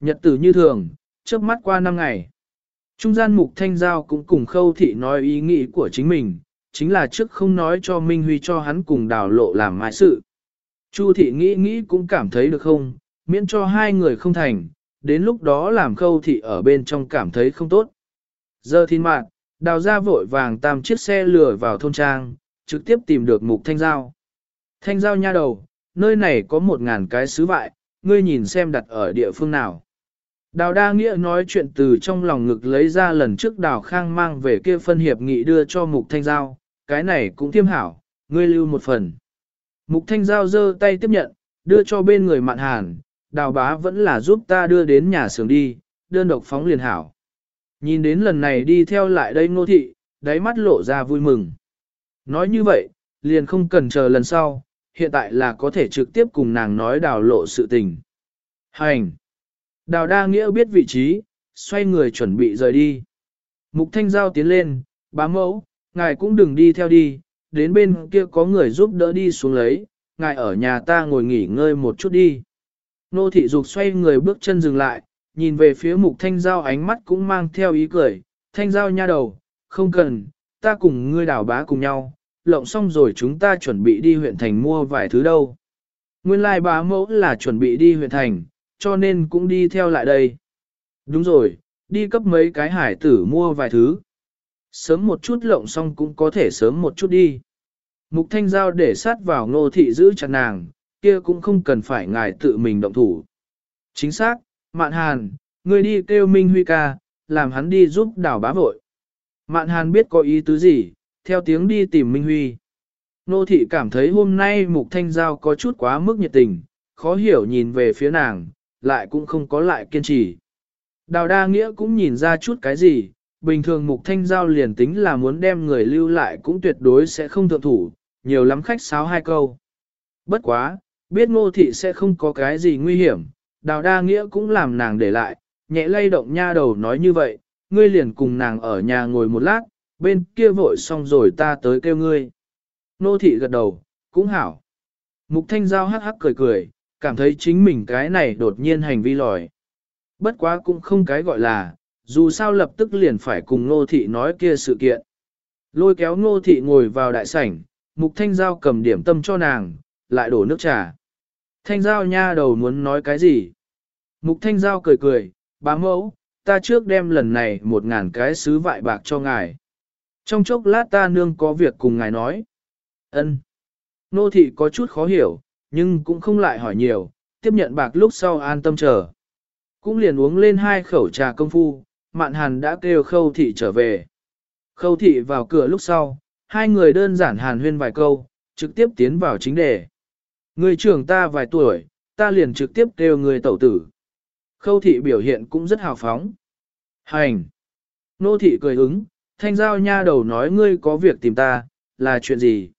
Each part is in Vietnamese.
Nhật tử như thường, trước mắt qua năm ngày. Trung gian mục thanh giao cũng cùng khâu thị nói ý nghĩ của chính mình, chính là trước không nói cho Minh Huy cho hắn cùng đào lộ làm mại sự. Chu thị nghĩ nghĩ cũng cảm thấy được không, miễn cho hai người không thành, đến lúc đó làm khâu thị ở bên trong cảm thấy không tốt. Giờ thiên mạng, đào ra vội vàng tam chiếc xe lừa vào thôn trang, trực tiếp tìm được mục thanh giao. Thanh giao nha đầu, nơi này có một ngàn cái sứ vại, ngươi nhìn xem đặt ở địa phương nào. Đào đa nghĩa nói chuyện từ trong lòng ngực lấy ra lần trước đào khang mang về kia phân hiệp nghị đưa cho mục thanh giao, cái này cũng thiêm hảo, ngươi lưu một phần. Mục thanh giao giơ tay tiếp nhận, đưa cho bên người mạn hàn, đào bá vẫn là giúp ta đưa đến nhà xưởng đi, đơn độc phóng liền hảo. Nhìn đến lần này đi theo lại đây ngô thị, đáy mắt lộ ra vui mừng. Nói như vậy, liền không cần chờ lần sau, hiện tại là có thể trực tiếp cùng nàng nói đào lộ sự tình. Hành! Đào đa nghĩa biết vị trí, xoay người chuẩn bị rời đi. Mục thanh giao tiến lên, bá mẫu, ngài cũng đừng đi theo đi, đến bên kia có người giúp đỡ đi xuống lấy, ngài ở nhà ta ngồi nghỉ ngơi một chút đi. Nô thị dục xoay người bước chân dừng lại, nhìn về phía mục thanh giao ánh mắt cũng mang theo ý cười, thanh giao nha đầu, không cần, ta cùng ngươi đào bá cùng nhau, lộng xong rồi chúng ta chuẩn bị đi huyện thành mua vài thứ đâu. Nguyên lai bá mẫu là chuẩn bị đi huyện thành, cho nên cũng đi theo lại đây. Đúng rồi, đi cấp mấy cái hải tử mua vài thứ. Sớm một chút lộng xong cũng có thể sớm một chút đi. Mục thanh giao để sát vào ngô thị giữ chặt nàng, kia cũng không cần phải ngài tự mình động thủ. Chính xác, Mạn Hàn, người đi kêu Minh Huy ca, làm hắn đi giúp đảo bá vội. Mạn Hàn biết có ý tứ gì, theo tiếng đi tìm Minh Huy. Nô thị cảm thấy hôm nay Mục Thanh Giao có chút quá mức nhiệt tình, khó hiểu nhìn về phía nàng, lại cũng không có lại kiên trì. Đào đa nghĩa cũng nhìn ra chút cái gì, bình thường Mục Thanh Giao liền tính là muốn đem người lưu lại cũng tuyệt đối sẽ không thượng thủ, nhiều lắm khách sáo hai câu. Bất quá, biết ngô thị sẽ không có cái gì nguy hiểm, đào đa nghĩa cũng làm nàng để lại, nhẹ lay động nha đầu nói như vậy, ngươi liền cùng nàng ở nhà ngồi một lát, bên kia vội xong rồi ta tới kêu ngươi. Nô thị gật đầu, cũng hảo. Mục thanh giao hắc hắc cười cười, cảm thấy chính mình cái này đột nhiên hành vi lòi. Bất quá cũng không cái gọi là, dù sao lập tức liền phải cùng Ngô thị nói kia sự kiện. Lôi kéo Ngô thị ngồi vào đại sảnh, mục thanh giao cầm điểm tâm cho nàng, lại đổ nước trà. Thanh giao nha đầu muốn nói cái gì? Mục thanh giao cười cười, bá mẫu, ta trước đem lần này một ngàn cái sứ vại bạc cho ngài. Trong chốc lát ta nương có việc cùng ngài nói. Ân. Nô thị có chút khó hiểu, nhưng cũng không lại hỏi nhiều, tiếp nhận bạc lúc sau an tâm chờ. Cũng liền uống lên hai khẩu trà công phu, mạn hàn đã kêu khâu thị trở về. Khâu thị vào cửa lúc sau, hai người đơn giản hàn huyên vài câu, trực tiếp tiến vào chính đề. Người trưởng ta vài tuổi, ta liền trực tiếp kêu người tẩu tử. Khâu thị biểu hiện cũng rất hào phóng. Hành! Nô thị cười ứng, thanh giao nha đầu nói ngươi có việc tìm ta, là chuyện gì?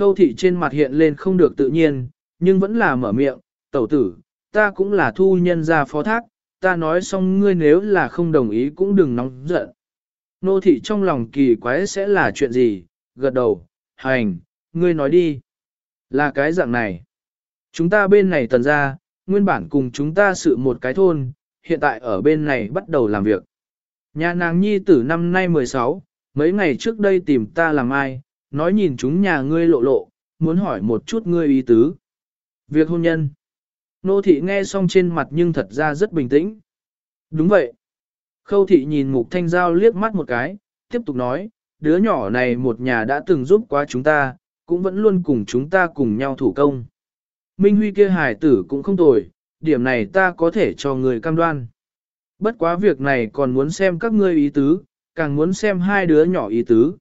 Khâu thị trên mặt hiện lên không được tự nhiên, nhưng vẫn là mở miệng, tẩu tử, ta cũng là thu nhân gia phó thác, ta nói xong ngươi nếu là không đồng ý cũng đừng nóng giận. Nô thị trong lòng kỳ quái sẽ là chuyện gì, gật đầu, hành, ngươi nói đi. Là cái dạng này. Chúng ta bên này tần ra, nguyên bản cùng chúng ta sự một cái thôn, hiện tại ở bên này bắt đầu làm việc. Nhà nàng nhi tử năm nay 16, mấy ngày trước đây tìm ta làm ai, nói nhìn chúng nhà ngươi lộ lộ, muốn hỏi một chút ngươi ý tứ. Việc hôn nhân. Nô thị nghe xong trên mặt nhưng thật ra rất bình tĩnh. Đúng vậy. Khâu thị nhìn mục thanh giao liếc mắt một cái, tiếp tục nói, đứa nhỏ này một nhà đã từng giúp quá chúng ta, cũng vẫn luôn cùng chúng ta cùng nhau thủ công. Minh Huy kia hài tử cũng không tồi, điểm này ta có thể cho người cam đoan. Bất quá việc này còn muốn xem các ngươi ý tứ, càng muốn xem hai đứa nhỏ ý tứ.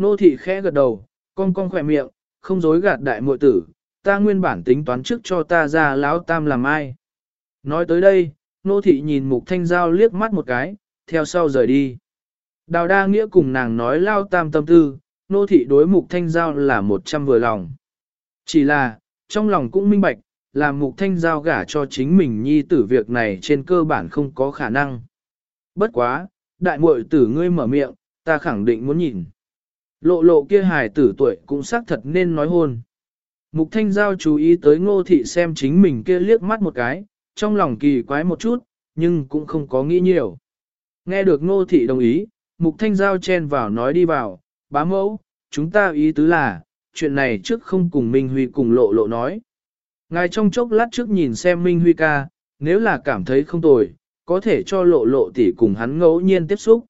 Nô thị khẽ gật đầu, con con khỏe miệng, không dối gạt đại muội tử, ta nguyên bản tính toán trước cho ta ra lão tam làm ai. Nói tới đây, nô thị nhìn mục thanh giao liếc mắt một cái, theo sau rời đi. Đào đa nghĩa cùng nàng nói lao tam tâm tư, nô thị đối mục thanh giao là một trăm vừa lòng. Chỉ là, trong lòng cũng minh bạch, làm mục thanh giao gả cho chính mình nhi tử việc này trên cơ bản không có khả năng. Bất quá, đại muội tử ngươi mở miệng, ta khẳng định muốn nhìn. Lộ lộ kia hài tử tuổi cũng xác thật nên nói hôn. Mục thanh giao chú ý tới ngô thị xem chính mình kia liếc mắt một cái, trong lòng kỳ quái một chút, nhưng cũng không có nghĩ nhiều. Nghe được ngô thị đồng ý, mục thanh giao chen vào nói đi vào, bá mẫu, chúng ta ý tứ là, chuyện này trước không cùng Minh Huy cùng lộ lộ nói. Ngài trong chốc lát trước nhìn xem Minh Huy ca, nếu là cảm thấy không tồi, có thể cho lộ lộ tỷ cùng hắn ngẫu nhiên tiếp xúc.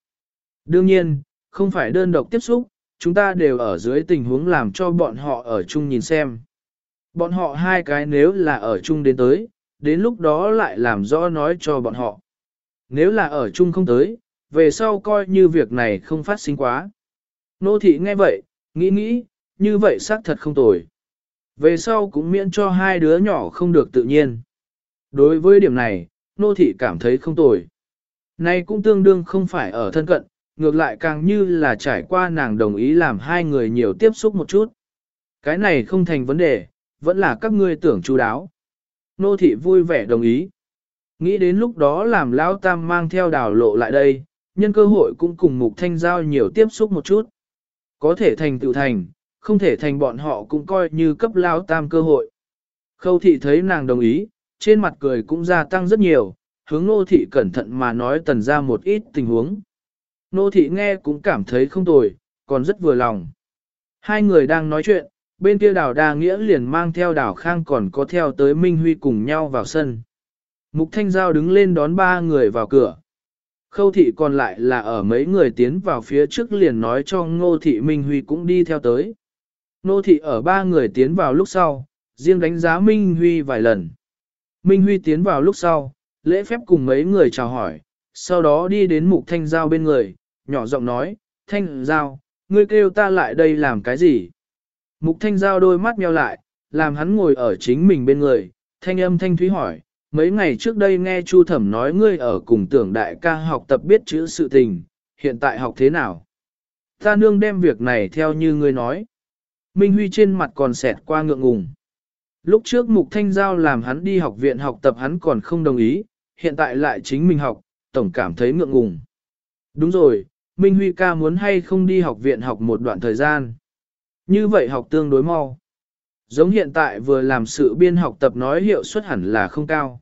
Đương nhiên, không phải đơn độc tiếp xúc, chúng ta đều ở dưới tình huống làm cho bọn họ ở chung nhìn xem. Bọn họ hai cái nếu là ở chung đến tới, đến lúc đó lại làm rõ nói cho bọn họ. Nếu là ở chung không tới, về sau coi như việc này không phát sinh quá. Nô thị nghe vậy, nghĩ nghĩ, như vậy xác thật không tồi. Về sau cũng miễn cho hai đứa nhỏ không được tự nhiên. Đối với điểm này, nô thị cảm thấy không tồi. Này cũng tương đương không phải ở thân cận, ngược lại càng như là trải qua nàng đồng ý làm hai người nhiều tiếp xúc một chút. Cái này không thành vấn đề, vẫn là các ngươi tưởng chú đáo. Nô thị vui vẻ đồng ý. Nghĩ đến lúc đó làm Lão Tam mang theo đào lộ lại đây, nhân cơ hội cũng cùng Mục Thanh Giao nhiều tiếp xúc một chút. Có thể thành tự thành, không thể thành bọn họ cũng coi như cấp Lão Tam cơ hội. Khâu thị thấy nàng đồng ý, trên mặt cười cũng gia tăng rất nhiều, hướng nô thị cẩn thận mà nói tần ra một ít tình huống. Nô thị nghe cũng cảm thấy không tồi, còn rất vừa lòng. Hai người đang nói chuyện, bên kia đào đa nghĩa liền mang theo đào khang còn có theo tới Minh Huy cùng nhau vào sân. Mục Thanh Giao đứng lên đón ba người vào cửa. Khâu thị còn lại là ở mấy người tiến vào phía trước liền nói cho Ngô thị Minh Huy cũng đi theo tới. Ngô thị ở ba người tiến vào lúc sau, riêng đánh giá Minh Huy vài lần. Minh Huy tiến vào lúc sau, lễ phép cùng mấy người chào hỏi, sau đó đi đến Mục Thanh Giao bên người, nhỏ giọng nói, Thanh Giao, ngươi kêu ta lại đây làm cái gì? Mục Thanh Giao đôi mắt meo lại, làm hắn ngồi ở chính mình bên người, thanh âm thanh thúy hỏi, mấy ngày trước đây nghe Chu Thẩm nói ngươi ở cùng tưởng đại ca học tập biết chữ sự tình, hiện tại học thế nào? Ta nương đem việc này theo như ngươi nói. Minh Huy trên mặt còn xẹt qua ngượng ngùng. Lúc trước Mục Thanh Giao làm hắn đi học viện học tập hắn còn không đồng ý, hiện tại lại chính mình học, tổng cảm thấy ngượng ngùng. Đúng rồi, Minh Huy ca muốn hay không đi học viện học một đoạn thời gian. Như vậy học tương đối mau. Giống hiện tại vừa làm sự biên học tập nói hiệu suất hẳn là không cao.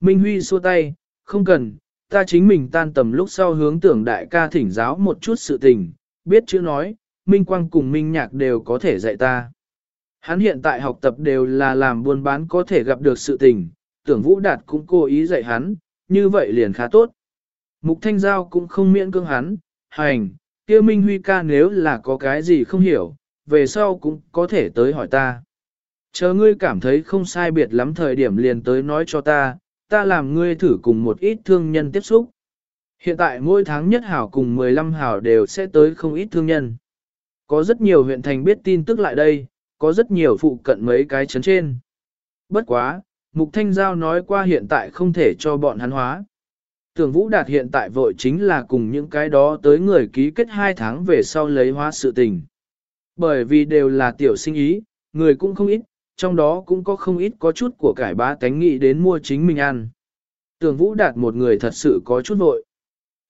Minh Huy xua tay, không cần, ta chính mình tan tầm lúc sau hướng tưởng đại ca thỉnh giáo một chút sự tình, biết chữ nói, Minh Quang cùng Minh Nhạc đều có thể dạy ta. Hắn hiện tại học tập đều là làm buôn bán có thể gặp được sự tình, tưởng Vũ Đạt cũng cố ý dạy hắn, như vậy liền khá tốt. Mục Thanh Giao cũng không miễn cưỡng hắn, hành, kia Minh Huy ca nếu là có cái gì không hiểu, về sau cũng có thể tới hỏi ta. Chờ ngươi cảm thấy không sai biệt lắm thời điểm liền tới nói cho ta, ta làm ngươi thử cùng một ít thương nhân tiếp xúc. Hiện tại mỗi tháng nhất hảo cùng 15 hảo đều sẽ tới không ít thương nhân. Có rất nhiều huyện thành biết tin tức lại đây, có rất nhiều phụ cận mấy cái chấn trên. Bất quá, Mục Thanh Giao nói qua hiện tại không thể cho bọn hắn hóa. Tưởng Vũ Đạt hiện tại vội chính là cùng những cái đó tới người ký kết hai tháng về sau lấy hóa sự tình. Bởi vì đều là tiểu sinh ý, người cũng không ít, trong đó cũng có không ít có chút của cải bá tánh nghĩ đến mua chính mình ăn. Tưởng Vũ Đạt một người thật sự có chút vội.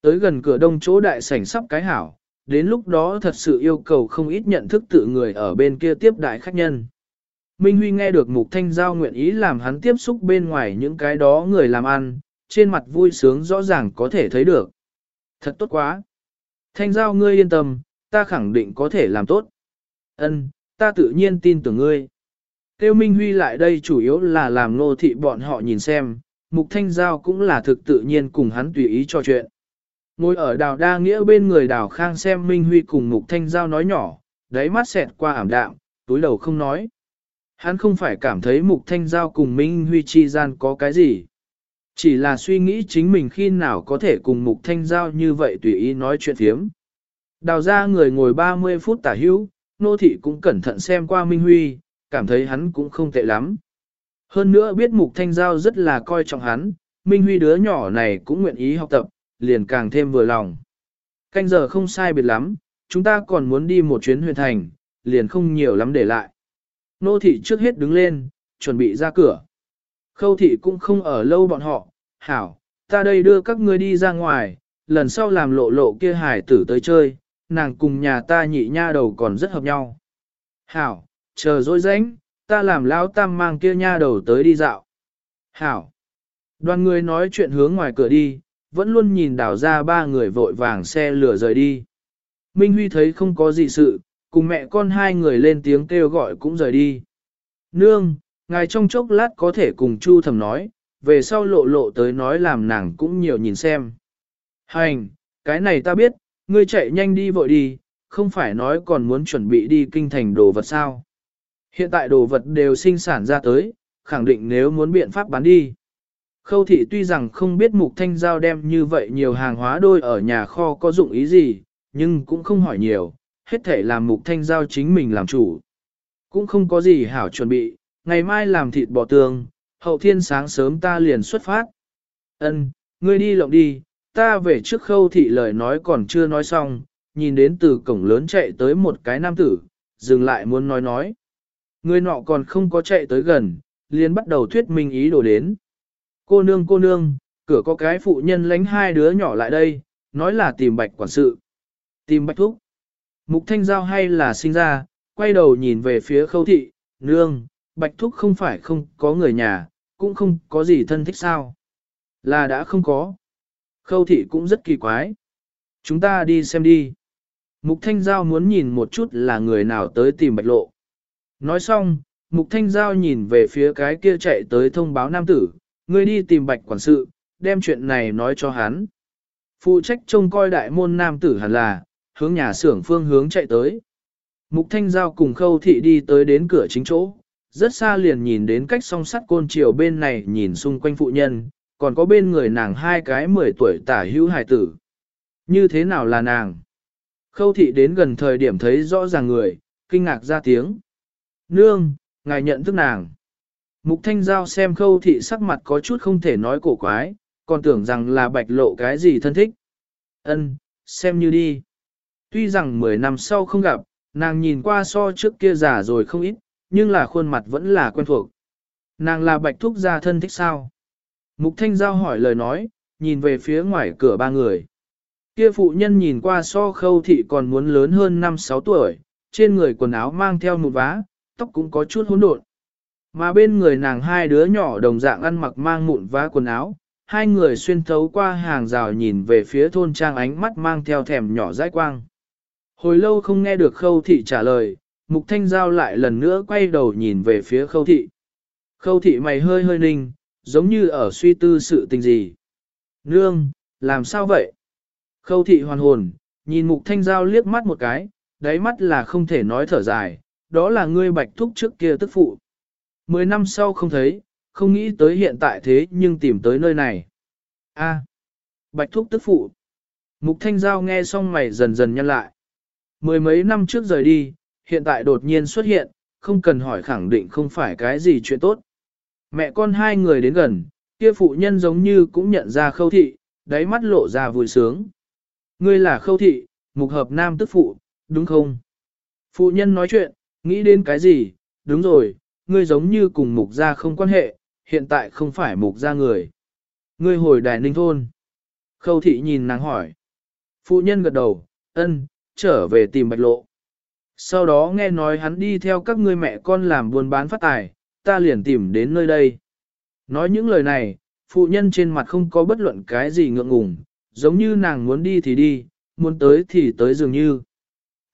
Tới gần cửa đông chỗ đại sảnh sắp cái hảo, đến lúc đó thật sự yêu cầu không ít nhận thức tự người ở bên kia tiếp đại khách nhân. Minh Huy nghe được Mục Thanh Giao nguyện ý làm hắn tiếp xúc bên ngoài những cái đó người làm ăn, trên mặt vui sướng rõ ràng có thể thấy được. Thật tốt quá. Thanh Giao ngươi yên tâm, ta khẳng định có thể làm tốt. Ân, ta tự nhiên tin tưởng ngươi. Tiêu Minh Huy lại đây chủ yếu là làm nô thị bọn họ nhìn xem, Mục Thanh Giao cũng là thực tự nhiên cùng hắn tùy ý trò chuyện. Ngồi ở đào đa nghĩa bên người đào khang xem Minh Huy cùng Mục Thanh Giao nói nhỏ, đáy mắt xẹt qua ảm đạm, túi đầu không nói. Hắn không phải cảm thấy Mục Thanh Giao cùng Minh Huy chi gian có cái gì. Chỉ là suy nghĩ chính mình khi nào có thể cùng Mục Thanh Giao như vậy tùy ý nói chuyện phiếm. Đào ra người ngồi 30 phút tả hữu, nô thị cũng cẩn thận xem qua Minh Huy, cảm thấy hắn cũng không tệ lắm. Hơn nữa biết Mục Thanh Giao rất là coi trọng hắn, Minh Huy đứa nhỏ này cũng nguyện ý học tập, liền càng thêm vừa lòng. Canh giờ không sai biệt lắm, chúng ta còn muốn đi một chuyến huyền thành, liền không nhiều lắm để lại. Nô thị trước hết đứng lên, chuẩn bị ra cửa. Khâu thị cũng không ở lâu bọn họ, hảo, ta đây đưa các ngươi đi ra ngoài, lần sau làm lộ lộ kia hải tử tới chơi, nàng cùng nhà ta nhị nha đầu còn rất hợp nhau. Hảo, chờ dối rãnh, ta làm lão tam mang kia nha đầu tới đi dạo. Hảo. Đoàn người nói chuyện hướng ngoài cửa đi, vẫn luôn nhìn đảo ra ba người vội vàng xe lửa rời đi. Minh Huy thấy không có gì sự, cùng mẹ con hai người lên tiếng kêu gọi cũng rời đi. Nương, ngài trong chốc lát có thể cùng Chu thầm nói, về sau lộ lộ tới nói làm nàng cũng nhiều nhìn xem. Hành, cái này ta biết, ngươi chạy nhanh đi vội đi, không phải nói còn muốn chuẩn bị đi kinh thành đồ vật sao. Hiện tại đồ vật đều sinh sản ra tới, khẳng định nếu muốn biện pháp bán đi. Khâu thị tuy rằng không biết mục thanh giao đem như vậy nhiều hàng hóa đôi ở nhà kho có dụng ý gì, nhưng cũng không hỏi nhiều, hết thể làm mục thanh giao chính mình làm chủ. Cũng không có gì hảo chuẩn bị, ngày mai làm thịt bò tường, hậu thiên sáng sớm ta liền xuất phát. Ân, ngươi đi lộng đi, ta về trước khâu thị lời nói còn chưa nói xong, nhìn đến từ cổng lớn chạy tới một cái nam tử, dừng lại muốn nói nói. Người nọ còn không có chạy tới gần, liền bắt đầu thuyết minh ý đồ đến. Cô nương cô nương, cửa có cái phụ nhân lánh hai đứa nhỏ lại đây, nói là tìm bạch quản sự. Tìm bạch thúc. Mục thanh giao hay là sinh ra, quay đầu nhìn về phía khâu thị, nương, bạch thúc không phải không có người nhà, cũng không có gì thân thích sao. Là đã không có. Khâu thị cũng rất kỳ quái. Chúng ta đi xem đi. Mục Thanh Giao muốn nhìn một chút là người nào tới tìm bạch lộ. Nói xong, Mục Thanh Giao nhìn về phía cái kia chạy tới thông báo nam tử, ngươi đi tìm bạch quản sự, đem chuyện này nói cho hắn. Phụ trách trông coi đại môn nam tử hẳn là, hướng nhà xưởng phương hướng chạy tới. Mục Thanh Giao cùng khâu thị đi tới đến cửa chính chỗ, rất xa liền nhìn đến cách song sắt côn chiều bên này nhìn xung quanh phụ nhân, còn có bên người nàng hai cái 10 tuổi tả hữu hài tử. Như thế nào là nàng? Khâu thị đến gần thời điểm thấy rõ ràng người, kinh ngạc ra tiếng. Nương, ngài nhận thức nàng. Mục thanh giao xem khâu thị sắc mặt có chút không thể nói cổ quái, còn tưởng rằng là bạch lộ cái gì thân thích. Ân, xem như đi. Tuy rằng 10 năm sau không gặp, nàng nhìn qua so trước kia già rồi không ít, nhưng là khuôn mặt vẫn là quen thuộc. Nàng là bạch thúc gia thân thích sao? Mục thanh giao hỏi lời nói, nhìn về phía ngoài cửa ba người. Kia phụ nhân nhìn qua so khâu thị còn muốn lớn hơn 5-6 tuổi, trên người quần áo mang theo một vá, tóc cũng có chút hỗn độn. Mà bên người nàng hai đứa nhỏ đồng dạng ăn mặc mang mụn vá quần áo, hai người xuyên thấu qua hàng rào nhìn về phía thôn trang ánh mắt mang theo thèm nhỏ dãi quang. Hồi lâu không nghe được khâu thị trả lời, mục thanh giao lại lần nữa quay đầu nhìn về phía khâu thị. Khâu thị mày hơi hơi ninh, giống như ở suy tư sự tình gì. Nương, làm sao vậy? Khâu thị hoàn hồn, nhìn mục thanh giao liếc mắt một cái, đáy mắt là không thể nói thở dài, đó là ngươi bạch thúc trước kia tức phụ. Mười năm sau không thấy, không nghĩ tới hiện tại thế nhưng tìm tới nơi này. A, bạch thúc tức phụ. Mục thanh giao nghe xong mày dần dần nhăn lại. Mười mấy năm trước rời đi, hiện tại đột nhiên xuất hiện, không cần hỏi khẳng định không phải cái gì chuyện tốt. Mẹ con hai người đến gần, kia phụ nhân giống như cũng nhận ra khâu thị, đáy mắt lộ ra vui sướng. Ngươi là khâu thị, mục hợp nam tức phụ, đúng không? Phụ nhân nói chuyện, nghĩ đến cái gì, đúng rồi, ngươi giống như cùng mục gia không quan hệ, hiện tại không phải mục gia người. Ngươi hồi đài ninh thôn. Khâu thị nhìn nàng hỏi. Phụ nhân gật đầu, ân, trở về tìm bạch lộ. Sau đó nghe nói hắn đi theo các ngươi mẹ con làm buôn bán phát tài, ta liền tìm đến nơi đây. Nói những lời này, phụ nhân trên mặt không có bất luận cái gì ngượng ngùng, giống như nàng muốn đi thì đi, muốn tới thì tới dường như.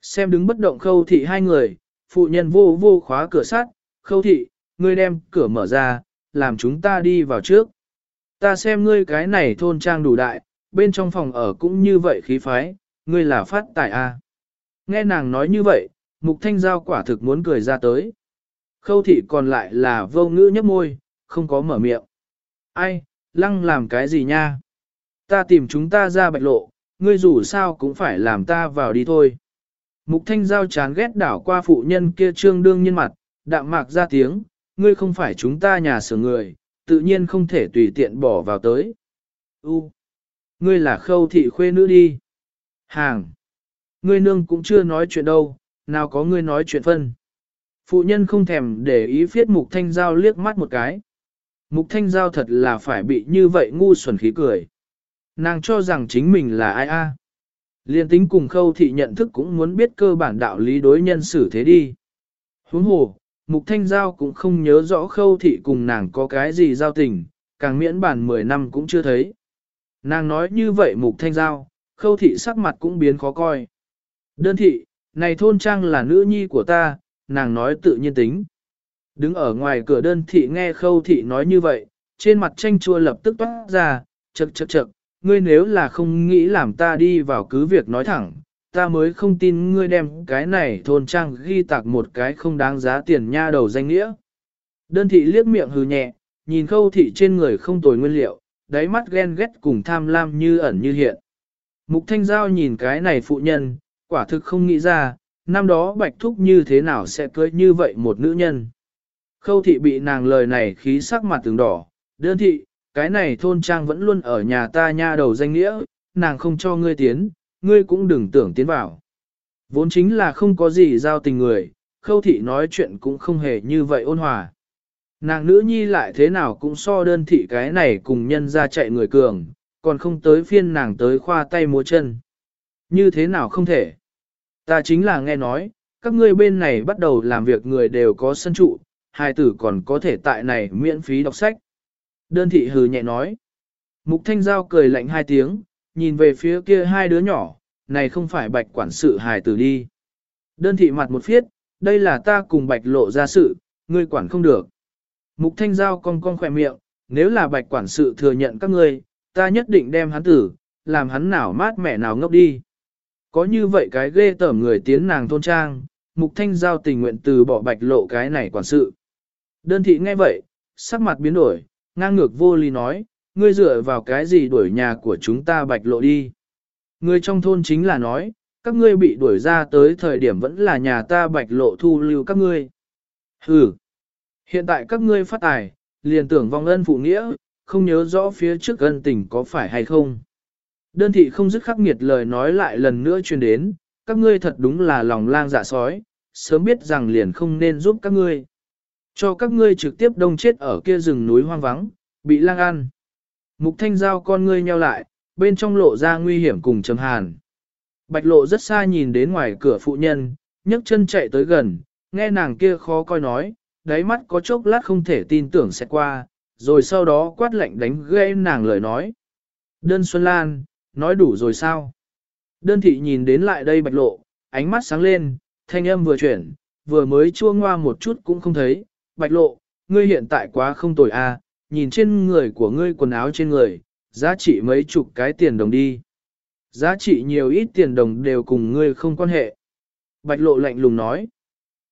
Xem đứng bất động khâu thị hai người, phụ nhân vô vô khóa cửa sắt, khâu thị, ngươi đem cửa mở ra, làm chúng ta đi vào trước. Ta xem ngươi cái này thôn trang đủ đại, bên trong phòng ở cũng như vậy khí phái, ngươi là phát tài a. À. Nghe nàng nói như vậy, mục thanh giao quả thực muốn cười ra tới. Khâu thị còn lại là vô ngữ nhấp môi, không có mở miệng. Ai, lăng làm cái gì nha? Ta tìm chúng ta ra bạch lộ, ngươi dù sao cũng phải làm ta vào đi thôi. Mục thanh giao chán ghét đảo qua phụ nhân kia trương đương nhân mặt, đạm mạc ra tiếng, ngươi không phải chúng ta nhà sửa người, tự nhiên không thể tùy tiện bỏ vào tới. U, ngươi là khâu thị khuê nữ đi. Hàng, ngươi nương cũng chưa nói chuyện đâu, nào có ngươi nói chuyện phân. Phụ nhân không thèm để ý phiết mục thanh giao liếc mắt một cái. Mục thanh giao thật là phải bị như vậy ngu xuẩn khí cười. Nàng cho rằng chính mình là ai a? Liên tính cùng khâu thị nhận thức cũng muốn biết cơ bản đạo lý đối nhân xử thế đi. Huống hồ, Mục Thanh Giao cũng không nhớ rõ khâu thị cùng nàng có cái gì giao tình, càng miễn bản 10 năm cũng chưa thấy. Nàng nói như vậy mục thanh giao, khâu thị sắc mặt cũng biến khó coi. Đơn thị, này thôn trang là nữ nhi của ta, nàng nói tự nhiên tính. Đứng ở ngoài cửa đơn thị nghe khâu thị nói như vậy, trên mặt tranh chua lập tức toát ra, chật chật chật, ngươi nếu là không nghĩ làm ta đi vào cứ việc nói thẳng, ta mới không tin ngươi đem cái này thôn trang ghi tạc một cái không đáng giá tiền nha đầu danh nghĩa. Đơn thị liếc miệng hừ nhẹ, nhìn khâu thị trên người không tồi nguyên liệu, đáy mắt ghen ghét cùng tham lam như ẩn như hiện. Mục Thanh Giao nhìn cái này phụ nhân, quả thực không nghĩ ra, năm đó Bạch Thúc như thế nào sẽ cưới như vậy một nữ nhân. Khâu thị bị nàng lời này khí sắc mặt từng đỏ, đơn thị, cái này thôn trang vẫn luôn ở nhà ta nha đầu danh nghĩa, nàng không cho ngươi tiến, ngươi cũng đừng tưởng tiến vào. Vốn chính là không có gì giao tình người, khâu thị nói chuyện cũng không hề như vậy ôn hòa. Nàng nữ nhi lại thế nào cũng so đơn thị cái này cùng nhân ra chạy người cường, còn không tới phiên nàng tới khoa tay múa chân. Như thế nào không thể? Ta chính là nghe nói, các ngươi bên này bắt đầu làm việc người đều có sân trụ, hai tử còn có thể tại này miễn phí đọc sách. Đơn thị hừ nhẹ nói. Mục Thanh Giao cười lạnh hai tiếng, nhìn về phía kia hai đứa nhỏ, này không phải bạch quản sự hài tử đi. Đơn thị mặt một phiết, đây là ta cùng bạch lộ ra sự, ngươi quản không được. Mục Thanh Giao cong cong khỏe miệng, nếu là bạch quản sự thừa nhận các ngươi, ta nhất định đem hắn tử, làm hắn nào mát mẹ nào ngốc đi. Có như vậy cái ghê tởm người tiến nàng thôn trang, Mục Thanh Giao tình nguyện từ bỏ bạch lộ cái này quản sự. Đơn thị nghe vậy, sắc mặt biến đổi, ngang ngược vô lý nói, ngươi dựa vào cái gì đuổi nhà của chúng ta bạch lộ đi. Người trong thôn chính là nói, các ngươi bị đuổi ra tới thời điểm vẫn là nhà ta bạch lộ thu lưu các ngươi. Hừ, hiện tại các ngươi phát tài, liền tưởng vong ân phụ nghĩa, không nhớ rõ phía trước ân tình có phải hay không. Đơn thị không dứt khắc nghiệt lời nói lại lần nữa truyền đến, các ngươi thật đúng là lòng lang dạ sói, sớm biết rằng liền không nên giúp các ngươi. Cho các ngươi trực tiếp đông chết ở kia rừng núi hoang vắng, bị lang ăn. Mục thanh giao con ngươi nheo lại, bên trong lộ ra nguy hiểm cùng trầm hàn. Bạch lộ rất xa nhìn đến ngoài cửa phụ nhân, nhấc chân chạy tới gần, nghe nàng kia khó coi nói, đáy mắt có chốc lát không thể tin tưởng sẽ qua, rồi sau đó quát lệnh đánh gây nàng lời nói. Đơn Xuân Lan, nói đủ rồi sao? Đơn thị nhìn đến lại đây bạch lộ, ánh mắt sáng lên, thanh âm vừa chuyển, vừa mới chua ngoa một chút cũng không thấy, bạch lộ, ngươi hiện tại quá không tồi a, à, nhìn trên người của ngươi quần áo trên người, giá trị mấy chục cái tiền đồng đi. Giá trị nhiều ít tiền đồng đều cùng ngươi không quan hệ. Bạch lộ lạnh lùng nói.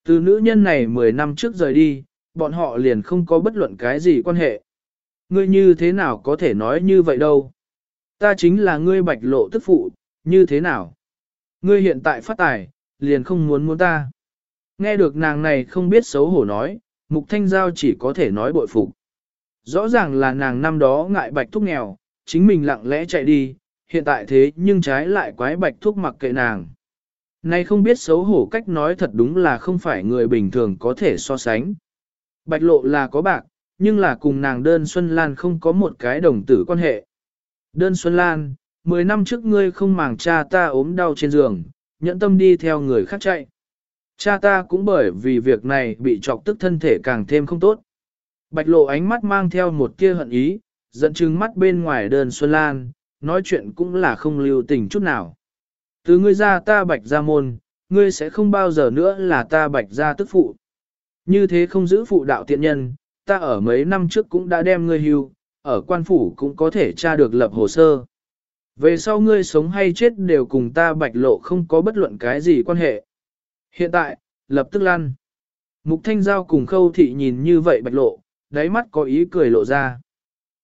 Từ nữ nhân này 10 năm trước rời đi, bọn họ liền không có bất luận cái gì quan hệ. Ngươi như thế nào có thể nói như vậy đâu? Ta chính là ngươi bạch lộ tức phụ, như thế nào? Ngươi hiện tại phát tài, liền không muốn muốn ta. Nghe được nàng này không biết xấu hổ nói, Mục Thanh Giao chỉ có thể nói bội phục. Rõ ràng là nàng năm đó ngại bạch thúc nghèo, chính mình lặng lẽ chạy đi, hiện tại thế nhưng trái lại quái bạch thúc mặc kệ nàng. Này không biết xấu hổ cách nói thật đúng là không phải người bình thường có thể so sánh. Bạch lộ là có bạc, nhưng là cùng nàng đơn Xuân Lan không có một cái đồng tử quan hệ. Đơn Xuân Lan, 10 năm trước ngươi không màng cha ta ốm đau trên giường, nhẫn tâm đi theo người khác chạy. Cha ta cũng bởi vì việc này bị trọc tức thân thể càng thêm không tốt. Bạch lộ ánh mắt mang theo một tia hận ý, dẫn chứng mắt bên ngoài đơn Xuân Lan, nói chuyện cũng là không lưu tình chút nào. Từ ngươi ra ta bạch ra môn, ngươi sẽ không bao giờ nữa là ta bạch ra tức phụ. Như thế không giữ phụ đạo tiện nhân, ta ở mấy năm trước cũng đã đem ngươi hưu, ở quan phủ cũng có thể tra được lập hồ sơ. Về sau ngươi sống hay chết đều cùng ta bạch lộ không có bất luận cái gì quan hệ. Hiện tại, lập tức lăn. Mục Thanh Giao cùng khâu thị nhìn như vậy bạch lộ, đáy mắt có ý cười lộ ra.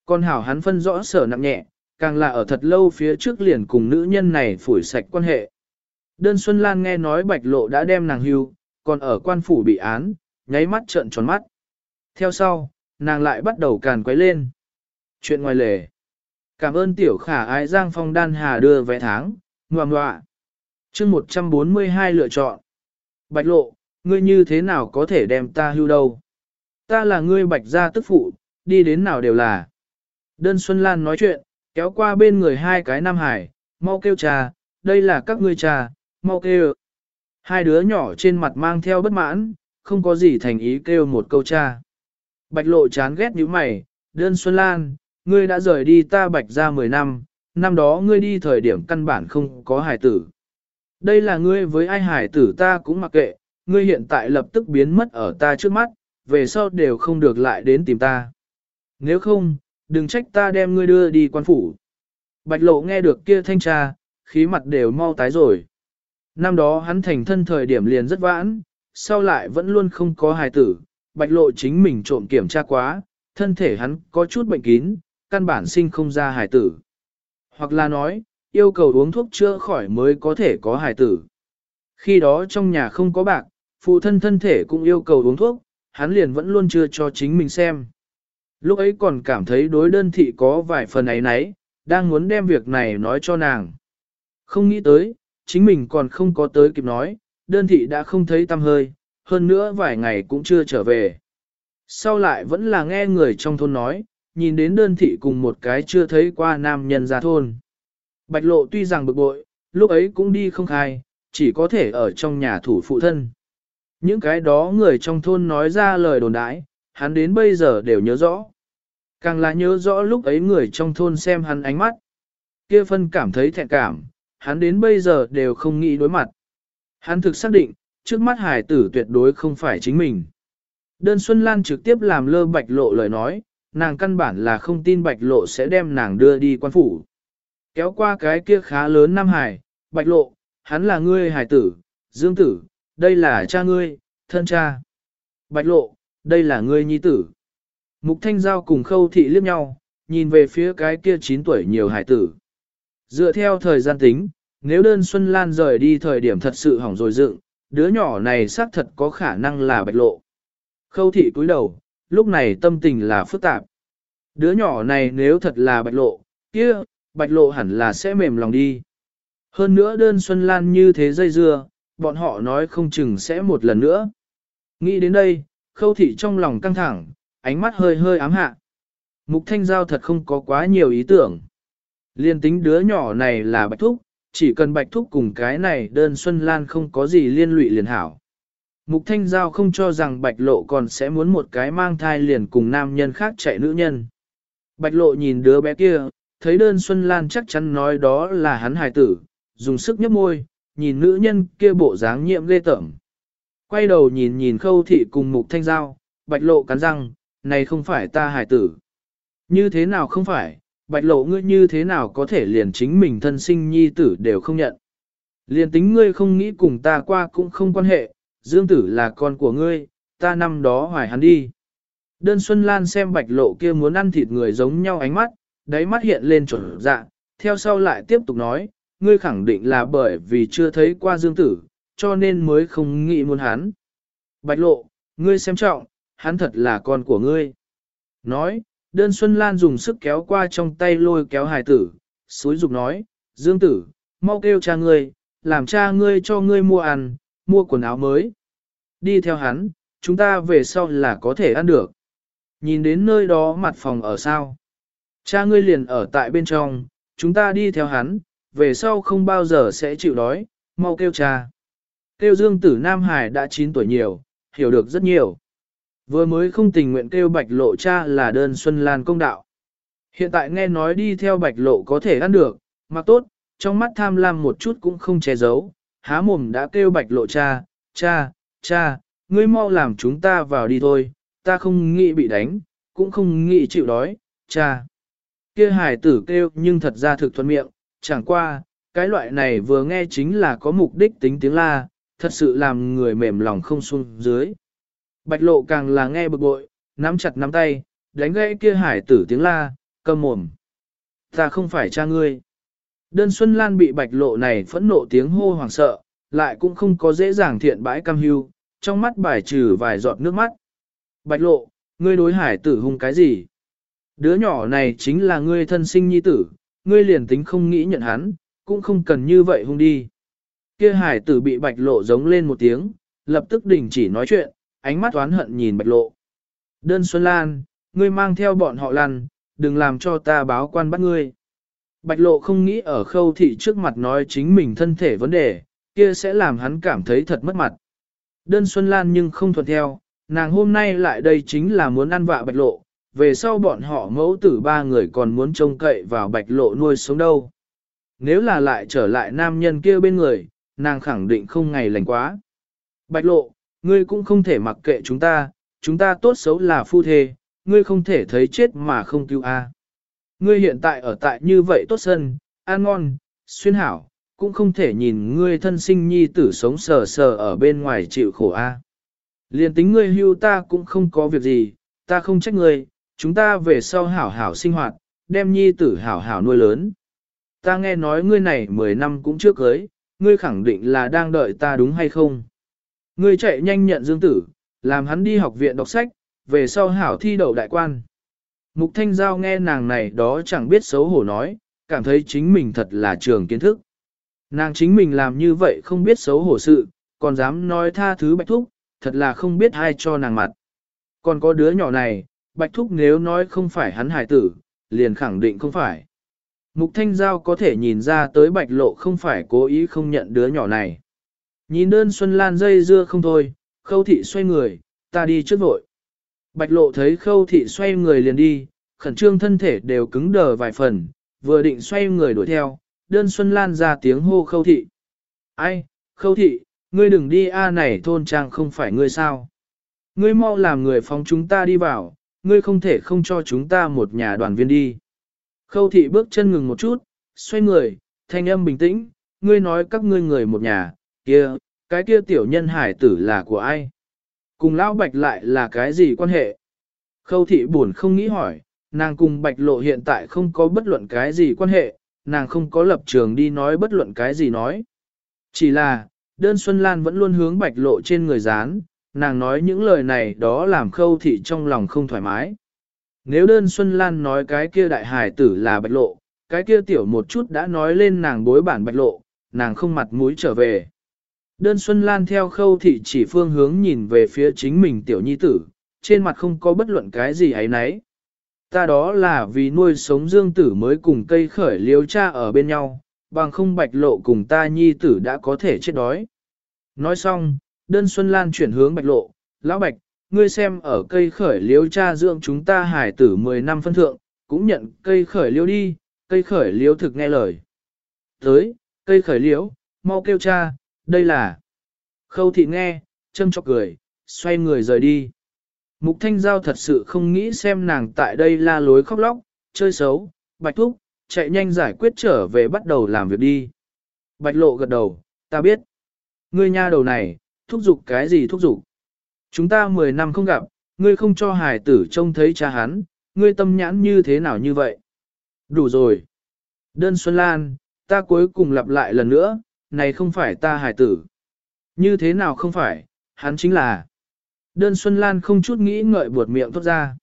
Con hảo hắn phân rõ sở nặng nhẹ, càng là ở thật lâu phía trước liền cùng nữ nhân này phủi sạch quan hệ. Đơn Xuân Lan nghe nói bạch lộ đã đem nàng hưu, còn ở quan phủ bị án, nháy mắt trợn tròn mắt. Theo sau, nàng lại bắt đầu càn quấy lên. Chuyện ngoài lề. Cảm ơn tiểu khả ái Giang Phong Đan Hà đưa vé tháng, ngoà ngoạ. chương 142 lựa chọn. Bạch lộ, ngươi như thế nào có thể đem ta hưu đâu? Ta là ngươi bạch gia tức phụ, đi đến nào đều là. Đơn Xuân Lan nói chuyện, kéo qua bên người hai cái nam hải, mau kêu trà, đây là các ngươi trà, mau kêu. Hai đứa nhỏ trên mặt mang theo bất mãn, không có gì thành ý kêu một câu cha. Bạch lộ chán ghét như mày, đơn Xuân Lan, ngươi đã rời đi ta bạch ra 10 năm, năm đó ngươi đi thời điểm căn bản không có hải tử. Đây là ngươi với ai hải tử ta cũng mặc kệ, ngươi hiện tại lập tức biến mất ở ta trước mắt, về sau đều không được lại đến tìm ta. Nếu không, đừng trách ta đem ngươi đưa đi quan phủ. Bạch lộ nghe được kia thanh tra, khí mặt đều mau tái rồi. Năm đó hắn thành thân thời điểm liền rất vãn, sau lại vẫn luôn không có hài tử, bạch lộ chính mình trộm kiểm tra quá, thân thể hắn có chút bệnh kín, căn bản sinh không ra hài tử. Hoặc là nói, yêu cầu uống thuốc chữa khỏi mới có thể có hài tử. Khi đó trong nhà không có bạc, phụ thân thân thể cũng yêu cầu uống thuốc, hắn liền vẫn luôn chưa cho chính mình xem. Lúc ấy còn cảm thấy đối đơn thị có vài phần ấy nấy, đang muốn đem việc này nói cho nàng. Không nghĩ tới, chính mình còn không có tới kịp nói, đơn thị đã không thấy tâm hơi, hơn nữa vài ngày cũng chưa trở về. Sau lại vẫn là nghe người trong thôn nói, nhìn đến đơn thị cùng một cái chưa thấy qua nam nhân ra thôn. Bạch lộ tuy rằng bực bội, lúc ấy cũng đi không khai, chỉ có thể ở trong nhà thủ phụ thân. Những cái đó người trong thôn nói ra lời đồn đãi, hắn đến bây giờ đều nhớ rõ. Càng là nhớ rõ lúc ấy người trong thôn xem hắn ánh mắt. Kia phân cảm thấy thẹn cảm, hắn đến bây giờ đều không nghĩ đối mặt. Hắn thực xác định, trước mắt hải tử tuyệt đối không phải chính mình. Đơn Xuân Lan trực tiếp làm lơ bạch lộ lời nói, nàng căn bản là không tin bạch lộ sẽ đem nàng đưa đi quan phủ. Kéo qua cái kia khá lớn Nam Hải, bạch lộ, hắn là ngươi hải tử, dương tử, đây là cha ngươi, thân cha. Bạch lộ, đây là ngươi nhi tử. Mục Thanh Giao cùng khâu thị liếc nhau, nhìn về phía cái kia 9 tuổi nhiều hải tử. Dựa theo thời gian tính, nếu đơn Xuân Lan rời đi thời điểm thật sự hỏng rồi dựng, đứa nhỏ này xác thật có khả năng là bạch lộ. Khâu thị cúi đầu, lúc này tâm tình là phức tạp. Đứa nhỏ này nếu thật là bạch lộ, kia, bạch lộ hẳn là sẽ mềm lòng đi. Hơn nữa đơn Xuân Lan như thế dây dưa, bọn họ nói không chừng sẽ một lần nữa. Nghĩ đến đây, khâu thị trong lòng căng thẳng, ánh mắt hơi hơi ám hạ. Mục thanh giao thật không có quá nhiều ý tưởng. Liên tính đứa nhỏ này là bạch thúc, chỉ cần bạch thúc cùng cái này đơn Xuân Lan không có gì liên lụy liền hảo. Mục Thanh Giao không cho rằng bạch lộ còn sẽ muốn một cái mang thai liền cùng nam nhân khác chạy nữ nhân. Bạch lộ nhìn đứa bé kia, thấy đơn Xuân Lan chắc chắn nói đó là hắn hài tử, dùng sức nhấp môi, nhìn nữ nhân kia bộ dáng nhiệm ghê tởm. Quay đầu nhìn nhìn khâu thị cùng mục thanh giao, bạch lộ cắn răng, này không phải ta hài tử. Như thế nào không phải, bạch lộ ngươi như thế nào có thể liền chính mình thân sinh nhi tử đều không nhận. Liền tính ngươi không nghĩ cùng ta qua cũng không quan hệ, dương tử là con của ngươi, ta năm đó hoài hắn đi. Đơn Xuân Lan xem bạch lộ kia muốn ăn thịt người giống nhau ánh mắt, đáy mắt hiện lên chuẩn dạ, theo sau lại tiếp tục nói, ngươi khẳng định là bởi vì chưa thấy qua dương tử, cho nên mới không nghĩ muốn hắn. Bạch lộ, ngươi xem trọng, hắn thật là con của ngươi. Nói, đơn Xuân Lan dùng sức kéo qua trong tay lôi kéo hài tử, suối dục nói, Dương tử, mau kêu cha ngươi, làm cha ngươi cho ngươi mua ăn, mua quần áo mới. Đi theo hắn, chúng ta về sau là có thể ăn được. Nhìn đến nơi đó mặt phòng ở sao. Cha ngươi liền ở tại bên trong, chúng ta đi theo hắn, về sau không bao giờ sẽ chịu đói, mau kêu cha. Kêu Dương tử Nam Hải đã 9 tuổi nhiều, hiểu được rất nhiều. Vừa mới không tình nguyện kêu bạch lộ cha là đơn xuân lan công đạo. Hiện tại nghe nói đi theo bạch lộ có thể ăn được, mà tốt, trong mắt tham lam một chút cũng không che giấu, há mồm đã kêu bạch lộ cha, cha, cha, ngươi mau làm chúng ta vào đi thôi, ta không nghĩ bị đánh, cũng không nghĩ chịu đói, cha. Kia hải tử kêu nhưng thật ra thực thuận miệng, chẳng qua, cái loại này vừa nghe chính là có mục đích tính tiếng la, thật sự làm người mềm lòng không xuống dưới. Bạch lộ càng là nghe bực bội, nắm chặt nắm tay, đánh gãy kia hải tử tiếng la, cầm mồm. Ta không phải cha ngươi. Đơn Xuân Lan bị bạch lộ này phẫn nộ tiếng hô hoảng sợ, lại cũng không có dễ dàng thiện bãi cam hưu, trong mắt bài trừ vài giọt nước mắt. Bạch lộ, ngươi đối hải tử hung cái gì? Đứa nhỏ này chính là ngươi thân sinh nhi tử, ngươi liền tính không nghĩ nhận hắn, cũng không cần như vậy hung đi. Kia hải tử bị bạch lộ giống lên một tiếng, lập tức đình chỉ nói chuyện, ánh mắt oán hận nhìn bạch lộ. Đơn Xuân Lan, ngươi mang theo bọn họ lăn, đừng làm cho ta báo quan bắt ngươi. Bạch lộ không nghĩ ở khâu thị trước mặt nói chính mình thân thể vấn đề, kia sẽ làm hắn cảm thấy thật mất mặt. Đơn Xuân Lan nhưng không thuận theo, nàng hôm nay lại đây chính là muốn ăn vạ bạch lộ, về sau bọn họ mẫu tử ba người còn muốn trông cậy vào bạch lộ nuôi sống đâu. Nếu là lại trở lại nam nhân kia bên người, nàng khẳng định không ngày lành quá. Bạch lộ, ngươi cũng không thể mặc kệ chúng ta, chúng ta tốt xấu là phu thê, ngươi không thể thấy chết mà không cứu a. Ngươi hiện tại ở tại như vậy tốt sân, an ngon, xuyên hảo, cũng không thể nhìn ngươi thân sinh nhi tử sống sờ sờ ở bên ngoài chịu khổ a. Liên tính ngươi hưu ta cũng không có việc gì, ta không trách ngươi, chúng ta về sau hảo hảo sinh hoạt, đem nhi tử hảo hảo nuôi lớn. Ta nghe nói ngươi này 10 năm cũng chưa cưới, ngươi khẳng định là đang đợi ta đúng hay không? Ngươi chạy nhanh nhận dương tử, làm hắn đi học viện đọc sách, về sau hảo thi đậu đại quan. Mục Thanh Giao nghe nàng này đó chẳng biết xấu hổ nói, cảm thấy chính mình thật là trường kiến thức. Nàng chính mình làm như vậy không biết xấu hổ sự, còn dám nói tha thứ Bạch Thúc, thật là không biết ai cho nàng mặt. Còn có đứa nhỏ này, Bạch Thúc nếu nói không phải hắn hải tử, liền khẳng định không phải. Mục Thanh Giao có thể nhìn ra tới Bạch Lộ không phải cố ý không nhận đứa nhỏ này. Nhìn đơn Xuân Lan dây dưa không thôi, khâu thị xoay người, ta đi trước vội. Bạch Lộ thấy khâu thị xoay người liền đi, khẩn trương thân thể đều cứng đờ vài phần, vừa định xoay người đuổi theo, đơn Xuân Lan ra tiếng hô khâu thị. Ai, khâu thị, ngươi đừng đi a này thôn trang không phải ngươi sao. Ngươi mau làm người phóng chúng ta đi vào, ngươi không thể không cho chúng ta một nhà đoàn viên đi. Khâu thị bước chân ngừng một chút, xoay người, thanh âm bình tĩnh, ngươi nói các ngươi người một nhà, kia, cái kia tiểu nhân hải tử là của ai? Cùng lão bạch lại là cái gì quan hệ? Khâu thị buồn không nghĩ hỏi, nàng cùng bạch lộ hiện tại không có bất luận cái gì quan hệ, nàng không có lập trường đi nói bất luận cái gì nói. Chỉ là, đơn Xuân Lan vẫn luôn hướng bạch lộ trên người dán, nàng nói những lời này đó làm khâu thị trong lòng không thoải mái. Nếu đơn Xuân Lan nói cái kia đại hải tử là bạch lộ, cái kia tiểu một chút đã nói lên nàng bối bản bạch lộ, nàng không mặt mũi trở về. Đơn Xuân Lan theo khâu thị chỉ phương hướng nhìn về phía chính mình tiểu nhi tử, trên mặt không có bất luận cái gì ấy nấy. Ta đó là vì nuôi sống dương tử mới cùng cây khởi liếu cha ở bên nhau, bằng không bạch lộ cùng ta nhi tử đã có thể chết đói. Nói xong, đơn Xuân Lan chuyển hướng bạch lộ, lão bạch, ngươi xem ở cây khởi liếu cha dưỡng chúng ta hải tử 10 năm phân thượng, cũng nhận cây khởi liếu đi, cây khởi liếu thực nghe lời. Tới, cây khởi liếu, mau kêu cha, đây là. Khâu thị nghe, châm chọc cười, xoay người rời đi. Mục Thanh Giao thật sự không nghĩ xem nàng tại đây la lối khóc lóc, chơi xấu, bạch thúc, chạy nhanh giải quyết trở về bắt đầu làm việc đi. Bạch lộ gật đầu, ta biết. Ngươi nha đầu này, thúc giục cái gì thúc giục? Chúng ta 10 năm không gặp, ngươi không cho hài tử trông thấy cha hắn, ngươi tâm nhãn như thế nào như vậy? Đủ rồi. Đơn Xuân Lan, ta cuối cùng lặp lại lần nữa, này không phải ta hài tử. Như thế nào không phải, hắn chính là. Đơn Xuân Lan không chút nghĩ ngợi buột miệng thốt ra.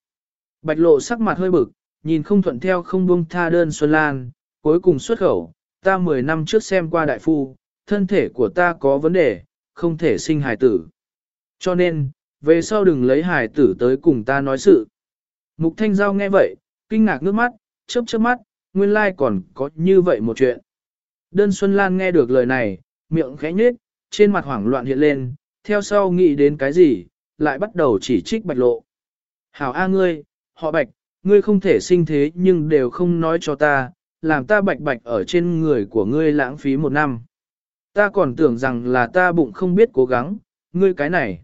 Bạch lộ sắc mặt hơi bực, nhìn không thuận theo không buông tha đơn Xuân Lan, cuối cùng xuất khẩu, ta 10 năm trước xem qua đại phu, thân thể của ta có vấn đề, không thể sinh hài tử. Cho nên, về sau đừng lấy hài tử tới cùng ta nói sự. Mục Thanh Giao nghe vậy, kinh ngạc nước mắt, chớp chớp mắt, nguyên lai còn có như vậy một chuyện. Đơn Xuân Lan nghe được lời này, miệng khẽ nhếch, trên mặt hoảng loạn hiện lên, theo sau nghĩ đến cái gì, lại bắt đầu chỉ trích bạch lộ. Hảo A ngươi, họ bạch, ngươi không thể sinh thế nhưng đều không nói cho ta, làm ta bạch bạch ở trên người của ngươi lãng phí một năm. Ta còn tưởng rằng là ta bụng không biết cố gắng, ngươi cái này.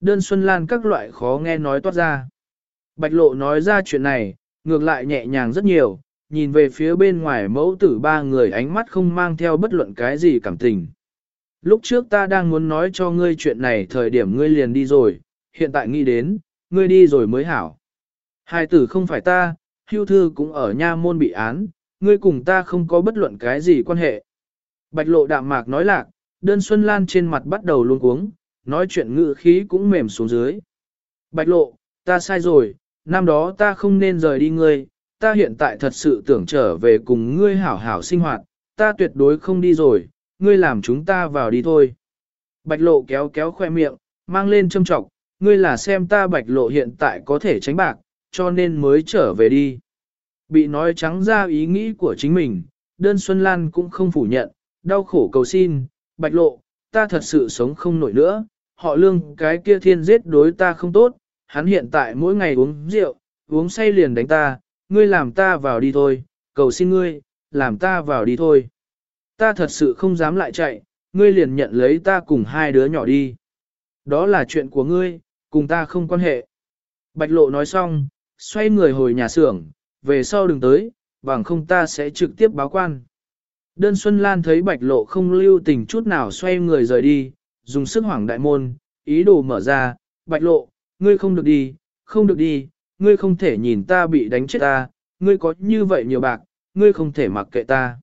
Đơn Xuân Lan các loại khó nghe nói toát ra. Bạch lộ nói ra chuyện này, ngược lại nhẹ nhàng rất nhiều, nhìn về phía bên ngoài mẫu tử ba người ánh mắt không mang theo bất luận cái gì cảm tình. Lúc trước ta đang muốn nói cho ngươi chuyện này thời điểm ngươi liền đi rồi, hiện tại nghĩ đến, ngươi đi rồi mới hảo. Hai tử không phải ta, hưu thư cũng ở nha môn bị án, ngươi cùng ta không có bất luận cái gì quan hệ. Bạch lộ đạm mạc nói lạc, đơn Xuân Lan trên mặt bắt đầu luôn cuống, nói chuyện ngự khí cũng mềm xuống dưới. Bạch lộ, ta sai rồi, năm đó ta không nên rời đi ngươi, ta hiện tại thật sự tưởng trở về cùng ngươi hảo hảo sinh hoạt, ta tuyệt đối không đi rồi, ngươi làm chúng ta vào đi thôi. Bạch lộ kéo kéo khoe miệng, mang lên châm trọng, ngươi là xem ta bạch lộ hiện tại có thể tránh bạc, cho nên mới trở về đi. Bị nói trắng ra ý nghĩ của chính mình, đơn Xuân Lan cũng không phủ nhận, đau khổ cầu xin, bạch lộ, ta thật sự sống không nổi nữa, họ lương cái kia thiên giết đối ta không tốt, hắn hiện tại mỗi ngày uống rượu, uống say liền đánh ta, ngươi làm ta vào đi thôi, cầu xin ngươi, làm ta vào đi thôi. Ta thật sự không dám lại chạy, ngươi liền nhận lấy ta cùng hai đứa nhỏ đi. Đó là chuyện của ngươi, cùng ta không quan hệ. Bạch lộ nói xong, xoay người hồi nhà xưởng, về sau đừng tới, bằng không ta sẽ trực tiếp báo quan. Đơn Xuân Lan thấy bạch lộ không lưu tình chút nào xoay người rời đi, dùng sức hoảng đại môn, ý đồ mở ra, bạch lộ, ngươi không được đi, không được đi, ngươi không thể nhìn ta bị đánh chết ta, ngươi có như vậy nhiều bạc, ngươi không thể mặc kệ ta.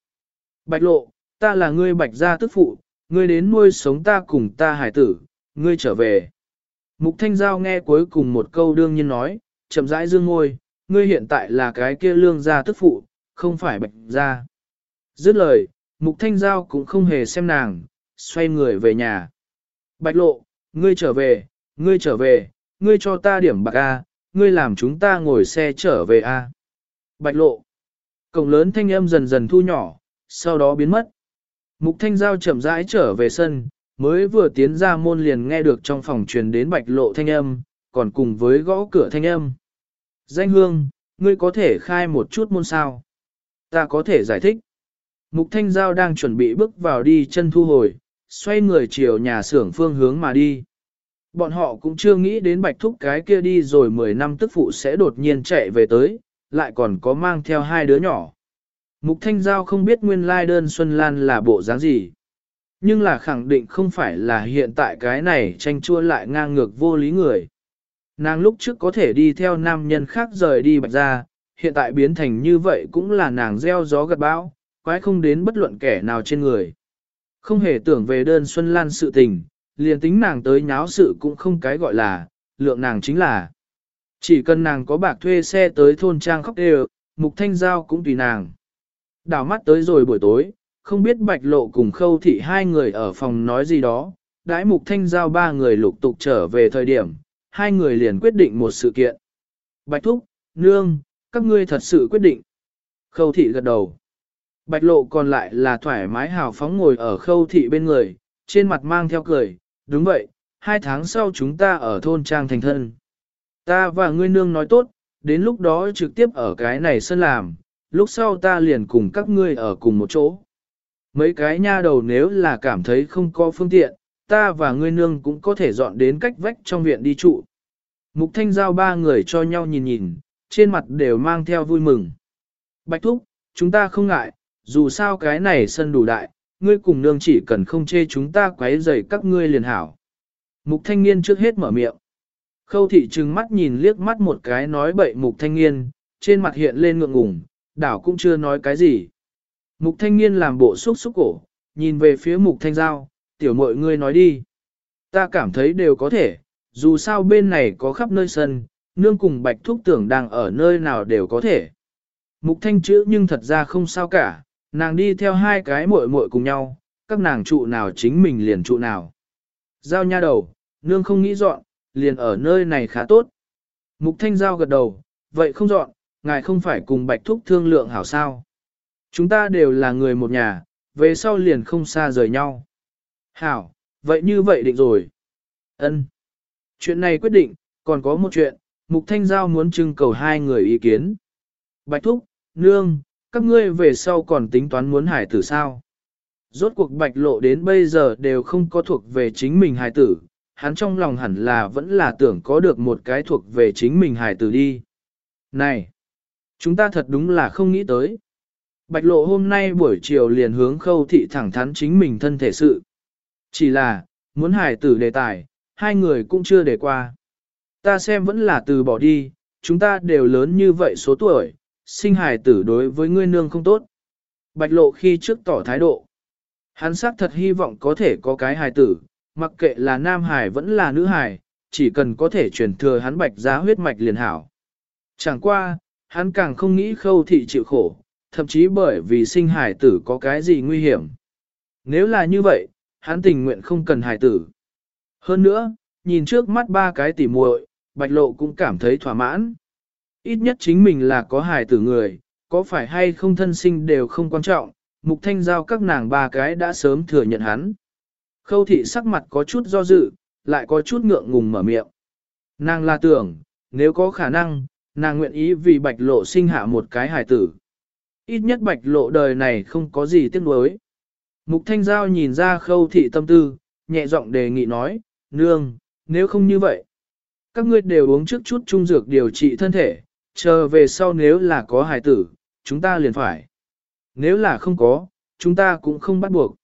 Bạch lộ, ta là ngươi bạch gia tức phụ, ngươi đến nuôi sống ta cùng ta hải tử, ngươi trở về. Mục Thanh Giao nghe cuối cùng một câu đương nhiên nói, chậm rãi dương ngôi, ngươi hiện tại là cái kia lương gia tức phụ, không phải bạch gia. Dứt lời, Mục Thanh Giao cũng không hề xem nàng, xoay người về nhà. Bạch lộ, ngươi trở về, ngươi trở về, ngươi cho ta điểm bạc A, ngươi làm chúng ta ngồi xe trở về A. Bạch lộ. Cổng lớn thanh âm dần dần thu nhỏ, sau đó biến mất. Mục Thanh Giao chậm rãi trở về sân, mới vừa tiến ra môn liền nghe được trong phòng truyền đến bạch lộ thanh âm, còn cùng với gõ cửa thanh âm. Danh hương, ngươi có thể khai một chút môn sao? Ta có thể giải thích. Mục Thanh Giao đang chuẩn bị bước vào đi chân thu hồi, xoay người chiều nhà xưởng phương hướng mà đi. Bọn họ cũng chưa nghĩ đến bạch thúc cái kia đi rồi 10 năm tức phụ sẽ đột nhiên chạy về tới, lại còn có mang theo hai đứa nhỏ. Mục Thanh Giao không biết nguyên lai đơn Xuân Lan là bộ dáng gì. Nhưng là khẳng định không phải là hiện tại cái này tranh chua lại ngang ngược vô lý người. Nàng lúc trước có thể đi theo nam nhân khác rời đi bạch ra, hiện tại biến thành như vậy cũng là nàng gieo gió gặt bão, quái không đến bất luận kẻ nào trên người. Không hề tưởng về đơn Xuân Lan sự tình, liền tính nàng tới nháo sự cũng không cái gọi là, lượng nàng chính là. Chỉ cần nàng có bạc thuê xe tới thôn trang khóc đều, mục thanh giao cũng tùy nàng. Đảo mắt tới rồi buổi tối, không biết bạch lộ cùng khâu thị hai người ở phòng nói gì đó, đãi mục thanh giao ba người lục tục trở về thời điểm, hai người liền quyết định một sự kiện. Bạch thúc, nương, các ngươi thật sự quyết định. Khâu thị gật đầu. Bạch lộ còn lại là thoải mái hào phóng ngồi ở khâu thị bên người, trên mặt mang theo cười, đúng vậy, hai tháng sau chúng ta ở thôn trang thành thân. Ta và ngươi nương nói tốt, đến lúc đó trực tiếp ở cái này sân làm, lúc sau ta liền cùng các ngươi ở cùng một chỗ. Mấy cái nha đầu nếu là cảm thấy không có phương tiện, ta và ngươi nương cũng có thể dọn đến cách vách trong viện đi trụ. Mục thanh giao ba người cho nhau nhìn nhìn, trên mặt đều mang theo vui mừng. Bạch thúc, chúng ta không ngại, dù sao cái này sân đủ đại, ngươi cùng nương chỉ cần không chê chúng ta quấy rầy các ngươi liền hảo. Mục thanh niên trước hết mở miệng. Khâu thị trừng mắt nhìn liếc mắt một cái nói bậy mục thanh niên, trên mặt hiện lên ngượng ngùng, đảo cũng chưa nói cái gì. Mục thanh niên làm bộ xúc xúc cổ, nhìn về phía mục thanh giao, tiểu mội ngươi nói đi. Ta cảm thấy đều có thể, dù sao bên này có khắp nơi sân, nương cùng bạch thúc tưởng đang ở nơi nào đều có thể. Mục thanh chữ nhưng thật ra không sao cả, nàng đi theo hai cái muội muội cùng nhau, các nàng trụ nào chính mình liền trụ nào. Giao nha đầu, nương không nghĩ dọn, liền ở nơi này khá tốt. Mục thanh giao gật đầu, vậy không dọn, ngài không phải cùng bạch thúc thương lượng hảo sao. Chúng ta đều là người một nhà, về sau liền không xa rời nhau. Hảo, vậy như vậy định rồi. Ân. Chuyện này quyết định, còn có một chuyện, Mục Thanh Giao muốn trưng cầu hai người ý kiến. Bạch Thúc, Nương, các ngươi về sau còn tính toán muốn hải tử sao? Rốt cuộc bạch lộ đến bây giờ đều không có thuộc về chính mình hải tử, hắn trong lòng hẳn là vẫn là tưởng có được một cái thuộc về chính mình hải tử đi. Này, chúng ta thật đúng là không nghĩ tới. Bạch lộ hôm nay buổi chiều liền hướng khâu thị thẳng thắn chính mình thân thể sự. Chỉ là, muốn hải tử đề tài, hai người cũng chưa để qua. Ta xem vẫn là từ bỏ đi, chúng ta đều lớn như vậy số tuổi, sinh hài tử đối với ngươi nương không tốt. Bạch lộ khi trước tỏ thái độ. Hắn xác thật hy vọng có thể có cái hài tử, mặc kệ là nam hài vẫn là nữ hài, chỉ cần có thể truyền thừa hắn bạch giá huyết mạch liền hảo. Chẳng qua, hắn càng không nghĩ khâu thị chịu khổ, thậm chí bởi vì sinh hài tử có cái gì nguy hiểm. Nếu là như vậy, hắn tình nguyện không cần hài tử. Hơn nữa, nhìn trước mắt ba cái tỉ muội, bạch lộ cũng cảm thấy thỏa mãn. Ít nhất chính mình là có hài tử người, có phải hay không thân sinh đều không quan trọng, mục thanh giao các nàng ba cái đã sớm thừa nhận hắn. Khâu thị sắc mặt có chút do dự, lại có chút ngượng ngùng mở miệng. Nàng là tưởng, nếu có khả năng, nàng nguyện ý vì bạch lộ sinh hạ một cái hài tử. Ít nhất bạch lộ đời này không có gì tiếc nuối. Mục Thanh Giao nhìn ra khâu thị tâm tư, nhẹ giọng đề nghị nói, nương, nếu không như vậy, các ngươi đều uống trước chút trung dược điều trị thân thể, chờ về sau nếu là có hài tử, chúng ta liền phải. Nếu là không có, chúng ta cũng không bắt buộc.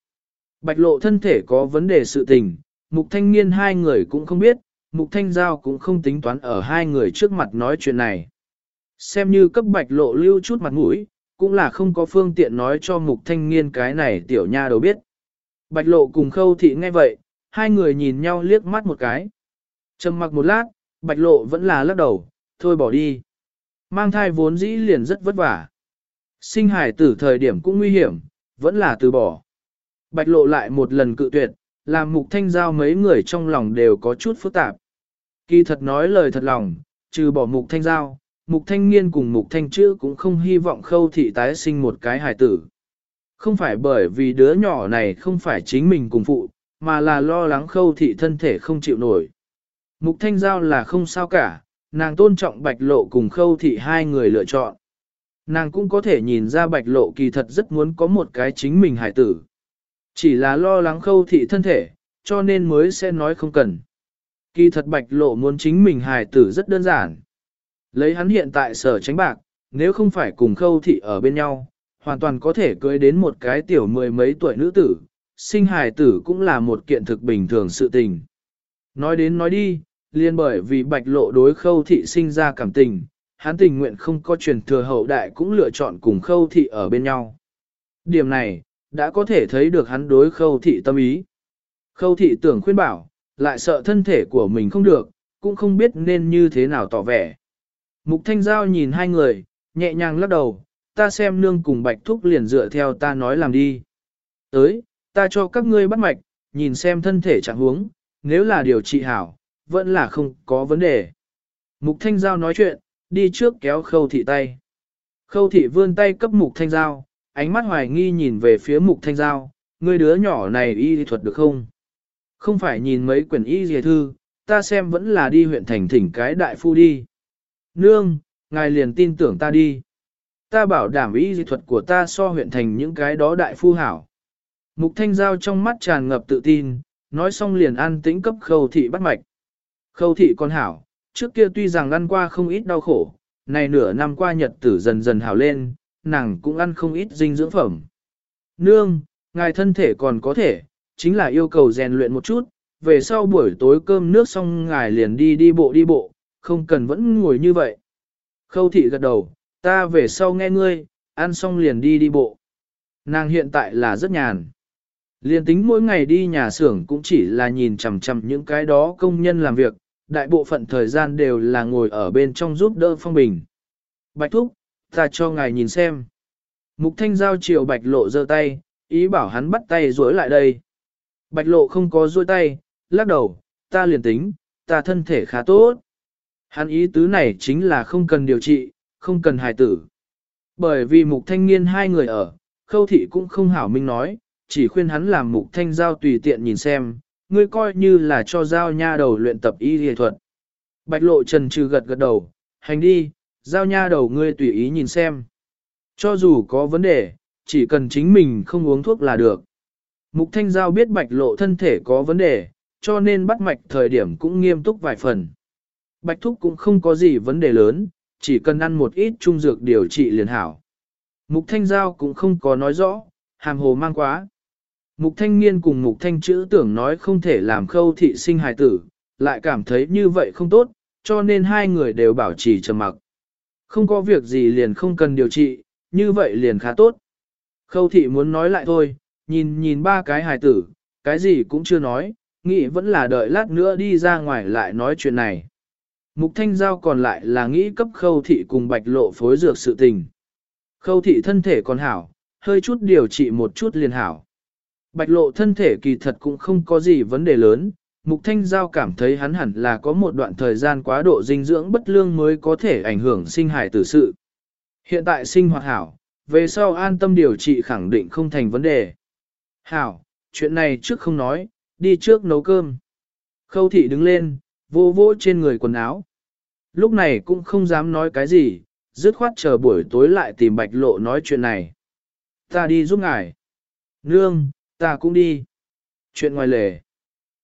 Bạch lộ thân thể có vấn đề sự tình, mục thanh niên hai người cũng không biết, mục thanh giao cũng không tính toán ở hai người trước mặt nói chuyện này. Xem như cấp bạch lộ lưu chút mặt mũi, cũng là không có phương tiện nói cho mục thanh niên cái này tiểu nha đầu biết. Bạch lộ cùng khâu thị nghe vậy, hai người nhìn nhau liếc mắt một cái. Trầm mặc một lát, bạch lộ vẫn là lắc đầu, thôi bỏ đi. Mang thai vốn dĩ liền rất vất vả. Sinh hải tử thời điểm cũng nguy hiểm, vẫn là từ bỏ. Bạch lộ lại một lần cự tuyệt, làm mục thanh giao mấy người trong lòng đều có chút phức tạp. Kỳ thật nói lời thật lòng, trừ bỏ mục thanh giao, mục thanh nghiên cùng mục thanh chữ cũng không hy vọng khâu thị tái sinh một cái hài tử. Không phải bởi vì đứa nhỏ này không phải chính mình cùng phụ, mà là lo lắng khâu thị thân thể không chịu nổi. Mục thanh giao là không sao cả, nàng tôn trọng bạch lộ cùng khâu thị hai người lựa chọn. Nàng cũng có thể nhìn ra bạch lộ kỳ thật rất muốn có một cái chính mình hải tử. Chỉ là lo lắng khâu thị thân thể, cho nên mới sẽ nói không cần. Kỳ thật bạch lộ muốn chính mình hài tử rất đơn giản. Lấy hắn hiện tại sở tránh bạc, nếu không phải cùng khâu thị ở bên nhau, hoàn toàn có thể cưới đến một cái tiểu mười mấy tuổi nữ tử, sinh hài tử cũng là một kiện thực bình thường sự tình. Nói đến nói đi, liên bởi vì bạch lộ đối khâu thị sinh ra cảm tình, hắn tình nguyện không có truyền thừa hậu đại cũng lựa chọn cùng khâu thị ở bên nhau. Điểm này, đã có thể thấy được hắn đối khâu thị tâm ý. Khâu thị tưởng khuyên bảo, lại sợ thân thể của mình không được, cũng không biết nên như thế nào tỏ vẻ. Mục Thanh Giao nhìn hai người, nhẹ nhàng lắc đầu, ta xem nương cùng bạch thúc liền dựa theo ta nói làm đi. Tới, ta cho các ngươi bắt mạch, nhìn xem thân thể trạng huống, nếu là điều trị hảo, vẫn là không có vấn đề. Mục Thanh Giao nói chuyện, đi trước kéo khâu thị tay. Khâu thị vươn tay cấp Mục Thanh Giao, ánh mắt hoài nghi nhìn về phía Mục Thanh Giao, Người đứa nhỏ này y thuật được không? Không phải nhìn mấy quyển y dề thư, ta xem vẫn là đi huyện thành thỉnh cái đại phu đi. Nương, ngài liền tin tưởng ta đi. Ta bảo đảm y dị thuật của ta so huyện thành những cái đó đại phu hảo. Mục thanh giao trong mắt tràn ngập tự tin, nói xong liền ăn tĩnh cấp khâu thị bắt mạch. Khâu thị con hảo, trước kia tuy rằng ăn qua không ít đau khổ, này nửa năm qua nhật tử dần dần hảo lên, nàng cũng ăn không ít dinh dưỡng phẩm. Nương, ngài thân thể còn có thể, chính là yêu cầu rèn luyện một chút, về sau buổi tối cơm nước xong ngài liền đi đi bộ đi bộ, không cần vẫn ngồi như vậy. Khâu thị gật đầu, ta về sau nghe ngươi, ăn xong liền đi đi bộ. Nàng hiện tại là rất nhàn. Liên tính mỗi ngày đi nhà xưởng cũng chỉ là nhìn chằm chằm những cái đó công nhân làm việc, đại bộ phận thời gian đều là ngồi ở bên trong giúp đỡ phong bình. Bạch thúc, ta cho ngài nhìn xem. Mục thanh giao chiều bạch lộ giơ tay, ý bảo hắn bắt tay rối lại đây. Bạch lộ không có rối tay, lắc đầu, ta liền tính, ta thân thể khá tốt. Hắn ý tứ này chính là không cần điều trị, không cần hài tử. Bởi vì mục thanh niên hai người ở, khâu thị cũng không hảo minh nói, chỉ khuyên hắn làm mục thanh giao tùy tiện nhìn xem, ngươi coi như là cho giao nha đầu luyện tập y y thuật. Bạch lộ trần trừ gật gật đầu, hành đi, giao nha đầu ngươi tùy ý nhìn xem. Cho dù có vấn đề, chỉ cần chính mình không uống thuốc là được. Mục thanh giao biết bạch lộ thân thể có vấn đề, cho nên bắt mạch thời điểm cũng nghiêm túc vài phần. Bạch thúc cũng không có gì vấn đề lớn, chỉ cần ăn một ít trung dược điều trị liền hảo. Mục thanh giao cũng không có nói rõ, hàm hồ mang quá. Mục thanh niên cùng mục thanh chữ tưởng nói không thể làm khâu thị sinh hài tử, lại cảm thấy như vậy không tốt, cho nên hai người đều bảo trì trầm mặc. Không có việc gì liền không cần điều trị, như vậy liền khá tốt. Khâu thị muốn nói lại thôi, nhìn nhìn ba cái hài tử, cái gì cũng chưa nói, nghĩ vẫn là đợi lát nữa đi ra ngoài lại nói chuyện này. Mục thanh giao còn lại là nghĩ cấp khâu thị cùng bạch lộ phối dược sự tình. Khâu thị thân thể còn hảo, hơi chút điều trị một chút liền hảo. Bạch lộ thân thể kỳ thật cũng không có gì vấn đề lớn, mục thanh giao cảm thấy hắn hẳn là có một đoạn thời gian quá độ dinh dưỡng bất lương mới có thể ảnh hưởng sinh hải tử sự. Hiện tại sinh hoạt hảo, về sau an tâm điều trị khẳng định không thành vấn đề. Hảo, chuyện này trước không nói, đi trước nấu cơm. Khâu thị đứng lên, vô vô trên người quần áo. Lúc này cũng không dám nói cái gì, dứt khoát chờ buổi tối lại tìm bạch lộ nói chuyện này. Ta đi giúp ngài. Nương, ta cũng đi. Chuyện ngoài lề.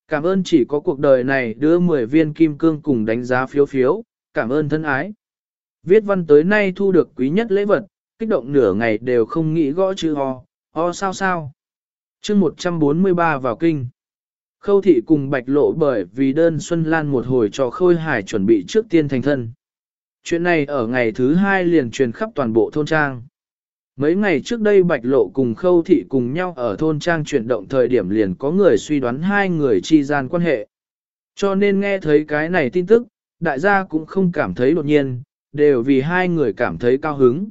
Cảm ơn chỉ có cuộc đời này đưa 10 viên kim cương cùng đánh giá phiếu phiếu, cảm ơn thân ái. Viết văn tới nay thu được quý nhất lễ vật, kích động nửa ngày đều không nghĩ gõ chữ ho, ho sao sao. chương 143 vào kinh. Khâu thị cùng bạch lộ bởi vì đơn Xuân Lan một hồi cho khôi hải chuẩn bị trước tiên thành thân. Chuyện này ở ngày thứ hai liền truyền khắp toàn bộ thôn trang. Mấy ngày trước đây Bạch Lộ cùng Khâu Thị cùng nhau ở thôn trang chuyển động thời điểm liền có người suy đoán hai người chi gian quan hệ. Cho nên nghe thấy cái này tin tức, đại gia cũng không cảm thấy đột nhiên, đều vì hai người cảm thấy cao hứng.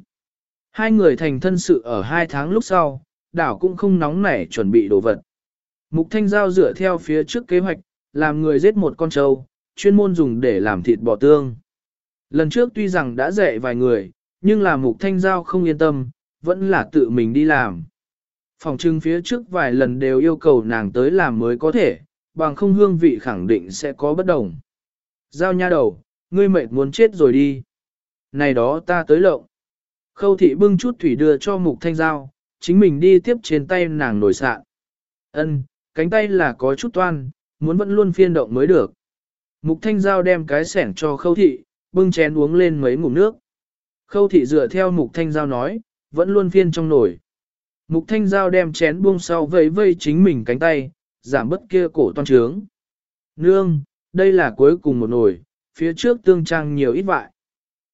Hai người thành thân sự ở hai tháng lúc sau, đảo cũng không nóng nảy chuẩn bị đồ vật. Mục Thanh Giao dựa theo phía trước kế hoạch, làm người giết một con trâu, chuyên môn dùng để làm thịt bò tương. Lần trước tuy rằng đã dạy vài người, nhưng là Mục Thanh Giao không yên tâm, vẫn là tự mình đi làm. Phòng trưng phía trước vài lần đều yêu cầu nàng tới làm mới có thể, bằng không hương vị khẳng định sẽ có bất đồng. Giao nha đầu, ngươi mệt muốn chết rồi đi. Này đó ta tới lộng. Khâu thị bưng chút thủy đưa cho mục thanh giao, chính mình đi tiếp trên tay nàng nổi sạn. Ân, cánh tay là có chút toan, muốn vẫn luôn phiên động mới được. Mục thanh giao đem cái sẻng cho khâu thị, bưng chén uống lên mấy ngụm nước. Khâu thị dựa theo mục thanh giao nói, vẫn luôn phiên trong nồi. Mục thanh giao đem chén buông sau vây vây chính mình cánh tay, giảm bất kia cổ toan trướng. Nương, đây là cuối cùng một nồi, phía trước tương trang nhiều ít vại.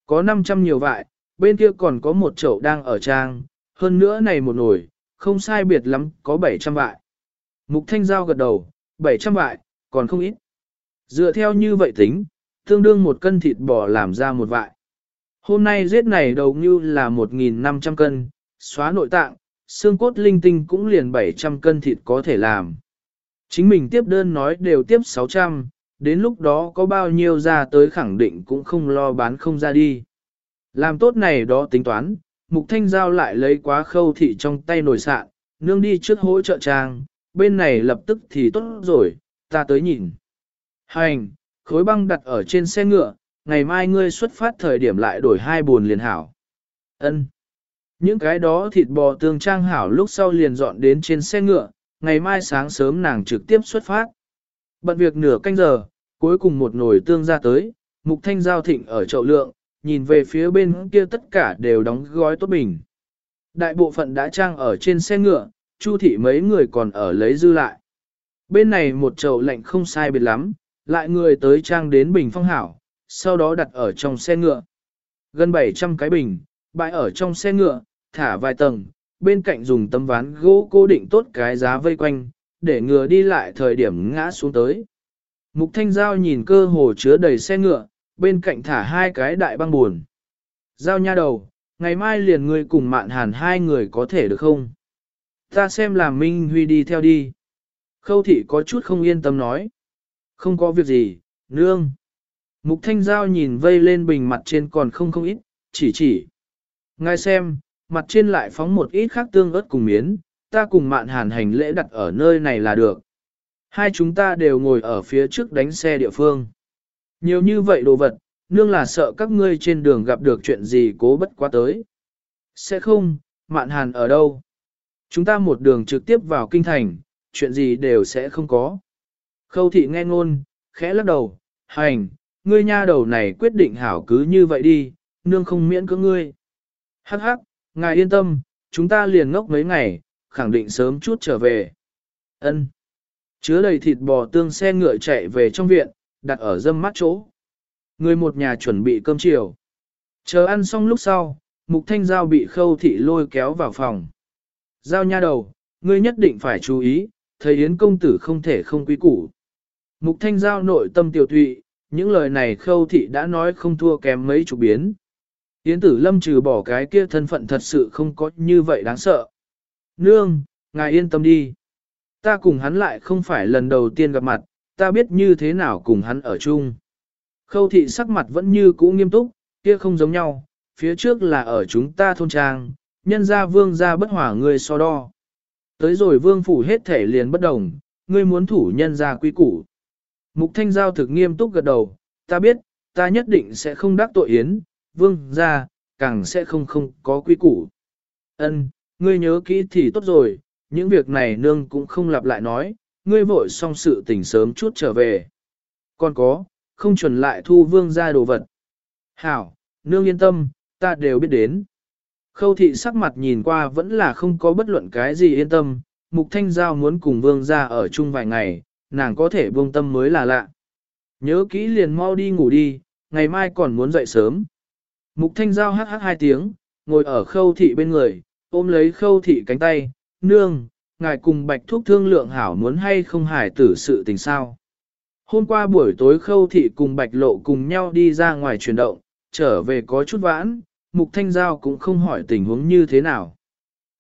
Có 500 nhiều vại, bên kia còn có một chậu đang ở trang, hơn nữa này một nồi, không sai biệt lắm, có 700 vại. Mục thanh giao gật đầu, 700 vại, còn không ít. Dựa theo như vậy tính, tương đương một cân thịt bò làm ra một vại. Hôm nay giết này đầu như là 1.500 cân, xóa nội tạng, xương cốt linh tinh cũng liền 700 cân thịt có thể làm. Chính mình tiếp đơn nói đều tiếp 600, đến lúc đó có bao nhiêu ra tới khẳng định cũng không lo bán không ra đi. Làm tốt này đó tính toán, Mục Thanh Giao lại lấy quá khâu thị trong tay nồi sạn, nương đi trước hỗ trợ trang, bên này lập tức thì tốt rồi, ta tới nhìn. Hành, khối băng đặt ở trên xe ngựa, ngày mai ngươi xuất phát thời điểm lại đổi hai buồn liền hảo. Ân. Những cái đó thịt bò tương trang hảo lúc sau liền dọn đến trên xe ngựa, ngày mai sáng sớm nàng trực tiếp xuất phát. Bận việc nửa canh giờ, cuối cùng một nồi tương ra tới, mục thanh giao thịnh ở chậu lượng, nhìn về phía bên kia tất cả đều đóng gói tốt bình. Đại bộ phận đã trang ở trên xe ngựa, chu thị mấy người còn ở lấy dư lại. Bên này một chậu lạnh không sai biệt lắm, lại người tới trang đến bình phong hảo, sau đó đặt ở trong xe ngựa. Gần 700 cái bình, bãi ở trong xe ngựa, thả vài tầng, bên cạnh dùng tấm ván gỗ cố định tốt cái giá vây quanh, để ngừa đi lại thời điểm ngã xuống tới. Mục Thanh Giao nhìn cơ hồ chứa đầy xe ngựa, bên cạnh thả hai cái đại băng buồn. Giao nha đầu, ngày mai liền ngươi cùng mạn hàn hai người có thể được không? Ta xem là Minh Huy đi theo đi. Khâu thị có chút không yên tâm nói. Không có việc gì, nương. Mục Thanh Giao nhìn vây lên bình mặt trên còn không không ít, chỉ chỉ. Ngài xem, mặt trên lại phóng một ít khác tương ớt cùng miến, ta cùng mạn hàn hành lễ đặt ở nơi này là được. Hai chúng ta đều ngồi ở phía trước đánh xe địa phương. Nhiều như vậy đồ vật, nương là sợ các ngươi trên đường gặp được chuyện gì cố bất quá tới. Sẽ không, mạn hàn ở đâu? Chúng ta một đường trực tiếp vào kinh thành, chuyện gì đều sẽ không có. Khâu thị nghe ngôn, khẽ lắc đầu, hành, ngươi nha đầu này quyết định hảo cứ như vậy đi, nương không miễn cưỡng ngươi. Hắc hắc, ngài yên tâm, chúng ta liền ngốc mấy ngày, khẳng định sớm chút trở về. Ân. Chứa đầy thịt bò tương xe ngựa chạy về trong viện, đặt ở dâm mắt chỗ. Người một nhà chuẩn bị cơm chiều. Chờ ăn xong lúc sau, mục thanh giao bị khâu thị lôi kéo vào phòng. Giao nha đầu, ngươi nhất định phải chú ý, thầy Yến công tử không thể không quý củ. Mục thanh giao nội tâm tiểu thụy, những lời này khâu thị đã nói không thua kém mấy chục biến. Yến tử lâm trừ bỏ cái kia thân phận thật sự không có như vậy đáng sợ. Nương, ngài yên tâm đi. Ta cùng hắn lại không phải lần đầu tiên gặp mặt, ta biết như thế nào cùng hắn ở chung. Khâu thị sắc mặt vẫn như cũ nghiêm túc, kia không giống nhau, phía trước là ở chúng ta thôn trang, nhân gia vương gia bất hỏa người so đo. Tới rồi vương phủ hết thể liền bất đồng, ngươi muốn thủ nhân gia quy củ. Mục thanh giao thực nghiêm túc gật đầu, ta biết, ta nhất định sẽ không đắc tội yến, vương ra, càng sẽ không không có quy củ. Ân, ngươi nhớ kỹ thì tốt rồi, những việc này nương cũng không lặp lại nói, ngươi vội xong sự tình sớm chút trở về. Còn có, không chuẩn lại thu vương ra đồ vật. Hảo, nương yên tâm, ta đều biết đến. Khâu thị sắc mặt nhìn qua vẫn là không có bất luận cái gì yên tâm, mục thanh giao muốn cùng vương ra ở chung vài ngày, nàng có thể buông tâm mới là lạ. Nhớ kỹ liền mau đi ngủ đi, ngày mai còn muốn dậy sớm. Mục thanh giao hát hát hai tiếng, ngồi ở khâu thị bên người, ôm lấy khâu thị cánh tay, nương, ngài cùng bạch thuốc thương lượng hảo muốn hay không hải tử sự tình sao. Hôm qua buổi tối khâu thị cùng bạch lộ cùng nhau đi ra ngoài chuyển động, trở về có chút vãn, mục thanh giao cũng không hỏi tình huống như thế nào.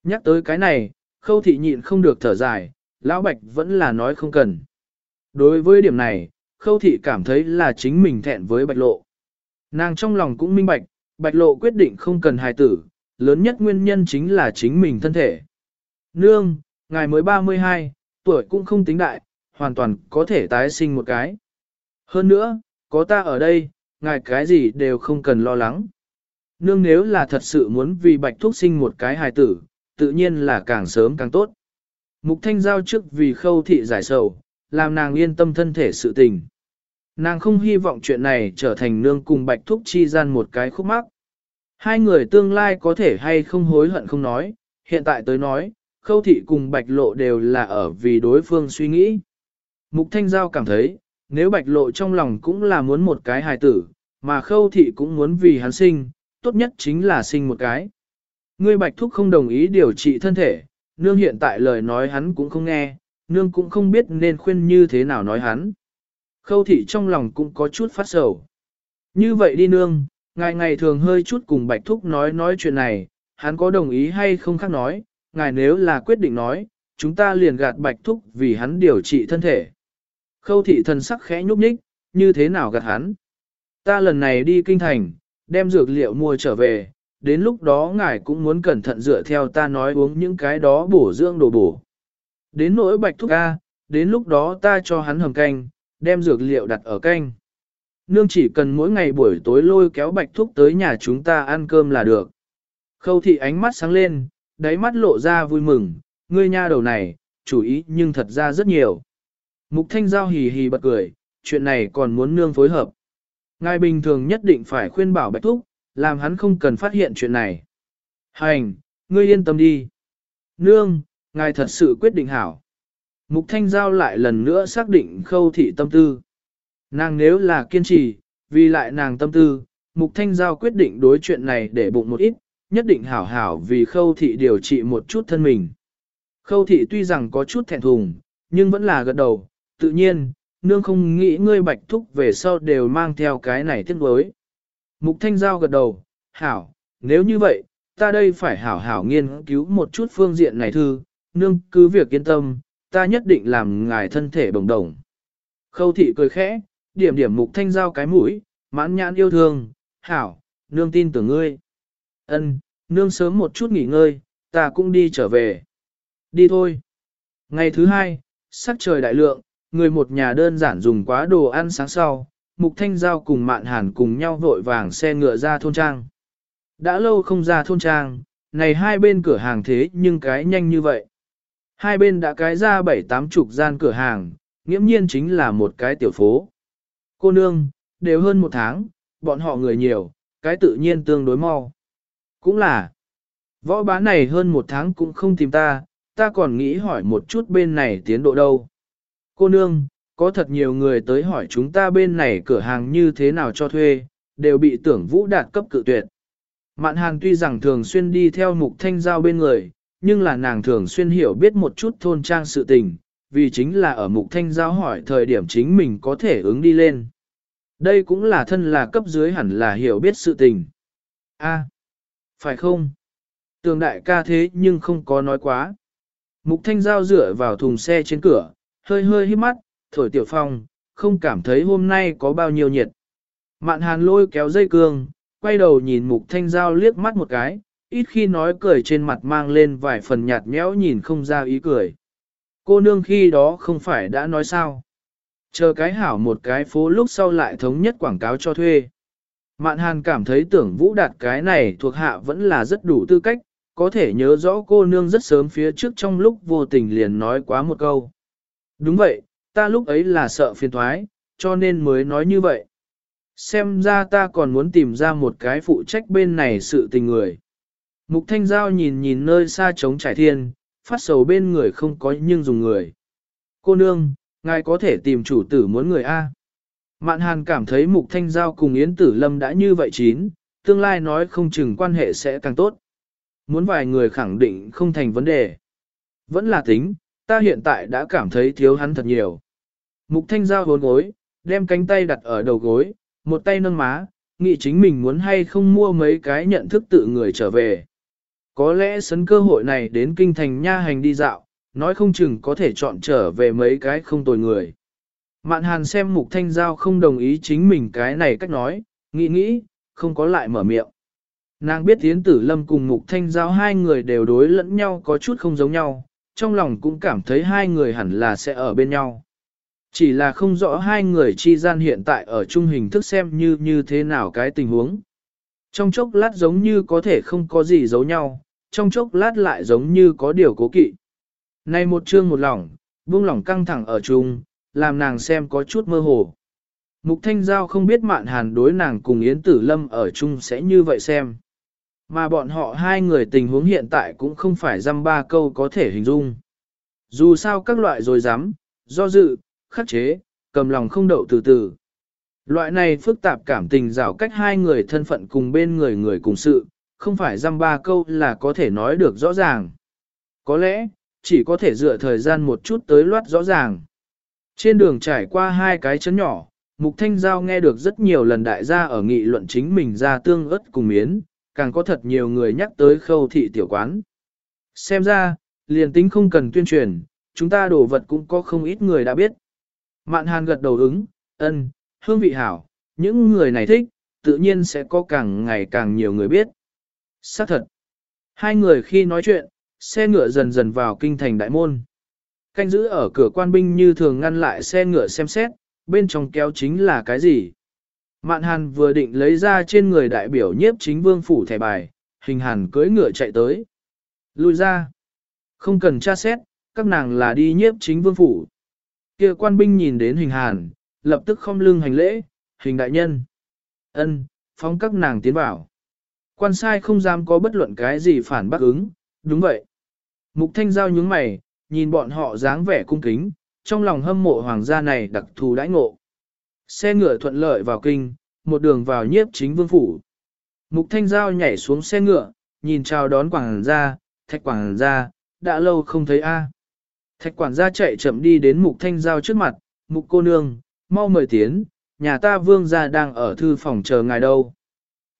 Nhắc tới cái này, khâu thị nhịn không được thở dài, lão bạch vẫn là nói không cần. Đối với điểm này, khâu thị cảm thấy là chính mình thẹn với bạch lộ. Nàng trong lòng cũng minh bạch, bạch lộ quyết định không cần hài tử, lớn nhất nguyên nhân chính là chính mình thân thể. Nương, ngài mới 32, tuổi cũng không tính đại, hoàn toàn có thể tái sinh một cái. Hơn nữa, có ta ở đây, ngài cái gì đều không cần lo lắng. Nương nếu là thật sự muốn vì bạch thuốc sinh một cái hài tử, tự nhiên là càng sớm càng tốt. Mục thanh giao trước vì khâu thị giải sầu, làm nàng yên tâm thân thể sự tình. Nàng không hy vọng chuyện này trở thành nương cùng bạch thúc chi gian một cái khúc mắc. Hai người tương lai có thể hay không hối hận không nói, hiện tại tới nói, khâu thị cùng bạch lộ đều là ở vì đối phương suy nghĩ. Mục Thanh Giao cảm thấy, nếu bạch lộ trong lòng cũng là muốn một cái hài tử, mà khâu thị cũng muốn vì hắn sinh, tốt nhất chính là sinh một cái. Ngươi bạch thúc không đồng ý điều trị thân thể, nương hiện tại lời nói hắn cũng không nghe, nương cũng không biết nên khuyên như thế nào nói hắn. Khâu thị trong lòng cũng có chút phát sầu. Như vậy đi nương, ngài ngày thường hơi chút cùng bạch thúc nói nói chuyện này, hắn có đồng ý hay không khác nói, ngài nếu là quyết định nói, chúng ta liền gạt bạch thúc vì hắn điều trị thân thể. Khâu thị thần sắc khẽ nhúc nhích, như thế nào gạt hắn. Ta lần này đi kinh thành, đem dược liệu mua trở về, đến lúc đó ngài cũng muốn cẩn thận dựa theo ta nói uống những cái đó bổ dưỡng đồ bổ. Đến nỗi bạch thúc A, đến lúc đó ta cho hắn hầm canh, đem dược liệu đặt ở canh. Nương chỉ cần mỗi ngày buổi tối lôi kéo bạch thúc tới nhà chúng ta ăn cơm là được. Khâu thị ánh mắt sáng lên, đáy mắt lộ ra vui mừng, ngươi nha đầu này, chủ ý nhưng thật ra rất nhiều. Mục thanh giao hì hì bật cười, chuyện này còn muốn nương phối hợp. Ngài bình thường nhất định phải khuyên bảo bạch thúc, làm hắn không cần phát hiện chuyện này. Hành, ngươi yên tâm đi. Nương, ngài thật sự quyết định hảo. Mục thanh giao lại lần nữa xác định khâu thị tâm tư. Nàng nếu là kiên trì, vì lại nàng tâm tư, mục thanh giao quyết định đối chuyện này để bụng một ít, nhất định hảo hảo vì khâu thị điều trị một chút thân mình. Khâu thị tuy rằng có chút thẹn thùng, nhưng vẫn là gật đầu, tự nhiên, nương không nghĩ ngươi bạch thúc về sau đều mang theo cái này tiếc đối. Mục thanh giao gật đầu, hảo, nếu như vậy, ta đây phải hảo hảo nghiên cứu một chút phương diện này thư, nương cứ việc yên tâm, ta nhất định làm ngài thân thể bồng đồng. Khâu thị cười khẽ, điểm điểm mục thanh giao cái mũi, mãn nhãn yêu thương, hảo, nương tin tưởng ngươi. Ân, nương sớm một chút nghỉ ngơi, ta cũng đi trở về. Đi thôi. Ngày thứ hai, sắc trời đại lượng, người một nhà đơn giản dùng quá đồ ăn sáng sau, Mục Thanh Giao cùng Mạn Hàn cùng nhau vội vàng xe ngựa ra thôn trang. Đã lâu không ra thôn trang, này hai bên cửa hàng thế nhưng cái nhanh như vậy. Hai bên đã cái ra bảy tám chục gian cửa hàng, nghiễm nhiên chính là một cái tiểu phố. Cô nương, đều hơn một tháng, bọn họ người nhiều, cái tự nhiên tương đối mau. Cũng là, võ bá này hơn một tháng cũng không tìm ta, ta còn nghĩ hỏi một chút bên này tiến độ đâu. Cô nương, có thật nhiều người tới hỏi chúng ta bên này cửa hàng như thế nào cho thuê, đều bị tưởng vũ đạt cấp cự tuyệt. Mạn hàng tuy rằng thường xuyên đi theo mục thanh giao bên người, nhưng là nàng thường xuyên hiểu biết một chút thôn trang sự tình, vì chính là ở mục thanh giao hỏi thời điểm chính mình có thể ứng đi lên. Đây cũng là thân là cấp dưới hẳn là hiểu biết sự tình. A, phải không? Tường đại ca thế nhưng không có nói quá. Mục thanh giao dựa vào thùng xe trên cửa, hơi hơi hít mắt, thổi tiểu phong, không cảm thấy hôm nay có bao nhiêu nhiệt. Mạn hàn lôi kéo dây cương, quay đầu nhìn mục thanh giao liếc mắt một cái, ít khi nói cười trên mặt mang lên vài phần nhạt nhẽo nhìn không ra ý cười. Cô nương khi đó không phải đã nói sao. Chờ cái hảo một cái phố lúc sau lại thống nhất quảng cáo cho thuê. Mạn Hàn cảm thấy tưởng Vũ Đạt cái này thuộc hạ vẫn là rất đủ tư cách, có thể nhớ rõ cô nương rất sớm phía trước trong lúc vô tình liền nói quá một câu. Đúng vậy, ta lúc ấy là sợ phiền thoái, cho nên mới nói như vậy. Xem ra ta còn muốn tìm ra một cái phụ trách bên này sự tình người. Mục Thanh Giao nhìn nhìn nơi xa trống trải thiên, phát sầu bên người không có nhưng dùng người. Cô nương, ngài có thể tìm chủ tử muốn người A. Mạn Hàn cảm thấy Mục Thanh Giao cùng Yến Tử Lâm đã như vậy chín, tương lai nói không chừng quan hệ sẽ càng tốt. Muốn vài người khẳng định không thành vấn đề. Vẫn là tính, ta hiện tại đã cảm thấy thiếu hắn thật nhiều. Mục Thanh Giao hốn gối, đem cánh tay đặt ở đầu gối, một tay nâng má, nghĩ chính mình muốn hay không mua mấy cái nhận thức tự người trở về. Có lẽ sấn cơ hội này đến kinh thành nha hành đi dạo, nói không chừng có thể chọn trở về mấy cái không tồi người. Mạn hàn xem mục thanh giao không đồng ý chính mình cái này cách nói, nghĩ nghĩ, không có lại mở miệng. Nàng biết tiến tử lâm cùng mục thanh giao hai người đều đối lẫn nhau có chút không giống nhau, trong lòng cũng cảm thấy hai người hẳn là sẽ ở bên nhau. Chỉ là không rõ hai người chi gian hiện tại ở chung hình thức xem như như thế nào cái tình huống. Trong chốc lát giống như có thể không có gì giấu nhau, trong chốc lát lại giống như có điều cố kỵ. Này một chương một lòng, buông lỏng căng thẳng ở chung, làm nàng xem có chút mơ hồ. Mục Thanh Giao không biết mạn hàn đối nàng cùng Yến Tử Lâm ở chung sẽ như vậy xem. Mà bọn họ hai người tình huống hiện tại cũng không phải dăm ba câu có thể hình dung. Dù sao các loại rồi dám, do dự, khắc chế, cầm lòng không đậu từ từ. Loại này phức tạp cảm tình rào cách hai người thân phận cùng bên người người cùng sự, không phải dăm ba câu là có thể nói được rõ ràng. Có lẽ, chỉ có thể dựa thời gian một chút tới loát rõ ràng. Trên đường trải qua hai cái chấn nhỏ, Mục Thanh Giao nghe được rất nhiều lần đại gia ở nghị luận chính mình ra tương ớt cùng miến, càng có thật nhiều người nhắc tới khâu thị tiểu quán. Xem ra, liền tính không cần tuyên truyền, chúng ta đổ vật cũng có không ít người đã biết. Mạn Hàn gật đầu ứng, ân, hương vị hảo, những người này thích, tự nhiên sẽ có càng ngày càng nhiều người biết. Xác thật. Hai người khi nói chuyện, xe ngựa dần dần vào kinh thành đại môn. Canh giữ ở cửa quan binh như thường ngăn lại xe ngựa xem xét, bên trong kéo chính là cái gì. Mạn hàn vừa định lấy ra trên người đại biểu nhiếp chính vương phủ thẻ bài, hình hàn cưỡi ngựa chạy tới. Lui ra. Không cần tra xét, các nàng là đi nhiếp chính vương phủ. kia quan binh nhìn đến hình hàn, lập tức không lưng hành lễ, hình đại nhân. ân phóng các nàng tiến vào. Quan sai không dám có bất luận cái gì phản bác ứng, đúng vậy. Mục thanh giao nhướng mày, nhìn bọn họ dáng vẻ cung kính, trong lòng hâm mộ hoàng gia này đặc thù đãi ngộ. Xe ngựa thuận lợi vào kinh, một đường vào nhiếp chính vương phủ. Mục thanh giao nhảy xuống xe ngựa, nhìn chào đón quảng gia, thạch quảng gia, đã lâu không thấy a. Thạch quản gia chạy chậm đi đến mục thanh giao trước mặt, mục cô nương, mau mời tiến, nhà ta vương gia đang ở thư phòng chờ ngài đâu.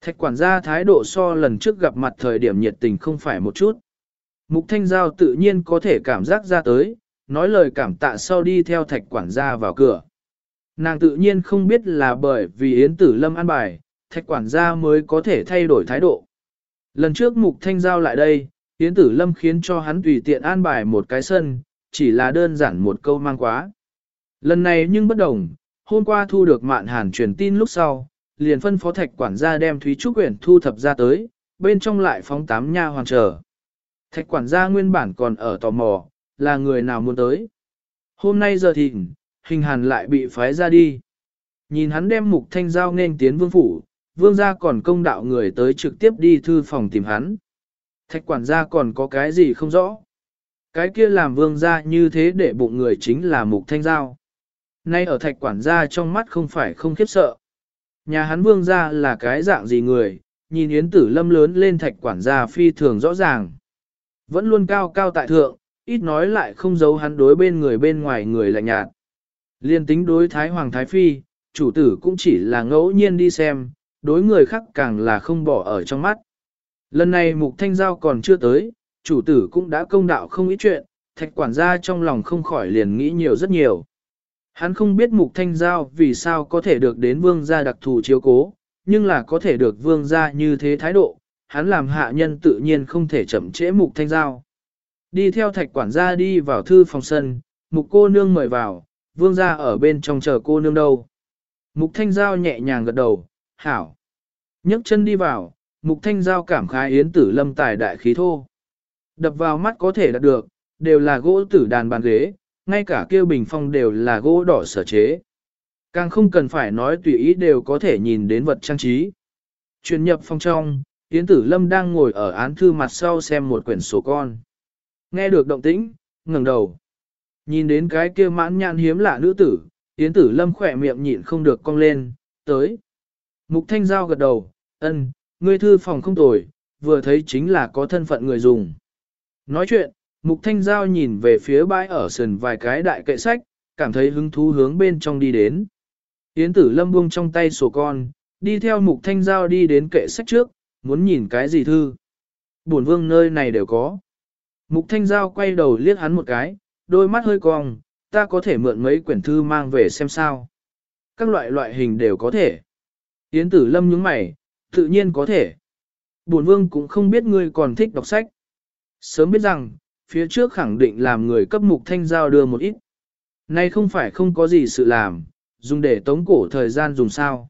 Thạch quản gia thái độ so lần trước gặp mặt thời điểm nhiệt tình không phải một chút. Mục thanh giao tự nhiên có thể cảm giác ra tới, nói lời cảm tạ sau đi theo thạch quản gia vào cửa. Nàng tự nhiên không biết là bởi vì Yến Tử Lâm an bài, thạch quản gia mới có thể thay đổi thái độ. Lần trước mục thanh giao lại đây, Yến Tử Lâm khiến cho hắn tùy tiện an bài một cái sân, chỉ là đơn giản một câu mang quá. Lần này nhưng bất đồng, hôm qua thu được mạn hàn truyền tin lúc sau, liền phân phó thạch quản gia đem Thúy Trúc Quyển thu thập ra tới, bên trong lại phóng tám nha hoàn trở. Thạch quản gia nguyên bản còn ở tò mò, là người nào muốn tới. Hôm nay giờ thịnh, hình hàn lại bị phái ra đi. Nhìn hắn đem mục thanh giao nên tiến vương phủ, vương gia còn công đạo người tới trực tiếp đi thư phòng tìm hắn. Thạch quản gia còn có cái gì không rõ. Cái kia làm vương gia như thế để bụng người chính là mục thanh giao. Nay ở thạch quản gia trong mắt không phải không khiếp sợ. Nhà hắn vương gia là cái dạng gì người, nhìn yến tử lâm lớn lên thạch quản gia phi thường rõ ràng. Vẫn luôn cao cao tại thượng, ít nói lại không giấu hắn đối bên người bên ngoài người lạnh nhạt. Liên tính đối Thái Hoàng Thái Phi, chủ tử cũng chỉ là ngẫu nhiên đi xem, đối người khác càng là không bỏ ở trong mắt. Lần này Mục Thanh Giao còn chưa tới, chủ tử cũng đã công đạo không ít chuyện, thạch quản gia trong lòng không khỏi liền nghĩ nhiều rất nhiều. Hắn không biết Mục Thanh Giao vì sao có thể được đến vương gia đặc thù chiếu cố, nhưng là có thể được vương gia như thế thái độ, hắn làm hạ nhân tự nhiên không thể chậm trễ Mục Thanh Giao. Đi theo thạch quản gia đi vào thư phòng sân, Mục cô nương mời vào, vương gia ở bên trong chờ cô nương đâu. Mục Thanh Giao nhẹ nhàng gật đầu, hảo. nhấc chân đi vào, Mục Thanh Giao cảm khái yến tử lâm tài đại khí thô. Đập vào mắt có thể đạt được, đều là gỗ tử đàn bàn ghế, ngay cả kêu bình phong đều là gỗ đỏ sở chế. Càng không cần phải nói tùy ý đều có thể nhìn đến vật trang trí. Chuyển nhập phòng trong, Yến Tử Lâm đang ngồi ở án thư mặt sau xem một quyển sổ con. Nghe được động tĩnh, ngẩng đầu. Nhìn đến cái kia mãn nhãn hiếm lạ nữ tử, Yến Tử Lâm khỏe miệng nhịn không được cong lên, tới. Mục Thanh Giao gật đầu, ân, ngươi thư phòng không tồi, vừa thấy chính là có thân phận người dùng. Nói chuyện, Mục Thanh Giao nhìn về phía bãi ở sườn vài cái đại kệ sách, cảm thấy hứng thú hướng bên trong đi đến. Yến Tử Lâm buông trong tay sổ con, đi theo Mục Thanh Giao đi đến kệ sách trước, muốn nhìn cái gì thư. Bổn vương nơi này đều có. Mục Thanh Giao quay đầu liếc hắn một cái, đôi mắt hơi cong, ta có thể mượn mấy quyển thư mang về xem sao. Các loại loại hình đều có thể. Yến Tử Lâm nhướng mày, tự nhiên có thể. Bổn vương cũng không biết ngươi còn thích đọc sách. Sớm biết rằng, phía trước khẳng định làm người cấp mục thanh giao đưa một ít. Nay không phải không có gì sự làm, dùng để tống cổ thời gian dùng sao.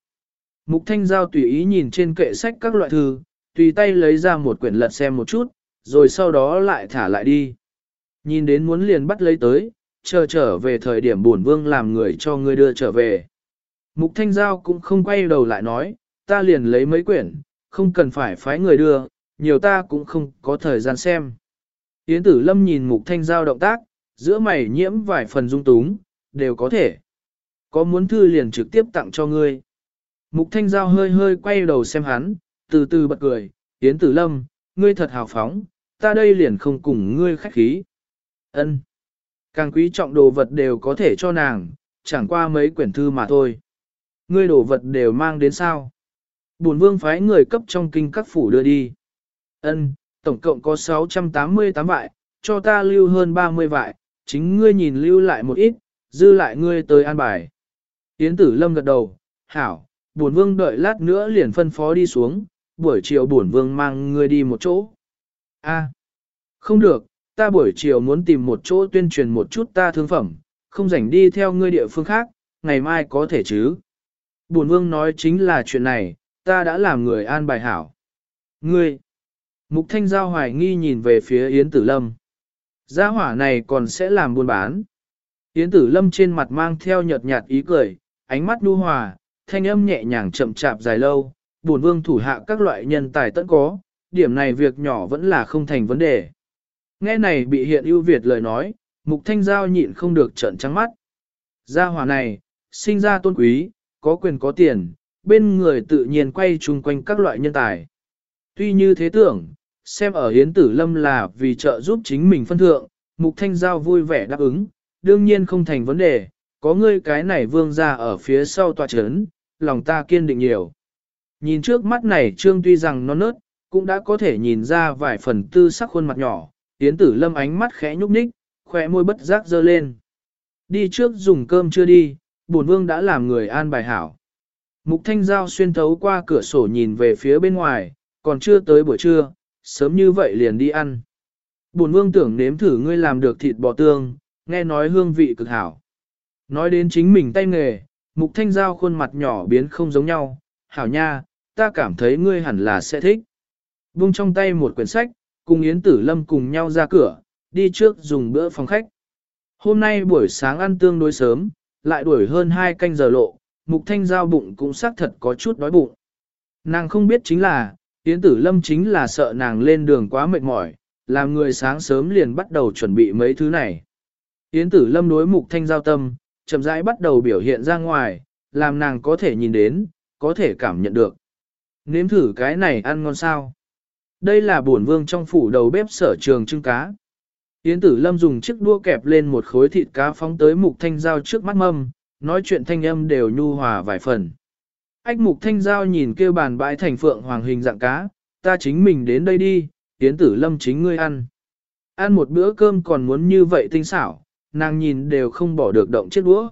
Mục thanh giao tùy ý nhìn trên kệ sách các loại thư, tùy tay lấy ra một quyển lật xem một chút, rồi sau đó lại thả lại đi. Nhìn đến muốn liền bắt lấy tới, chờ trở về thời điểm bổn vương làm người cho ngươi đưa trở về. Mục thanh giao cũng không quay đầu lại nói, ta liền lấy mấy quyển, không cần phải phái người đưa, nhiều ta cũng không có thời gian xem. Yến tử lâm nhìn mục thanh giao động tác, giữa mày nhiễm vài phần dung túng, đều có thể. Có muốn thư liền trực tiếp tặng cho ngươi. Mục thanh giao hơi hơi quay đầu xem hắn, từ từ bật cười, Yến tử lâm, ngươi thật hào phóng, ta đây liền không cùng ngươi khách khí. Ân, Càng quý trọng đồ vật đều có thể cho nàng, chẳng qua mấy quyển thư mà thôi. Ngươi đồ vật đều mang đến sao? Bổn vương phái người cấp trong kinh các phủ đưa đi. Ân, tổng cộng có 688 vại, cho ta lưu hơn 30 vại, chính ngươi nhìn lưu lại một ít, dư lại ngươi tới an bài. Yến tử lâm gật đầu, hảo, bổn vương đợi lát nữa liền phân phó đi xuống, buổi chiều bổn vương mang ngươi đi một chỗ. A, không được, ta buổi chiều muốn tìm một chỗ tuyên truyền một chút ta thương phẩm, không rảnh đi theo ngươi địa phương khác, ngày mai có thể chứ. Bổn vương nói chính là chuyện này, ta đã làm người an bài hảo. Ngươi, Mục Thanh Giao hoài nghi nhìn về phía Yến Tử Lâm. Gia hỏa này còn sẽ làm buôn bán. Yến Tử Lâm trên mặt mang theo nhợt nhạt ý cười, ánh mắt nhu hòa, thanh âm nhẹ nhàng chậm chạp dài lâu, bổn vương thủ hạ các loại nhân tài tận có, điểm này việc nhỏ vẫn là không thành vấn đề. Nghe này bị hiện ưu việt lời nói, Mục Thanh Giao nhịn không được trợn trắng mắt. Gia hỏa này, sinh ra tôn quý, có quyền có tiền, bên người tự nhiên quay chung quanh các loại nhân tài. Tuy như thế tưởng, xem ở hiến tử lâm là vì trợ giúp chính mình phân thượng, mục thanh giao vui vẻ đáp ứng, đương nhiên không thành vấn đề, có ngươi cái này vương ra ở phía sau tòa chấn, lòng ta kiên định nhiều. Nhìn trước mắt này trương tuy rằng non nớt, cũng đã có thể nhìn ra vài phần tư sắc khuôn mặt nhỏ, hiến tử lâm ánh mắt khẽ nhúc nhích, khỏe môi bất giác dơ lên. Đi trước dùng cơm chưa đi, bổn vương đã làm người an bài hảo. Mục thanh giao xuyên thấu qua cửa sổ nhìn về phía bên ngoài, còn chưa tới buổi trưa, sớm như vậy liền đi ăn. Bổn vương tưởng nếm thử ngươi làm được thịt bò tương, nghe nói hương vị cực hảo. Nói đến chính mình tay nghề, mục thanh giao khuôn mặt nhỏ biến không giống nhau, hảo nha, ta cảm thấy ngươi hẳn là sẽ thích. Vung trong tay một quyển sách, cùng Yến Tử Lâm cùng nhau ra cửa, đi trước dùng bữa phòng khách. Hôm nay buổi sáng ăn tương đối sớm, lại đuổi hơn 2 canh giờ lộ, mục thanh giao bụng cũng xác thật có chút đói bụng. Nàng không biết chính là, Yến tử lâm chính là sợ nàng lên đường quá mệt mỏi, làm người sáng sớm liền bắt đầu chuẩn bị mấy thứ này. Yến tử lâm đối mục thanh giao tâm, chậm rãi bắt đầu biểu hiện ra ngoài, làm nàng có thể nhìn đến, có thể cảm nhận được. Nếm thử cái này ăn ngon sao. Đây là bổn vương trong phủ đầu bếp sở trường trưng cá. Yến tử lâm dùng chiếc đua kẹp lên một khối thịt cá phóng tới mục thanh giao trước mắt mâm, nói chuyện thanh âm đều nhu hòa vài phần. Ách mục thanh giao nhìn kêu bàn bãi thành phượng hoàng hình dạng cá, ta chính mình đến đây đi, tiến tử lâm chính ngươi ăn. Ăn một bữa cơm còn muốn như vậy tinh xảo, nàng nhìn đều không bỏ được động chiếc đũa.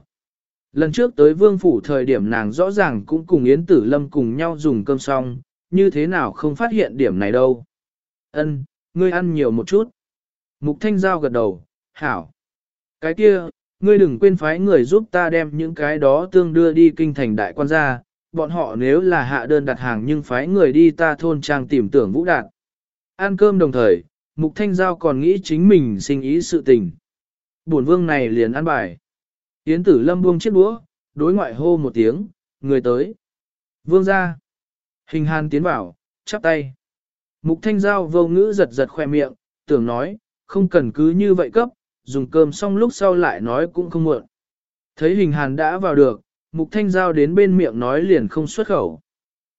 Lần trước tới vương phủ thời điểm nàng rõ ràng cũng cùng Yến Tử Lâm cùng nhau dùng cơm xong, như thế nào không phát hiện điểm này đâu. Ân, ngươi ăn nhiều một chút. Mục Thanh Giao gật đầu, hảo. Cái kia, Ngươi đừng quên phái người giúp ta đem những cái đó tương đưa đi kinh thành đại quan gia, bọn họ nếu là hạ đơn đặt hàng nhưng phái người đi ta thôn trang tìm tưởng vũ đạt. Ăn cơm đồng thời, Mục Thanh Giao còn nghĩ chính mình sinh ý sự tình. Bổn vương này liền ăn bài. Yến tử lâm buông chiếc đũa, đối ngoại hô một tiếng, người tới. Vương ra. Hình hàn tiến vào, chắp tay. Mục Thanh Giao vô ngữ giật giật khoe miệng, tưởng nói, không cần cứ như vậy cấp, dùng cơm xong lúc sau lại nói cũng không muộn. Thấy hình hàn đã vào được, Mục Thanh Giao đến bên miệng nói liền không xuất khẩu.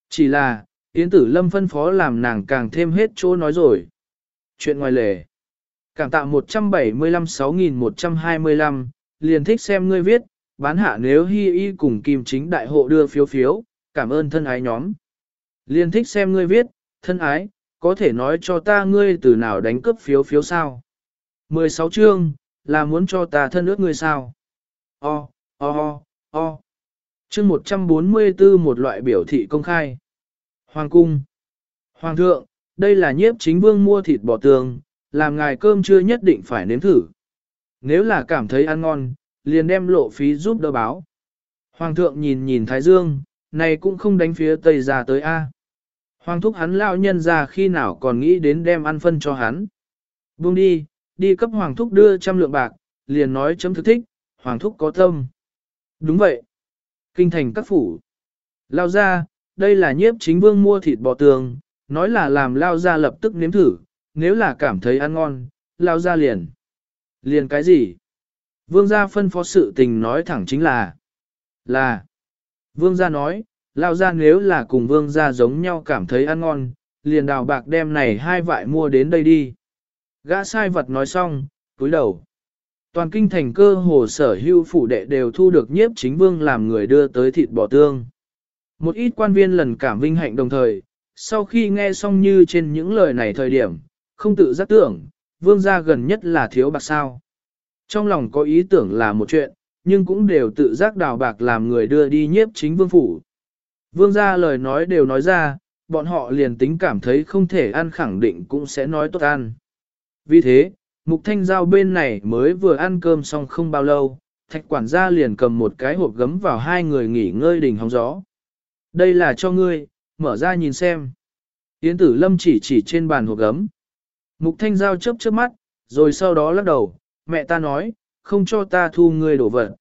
Chỉ là, Yến Tử Lâm phân phó làm nàng càng thêm hết chỗ nói rồi. Chuyện ngoài lề. Cảm tạ 175-6125, liền thích xem ngươi viết, bán hạ nếu hi y cùng kim chính đại hộ đưa phiếu phiếu, cảm ơn thân ái nhóm. Liền thích xem ngươi viết, thân ái, có thể nói cho ta ngươi từ nào đánh cướp phiếu phiếu sao. 16 chương, là muốn cho ta thân ước ngươi sao. O, o, o, o. Chương 144 một loại biểu thị công khai. Hoàng cung. Hoàng thượng, đây là nhiếp chính vương mua thịt bò tường, làm ngài cơm chưa nhất định phải nếm thử. Nếu là cảm thấy ăn ngon, liền đem lộ phí giúp đỡ báo. Hoàng thượng nhìn nhìn Thái Dương, này cũng không đánh phía Tây ra tới A. Hoàng thúc hắn lao nhân ra khi nào còn nghĩ đến đem ăn phân cho hắn. Buông đi, đi cấp Hoàng thúc đưa trăm lượng bạc, liền nói chấm thực thích, Hoàng thúc có tâm. Đúng vậy. Kinh thành các phủ. Lao ra, đây là nhiếp chính vương mua thịt bò tường, nói là làm lao ra lập tức nếm thử, nếu là cảm thấy ăn ngon, lao ra liền. Liền cái gì? Vương gia phân phó sự tình nói thẳng chính là, là, vương gia nói, lao ra nếu là cùng vương gia giống nhau cảm thấy ăn ngon, liền đào bạc đem này hai vại mua đến đây đi. Gã sai vật nói xong, cúi đầu. Toàn kinh thành cơ hồ sở hưu phủ đệ đều thu được nhiếp chính vương làm người đưa tới thịt bò tương. Một ít quan viên lần cảm vinh hạnh đồng thời, sau khi nghe xong như trên những lời này thời điểm, không tự giác tưởng, vương gia gần nhất là thiếu bạc sao. Trong lòng có ý tưởng là một chuyện, nhưng cũng đều tự giác đào bạc làm người đưa đi nhiếp chính vương phủ. Vương gia lời nói đều nói ra, bọn họ liền tính cảm thấy không thể ăn khẳng định cũng sẽ nói tốt ăn. Vì thế, Mục Thanh Giao bên này mới vừa ăn cơm xong không bao lâu, thạch quản gia liền cầm một cái hộp gấm vào hai người nghỉ ngơi đỉnh hóng gió. Đây là cho ngươi, mở ra nhìn xem. Yến tử lâm chỉ chỉ trên bàn hộp gấm. Mục Thanh Giao chớp chớp mắt, rồi sau đó lắc đầu, mẹ ta nói, không cho ta thu ngươi đổ vật.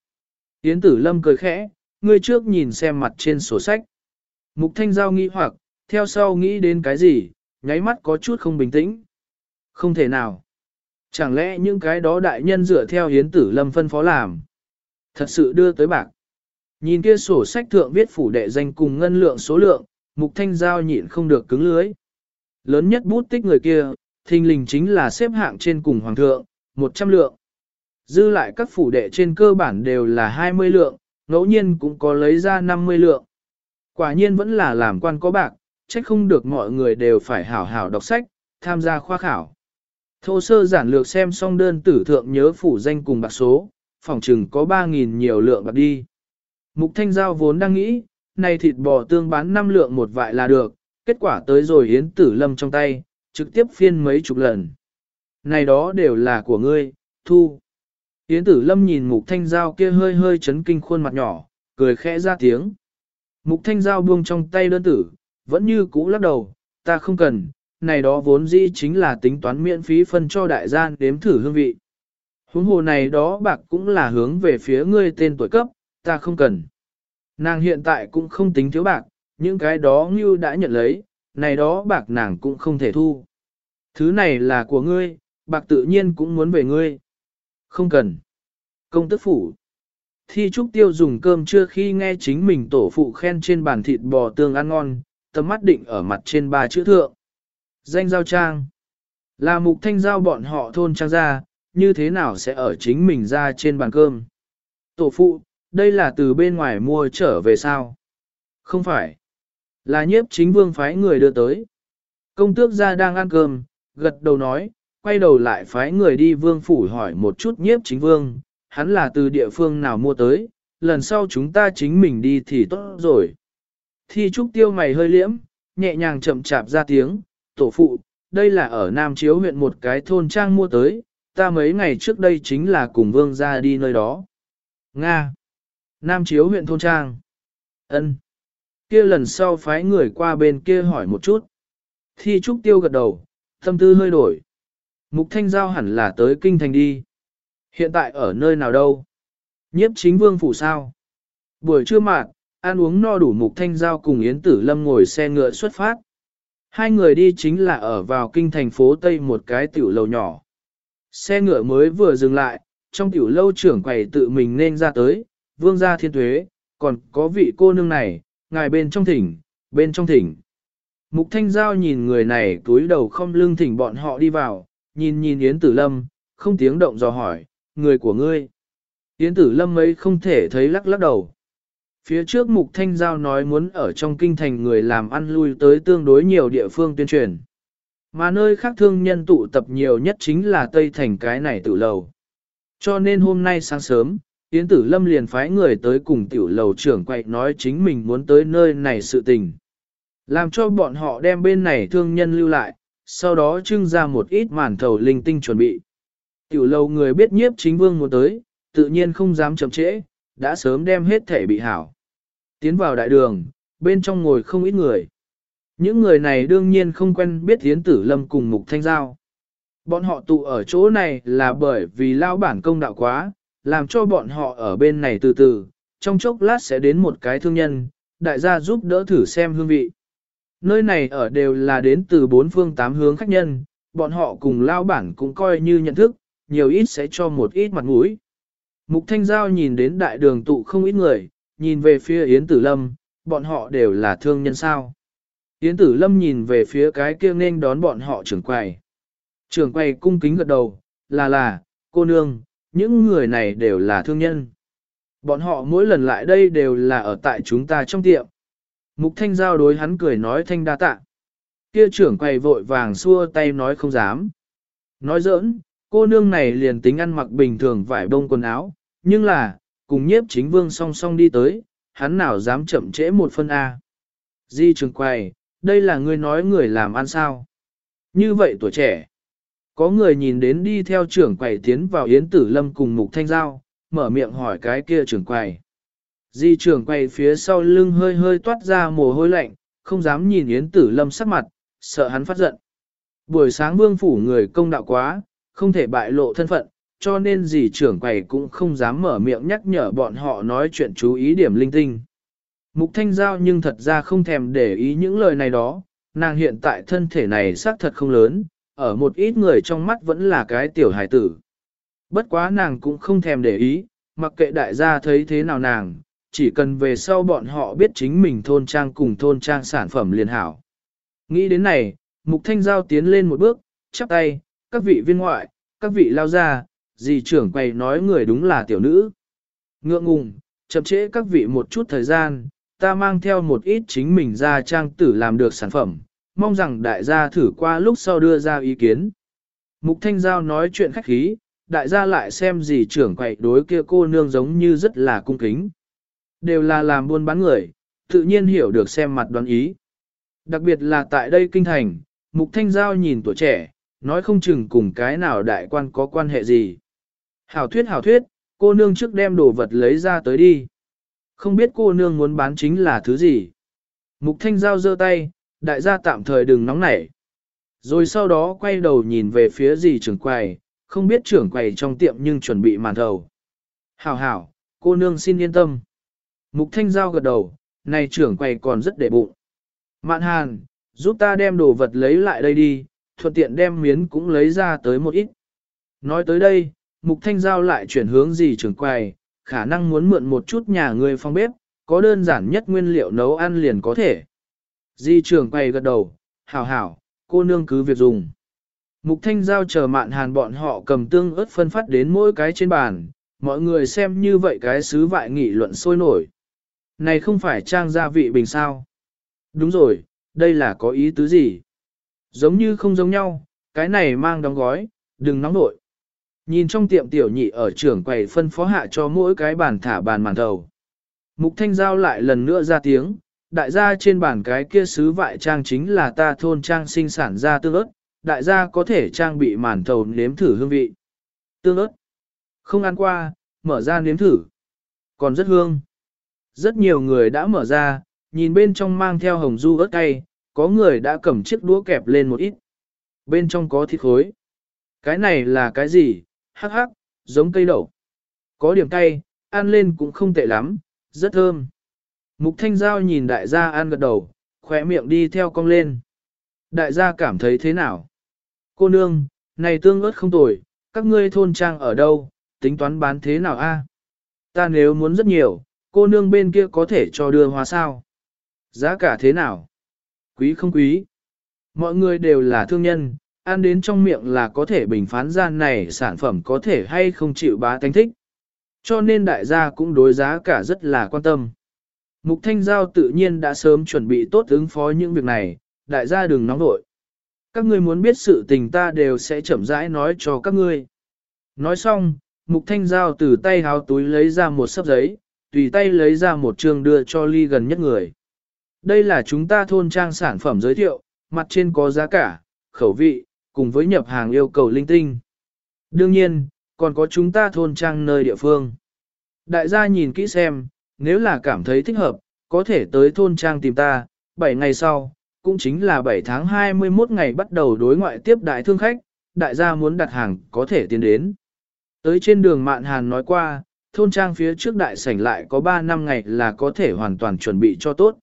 Yến tử lâm cười khẽ, ngươi trước nhìn xem mặt trên sổ sách. Mục thanh giao nghĩ hoặc, theo sau nghĩ đến cái gì, nháy mắt có chút không bình tĩnh. Không thể nào. Chẳng lẽ những cái đó đại nhân dựa theo hiến tử lâm phân phó làm. Thật sự đưa tới bạc. Nhìn kia sổ sách thượng viết phủ đệ danh cùng ngân lượng số lượng, mục thanh giao nhịn không được cứng lưới. Lớn nhất bút tích người kia, thình lình chính là xếp hạng trên cùng hoàng thượng, 100 lượng. Dư lại các phủ đệ trên cơ bản đều là 20 lượng, ngẫu nhiên cũng có lấy ra 50 lượng. Quả nhiên vẫn là làm quan có bạc, trách không được mọi người đều phải hảo hảo đọc sách, tham gia khoa khảo. Thô sơ giản lược xem xong đơn tử thượng nhớ phủ danh cùng bạc số, phòng chừng có 3.000 nhiều lượng bạc đi. Mục Thanh Giao vốn đang nghĩ, này thịt bò tương bán 5 lượng một vại là được, kết quả tới rồi hiến tử lâm trong tay, trực tiếp phiên mấy chục lần. Này đó đều là của ngươi, thu. Yến tử lâm nhìn mục thanh giao kia hơi hơi chấn kinh khuôn mặt nhỏ, cười khẽ ra tiếng. Mục thanh giao buông trong tay đơn tử, vẫn như cũ lắc đầu, ta không cần, này đó vốn dĩ chính là tính toán miễn phí phân cho đại gian đếm thử hương vị. Huống hồ này đó bạc cũng là hướng về phía ngươi tên tuổi cấp, ta không cần. Nàng hiện tại cũng không tính thiếu bạc, những cái đó như đã nhận lấy, này đó bạc nàng cũng không thể thu. Thứ này là của ngươi, bạc tự nhiên cũng muốn về ngươi. Không cần. Công tức phủ. Thi trúc tiêu dùng cơm trưa khi nghe chính mình tổ phụ khen trên bàn thịt bò tương ăn ngon, tầm mắt định ở mặt trên ba chữ thượng. Danh giao trang. Là mục thanh giao bọn họ thôn trang ra, như thế nào sẽ ở chính mình ra trên bàn cơm. Tổ phụ, đây là từ bên ngoài mua trở về sao? Không phải. Là nhiếp chính vương phái người đưa tới. Công tước gia đang ăn cơm, gật đầu nói, quay đầu lại phái người đi vương phủ hỏi một chút nhiếp chính vương, hắn là từ địa phương nào mua tới, lần sau chúng ta chính mình đi thì tốt rồi. Thi trúc tiêu mày hơi liễm, nhẹ nhàng chậm chạp ra tiếng, tổ phụ, đây là ở Nam Chiếu huyện một cái thôn trang mua tới, ta mấy ngày trước đây chính là cùng vương ra đi nơi đó. Nga. Nam Chiếu huyện Thôn Trang. ân Kia lần sau phái người qua bên kia hỏi một chút. Thi Trúc Tiêu gật đầu, tâm tư hơi đổi. Mục Thanh Giao hẳn là tới Kinh Thành đi. Hiện tại ở nơi nào đâu? Nhiếp chính vương phủ sao? Buổi trưa mạn, ăn uống no đủ Mục Thanh Giao cùng Yến Tử Lâm ngồi xe ngựa xuất phát. Hai người đi chính là ở vào kinh thành phố Tây một cái tiểu lầu nhỏ. Xe ngựa mới vừa dừng lại, trong tiểu lâu trưởng quầy tự mình nên ra tới, vương gia thiên tuế, còn có vị cô nương này, ngài bên trong thỉnh, bên trong thỉnh. Mục Thanh Giao nhìn người này túi đầu không lưng thỉnh bọn họ đi vào, nhìn nhìn Yến Tử Lâm, không tiếng động dò hỏi, người của ngươi. Yến Tử Lâm ấy không thể thấy lắc lắc đầu. Phía trước Mục Thanh Giao nói muốn ở trong kinh thành người làm ăn lui tới tương đối nhiều địa phương tuyên truyền. Mà nơi khác thương nhân tụ tập nhiều nhất chính là Tây Thành cái này tự lầu. Cho nên hôm nay sáng sớm, Yến Tử Lâm liền phái người tới cùng tiểu lầu trưởng quậy nói chính mình muốn tới nơi này sự tình. Làm cho bọn họ đem bên này thương nhân lưu lại, sau đó trưng ra một ít màn thầu linh tinh chuẩn bị. Tiểu lầu người biết nhiếp chính vương muốn tới, tự nhiên không dám chậm trễ, đã sớm đem hết thể bị hảo. Tiến vào đại đường, bên trong ngồi không ít người. Những người này đương nhiên không quen biết Yến Tử Lâm cùng Mục Thanh Giao. Bọn họ tụ ở chỗ này là bởi vì lao bản công đạo quá, làm cho bọn họ ở bên này từ từ, trong chốc lát sẽ đến một cái thương nhân, đại gia giúp đỡ thử xem hương vị. Nơi này ở đều là đến từ bốn phương tám hướng khách nhân, bọn họ cùng lao bản cũng coi như nhận thức, nhiều ít sẽ cho một ít mặt mũi. Mục Thanh Giao nhìn đến đại đường tụ không ít người, nhìn về phía Yến Tử Lâm, bọn họ đều là thương nhân sao. Yến Tử Lâm nhìn về phía cái kia nên đón bọn họ trưởng quầy. Trưởng quầy cung kính gật đầu, là là, cô nương, những người này đều là thương nhân. Bọn họ mỗi lần lại đây đều là ở tại chúng ta trong tiệm. Mục Thanh Giao đối hắn cười nói thanh đa tạ. Kia trưởng quầy vội vàng xua tay nói không dám. Nói giỡn, cô nương này liền tính ăn mặc bình thường vải bông quần áo, nhưng là, cùng nhiếp chính vương song song đi tới, hắn nào dám chậm trễ một phân A. Di trưởng quầy, đây là ngươi nói người làm ăn sao. Như vậy tuổi trẻ, có người nhìn đến đi theo trưởng quầy tiến vào Yến Tử Lâm cùng Mục Thanh Giao, mở miệng hỏi cái kia trưởng quầy. Di trưởng quầy phía sau lưng hơi hơi toát ra mồ hôi lạnh, không dám nhìn Yến Tử Lâm sắc mặt, sợ hắn phát giận. Buổi sáng vương phủ người công đạo quá, không thể bại lộ thân phận, cho nên dì trưởng quầy cũng không dám mở miệng nhắc nhở bọn họ nói chuyện chú ý điểm linh tinh. Mục Thanh Giao nhưng thật ra không thèm để ý những lời này đó, nàng hiện tại thân thể này xác thật không lớn, ở một ít người trong mắt vẫn là cái tiểu hải tử. Bất quá nàng cũng không thèm để ý, mặc kệ đại gia thấy thế nào nàng, chỉ cần về sau bọn họ biết chính mình thôn trang cùng thôn trang sản phẩm liền hảo. Nghĩ đến này, Mục Thanh Giao tiến lên một bước, chắp tay, các vị viên ngoại, các vị lao ra, dì trưởng quầy nói người đúng là tiểu nữ. Ngượng ngùng, chậm trễ các vị một chút thời gian, ta mang theo một ít chính mình ra trang tử làm được sản phẩm, mong rằng đại gia thử qua lúc sau đưa ra ý kiến. Mục Thanh Giao nói chuyện khách khí, đại gia lại xem gì trưởng quậy đối kia cô nương giống như rất là cung kính. Đều là làm buôn bán người, tự nhiên hiểu được xem mặt đoán ý. Đặc biệt là tại đây kinh thành, Mục Thanh Giao nhìn tuổi trẻ, nói không chừng cùng cái nào đại quan có quan hệ gì. Hảo thuyết hảo thuyết, cô nương trước đem đồ vật lấy ra tới đi. Không biết cô nương muốn bán chính là thứ gì. Mục Thanh Giao giơ tay, đại gia tạm thời đừng nóng nảy. Rồi sau đó quay đầu nhìn về phía gì trưởng quầy, không biết trưởng quầy trong tiệm nhưng chuẩn bị màn thầu. Hảo hảo, cô nương xin yên tâm. Mục Thanh Giao gật đầu, này trưởng quầy còn rất để bụng. Mạn hàn, giúp ta đem đồ vật lấy lại đây đi, thuận tiện đem miến cũng lấy ra tới một ít. Nói tới đây, Mục Thanh Giao lại chuyển hướng gì trưởng quầy, khả năng muốn mượn một chút nhà người phong bếp, có đơn giản nhất nguyên liệu nấu ăn liền có thể. Di trưởng quầy gật đầu, hảo hảo, cô nương cứ việc dùng. Mục thanh giao chờ mạn hàn bọn họ cầm tương ớt phân phát đến mỗi cái trên bàn, mọi người xem như vậy cái sứ vại nghị luận sôi nổi. Này không phải trang gia vị bình sao? Đúng rồi, đây là có ý tứ gì? Giống như không giống nhau, cái này mang đóng gói, đừng nóng nổi. Nhìn trong tiệm tiểu nhị ở trưởng quầy phân phó hạ cho mỗi cái bàn thả bàn màn thầu. Mục thanh giao lại lần nữa ra tiếng, đại gia trên bàn cái kia sứ vại trang chính là ta thôn trang sinh sản ra tương ớt, đại gia có thể trang bị màn thầu nếm thử hương vị. Tương ớt. Không ăn qua, mở ra nếm thử. còn rất hương. Rất nhiều người đã mở ra, nhìn bên trong mang theo hồng du ớt cay, có người đã cầm chiếc đũa kẹp lên một ít. Bên trong có thịt khối. Cái này là cái gì? Hắc hắc, giống cây đậu. Có điểm cay, ăn lên cũng không tệ lắm, rất thơm. Mục Thanh Giao nhìn đại gia ăn gật đầu, khỏe miệng đi theo cong lên. Đại gia cảm thấy thế nào? Cô nương, này tương ớt không tồi, các ngươi thôn trang ở đâu, tính toán bán thế nào a? Ta nếu muốn rất nhiều, cô nương bên kia có thể cho đưa hoa sao? Giá cả thế nào? Quý không quý? Mọi người đều là thương nhân, ăn đến trong miệng là có thể bình phán ra này sản phẩm có thể hay không chịu bá tánh thích. Cho nên đại gia cũng đối giá cả rất là quan tâm. Mục Thanh Giao tự nhiên đã sớm chuẩn bị tốt ứng phó những việc này, đại gia đừng nóng nội. Các ngươi muốn biết sự tình ta đều sẽ chậm rãi nói cho các ngươi. Nói xong, Mục Thanh Giao từ tay háo túi lấy ra một sấp giấy, tùy tay lấy ra một trường đưa cho ly gần nhất người. Đây là chúng ta thôn trang sản phẩm giới thiệu, mặt trên có giá cả, khẩu vị, cùng với nhập hàng yêu cầu linh tinh. Đương nhiên, còn có chúng ta thôn trang nơi địa phương. Đại gia nhìn kỹ xem, nếu là cảm thấy thích hợp, có thể tới thôn trang tìm ta, 7 ngày sau, cũng chính là 7 tháng 21 ngày bắt đầu đối ngoại tiếp đại thương khách, đại gia muốn đặt hàng có thể tiến đến. Tới trên đường Mạn Hàn nói qua, thôn trang phía trước đại sảnh lại có 3 năm ngày là có thể hoàn toàn chuẩn bị cho tốt.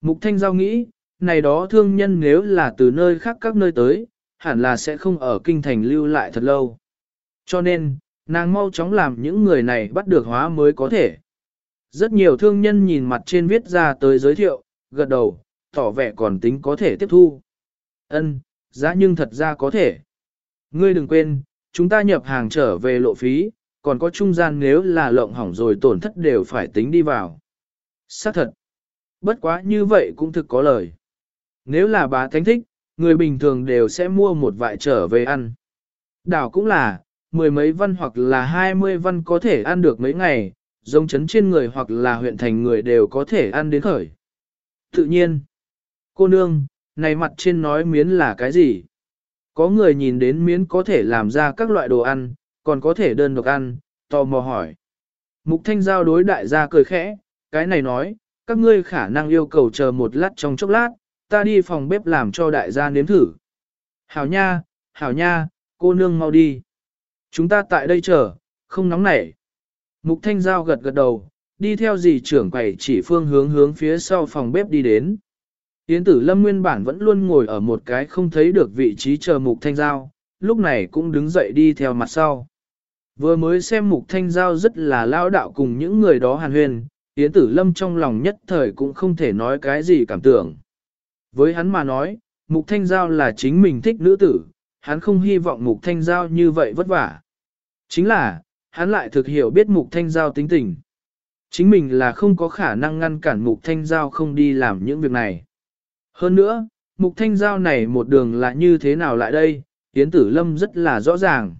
Mục Thanh Giao nghĩ, này đó thương nhân nếu là từ nơi khác các nơi tới, hẳn là sẽ không ở kinh thành lưu lại thật lâu. Cho nên, nàng mau chóng làm những người này bắt được hóa mới có thể. Rất nhiều thương nhân nhìn mặt trên viết ra tới giới thiệu, gật đầu, tỏ vẻ còn tính có thể tiếp thu. Ân, giá nhưng thật ra có thể. Ngươi đừng quên, chúng ta nhập hàng trở về lộ phí, còn có trung gian nếu là lộng hỏng rồi tổn thất đều phải tính đi vào. Xác thật. Bất quá như vậy cũng thực có lời. Nếu là bà thánh thích, người bình thường đều sẽ mua một vại trở về ăn. Đảo cũng là, mười mấy văn hoặc là hai mươi văn có thể ăn được mấy ngày, giống chấn trên người hoặc là huyện thành người đều có thể ăn đến khởi. Tự nhiên, cô nương, này mặt trên nói miến là cái gì? Có người nhìn đến miến có thể làm ra các loại đồ ăn, còn có thể đơn độc ăn, tò mò hỏi. Mục thanh giao đối đại gia cười khẽ, cái này nói, các ngươi khả năng yêu cầu chờ một lát trong chốc lát, ta đi phòng bếp làm cho đại gia nếm thử. Hảo nha, hảo nha, cô nương mau đi. Chúng ta tại đây chờ, không nóng nảy. Mục Thanh Giao gật gật đầu, đi theo dì trưởng quầy chỉ phương hướng hướng phía sau phòng bếp đi đến. Yến tử lâm nguyên bản vẫn luôn ngồi ở một cái không thấy được vị trí chờ Mục Thanh Giao, lúc này cũng đứng dậy đi theo mặt sau. Vừa mới xem Mục Thanh Giao rất là lao đạo cùng những người đó hàn huyền, Yến tử lâm trong lòng nhất thời cũng không thể nói cái gì cảm tưởng. Với hắn mà nói, Mục Thanh Giao là chính mình thích nữ tử, hắn không hy vọng Mục Thanh Giao như vậy vất vả. Chính là, hắn lại thực hiểu biết Mục Thanh Giao tính tình. Chính mình là không có khả năng ngăn cản Mục Thanh Giao không đi làm những việc này. Hơn nữa, Mục Thanh Giao này một đường là như thế nào lại đây, Yến Tử Lâm rất là rõ ràng.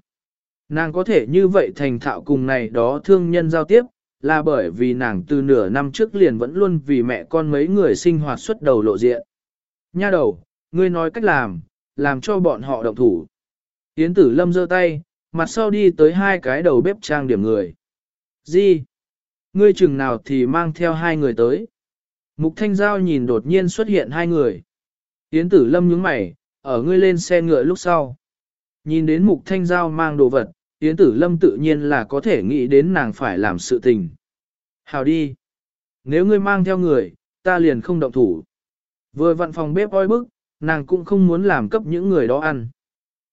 Nàng có thể như vậy thành thạo cùng này đó thương nhân giao tiếp, là bởi vì nàng từ nửa năm trước liền vẫn luôn vì mẹ con mấy người sinh hoạt xuất đầu lộ diện. Nha đầu, ngươi nói cách làm, làm cho bọn họ động thủ. Yến tử lâm giơ tay, mặt sau đi tới hai cái đầu bếp trang điểm người. Gì? Ngươi chừng nào thì mang theo hai người tới. Mục Thanh Giao nhìn đột nhiên xuất hiện hai người. Yến tử lâm nhướng mày, ở ngươi lên xe ngựa lúc sau. Nhìn đến Mục Thanh Giao mang đồ vật, Yến tử lâm tự nhiên là có thể nghĩ đến nàng phải làm sự tình. Hào đi. Nếu ngươi mang theo người, ta liền không động thủ. Vừa vặn phòng bếp oi bức, nàng cũng không muốn làm cấp những người đó ăn.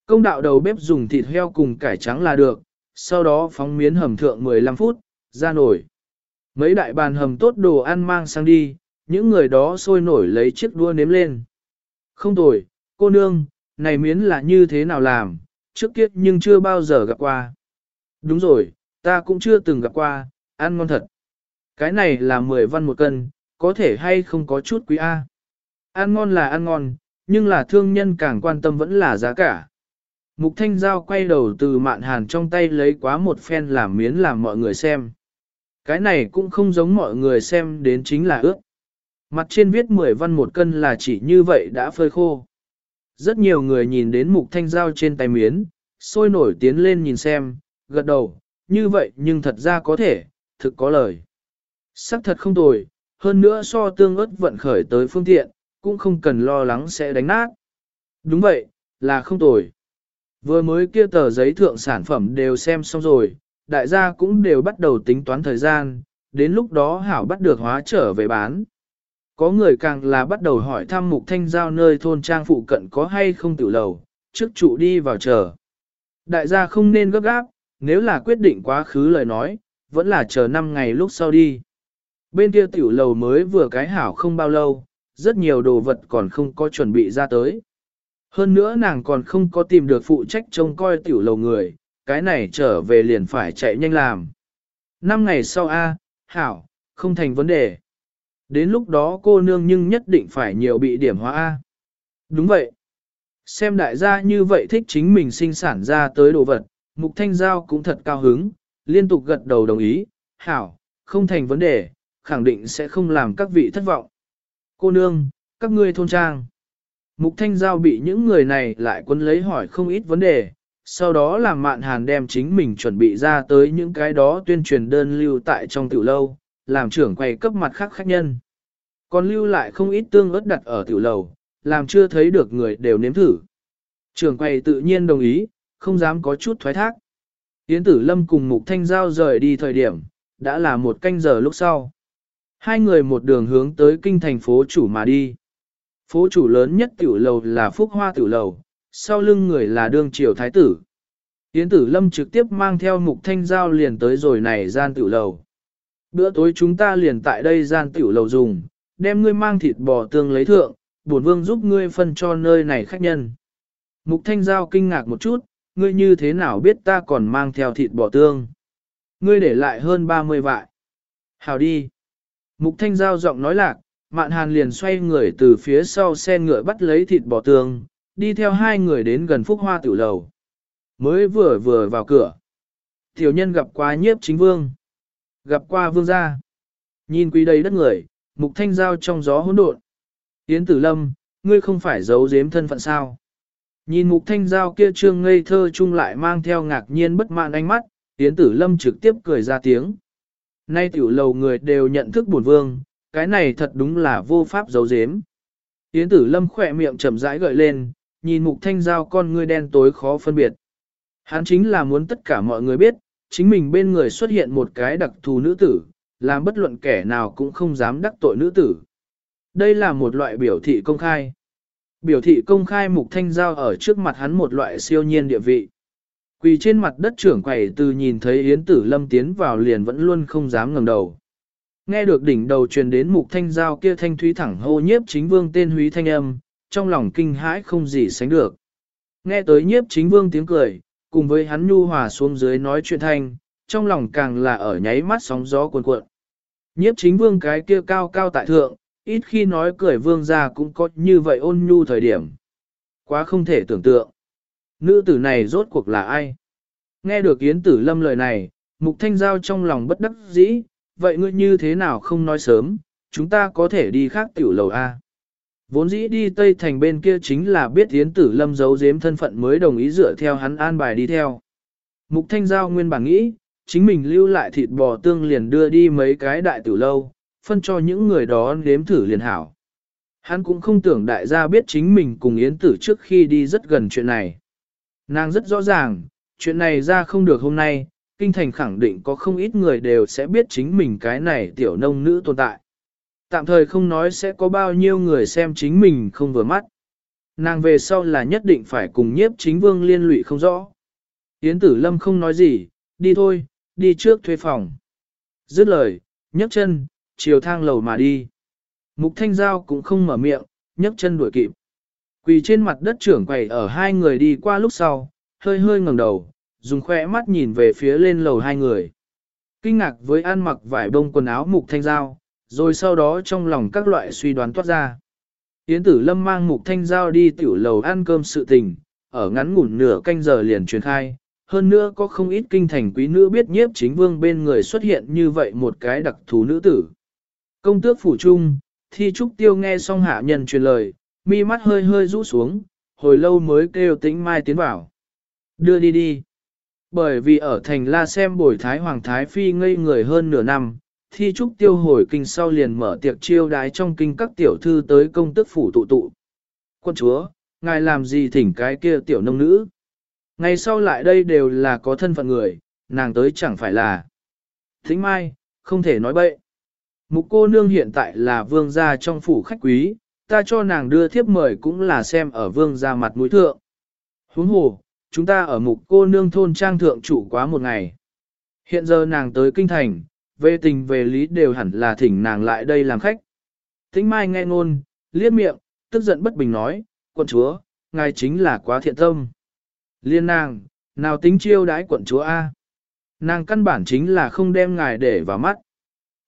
Công đạo đầu bếp dùng thịt heo cùng cải trắng là được, sau đó phóng miến hầm thượng 15 phút, ra nổi. Mấy đại bàn hầm tốt đồ ăn mang sang đi, những người đó sôi nổi lấy chiếc đua nếm lên. Không tồi, cô nương, này miến là như thế nào làm, trước kiếp nhưng chưa bao giờ gặp qua. Đúng rồi, ta cũng chưa từng gặp qua, ăn ngon thật. Cái này là 10 văn một cân, có thể hay không có chút quý A. Ăn ngon là ăn ngon, nhưng là thương nhân càng quan tâm vẫn là giá cả. Mục Thanh Giao quay đầu từ mạn hàn trong tay lấy quá một phen làm miến làm mọi người xem. Cái này cũng không giống mọi người xem đến chính là ước. Mặt trên viết 10 văn một cân là chỉ như vậy đã phơi khô. Rất nhiều người nhìn đến mục thanh giao trên tay miến, sôi nổi tiến lên nhìn xem, gật đầu, như vậy nhưng thật ra có thể, thực có lời. Sắc thật không tồi, hơn nữa so tương ớt vận khởi tới phương tiện, cũng không cần lo lắng sẽ đánh nát. Đúng vậy, là không tồi. Vừa mới kia tờ giấy thượng sản phẩm đều xem xong rồi, đại gia cũng đều bắt đầu tính toán thời gian, đến lúc đó hảo bắt được hóa trở về bán. Có người càng là bắt đầu hỏi thăm mục thanh giao nơi thôn trang phụ cận có hay không tiểu lầu, trước trụ đi vào chờ. Đại gia không nên gấp gáp, nếu là quyết định quá khứ lời nói, vẫn là chờ 5 ngày lúc sau đi. Bên kia tiểu lầu mới vừa cái hảo không bao lâu, rất nhiều đồ vật còn không có chuẩn bị ra tới. Hơn nữa nàng còn không có tìm được phụ trách trông coi tiểu lầu người, cái này trở về liền phải chạy nhanh làm. Năm ngày sau A, hảo, không thành vấn đề. Đến lúc đó cô nương nhưng nhất định phải nhiều bị điểm hóa A. Đúng vậy. Xem đại gia như vậy thích chính mình sinh sản ra tới đồ vật, Mục Thanh Giao cũng thật cao hứng, liên tục gật đầu đồng ý, hảo, không thành vấn đề, khẳng định sẽ không làm các vị thất vọng. Cô nương, các ngươi thôn trang. Mục Thanh Giao bị những người này lại quân lấy hỏi không ít vấn đề, sau đó làm mạn hàn đem chính mình chuẩn bị ra tới những cái đó tuyên truyền đơn lưu tại trong tiểu lâu, làm trưởng quầy cấp mặt khác khách nhân. Còn lưu lại không ít tương ớt đặt ở tiểu lầu, làm chưa thấy được người đều nếm thử. Trưởng quầy tự nhiên đồng ý, không dám có chút thoái thác. Yến tử lâm cùng mục thanh giao rời đi thời điểm, đã là một canh giờ lúc sau. Hai người một đường hướng tới kinh thành phố chủ mà đi. Phố chủ lớn nhất tiểu lầu là Phúc Hoa tiểu lầu, sau lưng người là đương triều thái tử. Yến tử lâm trực tiếp mang theo mục thanh giao liền tới rồi này gian tiểu lầu. Bữa tối chúng ta liền tại đây gian tiểu lầu dùng, đem ngươi mang thịt bò tương lấy thượng, bổn vương giúp ngươi phân cho nơi này khách nhân. Mục thanh giao kinh ngạc một chút, ngươi như thế nào biết ta còn mang theo thịt bò tương. Ngươi để lại hơn 30 vại. Hào đi. Mục thanh giao giọng nói lạc, mạn hàn liền xoay người từ phía sau xe ngựa bắt lấy thịt bò tường, đi theo hai người đến gần phúc hoa tiểu lầu. Mới vừa vừa vào cửa. Tiểu nhân gặp qua nhiếp chính vương. Gặp qua vương gia. Nhìn quý đầy đất người, mục thanh giao trong gió hỗn độn. Yến tử lâm, ngươi không phải giấu giếm thân phận sao. Nhìn mục thanh giao kia trương ngây thơ chung lại mang theo ngạc nhiên bất mãn ánh mắt, Yến tử lâm trực tiếp cười ra tiếng. Nay tiểu lầu người đều nhận thức buồn vương, cái này thật đúng là vô pháp giấu giếm. Yến tử lâm khỏe miệng chậm rãi gợi lên, nhìn mục thanh giao con ngươi đen tối khó phân biệt. Hắn chính là muốn tất cả mọi người biết, chính mình bên người xuất hiện một cái đặc thù nữ tử, làm bất luận kẻ nào cũng không dám đắc tội nữ tử. Đây là một loại biểu thị công khai. Biểu thị công khai mục thanh giao ở trước mặt hắn một loại siêu nhiên địa vị. Quỳ trên mặt đất trưởng quầy từ nhìn thấy Yến Tử Lâm tiến vào liền vẫn luôn không dám ngẩng đầu. Nghe được đỉnh đầu truyền đến mục thanh giao kia thanh thúy thẳng hô nhiếp chính vương tên húy thanh âm, trong lòng kinh hãi không gì sánh được. Nghe tới nhiếp chính vương tiếng cười, cùng với hắn nhu hòa xuống dưới nói chuyện thanh, trong lòng càng là ở nháy mắt sóng gió cuồn cuộn. Nhiếp chính vương cái kia cao cao tại thượng, ít khi nói cười vương ra cũng có như vậy ôn nhu thời điểm. Quá không thể tưởng tượng. Nữ tử này rốt cuộc là ai? Nghe được Yến Tử Lâm lời này, Mục Thanh Giao trong lòng bất đắc dĩ, vậy ngươi như thế nào không nói sớm, chúng ta có thể đi khác tiểu lầu A. Vốn dĩ đi Tây Thành bên kia chính là biết Yến Tử Lâm giấu giếm thân phận mới đồng ý dựa theo hắn an bài đi theo. Mục Thanh Giao nguyên bản nghĩ, chính mình lưu lại thịt bò tương liền đưa đi mấy cái đại tiểu lâu, phân cho những người đó nếm thử liền hảo. Hắn cũng không tưởng đại gia biết chính mình cùng Yến Tử trước khi đi rất gần chuyện này. Nàng rất rõ ràng, chuyện này ra không được hôm nay, kinh thành khẳng định có không ít người đều sẽ biết chính mình cái này tiểu nông nữ tồn tại. Tạm thời không nói sẽ có bao nhiêu người xem chính mình không vừa mắt. Nàng về sau là nhất định phải cùng nhiếp chính vương liên lụy không rõ. Yến tử lâm không nói gì, đi thôi, đi trước thuê phòng. Dứt lời, nhấc chân, chiều thang lầu mà đi. Mục thanh giao cũng không mở miệng, nhấc chân đuổi kịp. Quỳ trên mặt đất trưởng quầy ở hai người đi qua lúc sau, hơi hơi ngẩng đầu, dùng khỏe mắt nhìn về phía lên lầu hai người. Kinh ngạc với ăn mặc vải bông quần áo mục thanh giao, rồi sau đó trong lòng các loại suy đoán toát ra. Yến tử lâm mang mục thanh giao đi tiểu lầu ăn cơm sự tình, ở ngắn ngủn nửa canh giờ liền truyền khai. Hơn nữa có không ít kinh thành quý nữ biết nhiếp chính vương bên người xuất hiện như vậy một cái đặc thú nữ tử. Công tước phủ trung, thi trúc tiêu nghe xong hạ nhân truyền lời, mi mắt hơi hơi rũ xuống, hồi lâu mới kêu tĩnh mai tiến vào. Đưa đi đi. Bởi vì ở thành La xem bồi Thái Hoàng Thái Phi ngây người hơn nửa năm, thi trúc tiêu hồi kinh sau liền mở tiệc chiêu đái trong kinh các tiểu thư tới công tức phủ tụ tụ. Quân chúa, ngài làm gì thỉnh cái kia tiểu nông nữ? Ngày sau lại đây đều là có thân phận người, nàng tới chẳng phải là. Thính mai, không thể nói bậy. Mục cô nương hiện tại là vương gia trong phủ khách quý, ta cho nàng đưa thiếp mời cũng là xem ở vương gia mặt mũi thượng. Huống hồ, chúng ta ở mục cô nương thôn trang thượng chủ quá một ngày. Hiện giờ nàng tới kinh thành, về tình về lý đều hẳn là thỉnh nàng lại đây làm khách. Thính mai nghe ngôn, liếc miệng, tức giận bất bình nói, quận chúa, ngài chính là quá thiện tâm. Liên nàng, nào tính chiêu đãi quận chúa A. Nàng căn bản chính là không đem ngài để vào mắt.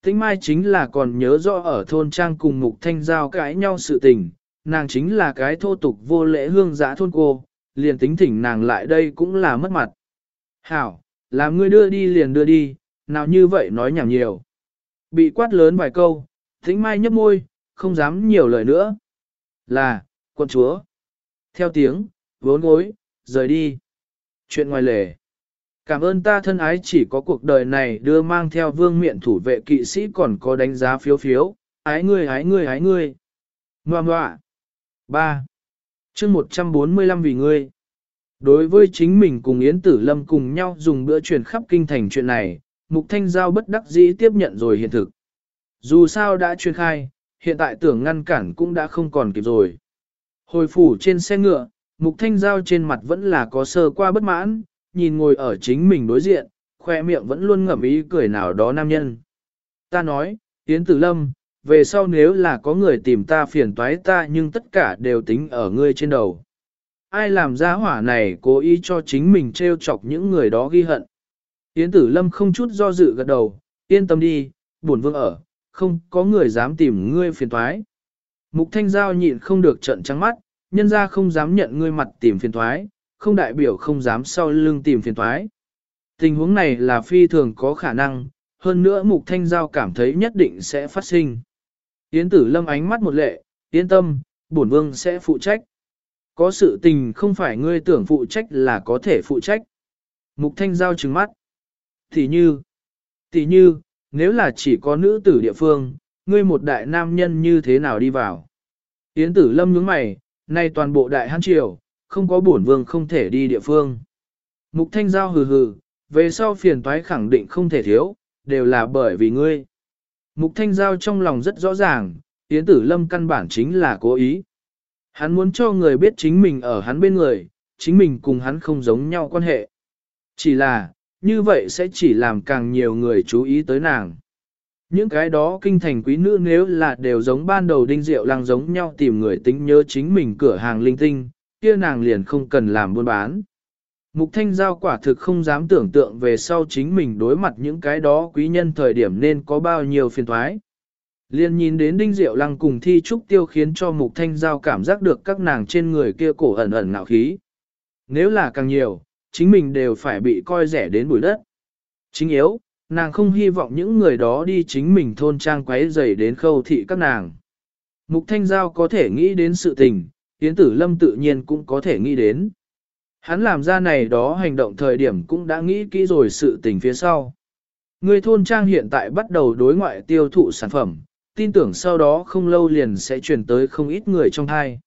Tĩnh Mai chính là còn nhớ rõ ở thôn trang cùng Mục Thanh Giao cãi nhau sự tình, nàng chính là cái thô tục vô lễ hương giã thôn cô, liền tính thỉnh nàng lại đây cũng là mất mặt. Hảo, làm ngươi đưa đi liền đưa đi, nào như vậy nói nhảm nhiều. Bị quát lớn vài câu, Tĩnh Mai nhấp môi, không dám nhiều lời nữa. Là, quân chúa. Theo tiếng, vốn gối, rời đi. Chuyện ngoài lề. Cảm ơn ta thân ái chỉ có cuộc đời này đưa mang theo vương miện thủ vệ kỵ sĩ còn có đánh giá phiếu phiếu, ái ngươi ái ngươi ái ngươi. Ngoà ngoạ. 3. chương 145 vì ngươi. Đối với chính mình cùng Yến Tử Lâm cùng nhau dùng bữa truyền khắp kinh thành chuyện này, Mục Thanh Giao bất đắc dĩ tiếp nhận rồi hiện thực. Dù sao đã truyền khai, hiện tại tưởng ngăn cản cũng đã không còn kịp rồi. Hồi phủ trên xe ngựa, Mục Thanh Giao trên mặt vẫn là có sơ qua bất mãn, nhìn ngồi ở chính mình đối diện, khoe miệng vẫn luôn ngậm ý cười nào đó nam nhân. Ta nói, Yến Tử Lâm, về sau nếu là có người tìm ta phiền toái ta nhưng tất cả đều tính ở ngươi trên đầu. Ai làm ra hỏa này cố ý cho chính mình trêu chọc những người đó ghi hận. Yến Tử Lâm không chút do dự gật đầu, yên tâm đi, buồn vương ở, không có người dám tìm ngươi phiền toái. Mục Thanh Giao nhịn không được trận trắng mắt, nhân ra không dám nhận ngươi mặt tìm phiền toái, không đại biểu không dám sau lưng tìm phiền toái. Tình huống này là phi thường có khả năng, hơn nữa Mục Thanh Giao cảm thấy nhất định sẽ phát sinh. Yến tử lâm ánh mắt một lệ, yên tâm, bổn vương sẽ phụ trách. Có sự tình không phải ngươi tưởng phụ trách là có thể phụ trách. Mục Thanh Giao trừng mắt. Thì như, thì như, nếu là chỉ có nữ tử địa phương, ngươi một đại nam nhân như thế nào đi vào. Yến tử lâm nhướng mày, nay toàn bộ đại hán triều, không có bổn vương không thể đi địa phương. Mục thanh giao hừ hừ, về sau phiền toái khẳng định không thể thiếu, đều là bởi vì ngươi. Mục thanh giao trong lòng rất rõ ràng, Yến tử lâm căn bản chính là cố ý. Hắn muốn cho người biết chính mình ở hắn bên người, chính mình cùng hắn không giống nhau quan hệ. Chỉ là, như vậy sẽ chỉ làm càng nhiều người chú ý tới nàng. Những cái đó kinh thành quý nữ nếu là đều giống ban đầu đinh diệu Lang giống nhau tìm người tính nhớ chính mình cửa hàng linh tinh, kia nàng liền không cần làm buôn bán. Mục Thanh Giao quả thực không dám tưởng tượng về sau chính mình đối mặt những cái đó quý nhân thời điểm nên có bao nhiêu phiền thoái. Liên nhìn đến Đinh Diệu Lăng cùng thi trúc tiêu khiến cho Mục Thanh Giao cảm giác được các nàng trên người kia cổ ẩn ẩn ngạo khí. Nếu là càng nhiều, chính mình đều phải bị coi rẻ đến bụi đất. Chính yếu, nàng không hy vọng những người đó đi chính mình thôn trang quấy rầy đến khâu thị các nàng. Mục Thanh Giao có thể nghĩ đến sự tình, Yến Tử Lâm tự nhiên cũng có thể nghĩ đến. Hắn làm ra này đó hành động thời điểm cũng đã nghĩ kỹ rồi sự tình phía sau. Người thôn trang hiện tại bắt đầu đối ngoại tiêu thụ sản phẩm, tin tưởng sau đó không lâu liền sẽ chuyển tới không ít người trong thai.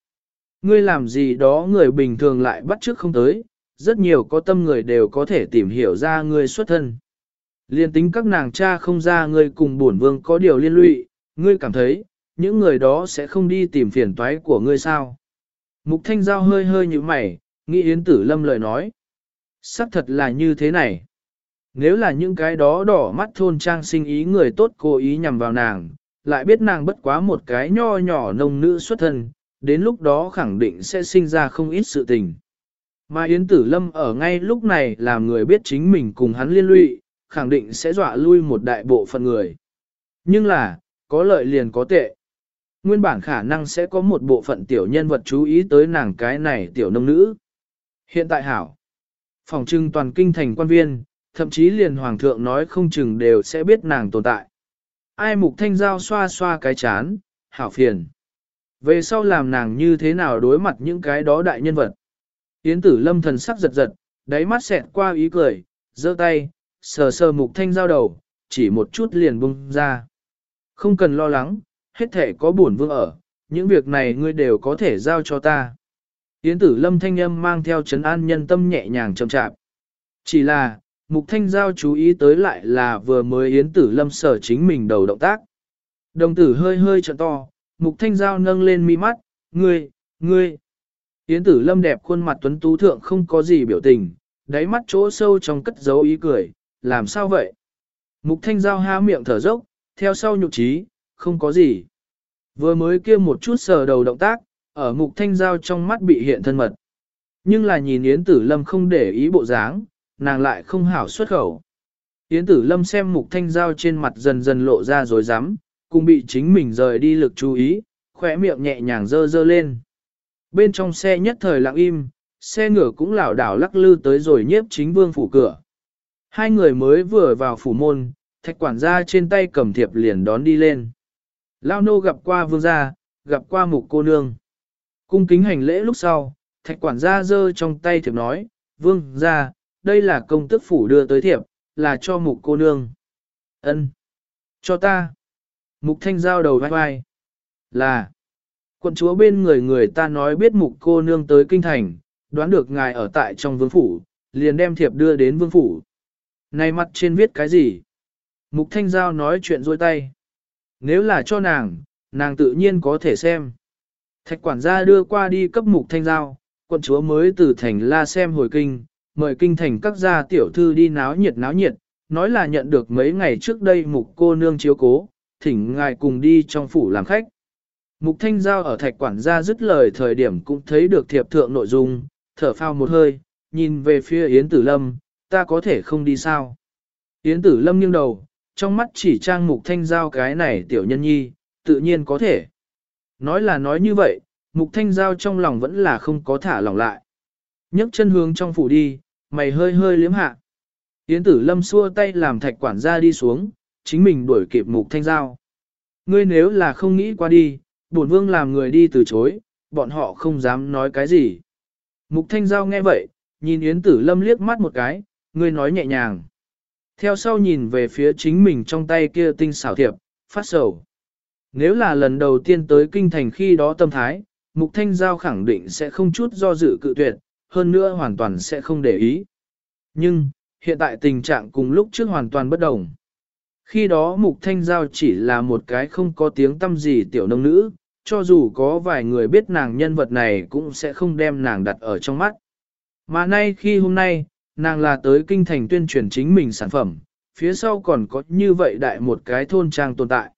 Ngươi làm gì đó người bình thường lại bắt trước không tới, rất nhiều có tâm người đều có thể tìm hiểu ra ngươi xuất thân. Liên tính các nàng cha không ra ngươi cùng bổn vương có điều liên lụy, ngươi cảm thấy, những người đó sẽ không đi tìm phiền toái của ngươi sao. Mục Thanh Giao hơi hơi như mày, nghĩ Yến Tử Lâm lời nói. Sắc thật là như thế này. Nếu là những cái đó đỏ mắt thôn trang sinh ý người tốt cố ý nhằm vào nàng, lại biết nàng bất quá một cái nho nhỏ nông nữ xuất thân, đến lúc đó khẳng định sẽ sinh ra không ít sự tình. Mà Yến Tử Lâm ở ngay lúc này làm người biết chính mình cùng hắn liên lụy, khẳng định sẽ dọa lui một đại bộ phận người. Nhưng là, có lợi liền có tệ. Nguyên bản khả năng sẽ có một bộ phận tiểu nhân vật chú ý tới nàng cái này tiểu nông nữ. Hiện tại hảo, phòng trưng toàn kinh thành quan viên, thậm chí liền hoàng thượng nói không chừng đều sẽ biết nàng tồn tại. Ai mục thanh giao xoa xoa cái chán, hảo phiền. Về sau làm nàng như thế nào đối mặt những cái đó đại nhân vật. Yến tử lâm thần sắc giật giật, đáy mắt xẹt qua ý cười, giơ tay, sờ sờ mục thanh giao đầu, chỉ một chút liền bung ra. Không cần lo lắng, hết thể có buồn vương ở, những việc này ngươi đều có thể giao cho ta. Yến tử lâm thanh âm mang theo chấn an nhân tâm nhẹ nhàng chậm chạp. Chỉ là, mục thanh giao chú ý tới lại là vừa mới Yến tử lâm sở chính mình đầu động tác. Đồng tử hơi hơi trợn to, mục thanh giao nâng lên mi mắt, ngươi, ngươi. Yến tử lâm đẹp khuôn mặt tuấn tú thượng không có gì biểu tình, đáy mắt chỗ sâu trong cất dấu ý cười, làm sao vậy? Mục thanh giao há miệng thở dốc, theo sau nhục trí, không có gì. Vừa mới kia một chút sờ đầu động tác, ở mục thanh giao trong mắt bị hiện thân mật. Nhưng là nhìn Yến Tử Lâm không để ý bộ dáng, nàng lại không hảo xuất khẩu. Yến Tử Lâm xem mục thanh giao trên mặt dần dần lộ ra rồi dám, cùng bị chính mình rời đi lực chú ý, khỏe miệng nhẹ nhàng dơ dơ lên. Bên trong xe nhất thời lặng im, xe ngựa cũng lảo đảo lắc lư tới rồi nhiếp chính vương phủ cửa. Hai người mới vừa vào phủ môn, thạch quản gia trên tay cầm thiệp liền đón đi lên. Lao nô gặp qua vương gia, gặp qua mục cô nương. Cung kính hành lễ lúc sau, thạch quản gia giơ trong tay thiệp nói, vương gia, đây là công tức phủ đưa tới thiệp, là cho mục cô nương. ân Cho ta. Mục thanh giao đầu vai vai. Là. Quận chúa bên người người ta nói biết mục cô nương tới kinh thành, đoán được ngài ở tại trong vương phủ, liền đem thiệp đưa đến vương phủ. Này mặt trên viết cái gì? Mục thanh giao nói chuyện dôi tay. Nếu là cho nàng, nàng tự nhiên có thể xem. Thạch quản gia đưa qua đi cấp mục thanh giao, quận chúa mới từ thành la xem hồi kinh, mời kinh thành các gia tiểu thư đi náo nhiệt náo nhiệt, nói là nhận được mấy ngày trước đây mục cô nương chiếu cố, thỉnh ngài cùng đi trong phủ làm khách. Mục thanh giao ở thạch quản gia dứt lời thời điểm cũng thấy được thiệp thượng nội dung, thở phao một hơi, nhìn về phía Yến Tử Lâm, ta có thể không đi sao. Yến Tử Lâm nghiêng đầu, trong mắt chỉ trang mục thanh giao cái này tiểu nhân nhi, tự nhiên có thể. Nói là nói như vậy, mục thanh giao trong lòng vẫn là không có thả lòng lại. nhấc chân hướng trong phủ đi, mày hơi hơi liếm hạ. Yến tử lâm xua tay làm thạch quản gia đi xuống, chính mình đuổi kịp mục thanh giao. Ngươi nếu là không nghĩ qua đi, bổn vương làm người đi từ chối, bọn họ không dám nói cái gì. Mục thanh giao nghe vậy, nhìn Yến tử lâm liếc mắt một cái, ngươi nói nhẹ nhàng. Theo sau nhìn về phía chính mình trong tay kia tinh xảo thiệp, phát sầu. Nếu là lần đầu tiên tới kinh thành khi đó tâm thái, Mục Thanh Giao khẳng định sẽ không chút do dự cự tuyệt, hơn nữa hoàn toàn sẽ không để ý. Nhưng, hiện tại tình trạng cùng lúc trước hoàn toàn bất đồng. Khi đó Mục Thanh Giao chỉ là một cái không có tiếng tâm gì tiểu nông nữ, cho dù có vài người biết nàng nhân vật này cũng sẽ không đem nàng đặt ở trong mắt. Mà nay khi hôm nay, nàng là tới kinh thành tuyên truyền chính mình sản phẩm, phía sau còn có như vậy đại một cái thôn trang tồn tại.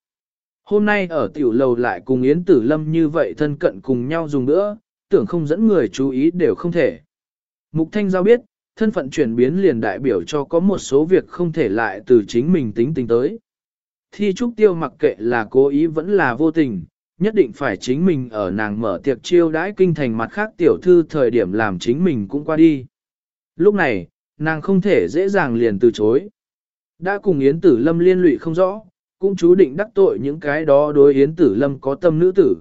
Hôm nay ở tiểu lầu lại cùng Yến Tử Lâm như vậy thân cận cùng nhau dùng nữa, tưởng không dẫn người chú ý đều không thể. Mục Thanh Giao biết, thân phận chuyển biến liền đại biểu cho có một số việc không thể lại từ chính mình tính tình tới. Thi trúc tiêu mặc kệ là cố ý vẫn là vô tình, nhất định phải chính mình ở nàng mở tiệc chiêu đãi kinh thành mặt khác tiểu thư thời điểm làm chính mình cũng qua đi. Lúc này, nàng không thể dễ dàng liền từ chối. Đã cùng Yến Tử Lâm liên lụy không rõ, cũng chú định đắc tội những cái đó đối Yến Tử Lâm có tâm nữ tử.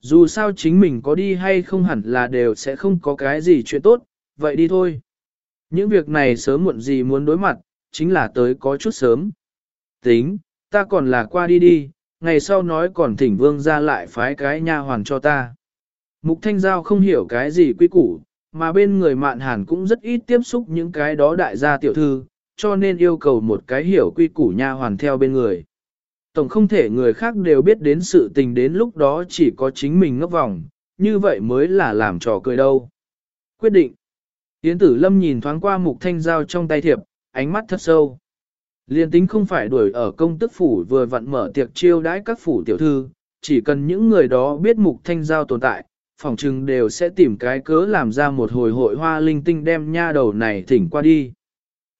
Dù sao chính mình có đi hay không hẳn là đều sẽ không có cái gì chuyện tốt, vậy đi thôi. Những việc này sớm muộn gì muốn đối mặt, chính là tới có chút sớm. Tính, ta còn là qua đi đi, ngày sau nói còn thỉnh vương ra lại phái cái nha hoàn cho ta. Mục Thanh Giao không hiểu cái gì quy củ, mà bên người mạn hàn cũng rất ít tiếp xúc những cái đó đại gia tiểu thư, cho nên yêu cầu một cái hiểu quy củ nha hoàn theo bên người. Tổng không thể người khác đều biết đến sự tình đến lúc đó chỉ có chính mình ngấp vòng, như vậy mới là làm trò cười đâu. Quyết định. Yến tử lâm nhìn thoáng qua mục thanh giao trong tay thiệp, ánh mắt thật sâu. Liên tính không phải đuổi ở công tức phủ vừa vặn mở tiệc chiêu đãi các phủ tiểu thư, chỉ cần những người đó biết mục thanh giao tồn tại, phòng trừng đều sẽ tìm cái cớ làm ra một hồi hội hoa linh tinh đem nha đầu này thỉnh qua đi.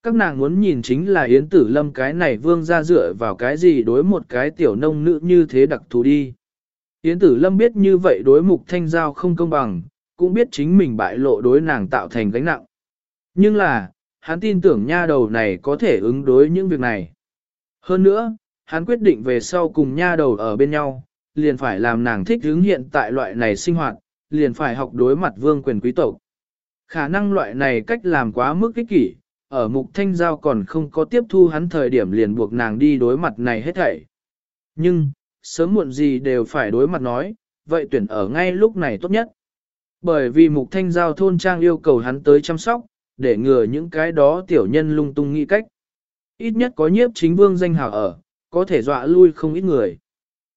Các nàng muốn nhìn chính là Yến Tử Lâm cái này vương ra dựa vào cái gì đối một cái tiểu nông nữ như thế đặc thù đi. Yến Tử Lâm biết như vậy đối mục thanh giao không công bằng, cũng biết chính mình bại lộ đối nàng tạo thành gánh nặng. Nhưng là, hắn tin tưởng nha đầu này có thể ứng đối những việc này. Hơn nữa, hắn quyết định về sau cùng nha đầu ở bên nhau, liền phải làm nàng thích hướng hiện tại loại này sinh hoạt, liền phải học đối mặt vương quyền quý tộc. Khả năng loại này cách làm quá mức kích kỷ, ở mục thanh giao còn không có tiếp thu hắn thời điểm liền buộc nàng đi đối mặt này hết thảy. Nhưng, sớm muộn gì đều phải đối mặt nói, vậy tuyển ở ngay lúc này tốt nhất. Bởi vì mục thanh giao thôn trang yêu cầu hắn tới chăm sóc, để ngừa những cái đó tiểu nhân lung tung nghĩ cách. Ít nhất có nhiếp chính vương danh hào ở, có thể dọa lui không ít người.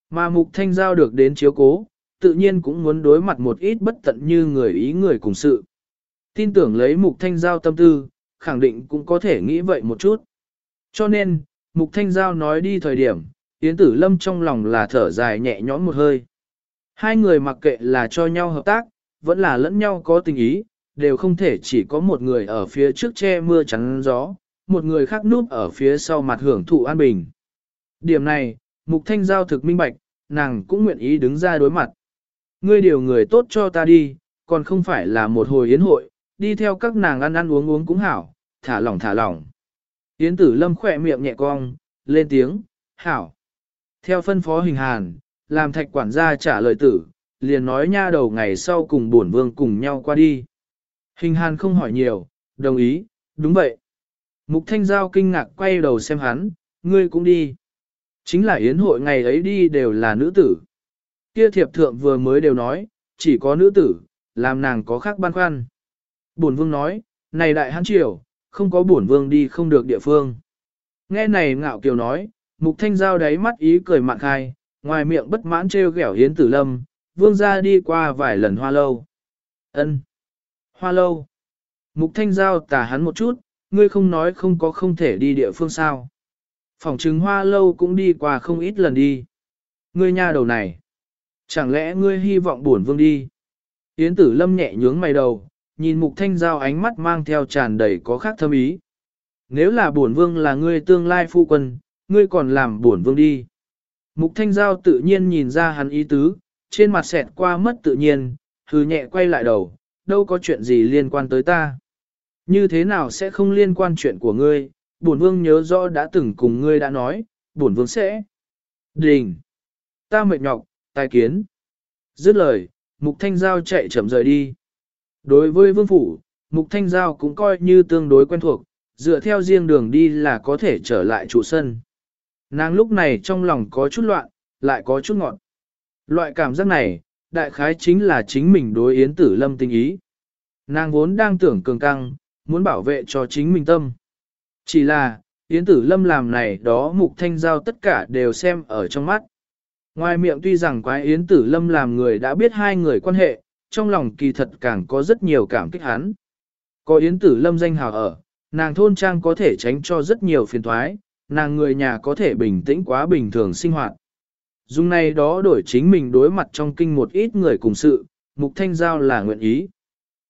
Mà mục thanh giao được đến chiếu cố, tự nhiên cũng muốn đối mặt một ít bất tận như người ý người cùng sự. Tin tưởng lấy mục thanh giao tâm tư, khẳng định cũng có thể nghĩ vậy một chút. Cho nên, mục thanh giao nói đi thời điểm, Yến Tử Lâm trong lòng là thở dài nhẹ nhõm một hơi. Hai người mặc kệ là cho nhau hợp tác, vẫn là lẫn nhau có tình ý, đều không thể chỉ có một người ở phía trước che mưa chắn gió, một người khác núp ở phía sau mặt hưởng thụ an bình. Điểm này, Mục Thanh Giao thực minh bạch, nàng cũng nguyện ý đứng ra đối mặt. Ngươi điều người tốt cho ta đi, còn không phải là một hồi yến hội, đi theo các nàng ăn ăn uống uống cũng hảo, thả lỏng thả lỏng. Yến tử lâm khỏe miệng nhẹ cong, lên tiếng, hảo. Theo phân phó hình hàn, làm thạch quản gia trả lời tử, liền nói nha đầu ngày sau cùng bổn vương cùng nhau qua đi. Hình hàn không hỏi nhiều, đồng ý, đúng vậy. Mục thanh giao kinh ngạc quay đầu xem hắn, ngươi cũng đi. Chính là yến hội ngày ấy đi đều là nữ tử. Kia thiệp thượng vừa mới đều nói, chỉ có nữ tử, làm nàng có khác băn khoăn. Bổn vương nói, này đại hán triều, không có bổn vương đi không được địa phương. Nghe này ngạo kiều nói, mục thanh giao đáy mắt ý cười mạn khai, ngoài miệng bất mãn trêu ghẹo hiến tử lâm, vương ra đi qua vài lần hoa lâu. ân Hoa lâu. Mục thanh giao tả hắn một chút, ngươi không nói không có không thể đi địa phương sao. Phòng trứng hoa lâu cũng đi qua không ít lần đi. Ngươi nhà đầu này. Chẳng lẽ ngươi hy vọng bổn vương đi? Yến tử lâm nhẹ nhướng mày đầu, nhìn mục thanh giao ánh mắt mang theo tràn đầy có khác thâm ý. Nếu là bổn vương là ngươi tương lai phu quân, ngươi còn làm bổn vương đi. Mục thanh giao tự nhiên nhìn ra hắn ý tứ, trên mặt xẹt qua mất tự nhiên, hừ nhẹ quay lại đầu, đâu có chuyện gì liên quan tới ta. Như thế nào sẽ không liên quan chuyện của ngươi, bổn vương nhớ rõ đã từng cùng ngươi đã nói, bổn vương sẽ. Đình! Ta mệt nhọc, tai kiến. Dứt lời, mục thanh giao chạy chậm rời đi. Đối với vương phủ, mục thanh giao cũng coi như tương đối quen thuộc, dựa theo riêng đường đi là có thể trở lại trụ sân. Nàng lúc này trong lòng có chút loạn, lại có chút ngọn. Loại cảm giác này, đại khái chính là chính mình đối Yến Tử Lâm tình ý. Nàng vốn đang tưởng cường căng, muốn bảo vệ cho chính mình tâm. Chỉ là, Yến Tử Lâm làm này đó mục thanh giao tất cả đều xem ở trong mắt. Ngoài miệng tuy rằng quái Yến Tử Lâm làm người đã biết hai người quan hệ, trong lòng kỳ thật càng có rất nhiều cảm kích hắn. Có Yến Tử Lâm danh hào ở, nàng thôn trang có thể tránh cho rất nhiều phiền thoái, nàng người nhà có thể bình tĩnh quá bình thường sinh hoạt. Dùng này đó đổi chính mình đối mặt trong kinh một ít người cùng sự, Mục Thanh Giao là nguyện ý.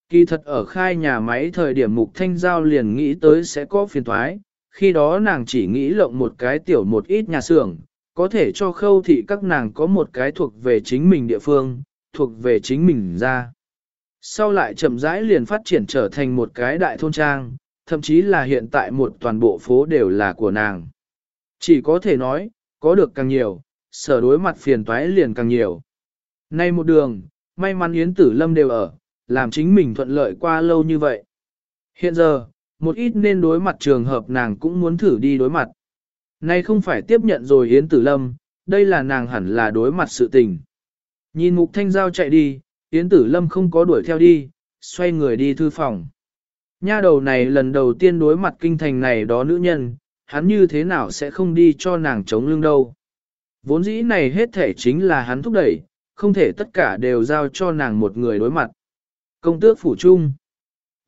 Kỳ thật ở khai nhà máy thời điểm Mục Thanh Giao liền nghĩ tới sẽ có phiền thoái, khi đó nàng chỉ nghĩ lộng một cái tiểu một ít nhà xưởng, có thể cho khâu thị các nàng có một cái thuộc về chính mình địa phương, thuộc về chính mình ra. Sau lại chậm rãi liền phát triển trở thành một cái đại thôn trang, thậm chí là hiện tại một toàn bộ phố đều là của nàng. Chỉ có thể nói, có được càng nhiều, sở đối mặt phiền toái liền càng nhiều. Nay một đường, may mắn Yến Tử Lâm đều ở, làm chính mình thuận lợi qua lâu như vậy. Hiện giờ, một ít nên đối mặt trường hợp nàng cũng muốn thử đi đối mặt. Nay không phải tiếp nhận rồi Yến Tử Lâm, đây là nàng hẳn là đối mặt sự tình. Nhìn Mục Thanh Giao chạy đi, Yến Tử Lâm không có đuổi theo đi, xoay người đi thư phòng. Nha đầu này lần đầu tiên đối mặt kinh thành này đó nữ nhân, hắn như thế nào sẽ không đi cho nàng chống lưng đâu. Vốn dĩ này hết thể chính là hắn thúc đẩy, không thể tất cả đều giao cho nàng một người đối mặt. Công tước phủ trung.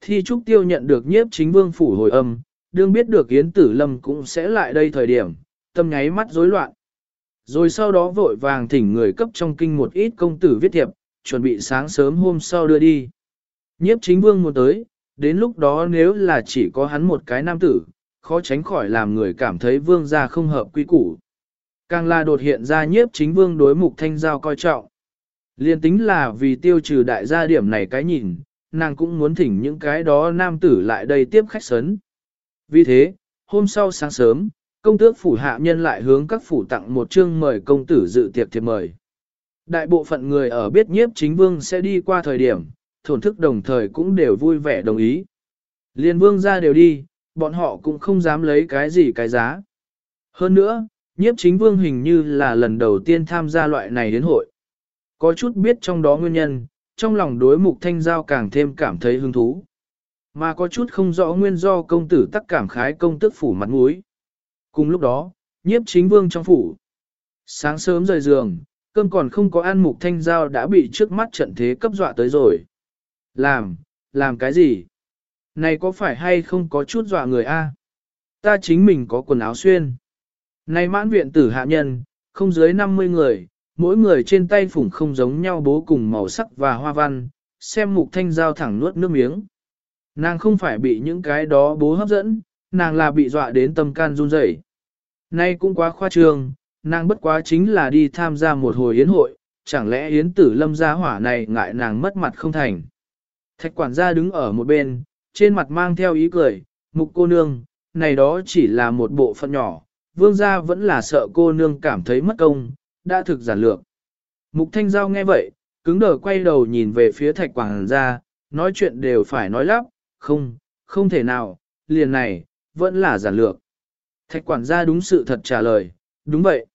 Thi trúc tiêu nhận được nhiếp chính vương phủ hồi âm, đương biết được Yến Tử Lâm cũng sẽ lại đây thời điểm, tâm nháy mắt rối loạn. Rồi sau đó vội vàng thỉnh người cấp trong kinh một ít công tử viết thiệp, chuẩn bị sáng sớm hôm sau đưa đi. Nhiếp chính vương muốn tới, đến lúc đó nếu là chỉ có hắn một cái nam tử, khó tránh khỏi làm người cảm thấy vương gia không hợp quy củ. Càng là đột hiện ra nhiếp chính vương đối mục thanh giao coi trọng. Liên tính là vì tiêu trừ đại gia điểm này cái nhìn, nàng cũng muốn thỉnh những cái đó nam tử lại đây tiếp khách sấn. Vì thế, hôm sau sáng sớm, công tước phủ hạ nhân lại hướng các phủ tặng một chương mời công tử dự tiệc thiệp mời. Đại bộ phận người ở biết nhiếp chính vương sẽ đi qua thời điểm, thổn thức đồng thời cũng đều vui vẻ đồng ý. Liên vương ra đều đi, bọn họ cũng không dám lấy cái gì cái giá. Hơn nữa, nhiếp chính vương hình như là lần đầu tiên tham gia loại này đến hội. Có chút biết trong đó nguyên nhân, trong lòng đối mục thanh giao càng thêm cảm thấy hứng thú. Mà có chút không rõ nguyên do công tử tắc cảm khái công tức phủ mặt mũi. Cùng lúc đó, nhiếp chính vương trong phủ. Sáng sớm rời giường, cơm còn không có ăn mục thanh giao đã bị trước mắt trận thế cấp dọa tới rồi. Làm, làm cái gì? Này có phải hay không có chút dọa người a? Ta chính mình có quần áo xuyên. Này mãn viện tử hạ nhân, không dưới 50 người, mỗi người trên tay phủng không giống nhau bố cùng màu sắc và hoa văn, xem mục thanh giao thẳng nuốt nước miếng. Nàng không phải bị những cái đó bố hấp dẫn, nàng là bị dọa đến tâm can run rẩy. Nay cũng quá khoa trương, nàng bất quá chính là đi tham gia một hồi yến hội, chẳng lẽ yến tử lâm gia hỏa này ngại nàng mất mặt không thành. Thạch quản gia đứng ở một bên, trên mặt mang theo ý cười, mục cô nương, này đó chỉ là một bộ phận nhỏ, vương gia vẫn là sợ cô nương cảm thấy mất công, đã thực giản lược. Mục thanh giao nghe vậy, cứng đờ quay đầu nhìn về phía thạch quản gia, nói chuyện đều phải nói lắp, không, không thể nào, liền này, vẫn là giản lược. Thạch quản gia đúng sự thật trả lời, đúng vậy.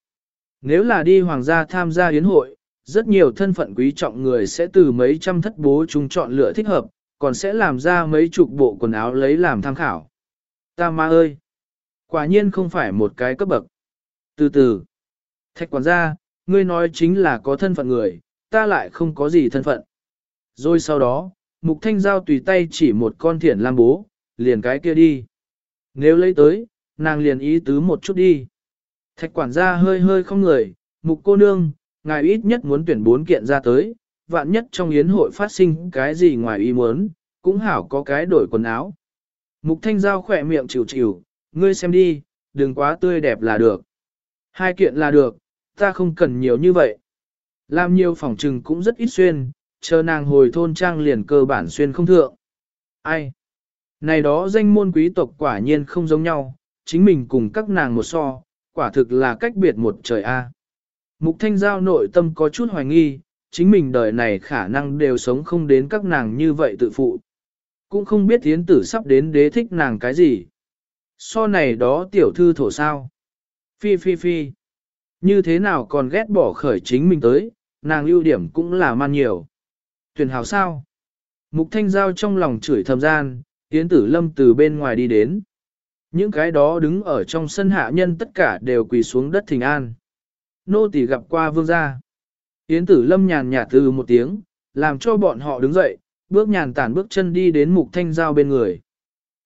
Nếu là đi hoàng gia tham gia yến hội, rất nhiều thân phận quý trọng người sẽ từ mấy trăm thất bố chúng chọn lựa thích hợp, còn sẽ làm ra mấy chục bộ quần áo lấy làm tham khảo. Ta ma ơi! Quả nhiên không phải một cái cấp bậc. Từ từ, thạch quản gia, ngươi nói chính là có thân phận người, ta lại không có gì thân phận. Rồi sau đó, mục thanh giao tùy tay chỉ một con thiển lam bố, liền cái kia đi. Nếu lấy tới, nàng liền ý tứ một chút đi. Thạch quản gia hơi hơi không người, mục cô nương, ngài ít nhất muốn tuyển bốn kiện ra tới, vạn nhất trong yến hội phát sinh cái gì ngoài ý muốn, cũng hảo có cái đổi quần áo. Mục thanh giao khỏe miệng chịu chịu, ngươi xem đi, đừng quá tươi đẹp là được. Hai kiện là được, ta không cần nhiều như vậy. Làm nhiều phòng trừng cũng rất ít xuyên, chờ nàng hồi thôn trang liền cơ bản xuyên không thượng. Ai? Này đó danh môn quý tộc quả nhiên không giống nhau, chính mình cùng các nàng một so, quả thực là cách biệt một trời A. Mục thanh giao nội tâm có chút hoài nghi, chính mình đời này khả năng đều sống không đến các nàng như vậy tự phụ. Cũng không biết tiến tử sắp đến đế thích nàng cái gì. So này đó tiểu thư thổ sao. Phi phi phi. Như thế nào còn ghét bỏ khởi chính mình tới, nàng ưu điểm cũng là man nhiều. Tuyển hào sao? Mục thanh giao trong lòng chửi thầm gian, tiến tử lâm từ bên ngoài đi đến. Những cái đó đứng ở trong sân hạ nhân tất cả đều quỳ xuống đất thình an. Nô tỳ gặp qua vương gia. Yến tử lâm nhàn nhạt từ một tiếng, làm cho bọn họ đứng dậy, bước nhàn tản bước chân đi đến mục thanh giao bên người.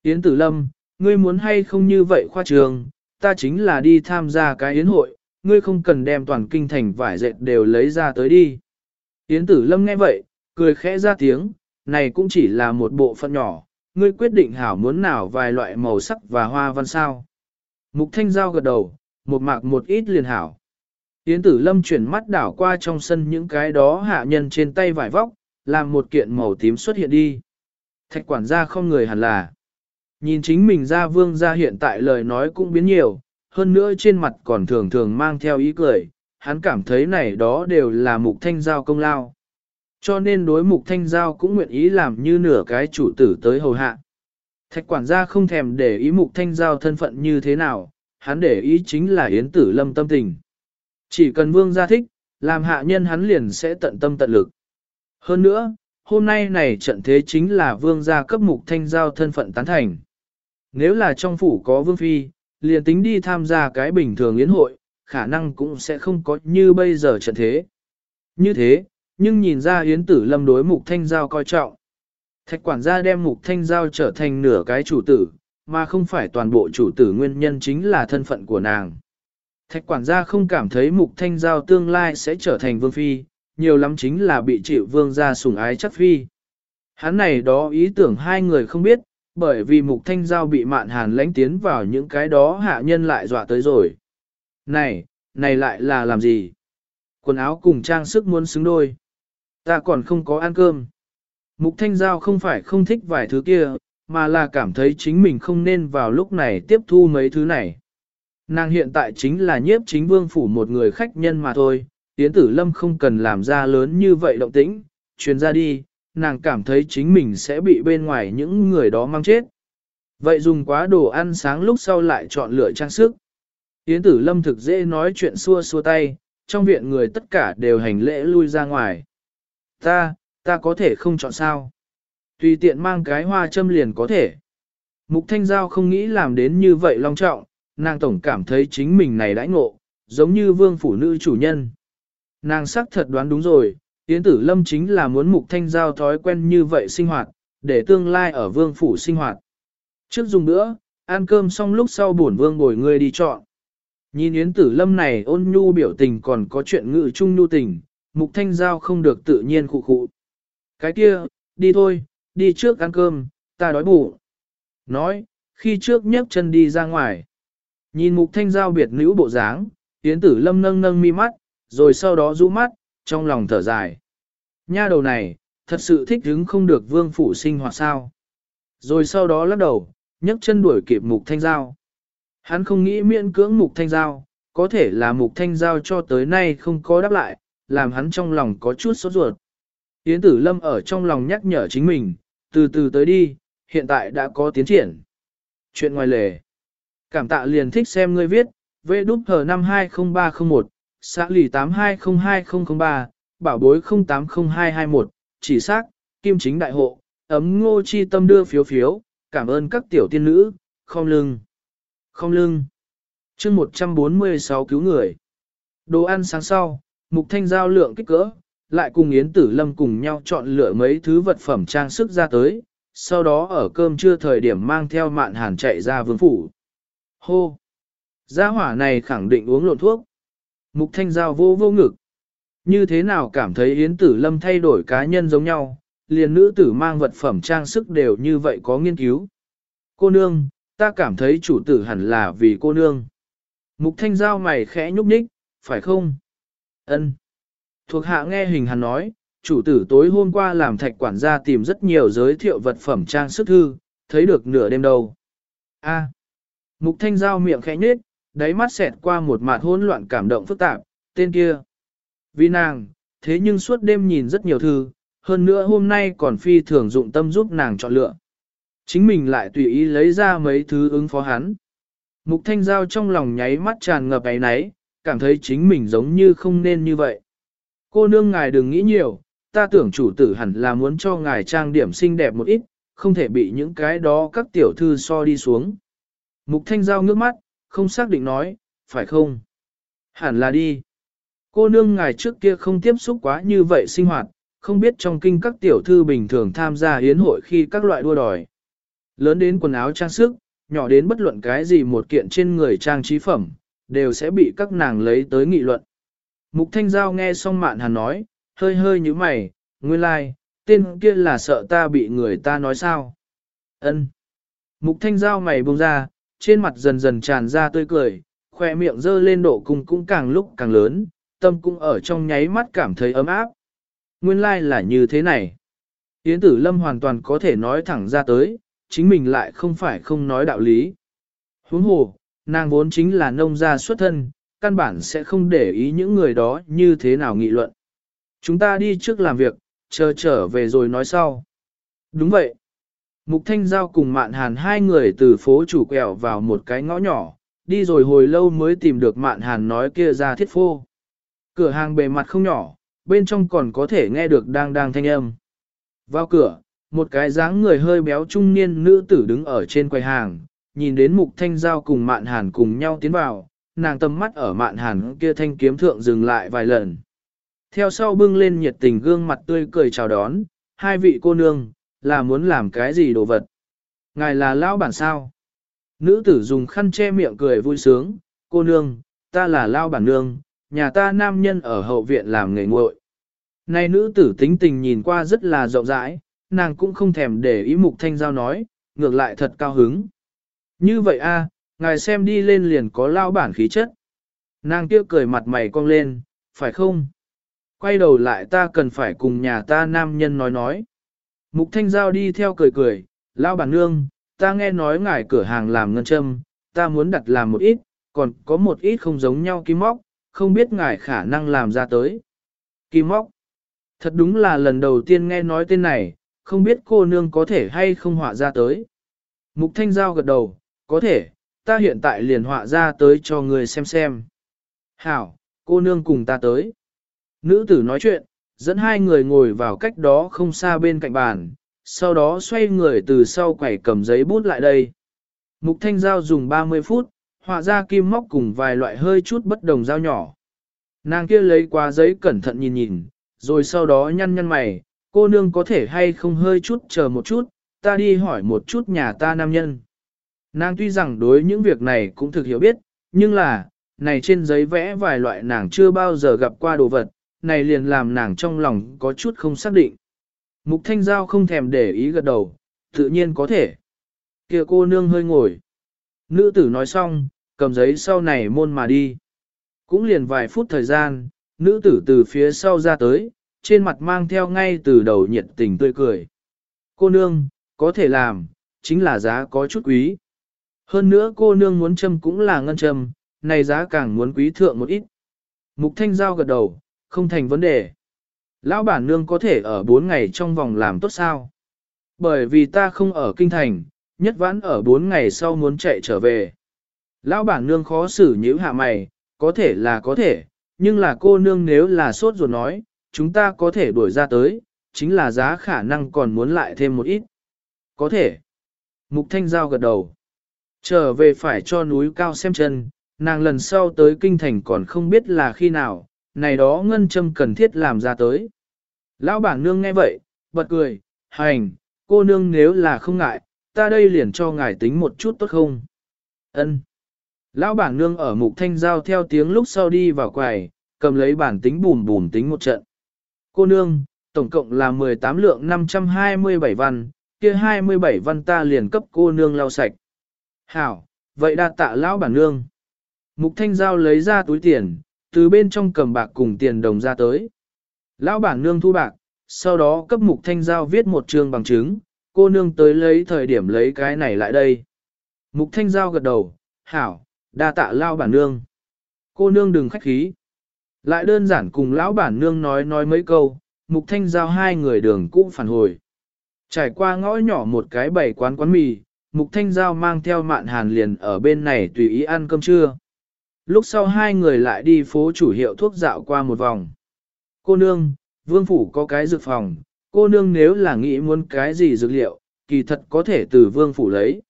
Yến tử lâm, ngươi muốn hay không như vậy khoa trường, ta chính là đi tham gia cái yến hội, ngươi không cần đem toàn kinh thành vải dệt đều lấy ra tới đi. Yến tử lâm nghe vậy, cười khẽ ra tiếng, này cũng chỉ là một bộ phận nhỏ, ngươi quyết định hảo muốn nào vài loại màu sắc và hoa văn sao. Mục thanh giao gật đầu, một mạc một ít liền hảo. Yến tử lâm chuyển mắt đảo qua trong sân những cái đó hạ nhân trên tay vải vóc, làm một kiện màu tím xuất hiện đi. Thạch quản gia không người hẳn là. Nhìn chính mình ra vương gia hiện tại lời nói cũng biến nhiều, hơn nữa trên mặt còn thường thường mang theo ý cười, hắn cảm thấy này đó đều là mục thanh giao công lao. Cho nên đối mục thanh giao cũng nguyện ý làm như nửa cái chủ tử tới hầu hạ. Thạch quản gia không thèm để ý mục thanh giao thân phận như thế nào, hắn để ý chính là yến tử lâm tâm tình. Chỉ cần vương gia thích, làm hạ nhân hắn liền sẽ tận tâm tận lực. Hơn nữa, hôm nay này trận thế chính là vương gia cấp mục thanh giao thân phận tán thành. Nếu là trong phủ có vương phi, liền tính đi tham gia cái bình thường yến hội, khả năng cũng sẽ không có như bây giờ trận thế. Như thế, nhưng nhìn ra yến tử lâm đối mục thanh giao coi trọng. Thạch quản gia đem mục thanh giao trở thành nửa cái chủ tử, mà không phải toàn bộ chủ tử nguyên nhân chính là thân phận của nàng. Thạch quản gia không cảm thấy mục thanh giao tương lai sẽ trở thành vương phi, nhiều lắm chính là bị chịu vương gia sủng ái chắc phi. Hắn này đó ý tưởng hai người không biết, bởi vì mục thanh giao bị mạn hàn lãnh tiến vào những cái đó hạ nhân lại dọa tới rồi. Này, này lại là làm gì? Quần áo cùng trang sức muốn xứng đôi. Ta còn không có ăn cơm. Mục thanh giao không phải không thích vài thứ kia, mà là cảm thấy chính mình không nên vào lúc này tiếp thu mấy thứ này. Nàng hiện tại chính là nhiếp chính vương phủ một người khách nhân mà thôi, Yến Tử Lâm không cần làm ra lớn như vậy động tĩnh, truyền ra đi, nàng cảm thấy chính mình sẽ bị bên ngoài những người đó mang chết. Vậy dùng quá đồ ăn sáng lúc sau lại chọn lựa trang sức. Yến tử lâm thực dễ nói chuyện xua xua tay, trong viện người tất cả đều hành lễ lui ra ngoài. Ta, ta có thể không chọn sao. Tùy tiện mang cái hoa châm liền có thể. Mục Thanh Giao không nghĩ làm đến như vậy long trọng, nàng tổng cảm thấy chính mình này đãi ngộ, giống như vương phủ nữ chủ nhân. Nàng sắc thật đoán đúng rồi, Yến Tử Lâm chính là muốn Mục Thanh Giao thói quen như vậy sinh hoạt, để tương lai ở vương phủ sinh hoạt. Trước dùng nữa, ăn cơm xong lúc sau bổn vương bồi người đi chọn. Nhìn Yến Tử Lâm này ôn nhu biểu tình còn có chuyện ngự chung nhu tình, Mục Thanh Giao không được tự nhiên khụ khụ. Cái kia, đi thôi, đi trước ăn cơm, ta đói bụng. Nói, khi trước nhấc chân đi ra ngoài. Nhìn Mục Thanh Giao biệt nữ bộ dáng, Yến Tử Lâm nâng nâng mi mắt, rồi sau đó rũ mắt, trong lòng thở dài. Nha đầu này, thật sự thích hứng không được vương phủ sinh hoạt sao. Rồi sau đó lắc đầu, nhấc chân đuổi kịp Mục Thanh Giao. Hắn không nghĩ miễn cưỡng Mục Thanh Giao, có thể là Mục Thanh Giao cho tới nay không có đáp lại, làm hắn trong lòng có chút sốt ruột. Yến Tử Lâm ở trong lòng nhắc nhở chính mình, từ từ tới đi, hiện tại đã có tiến triển. Chuyện ngoài lề. Cảm tạ liền thích xem ngươi viết, vệ đút hờ 520301, xã lì 820203, bảo bối 080221, chỉ xác, kim chính đại hộ, ấm ngô chi tâm đưa phiếu phiếu, cảm ơn các tiểu tiên nữ, không lưng. Không lưng. chương 146 cứu người. Đồ ăn sáng sau, mục thanh giao lượng kích cỡ, lại cùng Yến Tử Lâm cùng nhau chọn lựa mấy thứ vật phẩm trang sức ra tới, sau đó ở cơm trưa thời điểm mang theo mạn hàn chạy ra vương phủ. Hô! Gia hỏa này khẳng định uống lộn thuốc. Mục thanh giao vô vô ngực. Như thế nào cảm thấy Yến Tử Lâm thay đổi cá nhân giống nhau, liền nữ tử mang vật phẩm trang sức đều như vậy có nghiên cứu. Cô nương, ta cảm thấy chủ tử hẳn là vì cô nương. Mục thanh giao mày khẽ nhúc nhích, phải không? Ân. Thuộc hạ nghe hình hắn nói, chủ tử tối hôm qua làm thạch quản gia tìm rất nhiều giới thiệu vật phẩm trang sức thư, thấy được nửa đêm đâu. A. Mục thanh giao miệng khẽ nhếch, đáy mắt xẹt qua một mạt hỗn loạn cảm động phức tạp, tên kia. Vì nàng, thế nhưng suốt đêm nhìn rất nhiều thư, hơn nữa hôm nay còn phi thường dụng tâm giúp nàng chọn lựa. Chính mình lại tùy ý lấy ra mấy thứ ứng phó hắn. Mục thanh giao trong lòng nháy mắt tràn ngập ấy náy, cảm thấy chính mình giống như không nên như vậy. Cô nương ngài đừng nghĩ nhiều, ta tưởng chủ tử hẳn là muốn cho ngài trang điểm xinh đẹp một ít, không thể bị những cái đó các tiểu thư so đi xuống. Mục thanh giao ngước mắt, không xác định nói, phải không? Hẳn là đi. Cô nương ngài trước kia không tiếp xúc quá như vậy sinh hoạt, không biết trong kinh các tiểu thư bình thường tham gia hiến hội khi các loại đua đòi. Lớn đến quần áo trang sức, nhỏ đến bất luận cái gì một kiện trên người trang trí phẩm, đều sẽ bị các nàng lấy tới nghị luận. Mục Thanh Giao nghe xong mạn hàn nói, hơi hơi như mày, nguyên lai, like, tên kia là sợ ta bị người ta nói sao. Ân. Mục Thanh Giao mày buông ra, trên mặt dần dần tràn ra tươi cười, khoe miệng dơ lên độ cung cũng càng lúc càng lớn, tâm cũng ở trong nháy mắt cảm thấy ấm áp. Nguyên lai like là như thế này. Yến tử lâm hoàn toàn có thể nói thẳng ra tới, chính mình lại không phải không nói đạo lý. Huống hồ, nàng vốn chính là nông gia xuất thân, căn bản sẽ không để ý những người đó như thế nào nghị luận. Chúng ta đi trước làm việc, chờ trở về rồi nói sau. Đúng vậy. Mục Thanh Giao cùng Mạn Hàn hai người từ phố chủ quẹo vào một cái ngõ nhỏ, đi rồi hồi lâu mới tìm được Mạn Hàn nói kia ra thiết phô. Cửa hàng bề mặt không nhỏ, bên trong còn có thể nghe được đang đang thanh âm. Vào cửa, một cái dáng người hơi béo trung niên nữ tử đứng ở trên quầy hàng, nhìn đến Mục Thanh Giao cùng Mạn Hàn cùng nhau tiến vào, nàng tầm mắt ở Mạn Hàn kia thanh kiếm thượng dừng lại vài lần. Theo sau bưng lên nhiệt tình gương mặt tươi cười chào đón, hai vị cô nương, là muốn làm cái gì đồ vật. Ngài là lão bản sao? Nữ tử dùng khăn che miệng cười vui sướng, cô nương, ta là lao bản nương, nhà ta nam nhân ở hậu viện làm nghề nguội. Này nữ tử tính tình nhìn qua rất là rộng rãi, nàng cũng không thèm để ý mục thanh giao nói, ngược lại thật cao hứng. Như vậy a, ngài xem đi lên liền có lao bản khí chất. Nàng kia cười mặt mày cong lên, phải không? Quay đầu lại ta cần phải cùng nhà ta nam nhân nói nói. Mục thanh giao đi theo cười cười, lao bản nương, ta nghe nói ngài cửa hàng làm ngân châm, ta muốn đặt làm một ít, còn có một ít không giống nhau kim móc, không biết ngài khả năng làm ra tới. Kim móc. Thật đúng là lần đầu tiên nghe nói tên này, không biết cô nương có thể hay không họa ra tới. Mục Thanh Giao gật đầu, có thể, ta hiện tại liền họa ra tới cho người xem xem. Hảo, cô nương cùng ta tới. Nữ tử nói chuyện, dẫn hai người ngồi vào cách đó không xa bên cạnh bàn, sau đó xoay người từ sau quẩy cầm giấy bút lại đây. Mục Thanh Giao dùng 30 phút, họa ra kim móc cùng vài loại hơi chút bất đồng dao nhỏ. Nàng kia lấy qua giấy cẩn thận nhìn nhìn, rồi sau đó nhăn nhăn mày, cô nương có thể hay không hơi chút chờ một chút, ta đi hỏi một chút nhà ta nam nhân. Nàng tuy rằng đối những việc này cũng thực hiểu biết, nhưng là, này trên giấy vẽ vài loại nàng chưa bao giờ gặp qua đồ vật, này liền làm nàng trong lòng có chút không xác định. Mục Thanh Giao không thèm để ý gật đầu, tự nhiên có thể. kia cô nương hơi ngồi. Nữ tử nói xong, cầm giấy sau này môn mà đi. Cũng liền vài phút thời gian, nữ tử từ phía sau ra tới, trên mặt mang theo ngay từ đầu nhiệt tình tươi cười. Cô nương, có thể làm, chính là giá có chút quý. Hơn nữa cô nương muốn châm cũng là ngân châm, này giá càng muốn quý thượng một ít. Mục Thanh Giao gật đầu, không thành vấn đề. Lão bản nương có thể ở 4 ngày trong vòng làm tốt sao? Bởi vì ta không ở kinh thành, nhất vãn ở 4 ngày sau muốn chạy trở về. Lão bản nương khó xử nhíu hạ mày, có thể là có thể, nhưng là cô nương nếu là sốt ruột nói, chúng ta có thể đuổi ra tới, chính là giá khả năng còn muốn lại thêm một ít. Có thể. Mục Thanh Giao gật đầu. Trở về phải cho núi cao xem chân, nàng lần sau tới kinh thành còn không biết là khi nào, này đó ngân châm cần thiết làm ra tới. Lão bảng nương nghe vậy, bật cười, hành, cô nương nếu là không ngại, ta đây liền cho ngài tính một chút tốt không? Ân. Lão bảng nương ở mục thanh giao theo tiếng lúc sau đi vào quầy, cầm lấy bản tính bùn bùn tính một trận. Cô nương, tổng cộng là 18 lượng 527 văn, kia 27 văn ta liền cấp cô nương lau sạch. Hảo, vậy đa tạ lão bản nương. Mục thanh giao lấy ra túi tiền, từ bên trong cầm bạc cùng tiền đồng ra tới. Lão bản nương thu bạc, sau đó cấp mục thanh giao viết một trường bằng chứng, cô nương tới lấy thời điểm lấy cái này lại đây. Mục thanh giao gật đầu, hảo, đa tạ lão bản nương. Cô nương đừng khách khí. Lại đơn giản cùng lão bản nương nói nói mấy câu, mục thanh giao hai người đường cũ phản hồi. Trải qua ngõ nhỏ một cái bảy quán quán mì, mục thanh giao mang theo mạn hàn liền ở bên này tùy ý ăn cơm trưa. Lúc sau hai người lại đi phố chủ hiệu thuốc dạo qua một vòng. Cô nương, vương phủ có cái dược phòng, cô nương nếu là nghĩ muốn cái gì dược liệu, kỳ thật có thể từ vương phủ lấy.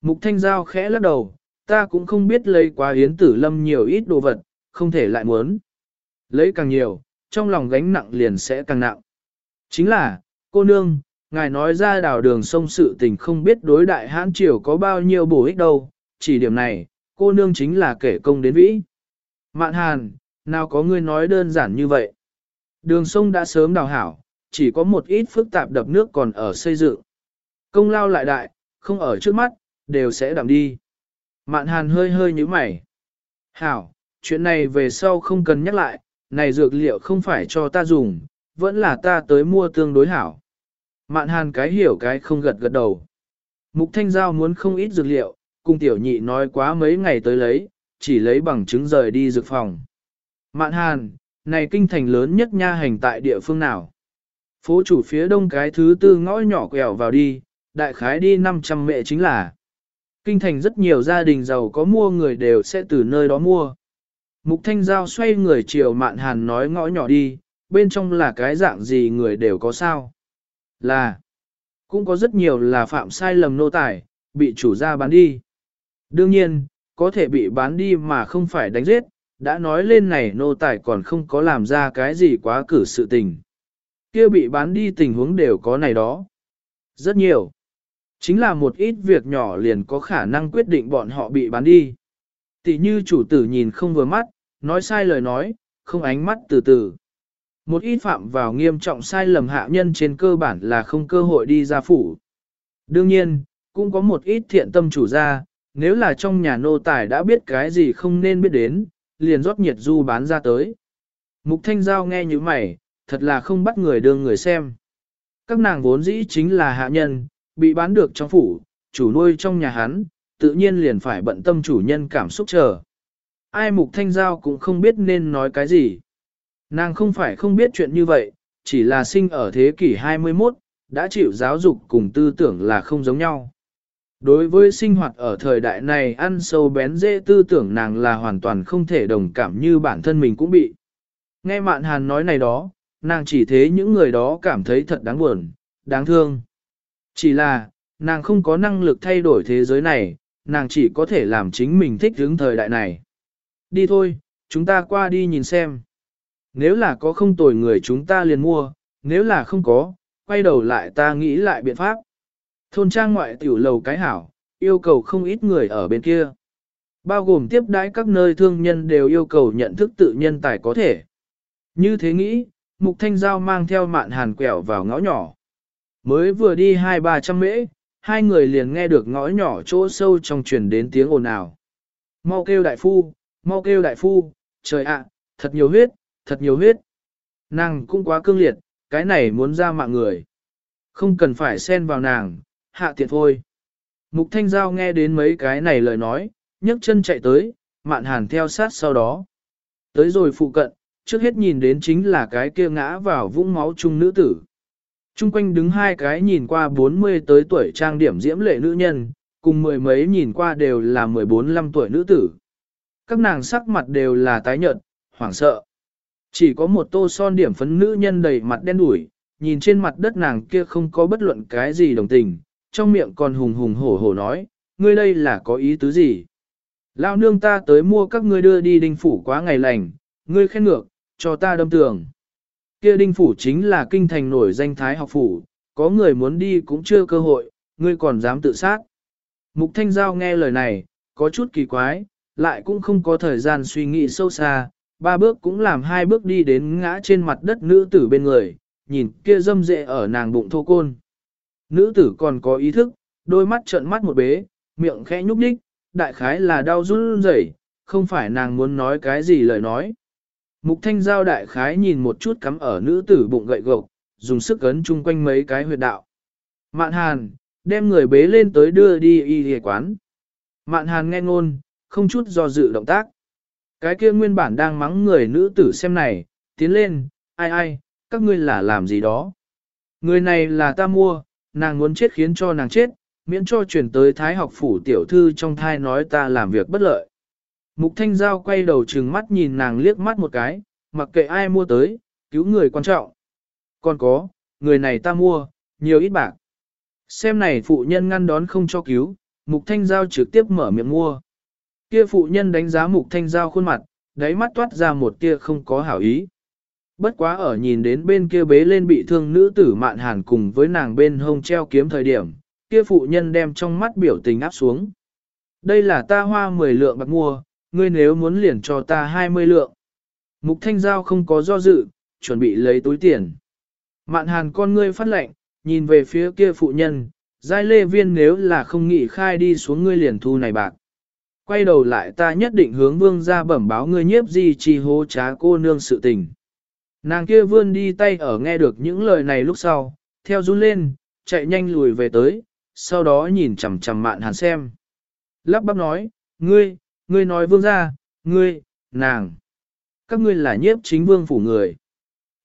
Mục thanh giao khẽ lắc đầu, ta cũng không biết lấy quá hiến tử lâm nhiều ít đồ vật, không thể lại muốn. Lấy càng nhiều, trong lòng gánh nặng liền sẽ càng nặng. Chính là, cô nương, ngài nói ra đào đường sông sự tình không biết đối đại hãn triều có bao nhiêu bổ ích đâu, chỉ điểm này, cô nương chính là kể công đến vĩ. Mạn hàn, nào có ngươi nói đơn giản như vậy. Đường sông đã sớm đào hảo, chỉ có một ít phức tạp đập nước còn ở xây dựng. Công lao lại đại, không ở trước mắt, đều sẽ đảm đi. Mạn hàn hơi hơi như mày. Hảo, chuyện này về sau không cần nhắc lại, này dược liệu không phải cho ta dùng, vẫn là ta tới mua tương đối hảo. Mạn hàn cái hiểu cái không gật gật đầu. Mục thanh giao muốn không ít dược liệu, cùng tiểu nhị nói quá mấy ngày tới lấy, chỉ lấy bằng chứng rời đi dược phòng. Mạn hàn, này kinh thành lớn nhất nha hành tại địa phương nào? Phố chủ phía đông cái thứ tư ngõ nhỏ quẹo vào đi, đại khái đi 500 mẹ chính là. Kinh thành rất nhiều gia đình giàu có mua người đều sẽ từ nơi đó mua. Mục Thanh Giao xoay người chiều mạn hàn nói ngõ nhỏ đi, bên trong là cái dạng gì người đều có sao. Là, cũng có rất nhiều là phạm sai lầm nô tài, bị chủ gia bán đi. Đương nhiên, có thể bị bán đi mà không phải đánh giết, đã nói lên này nô tài còn không có làm ra cái gì quá cử sự tình. kia bị bán đi tình huống đều có này đó. Rất nhiều. Chính là một ít việc nhỏ liền có khả năng quyết định bọn họ bị bán đi. Tỷ như chủ tử nhìn không vừa mắt, nói sai lời nói, không ánh mắt từ từ. Một ít phạm vào nghiêm trọng sai lầm hạ nhân trên cơ bản là không cơ hội đi ra phủ. Đương nhiên, cũng có một ít thiện tâm chủ gia, nếu là trong nhà nô tài đã biết cái gì không nên biết đến, liền rót nhiệt du bán ra tới. Mục Thanh Giao nghe như mày, thật là không bắt người đương người xem. Các nàng vốn dĩ chính là hạ nhân, bị bán được trong phủ, chủ nuôi trong nhà hắn, tự nhiên liền phải bận tâm chủ nhân cảm xúc chờ. Ai Mục Thanh Giao cũng không biết nên nói cái gì. Nàng không phải không biết chuyện như vậy, chỉ là sinh ở thế kỷ 21, đã chịu giáo dục cùng tư tưởng là không giống nhau. Đối với sinh hoạt ở thời đại này ăn sâu bén dễ tư tưởng nàng là hoàn toàn không thể đồng cảm như bản thân mình cũng bị. Nghe mạn hàn nói này đó, nàng chỉ thế những người đó cảm thấy thật đáng buồn, đáng thương. Chỉ là, nàng không có năng lực thay đổi thế giới này, nàng chỉ có thể làm chính mình thích hướng thời đại này. Đi thôi, chúng ta qua đi nhìn xem. Nếu là có không tồi người chúng ta liền mua, nếu là không có, quay đầu lại ta nghĩ lại biện pháp. Thôn trang ngoại tiểu lầu cái hảo, yêu cầu không ít người ở bên kia. Bao gồm tiếp đãi các nơi thương nhân đều yêu cầu nhận thức tự nhân tài có thể. Như thế nghĩ, Mục Thanh Giao mang theo mạn hàn quẹo vào ngõ nhỏ. Mới vừa đi hai ba trăm mễ, hai người liền nghe được ngõ nhỏ chỗ sâu trong truyền đến tiếng ồn ào. Mau kêu đại phu, mau kêu đại phu, trời ạ, thật nhiều huyết, thật nhiều huyết. Nàng cũng quá cương liệt, cái này muốn ra mạng người. Không cần phải xen vào nàng, hạ tiện thôi. Mục Thanh Giao nghe đến mấy cái này lời nói, nhấc chân chạy tới, mạn hàn theo sát sau đó. Tới rồi phụ cận, trước hết nhìn đến chính là cái kia ngã vào vũng máu chung nữ tử. Trung quanh đứng hai cái nhìn qua 40 tới tuổi trang điểm diễm lệ nữ nhân, cùng mười mấy nhìn qua đều là 14-15 tuổi nữ tử. Các nàng sắc mặt đều là tái nhợt, hoảng sợ. Chỉ có một tô son điểm phấn nữ nhân đầy mặt đen đủi, nhìn trên mặt đất nàng kia không có bất luận cái gì đồng tình, trong miệng còn hùng hùng hổ hổ nói, ngươi đây là có ý tứ gì? Lao nương ta tới mua các ngươi đưa đi đinh phủ quá ngày lành, ngươi khen ngược, cho ta đâm tường. Kia đinh phủ chính là kinh thành nổi danh thái học phủ, có người muốn đi cũng chưa cơ hội, ngươi còn dám tự sát. Mục Thanh Giao nghe lời này, có chút kỳ quái, lại cũng không có thời gian suy nghĩ sâu xa, ba bước cũng làm hai bước đi đến ngã trên mặt đất nữ tử bên người, nhìn kia dâm dệ ở nàng bụng thô côn. Nữ tử còn có ý thức, đôi mắt trợn mắt một bế, miệng khẽ nhúc nhích, đại khái là đau run rẩy, không phải nàng muốn nói cái gì lời nói. Mục thanh giao đại khái nhìn một chút cắm ở nữ tử bụng gậy gộc, dùng sức ấn chung quanh mấy cái huyệt đạo. Mạn hàn, đem người bế lên tới đưa đi y y quán. Mạn hàn nghe ngôn, không chút do dự động tác. Cái kia nguyên bản đang mắng người nữ tử xem này, tiến lên, ai ai, các ngươi là làm gì đó. Người này là ta mua, nàng muốn chết khiến cho nàng chết, miễn cho chuyển tới thái học phủ tiểu thư trong thai nói ta làm việc bất lợi. Mục Thanh Giao quay đầu trừng mắt nhìn nàng liếc mắt một cái, mặc kệ ai mua tới, cứu người quan trọng. Còn có, người này ta mua, nhiều ít bạc. Xem này phụ nhân ngăn đón không cho cứu, Mục Thanh Giao trực tiếp mở miệng mua. Kia phụ nhân đánh giá Mục Thanh Giao khuôn mặt, đáy mắt toát ra một tia không có hảo ý. Bất quá ở nhìn đến bên kia bế lên bị thương nữ tử mạn hàn cùng với nàng bên hông treo kiếm thời điểm, kia phụ nhân đem trong mắt biểu tình áp xuống. Đây là ta hoa 10 lượng bạc mua, ngươi nếu muốn liền cho ta 20 lượng. Mục thanh giao không có do dự, chuẩn bị lấy túi tiền. Mạn hàn con ngươi phát lệnh, nhìn về phía kia phụ nhân, giai lê viên nếu là không nghĩ khai đi xuống ngươi liền thu này bạc. Quay đầu lại ta nhất định hướng vương ra bẩm báo ngươi nhiếp gì chi hô trá cô nương sự tình. Nàng kia vươn đi tay ở nghe được những lời này lúc sau, theo run lên, chạy nhanh lùi về tới, sau đó nhìn chằm chằm mạn hàn xem. Lắp bắp nói, ngươi, ngươi nói vương ra, ngươi, nàng. Các ngươi là nhiếp chính vương phủ người.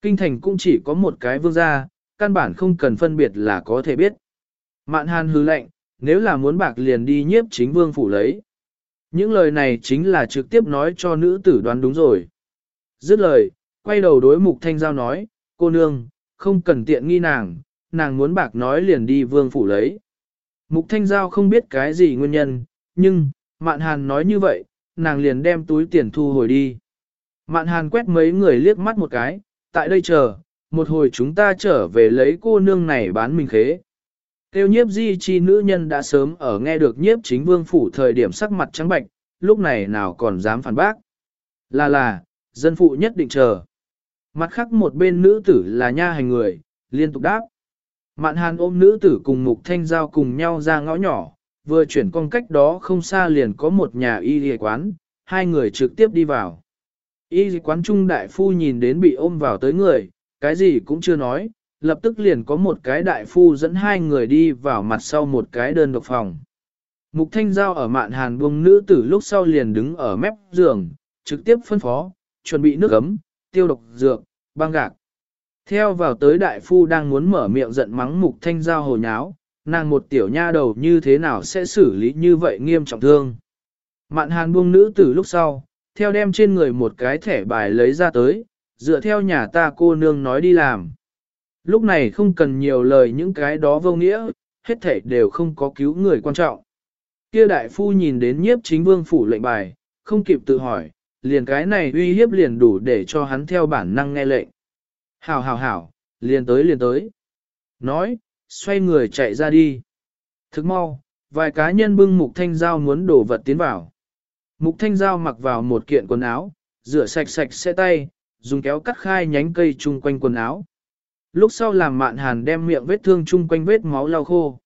Kinh thành cũng chỉ có một cái vương gia, căn bản không cần phân biệt là có thể biết. Mạn hàn hứ lệnh, nếu là muốn bạc liền đi nhiếp chính vương phủ lấy. Những lời này chính là trực tiếp nói cho nữ tử đoán đúng rồi. Dứt lời, quay đầu đối mục thanh giao nói, cô nương, không cần tiện nghi nàng, nàng muốn bạc nói liền đi vương phủ lấy. Mục thanh giao không biết cái gì nguyên nhân, nhưng, mạn hàn nói như vậy, nàng liền đem túi tiền thu hồi đi. Mạn hàn quét mấy người liếc mắt một cái, tại đây chờ, một hồi chúng ta trở về lấy cô nương này bán mình khế. Tiêu nhiếp di chi nữ nhân đã sớm ở nghe được nhiếp chính vương phủ thời điểm sắc mặt trắng bạch, lúc này nào còn dám phản bác. Là là, dân phụ nhất định chờ. Mặt khác một bên nữ tử là nha hành người, liên tục đáp. Mạn hàn ôm nữ tử cùng mục thanh giao cùng nhau ra ngõ nhỏ, vừa chuyển con cách đó không xa liền có một nhà y y quán, hai người trực tiếp đi vào. Y quán trung đại phu nhìn đến bị ôm vào tới người, cái gì cũng chưa nói, lập tức liền có một cái đại phu dẫn hai người đi vào mặt sau một cái đơn độc phòng. Mục thanh giao ở mạn hàn buông nữ tử lúc sau liền đứng ở mép giường, trực tiếp phân phó, chuẩn bị nước ấm, tiêu độc dược, băng gạc. Theo vào tới đại phu đang muốn mở miệng giận mắng mục thanh giao hồ nháo, nàng một tiểu nha đầu như thế nào sẽ xử lý như vậy nghiêm trọng thương. Mạn hàn buông nữ tử lúc sau, theo đem trên người một cái thẻ bài lấy ra tới, dựa theo nhà ta cô nương nói đi làm. Lúc này không cần nhiều lời những cái đó vô nghĩa, hết thảy đều không có cứu người quan trọng. Kia đại phu nhìn đến nhiếp chính vương phủ lệnh bài, không kịp tự hỏi, liền cái này uy hiếp liền đủ để cho hắn theo bản năng nghe lệnh. Hảo hảo hảo, liền tới liền tới. Nói, xoay người chạy ra đi. Thức mau, vài cá nhân bưng mục thanh giao muốn đổ vật tiến vào. Mục thanh giao mặc vào một kiện quần áo, rửa sạch sạch sẽ tay, dùng kéo cắt khai nhánh cây chung quanh quần áo. Lúc sau làm mạn hàn đem miệng vết thương chung quanh vết máu lau khô.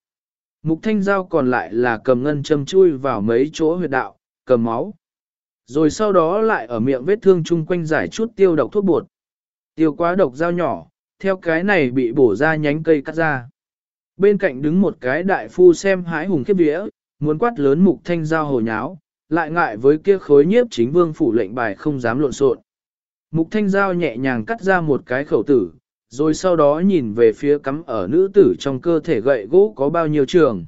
Mục thanh giao còn lại là cầm ngân châm chui vào mấy chỗ huyệt đạo, cầm máu. Rồi sau đó lại ở miệng vết thương chung quanh giải chút tiêu độc thuốc bột. Tiêu quá độc dao nhỏ, theo cái này bị bổ ra nhánh cây cắt ra. Bên cạnh đứng một cái đại phu xem hái hùng khiếp vía, muốn quát lớn mục thanh giao hồ nháo, lại ngại với kia khối nhiếp chính vương phủ lệnh bài không dám lộn xộn. Mục thanh giao nhẹ nhàng cắt ra một cái khẩu tử, rồi sau đó nhìn về phía cắm ở nữ tử trong cơ thể gậy gỗ có bao nhiêu trường.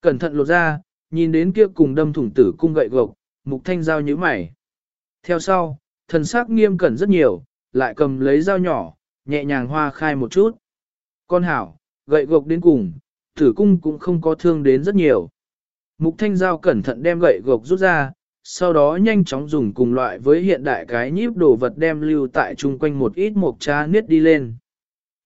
Cẩn thận lột ra, nhìn đến kia cùng đâm thủng tử cung gậy gộc, mục thanh giao như mày. Theo sau, thần sắc nghiêm cẩn rất nhiều, lại cầm lấy dao nhỏ, nhẹ nhàng hoa khai một chút. Con hảo, gậy gộc đến cùng, tử cung cũng không có thương đến rất nhiều. Mục thanh giao cẩn thận đem gậy gộc rút ra, sau đó nhanh chóng dùng cùng loại với hiện đại cái nhíp đồ vật đem lưu tại chung quanh một ít mộc cha niết đi lên.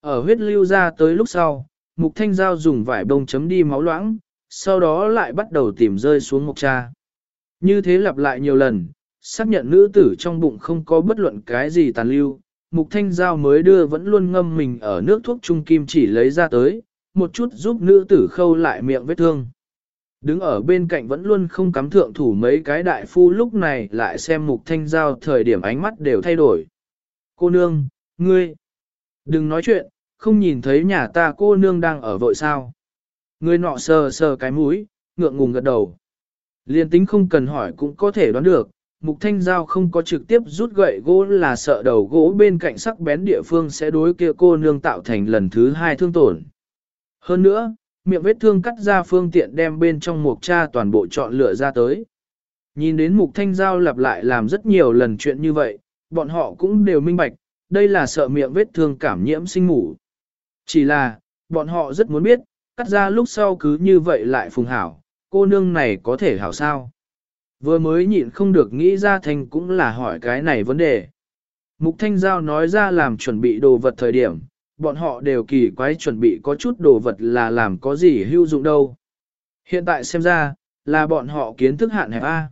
Ở huyết lưu ra tới lúc sau, mục thanh giao dùng vải bông chấm đi máu loãng, sau đó lại bắt đầu tìm rơi xuống mộc cha. Như thế lặp lại nhiều lần, xác nhận nữ tử trong bụng không có bất luận cái gì tàn lưu, mục thanh giao mới đưa vẫn luôn ngâm mình ở nước thuốc trung kim chỉ lấy ra tới, một chút giúp nữ tử khâu lại miệng vết thương. Đứng ở bên cạnh vẫn luôn không cắm thượng thủ mấy cái đại phu lúc này lại xem mục thanh giao thời điểm ánh mắt đều thay đổi. Cô nương, ngươi, đừng nói chuyện, không nhìn thấy nhà ta cô nương đang ở vội sao. Ngươi nọ sờ sờ cái mũi, ngượng ngùng gật đầu. Liên tính không cần hỏi cũng có thể đoán được, mục thanh giao không có trực tiếp rút gậy gỗ là sợ đầu gỗ bên cạnh sắc bén địa phương sẽ đối kia cô nương tạo thành lần thứ hai thương tổn. Hơn nữa, miệng vết thương cắt ra phương tiện đem bên trong mục cha toàn bộ chọn lựa ra tới. Nhìn đến mục thanh giao lặp lại làm rất nhiều lần chuyện như vậy, bọn họ cũng đều minh bạch, đây là sợ miệng vết thương cảm nhiễm sinh ngủ. Chỉ là, bọn họ rất muốn biết, cắt ra lúc sau cứ như vậy lại phùng hảo, cô nương này có thể hảo sao? Vừa mới nhịn không được nghĩ ra thành cũng là hỏi cái này vấn đề. Mục Thanh Giao nói ra làm chuẩn bị đồ vật thời điểm, bọn họ đều kỳ quái chuẩn bị có chút đồ vật là làm có gì hữu dụng đâu. Hiện tại xem ra, là bọn họ kiến thức hạn hẹp A.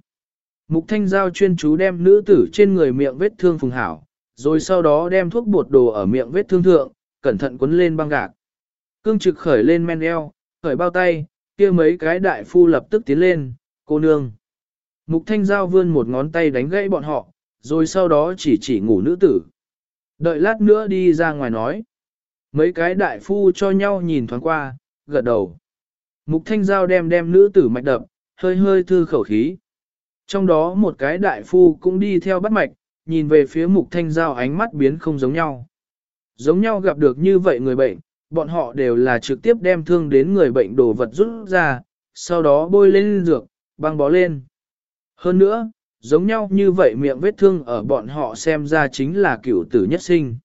Mục Thanh Giao chuyên chú đem nữ tử trên người miệng vết thương phùng hảo, rồi sau đó đem thuốc bột đồ ở miệng vết thương thượng, cẩn thận quấn lên băng gạc. Cương trực khởi lên men eo, khởi bao tay, kia mấy cái đại phu lập tức tiến lên, cô nương. Mục Thanh Giao vươn một ngón tay đánh gãy bọn họ, rồi sau đó chỉ chỉ ngủ nữ tử. Đợi lát nữa đi ra ngoài nói. Mấy cái đại phu cho nhau nhìn thoáng qua, gật đầu. Mục Thanh Giao đem đem nữ tử mạch đập, hơi hơi thư khẩu khí. Trong đó một cái đại phu cũng đi theo bắt mạch, nhìn về phía Mục Thanh Giao ánh mắt biến không giống nhau. Giống nhau gặp được như vậy người bệnh, bọn họ đều là trực tiếp đem thương đến người bệnh đồ vật rút ra, sau đó bôi lên dược, băng bó lên. Hơn nữa, giống nhau như vậy miệng vết thương ở bọn họ xem ra chính là cửu tử nhất sinh.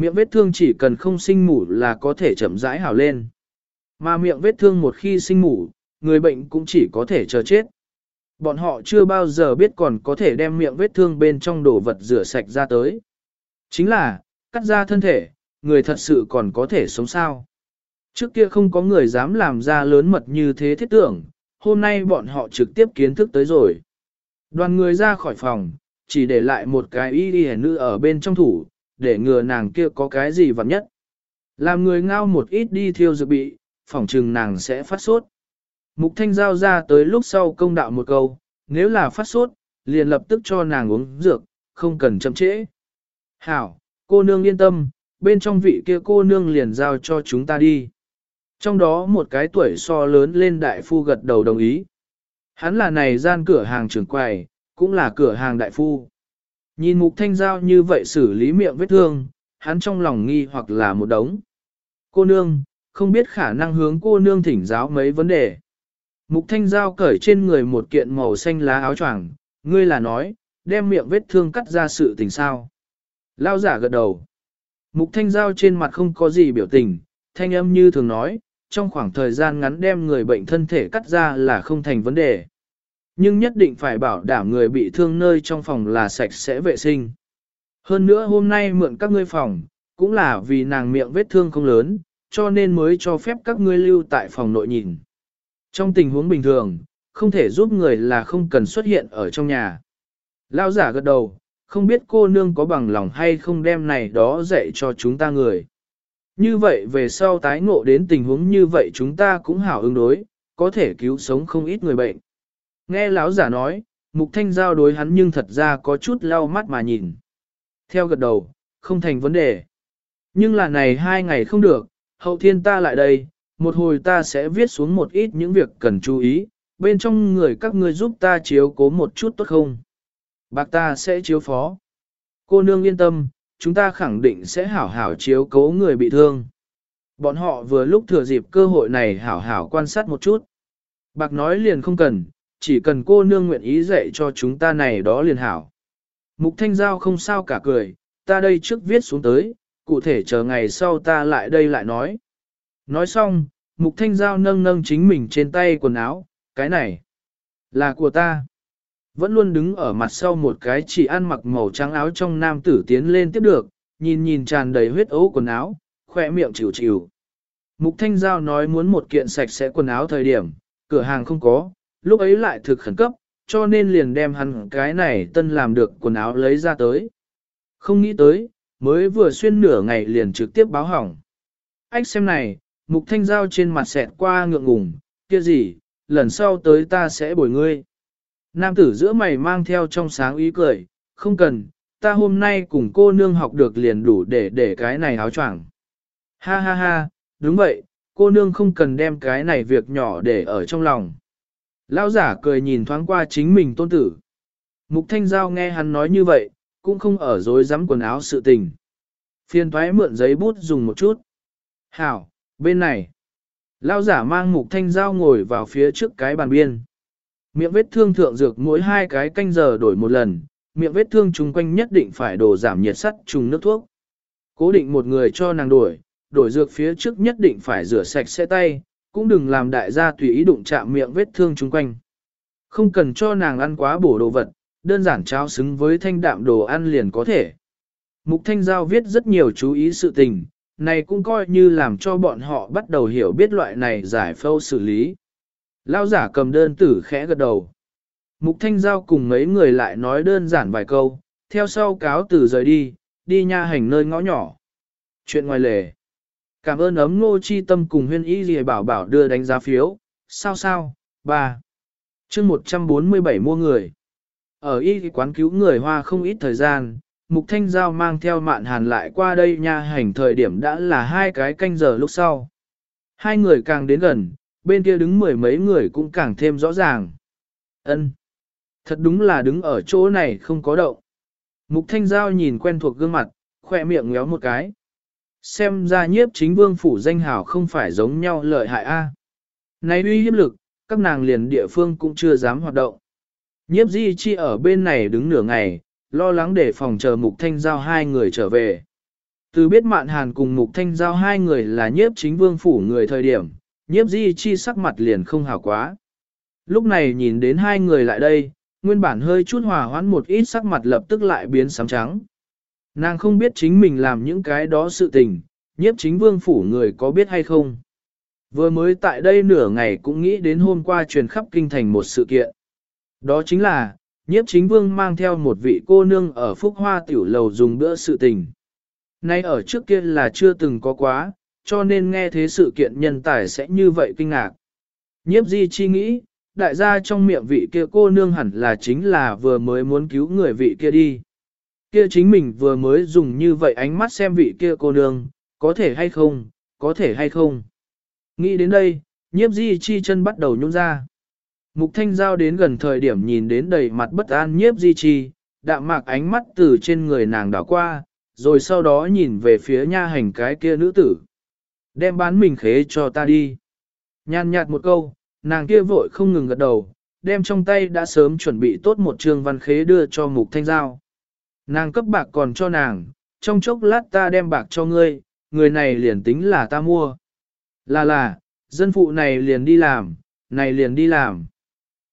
Miệng vết thương chỉ cần không sinh mủ là có thể chậm rãi hảo lên. Mà miệng vết thương một khi sinh mủ, người bệnh cũng chỉ có thể chờ chết. Bọn họ chưa bao giờ biết còn có thể đem miệng vết thương bên trong đồ vật rửa sạch ra tới. Chính là, cắt ra thân thể, người thật sự còn có thể sống sao. Trước kia không có người dám làm ra lớn mật như thế thiết tưởng, hôm nay bọn họ trực tiếp kiến thức tới rồi. Đoàn người ra khỏi phòng, chỉ để lại một cái y y nữ ở bên trong thủ, để ngừa nàng kia có cái gì vặn nhất. Làm người ngao một ít đi thiêu dược bị, phỏng trừng nàng sẽ phát sốt. Mục thanh giao ra tới lúc sau công đạo một câu, nếu là phát sốt, liền lập tức cho nàng uống dược, không cần chậm trễ. Hảo, cô nương yên tâm, bên trong vị kia cô nương liền giao cho chúng ta đi. Trong đó một cái tuổi so lớn lên đại phu gật đầu đồng ý. Hắn là này gian cửa hàng trưởng quầy, cũng là cửa hàng đại phu. Nhìn mục thanh giao như vậy xử lý miệng vết thương, hắn trong lòng nghi hoặc là một đống. Cô nương, không biết khả năng hướng cô nương thỉnh giáo mấy vấn đề. Mục Thanh Giao cởi trên người một kiện màu xanh lá áo choàng, ngươi là nói, đem miệng vết thương cắt ra sự tình sao. Lao giả gật đầu. Mục Thanh Giao trên mặt không có gì biểu tình, thanh âm như thường nói, trong khoảng thời gian ngắn đem người bệnh thân thể cắt ra là không thành vấn đề. Nhưng nhất định phải bảo đảm người bị thương nơi trong phòng là sạch sẽ vệ sinh. Hơn nữa hôm nay mượn các ngươi phòng, cũng là vì nàng miệng vết thương không lớn, cho nên mới cho phép các ngươi lưu tại phòng nội nhìn. Trong tình huống bình thường, không thể giúp người là không cần xuất hiện ở trong nhà. Lao giả gật đầu, không biết cô nương có bằng lòng hay không đem này đó dạy cho chúng ta người. Như vậy về sau tái ngộ đến tình huống như vậy chúng ta cũng hảo ứng đối, có thể cứu sống không ít người bệnh. Nghe lão giả nói, mục thanh giao đối hắn nhưng thật ra có chút lau mắt mà nhìn. Theo gật đầu, không thành vấn đề. Nhưng là này hai ngày không được, hậu thiên ta lại đây, một hồi ta sẽ viết xuống một ít những việc cần chú ý, bên trong người các ngươi giúp ta chiếu cố một chút tốt không? Bạc ta sẽ chiếu phó. Cô nương yên tâm, chúng ta khẳng định sẽ hảo hảo chiếu cố người bị thương. Bọn họ vừa lúc thừa dịp cơ hội này hảo hảo quan sát một chút. Bạc nói liền không cần, chỉ cần cô nương nguyện ý dạy cho chúng ta này đó liền hảo. Mục Thanh Giao không sao cả cười, ta đây trước viết xuống tới, cụ thể chờ ngày sau ta lại đây lại nói. Nói xong, Mục Thanh Giao nâng nâng chính mình trên tay quần áo, cái này là của ta. Vẫn luôn đứng ở mặt sau một cái chỉ ăn mặc màu trắng áo trong nam tử tiến lên tiếp được, nhìn nhìn tràn đầy huyết ấu quần áo, khỏe miệng chịu chịu. Mục Thanh Giao nói muốn một kiện sạch sẽ quần áo thời điểm, cửa hàng không có, lúc ấy lại thực khẩn cấp, cho nên liền đem hắn cái này tân làm được quần áo lấy ra tới. Không nghĩ tới, mới vừa xuyên nửa ngày liền trực tiếp báo hỏng. Ách xem này, Mục Thanh Giao trên mặt xẹt qua ngượng ngùng, kia gì, lần sau tới ta sẽ bồi ngươi. Nam tử giữa mày mang theo trong sáng ý cười, không cần, ta hôm nay cùng cô nương học được liền đủ để để cái này áo choàng. Ha ha ha, đúng vậy, cô nương không cần đem cái này việc nhỏ để ở trong lòng. Lão giả cười nhìn thoáng qua chính mình tôn tử. Mục Thanh Giao nghe hắn nói như vậy, cũng không ở dối dám quần áo sự tình. Phiên thoái mượn giấy bút dùng một chút. Hảo, bên này. Lão giả mang Mục Thanh Giao ngồi vào phía trước cái bàn biên. Miệng vết thương thượng dược mỗi hai cái canh giờ đổi một lần, miệng vết thương chung quanh nhất định phải đổ giảm nhiệt sắt trùng nước thuốc. Cố định một người cho nàng đổi, đổi dược phía trước nhất định phải rửa sạch sẽ tay, cũng đừng làm đại gia tùy ý đụng chạm miệng vết thương chung quanh. Không cần cho nàng ăn quá bổ đồ vật, đơn giản cháo xứng với thanh đạm đồ ăn liền có thể. Mục Thanh Giao viết rất nhiều chú ý sự tình, này cũng coi như làm cho bọn họ bắt đầu hiểu biết loại này giải phâu xử lý. Lao giả cầm đơn tử khẽ gật đầu. Mục Thanh Giao cùng mấy người lại nói đơn giản vài câu, theo sau cáo từ rời đi, đi nha hành nơi ngõ nhỏ. Chuyện ngoài lề. Cảm ơn ấm ngô chi tâm cùng huyên y gì bảo bảo đưa đánh giá phiếu. Sao sao? 3. chương 147 mua người. Ở y quán cứu người hoa không ít thời gian, Mục Thanh Giao mang theo mạn hàn lại qua đây nha hành thời điểm đã là hai cái canh giờ lúc sau. Hai người càng đến gần, bên kia đứng mười mấy người cũng càng thêm rõ ràng. Ân, Thật đúng là đứng ở chỗ này không có động. Mục Thanh Giao nhìn quen thuộc gương mặt, khoe miệng ngéo một cái. Xem ra nhiếp chính vương phủ danh hào không phải giống nhau lợi hại a. Này uy hiếp lực, các nàng liền địa phương cũng chưa dám hoạt động. Nhiếp di chi ở bên này đứng nửa ngày, lo lắng để phòng chờ mục thanh giao hai người trở về. Từ biết mạn hàn cùng mục thanh giao hai người là nhiếp chính vương phủ người thời điểm, nhiếp di chi sắc mặt liền không hào quá. Lúc này nhìn đến hai người lại đây, nguyên bản hơi chút hòa hoãn một ít sắc mặt lập tức lại biến sám trắng. Nàng không biết chính mình làm những cái đó sự tình, nhiếp chính vương phủ người có biết hay không. Vừa mới tại đây nửa ngày cũng nghĩ đến hôm qua truyền khắp kinh thành một sự kiện. Đó chính là, nhiếp chính vương mang theo một vị cô nương ở phúc hoa tiểu lầu dùng bữa sự tình. Nay ở trước kia là chưa từng có quá, cho nên nghe thế sự kiện nhân tài sẽ như vậy kinh ngạc. Nhiếp di chi nghĩ, đại gia trong miệng vị kia cô nương hẳn là chính là vừa mới muốn cứu người vị kia đi. Kia chính mình vừa mới dùng như vậy ánh mắt xem vị kia cô nương, có thể hay không, có thể hay không. Nghĩ đến đây, nhiếp di chi chân bắt đầu nhún ra. Mục thanh giao đến gần thời điểm nhìn đến đầy mặt bất an nhiếp di chi, đạm mạc ánh mắt từ trên người nàng đảo qua, rồi sau đó nhìn về phía nha hành cái kia nữ tử. Đem bán mình khế cho ta đi. Nhàn nhạt một câu, nàng kia vội không ngừng gật đầu, đem trong tay đã sớm chuẩn bị tốt một trường văn khế đưa cho mục thanh giao. Nàng cấp bạc còn cho nàng, trong chốc lát ta đem bạc cho ngươi, người này liền tính là ta mua. Là là, dân phụ này liền đi làm, này liền đi làm.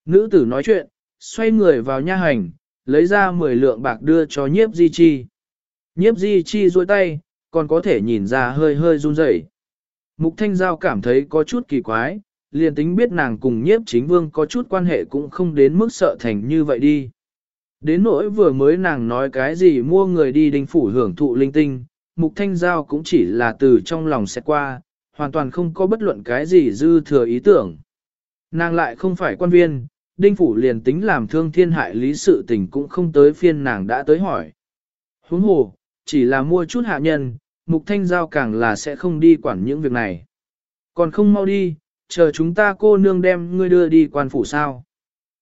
Nữ tử nói chuyện, xoay người vào nha hành, lấy ra 10 lượng bạc đưa cho nhiếp di chi. Nhiếp di chi duỗi tay, còn có thể nhìn ra hơi hơi run rẩy. Mục Thanh Giao cảm thấy có chút kỳ quái, liền tính biết nàng cùng nhiếp chính vương có chút quan hệ cũng không đến mức sợ thành như vậy đi. Đến nỗi vừa mới nàng nói cái gì mua người đi đình phủ hưởng thụ linh tinh, Mục Thanh Giao cũng chỉ là từ trong lòng xét qua, hoàn toàn không có bất luận cái gì dư thừa ý tưởng. Nàng lại không phải quan viên, đinh phủ liền tính làm thương thiên hại lý sự tình cũng không tới phiên nàng đã tới hỏi. Huống hồ, chỉ là mua chút hạ nhân, mục thanh giao càng là sẽ không đi quản những việc này. Còn không mau đi, chờ chúng ta cô nương đem ngươi đưa đi quan phủ sao.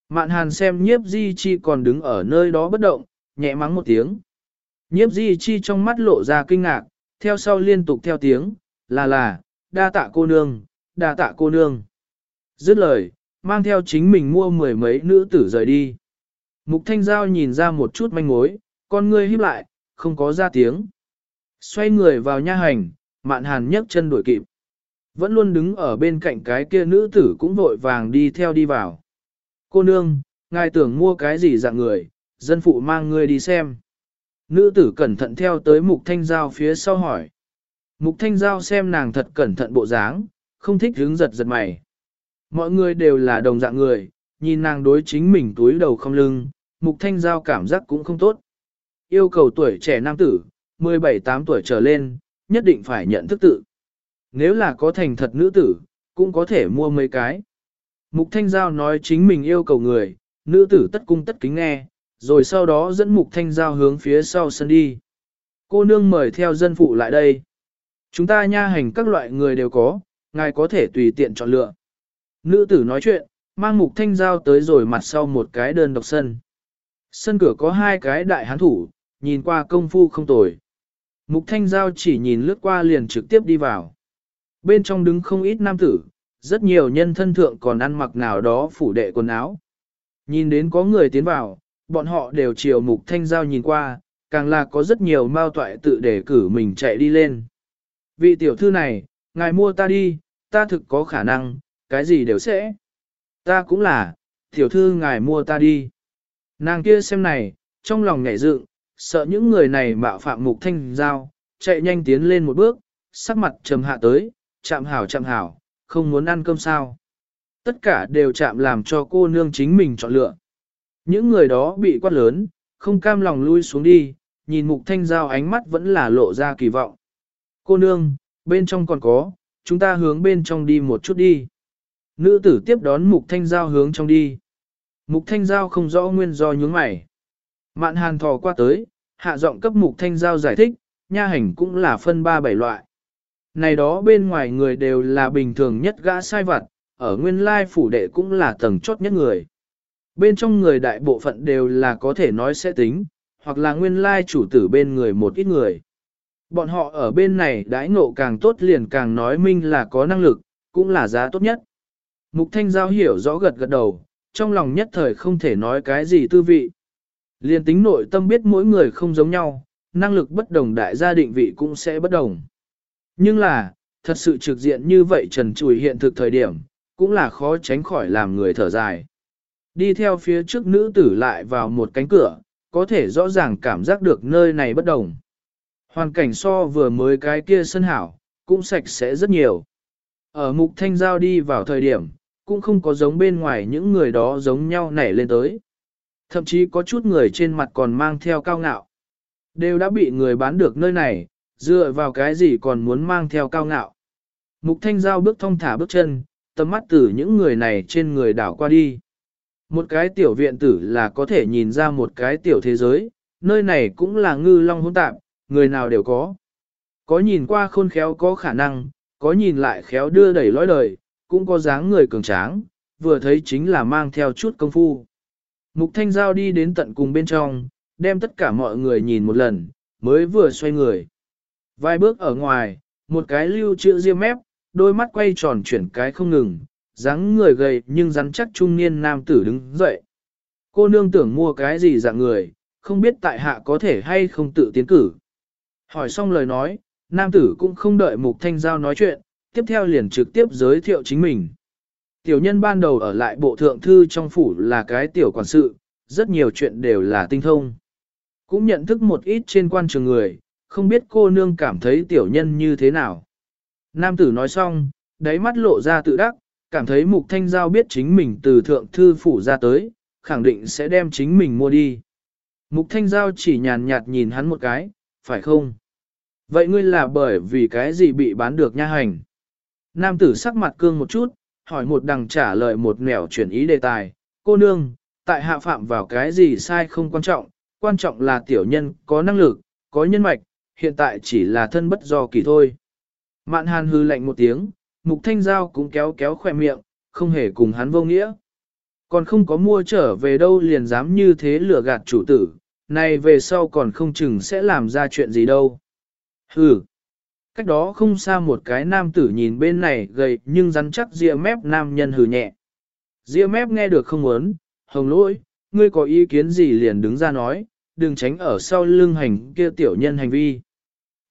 Mạn hàn xem nhiếp di chi còn đứng ở nơi đó bất động, nhẹ mắng một tiếng. Nhiếp di chi trong mắt lộ ra kinh ngạc, theo sau liên tục theo tiếng, là là, đa tạ cô nương, đa tạ cô nương. Dứt lời, mang theo chính mình mua mười mấy nữ tử rời đi. Mục Thanh Giao nhìn ra một chút manh mối, con ngươi híp lại, không có ra tiếng. Xoay người vào nha hành, mạn hàn nhấc chân đuổi kịp. Vẫn luôn đứng ở bên cạnh cái kia nữ tử cũng vội vàng đi theo đi vào. Cô nương, ngài tưởng mua cái gì dạng người, dân phụ mang ngươi đi xem. Nữ tử cẩn thận theo tới mục thanh giao phía sau hỏi. Mục thanh giao xem nàng thật cẩn thận bộ dáng, không thích hướng giật giật mày. Mọi người đều là đồng dạng người, nhìn nàng đối chính mình túi đầu không lưng, mục thanh giao cảm giác cũng không tốt. Yêu cầu tuổi trẻ nam tử, 17-8 tuổi trở lên, nhất định phải nhận thức tự. Nếu là có thành thật nữ tử, cũng có thể mua mấy cái. Mục thanh giao nói chính mình yêu cầu người, nữ tử tất cung tất kính nghe, rồi sau đó dẫn mục thanh giao hướng phía sau sân đi. Cô nương mời theo dân phụ lại đây. Chúng ta nha hành các loại người đều có, ngài có thể tùy tiện chọn lựa. Nữ tử nói chuyện, mang mục thanh giao tới rồi mặt sau một cái đơn độc sân. Sân cửa có hai cái đại hán thủ, nhìn qua công phu không tồi. Mục thanh giao chỉ nhìn lướt qua liền trực tiếp đi vào. Bên trong đứng không ít nam tử, rất nhiều nhân thân thượng còn ăn mặc nào đó phủ đệ quần áo. Nhìn đến có người tiến vào, bọn họ đều chiều mục thanh giao nhìn qua, càng là có rất nhiều mao toại tự để cử mình chạy đi lên. Vị tiểu thư này, ngài mua ta đi, ta thực có khả năng, cái gì đều sẽ. Ta cũng là, tiểu thư ngài mua ta đi. Nàng kia xem này, trong lòng nhảy dựng, sợ những người này mạo phạm mục thanh giao, chạy nhanh tiến lên một bước, sắc mặt trầm hạ tới, chạm hảo chạm hảo, không muốn ăn cơm sao. Tất cả đều chạm làm cho cô nương chính mình chọn lựa. Những người đó bị quát lớn, không cam lòng lui xuống đi, nhìn mục thanh giao ánh mắt vẫn là lộ ra kỳ vọng. Cô nương, bên trong còn có, chúng ta hướng bên trong đi một chút đi. Nữ tử tiếp đón mục thanh giao hướng trong đi. Mục thanh giao không rõ nguyên do nhướng mày. Mạn hàn thò qua tới, hạ giọng cấp mục thanh giao giải thích, nha hành cũng là phân ba bảy loại. Này đó bên ngoài người đều là bình thường nhất gã sai vặt, ở nguyên lai phủ đệ cũng là tầng chốt nhất người. Bên trong người đại bộ phận đều là có thể nói sẽ tính, hoặc là nguyên lai chủ tử bên người một ít người. Bọn họ ở bên này đãi ngộ càng tốt liền càng nói minh là có năng lực, cũng là giá tốt nhất. Mục Thanh Giao hiểu rõ gật gật đầu, trong lòng nhất thời không thể nói cái gì tư vị. Liên tính nội tâm biết mỗi người không giống nhau, năng lực bất đồng đại gia định vị cũng sẽ bất đồng. Nhưng là, thật sự trực diện như vậy trần trùi hiện thực thời điểm, cũng là khó tránh khỏi làm người thở dài. Đi theo phía trước nữ tử lại vào một cánh cửa, có thể rõ ràng cảm giác được nơi này bất đồng. Hoàn cảnh so vừa mới cái kia sân hảo, cũng sạch sẽ rất nhiều. Ở mục thanh giao đi vào thời điểm, cũng không có giống bên ngoài những người đó giống nhau nảy lên tới. Thậm chí có chút người trên mặt còn mang theo cao ngạo. Đều đã bị người bán được nơi này, dựa vào cái gì còn muốn mang theo cao ngạo. Mục thanh giao bước thong thả bước chân, tầm mắt từ những người này trên người đảo qua đi. Một cái tiểu viện tử là có thể nhìn ra một cái tiểu thế giới, nơi này cũng là ngư long hỗn tạp, người nào đều có. Có nhìn qua khôn khéo có khả năng, có nhìn lại khéo đưa đẩy lõi đời, cũng có dáng người cường tráng, vừa thấy chính là mang theo chút công phu. Mục Thanh Giao đi đến tận cùng bên trong, đem tất cả mọi người nhìn một lần, mới vừa xoay người. Vài bước ở ngoài, một cái lưu chữ riêng mép, đôi mắt quay tròn chuyển cái không ngừng, dáng người gầy nhưng rắn chắc trung niên nam tử đứng dậy. Cô nương tưởng mua cái gì dạng người, không biết tại hạ có thể hay không tự tiến cử. Hỏi xong lời nói, nam tử cũng không đợi mục thanh giao nói chuyện, tiếp theo liền trực tiếp giới thiệu chính mình. Tiểu nhân ban đầu ở lại bộ thượng thư trong phủ là cái tiểu quản sự, rất nhiều chuyện đều là tinh thông. Cũng nhận thức một ít trên quan trường người, không biết cô nương cảm thấy tiểu nhân như thế nào. Nam tử nói xong, đáy mắt lộ ra tự đắc, cảm thấy mục thanh giao biết chính mình từ thượng thư phủ ra tới, khẳng định sẽ đem chính mình mua đi. Mục thanh giao chỉ nhàn nhạt nhìn hắn một cái, phải không? Vậy ngươi là bởi vì cái gì bị bán được nha hành? Nam tử sắc mặt cương một chút, hỏi một đằng trả lời một nẻo chuyển ý đề tài. Cô nương, tại hạ phạm vào cái gì sai không quan trọng, quan trọng là tiểu nhân có năng lực, có nhân mạch, hiện tại chỉ là thân bất do kỳ thôi. Mạn hàn hư lạnh một tiếng, mục thanh giao cũng kéo kéo khỏe miệng, không hề cùng hắn vô nghĩa. Còn không có mua trở về đâu liền dám như thế lừa gạt chủ tử, này về sau còn không chừng sẽ làm ra chuyện gì đâu. Hừ. Cách đó không xa một cái nam tử nhìn bên này gầy nhưng rắn chắc ria mép nam nhân hừ nhẹ. Ria mép nghe được không muốn, hồng lỗi, ngươi có ý kiến gì liền đứng ra nói, đừng tránh ở sau lưng hành kia tiểu nhân hành vi.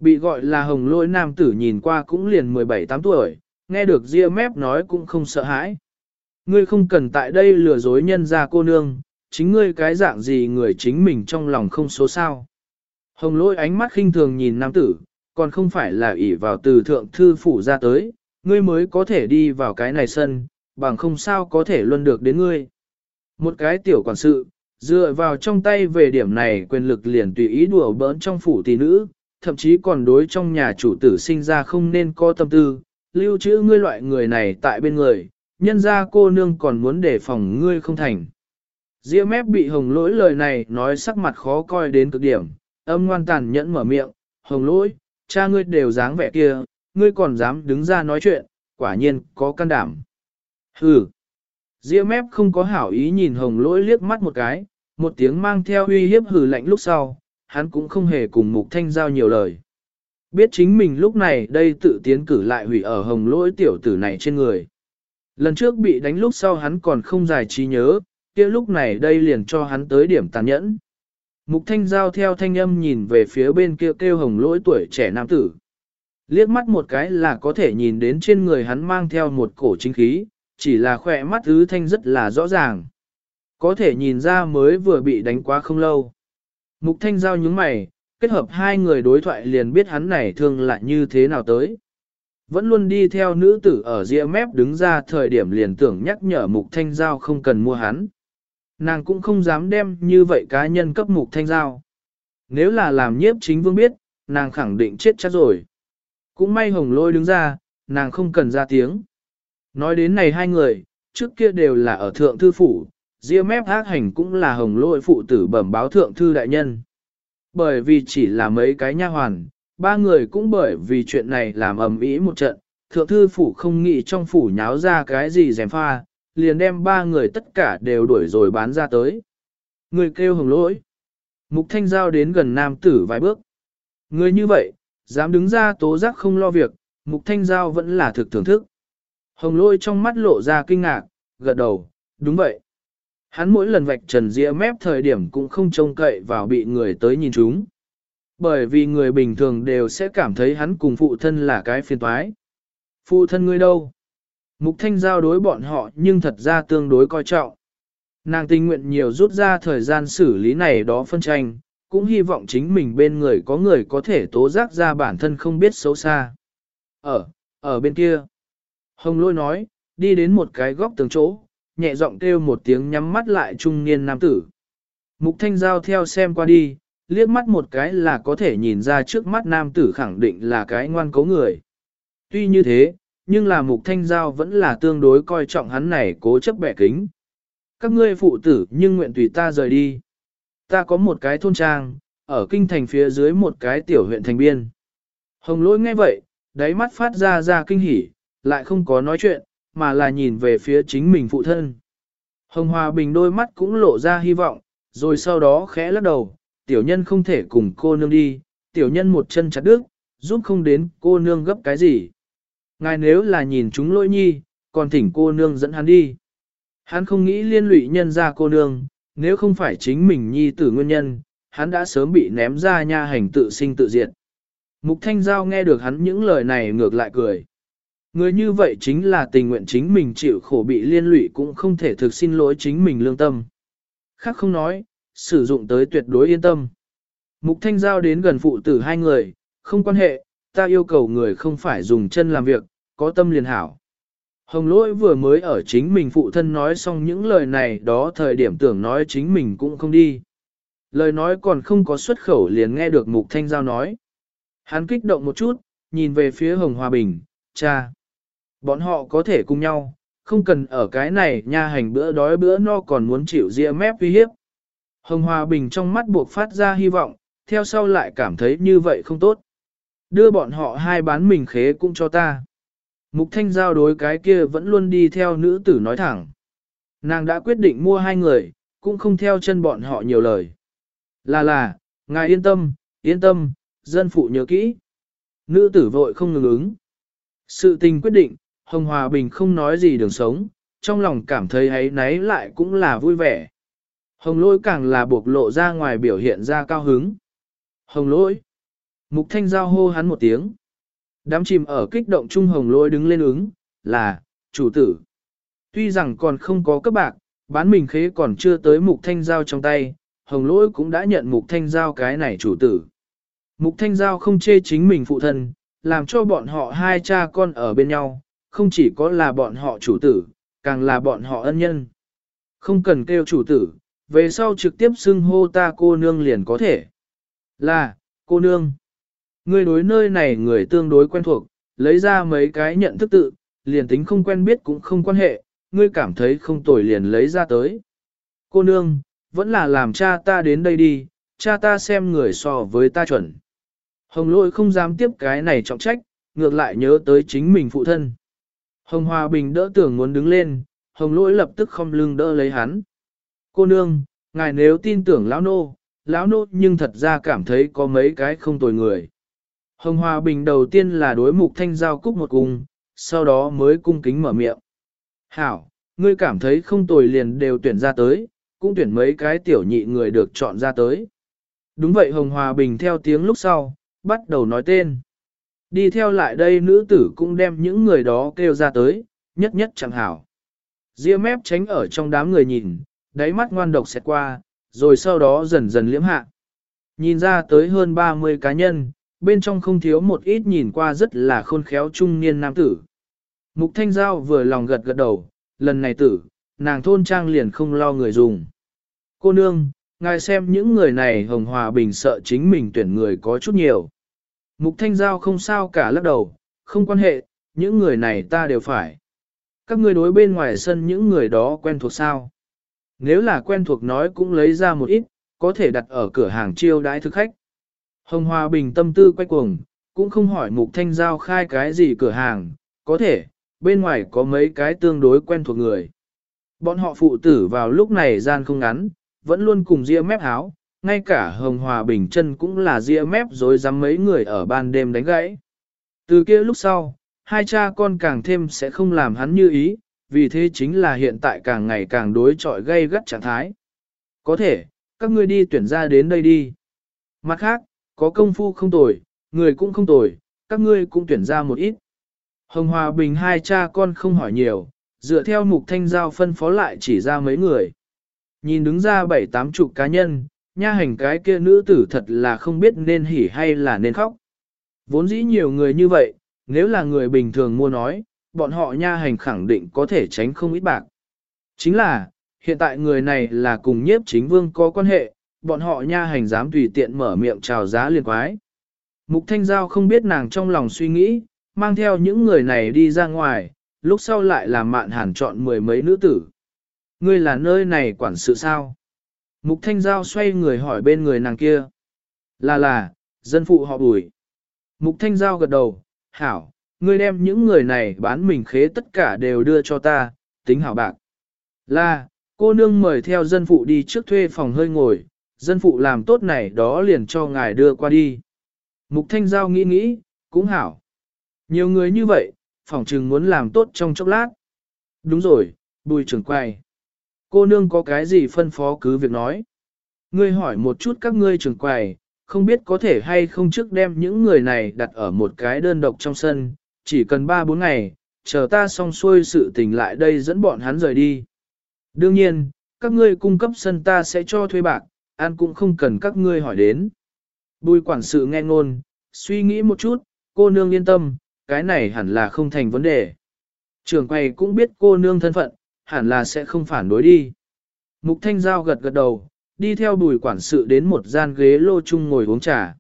Bị gọi là hồng lôi nam tử nhìn qua cũng liền 17-8 tuổi, nghe được ria mép nói cũng không sợ hãi. Ngươi không cần tại đây lừa dối nhân ra cô nương, chính ngươi cái dạng gì người chính mình trong lòng không số sao. Hồng lôi ánh mắt khinh thường nhìn nam tử, còn không phải là ỷ vào từ thượng thư phủ ra tới, ngươi mới có thể đi vào cái này sân, bằng không sao có thể luân được đến ngươi. Một cái tiểu quản sự, dựa vào trong tay về điểm này quyền lực liền tùy ý đùa bỡn trong phủ tỷ nữ, thậm chí còn đối trong nhà chủ tử sinh ra không nên có tâm tư, lưu trữ ngươi loại người này tại bên người, nhân ra cô nương còn muốn đề phòng ngươi không thành. Diễm mép bị hồng lỗi lời này nói sắc mặt khó coi đến cực điểm, âm ngoan tàn nhẫn mở miệng, hồng lỗi, cha ngươi đều dáng vẻ kia, ngươi còn dám đứng ra nói chuyện, quả nhiên có can đảm. Hừ. Diễm mép không có hảo ý nhìn hồng lỗi liếc mắt một cái, một tiếng mang theo uy hiếp hừ lạnh lúc sau, hắn cũng không hề cùng mục thanh giao nhiều lời. Biết chính mình lúc này đây tự tiến cử lại hủy ở hồng lỗi tiểu tử này trên người. Lần trước bị đánh lúc sau hắn còn không giải trí nhớ, kia lúc này đây liền cho hắn tới điểm tàn nhẫn. Mục thanh giao theo thanh âm nhìn về phía bên kia kêu hồng lỗi tuổi trẻ nam tử. Liếc mắt một cái là có thể nhìn đến trên người hắn mang theo một cổ chính khí, chỉ là khỏe mắt thứ thanh rất là rõ ràng. Có thể nhìn ra mới vừa bị đánh quá không lâu. Mục thanh giao nhướng mày, kết hợp hai người đối thoại liền biết hắn này thương lại như thế nào tới. Vẫn luôn đi theo nữ tử ở rìa mép đứng ra thời điểm liền tưởng nhắc nhở mục thanh giao không cần mua hắn. Nàng cũng không dám đem như vậy cá nhân cấp mục thanh giao. Nếu là làm nhiếp chính vương biết, nàng khẳng định chết chắc rồi. Cũng may hồng lôi đứng ra, nàng không cần ra tiếng. Nói đến này hai người, trước kia đều là ở thượng thư phủ, ria mép ác hành cũng là hồng lôi phụ tử bẩm báo thượng thư đại nhân. Bởi vì chỉ là mấy cái nha hoàn, ba người cũng bởi vì chuyện này làm ầm ĩ một trận, thượng thư phủ không nghĩ trong phủ nháo ra cái gì dèm pha, liền đem ba người tất cả đều đuổi rồi bán ra tới. Người kêu hồng lỗi. Mục thanh giao đến gần nam tử vài bước. Người như vậy, dám đứng ra tố giác không lo việc, mục thanh giao vẫn là thực thưởng thức. Hồng lỗi trong mắt lộ ra kinh ngạc, gật đầu, đúng vậy. Hắn mỗi lần vạch trần dĩa mép thời điểm cũng không trông cậy vào bị người tới nhìn chúng. Bởi vì người bình thường đều sẽ cảm thấy hắn cùng phụ thân là cái phiền toái. Phụ thân ngươi đâu? Mục thanh giao đối bọn họ nhưng thật ra tương đối coi trọng. Nàng tình nguyện nhiều rút ra thời gian xử lý này đó phân tranh, cũng hy vọng chính mình bên người có người có thể tố giác ra bản thân không biết xấu xa. Ở, ở bên kia. Hồng lôi nói, đi đến một cái góc tường chỗ, nhẹ giọng kêu một tiếng nhắm mắt lại trung niên nam tử. Mục thanh giao theo xem qua đi, liếc mắt một cái là có thể nhìn ra trước mắt nam tử khẳng định là cái ngoan cố người. Tuy như thế, nhưng là mục thanh giao vẫn là tương đối coi trọng hắn này cố chấp bẻ kính. Các ngươi phụ tử nhưng nguyện tùy ta rời đi. Ta có một cái thôn trang, ở kinh thành phía dưới một cái tiểu huyện thành biên. Hồng lỗi nghe vậy, đáy mắt phát ra ra kinh hỉ, lại không có nói chuyện, mà là nhìn về phía chính mình phụ thân. Hồng Hòa Bình đôi mắt cũng lộ ra hy vọng, rồi sau đó khẽ lắc đầu, tiểu nhân không thể cùng cô nương đi, tiểu nhân một chân chặt đứt, giúp không đến cô nương gấp cái gì. Ngài nếu là nhìn chúng lỗi nhi, còn thỉnh cô nương dẫn hắn đi. Hắn không nghĩ liên lụy nhân ra cô nương, nếu không phải chính mình nhi tử nguyên nhân, hắn đã sớm bị ném ra nha hành tự sinh tự diệt. Mục Thanh Giao nghe được hắn những lời này ngược lại cười. Người như vậy chính là tình nguyện chính mình chịu khổ bị liên lụy cũng không thể thực xin lỗi chính mình lương tâm. Khác không nói, sử dụng tới tuyệt đối yên tâm. Mục Thanh Giao đến gần phụ tử hai người, không quan hệ, ta yêu cầu người không phải dùng chân làm việc, có tâm liền hảo. Hồng lỗi vừa mới ở chính mình phụ thân nói xong những lời này đó thời điểm tưởng nói chính mình cũng không đi. Lời nói còn không có xuất khẩu liền nghe được Mục Thanh Giao nói. Hắn kích động một chút, nhìn về phía Hồng Hòa Bình, cha. Bọn họ có thể cùng nhau, không cần ở cái này nha hành bữa đói bữa no còn muốn chịu ria mép uy hiếp. Hồng Hòa Bình trong mắt buộc phát ra hy vọng, theo sau lại cảm thấy như vậy không tốt. Đưa bọn họ hai bán mình khế cũng cho ta. Mục Thanh Giao đối cái kia vẫn luôn đi theo nữ tử nói thẳng. Nàng đã quyết định mua hai người, cũng không theo chân bọn họ nhiều lời. Là là, ngài yên tâm, yên tâm, dân phụ nhớ kỹ. Nữ tử vội không ngừng ứng. Sự tình quyết định, Hồng Hòa Bình không nói gì đường sống, trong lòng cảm thấy ấy nấy lại cũng là vui vẻ. Hồng lỗi càng là buộc lộ ra ngoài biểu hiện ra cao hứng. Hồng lỗi. Mục thanh giao hô hắn một tiếng. Đám chìm ở kích động chung hồng lỗi đứng lên ứng, là, chủ tử. Tuy rằng còn không có cấp bạc, bán mình khế còn chưa tới mục thanh giao trong tay, hồng lỗi cũng đã nhận mục thanh giao cái này chủ tử. Mục thanh giao không chê chính mình phụ thân, làm cho bọn họ hai cha con ở bên nhau, không chỉ có là bọn họ chủ tử, càng là bọn họ ân nhân. Không cần kêu chủ tử, về sau trực tiếp xưng hô ta cô nương liền có thể. Là, cô nương. Ngươi đối nơi này người tương đối quen thuộc, lấy ra mấy cái nhận thức tự, liền tính không quen biết cũng không quan hệ, ngươi cảm thấy không tồi liền lấy ra tới. Cô nương, vẫn là làm cha ta đến đây đi, cha ta xem người so với ta chuẩn. Hồng lỗi không dám tiếp cái này trọng trách, ngược lại nhớ tới chính mình phụ thân. Hồng Hòa Bình đỡ tưởng muốn đứng lên, Hồng lỗi lập tức không lưng đỡ lấy hắn. Cô nương, ngài nếu tin tưởng lão nô, lão nô nhưng thật ra cảm thấy có mấy cái không tồi người. Hồng Hòa Bình đầu tiên là đối mục thanh giao cúc một cung, sau đó mới cung kính mở miệng. Hảo, ngươi cảm thấy không tồi liền đều tuyển ra tới, cũng tuyển mấy cái tiểu nhị người được chọn ra tới. Đúng vậy Hồng Hòa Bình theo tiếng lúc sau, bắt đầu nói tên. Đi theo lại đây nữ tử cũng đem những người đó kêu ra tới, nhất nhất chẳng hảo. Ria mép tránh ở trong đám người nhìn, đáy mắt ngoan độc xẹt qua, rồi sau đó dần dần liễm hạ. Nhìn ra tới hơn 30 cá nhân, bên trong không thiếu một ít nhìn qua rất là khôn khéo trung niên nam tử. Mục Thanh Giao vừa lòng gật gật đầu, lần này tử, nàng thôn trang liền không lo người dùng. Cô nương, ngài xem những người này hồng hòa bình sợ chính mình tuyển người có chút nhiều. Mục Thanh Giao không sao cả lắc đầu, không quan hệ, những người này ta đều phải. Các ngươi đối bên ngoài sân những người đó quen thuộc sao? Nếu là quen thuộc nói cũng lấy ra một ít, có thể đặt ở cửa hàng chiêu đãi thực khách. Hồng Hòa Bình tâm tư quay cuồng, cũng không hỏi Mục Thanh Giao khai cái gì cửa hàng, có thể, bên ngoài có mấy cái tương đối quen thuộc người. Bọn họ phụ tử vào lúc này gian không ngắn, vẫn luôn cùng ria mép háo, ngay cả Hồng Hòa Bình chân cũng là ria mép rồi dám mấy người ở ban đêm đánh gãy. Từ kia lúc sau, hai cha con càng thêm sẽ không làm hắn như ý, vì thế chính là hiện tại càng ngày càng đối chọi gây gắt trạng thái. Có thể, các ngươi đi tuyển ra đến đây đi. Mặt khác, có công phu không tồi, người cũng không tồi, các ngươi cũng tuyển ra một ít. Hồng Hòa Bình hai cha con không hỏi nhiều, dựa theo mục thanh giao phân phó lại chỉ ra mấy người. Nhìn đứng ra bảy tám chục cá nhân, nha hành cái kia nữ tử thật là không biết nên hỉ hay là nên khóc. Vốn dĩ nhiều người như vậy, nếu là người bình thường mua nói, bọn họ nha hành khẳng định có thể tránh không ít bạc. Chính là, hiện tại người này là cùng nhiếp chính vương có quan hệ, bọn họ nha hành dám tùy tiện mở miệng chào giá liên quái. Mục Thanh Giao không biết nàng trong lòng suy nghĩ, mang theo những người này đi ra ngoài, lúc sau lại làm mạn hàn chọn mười mấy nữ tử. Ngươi là nơi này quản sự sao? Mục Thanh Giao xoay người hỏi bên người nàng kia. Là là, dân phụ họ bùi. Mục Thanh Giao gật đầu, hảo, ngươi đem những người này bán mình khế tất cả đều đưa cho ta, tính hảo bạc. Là, cô nương mời theo dân phụ đi trước thuê phòng hơi ngồi, dân phụ làm tốt này đó liền cho ngài đưa qua đi. Mục Thanh Giao nghĩ nghĩ, cũng hảo. Nhiều người như vậy, phòng trừng muốn làm tốt trong chốc lát. Đúng rồi, bùi trưởng quay. Cô nương có cái gì phân phó cứ việc nói. Ngươi hỏi một chút các ngươi trưởng quầy, không biết có thể hay không trước đem những người này đặt ở một cái đơn độc trong sân, chỉ cần 3-4 ngày, chờ ta xong xuôi sự tình lại đây dẫn bọn hắn rời đi. Đương nhiên, các ngươi cung cấp sân ta sẽ cho thuê bạc, ăn cũng không cần các ngươi hỏi đến. Bùi quản sự nghe ngôn, suy nghĩ một chút, cô nương yên tâm, cái này hẳn là không thành vấn đề. Trường quầy cũng biết cô nương thân phận, hẳn là sẽ không phản đối đi. Mục Thanh Giao gật gật đầu, đi theo bùi quản sự đến một gian ghế lô chung ngồi uống trà.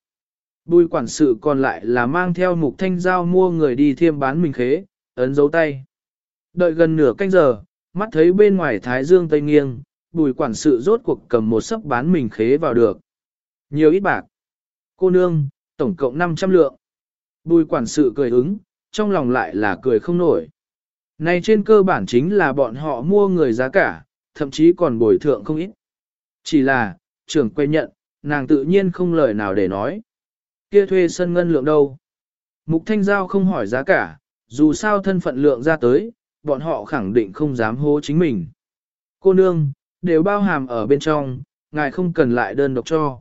Bùi quản sự còn lại là mang theo Mục Thanh Giao mua người đi thiêm bán mình khế, ấn dấu tay. Đợi gần nửa canh giờ, mắt thấy bên ngoài Thái Dương Tây nghiêng, bùi quản sự rốt cuộc cầm một sấp bán mình khế vào được. Nhiều ít bạc. Cô nương, tổng cộng 500 lượng. Bùi quản sự cười ứng, trong lòng lại là cười không nổi. Này trên cơ bản chính là bọn họ mua người giá cả, thậm chí còn bồi thượng không ít. Chỉ là, trưởng quay nhận, nàng tự nhiên không lời nào để nói. Kia thuê sân ngân lượng đâu? Mục Thanh Giao không hỏi giá cả, dù sao thân phận lượng ra tới, bọn họ khẳng định không dám hố chính mình. Cô nương, đều bao hàm ở bên trong, ngài không cần lại đơn độc cho.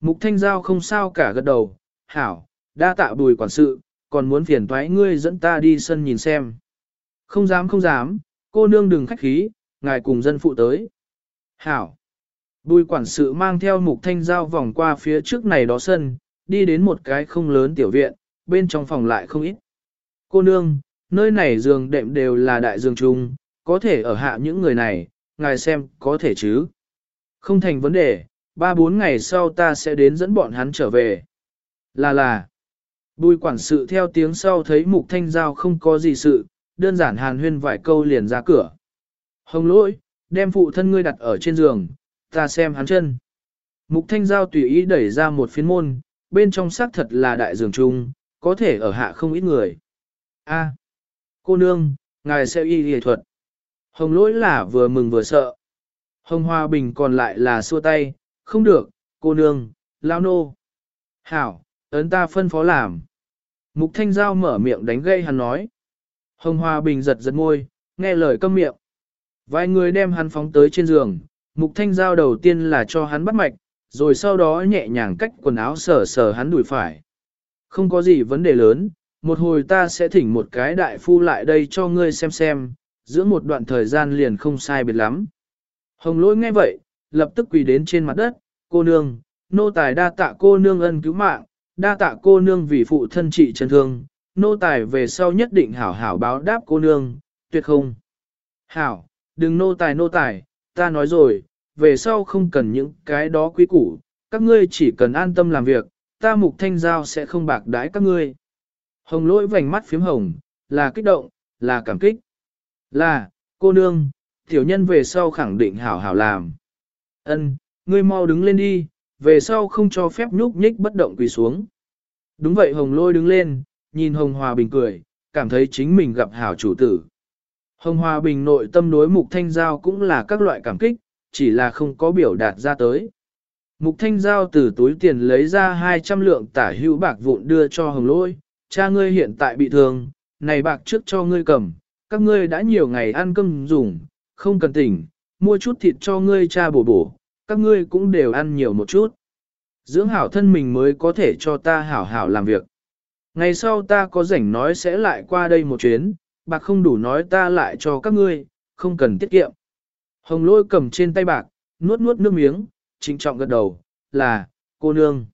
Mục Thanh Giao không sao cả gật đầu, hảo, đa tạ bùi quản sự, còn muốn phiền toái ngươi dẫn ta đi sân nhìn xem. Không dám không dám, cô nương đừng khách khí, ngài cùng dân phụ tới. Hảo. Bùi quản sự mang theo mục thanh giao vòng qua phía trước này đó sân, đi đến một cái không lớn tiểu viện, bên trong phòng lại không ít. Cô nương, nơi này giường đệm đều là đại giường chung, có thể ở hạ những người này, ngài xem có thể chứ. Không thành vấn đề, ba bốn ngày sau ta sẽ đến dẫn bọn hắn trở về. Là là. Bùi quản sự theo tiếng sau thấy mục thanh giao không có gì sự, đơn giản hàn huyên vài câu liền ra cửa. Hồng lỗi, đem phụ thân ngươi đặt ở trên giường, ta xem hắn chân. Mục thanh giao tùy ý đẩy ra một phiến môn, bên trong xác thật là đại giường chung, có thể ở hạ không ít người. A, cô nương, ngài sẽ y y thuật. Hồng lỗi là vừa mừng vừa sợ. Hồng Hoa Bình còn lại là xua tay, không được, cô nương, lao nô. Hảo, ấn ta phân phó làm. Mục Thanh Giao mở miệng đánh gây hắn nói. Hồng Hoa Bình giật giật môi, nghe lời câm miệng. Vài người đem hắn phóng tới trên giường, Mục Thanh Giao đầu tiên là cho hắn bắt mạch, rồi sau đó nhẹ nhàng cách quần áo sờ sờ hắn đùi phải. Không có gì vấn đề lớn, một hồi ta sẽ thỉnh một cái đại phu lại đây cho ngươi xem xem, giữa một đoạn thời gian liền không sai biệt lắm. Hồng lỗi nghe vậy, lập tức quỳ đến trên mặt đất, cô nương, nô tài đa tạ cô nương ân cứu mạng, đa tạ cô nương vì phụ thân trị chân thương, nô tài về sau nhất định hảo hảo báo đáp cô nương, tuyệt không. Hảo, đừng nô tài nô tài, ta nói rồi, về sau không cần những cái đó quý củ, các ngươi chỉ cần an tâm làm việc, ta mục thanh giao sẽ không bạc đái các ngươi. Hồng lỗi vành mắt phím hồng, là kích động, là cảm kích. Là, cô nương, tiểu nhân về sau khẳng định hảo hảo làm. Ân, ngươi mau đứng lên đi, về sau không cho phép nhúc nhích bất động quỳ xuống. Đúng vậy hồng lôi đứng lên, nhìn hồng hòa bình cười, cảm thấy chính mình gặp hảo chủ tử. Hồng hòa bình nội tâm đối mục thanh giao cũng là các loại cảm kích, chỉ là không có biểu đạt ra tới. Mục thanh giao từ túi tiền lấy ra 200 lượng tả hữu bạc vụn đưa cho hồng lôi, cha ngươi hiện tại bị thương, này bạc trước cho ngươi cầm, các ngươi đã nhiều ngày ăn cơm dùng, không cần tỉnh, mua chút thịt cho ngươi cha bổ bổ, các ngươi cũng đều ăn nhiều một chút. Dưỡng hảo thân mình mới có thể cho ta hảo hảo làm việc. Ngày sau ta có rảnh nói sẽ lại qua đây một chuyến, bạc không đủ nói ta lại cho các ngươi, không cần tiết kiệm. Hồng lôi cầm trên tay bạc, nuốt nuốt nước miếng, trịnh trọng gật đầu, là, cô nương.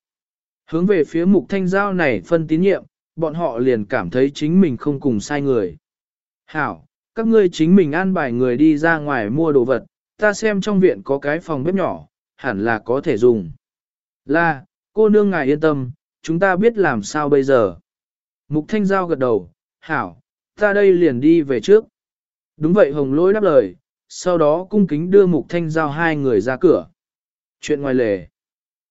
Hướng về phía mục thanh giao này phân tín nhiệm, bọn họ liền cảm thấy chính mình không cùng sai người. Hảo, các ngươi chính mình an bài người đi ra ngoài mua đồ vật, ta xem trong viện có cái phòng bếp nhỏ, hẳn là có thể dùng. Là, cô nương ngài yên tâm, chúng ta biết làm sao bây giờ. Mục Thanh Giao gật đầu, hảo, ta đây liền đi về trước. Đúng vậy Hồng Lỗi đáp lời, sau đó cung kính đưa Mục Thanh Giao hai người ra cửa. Chuyện ngoài lề.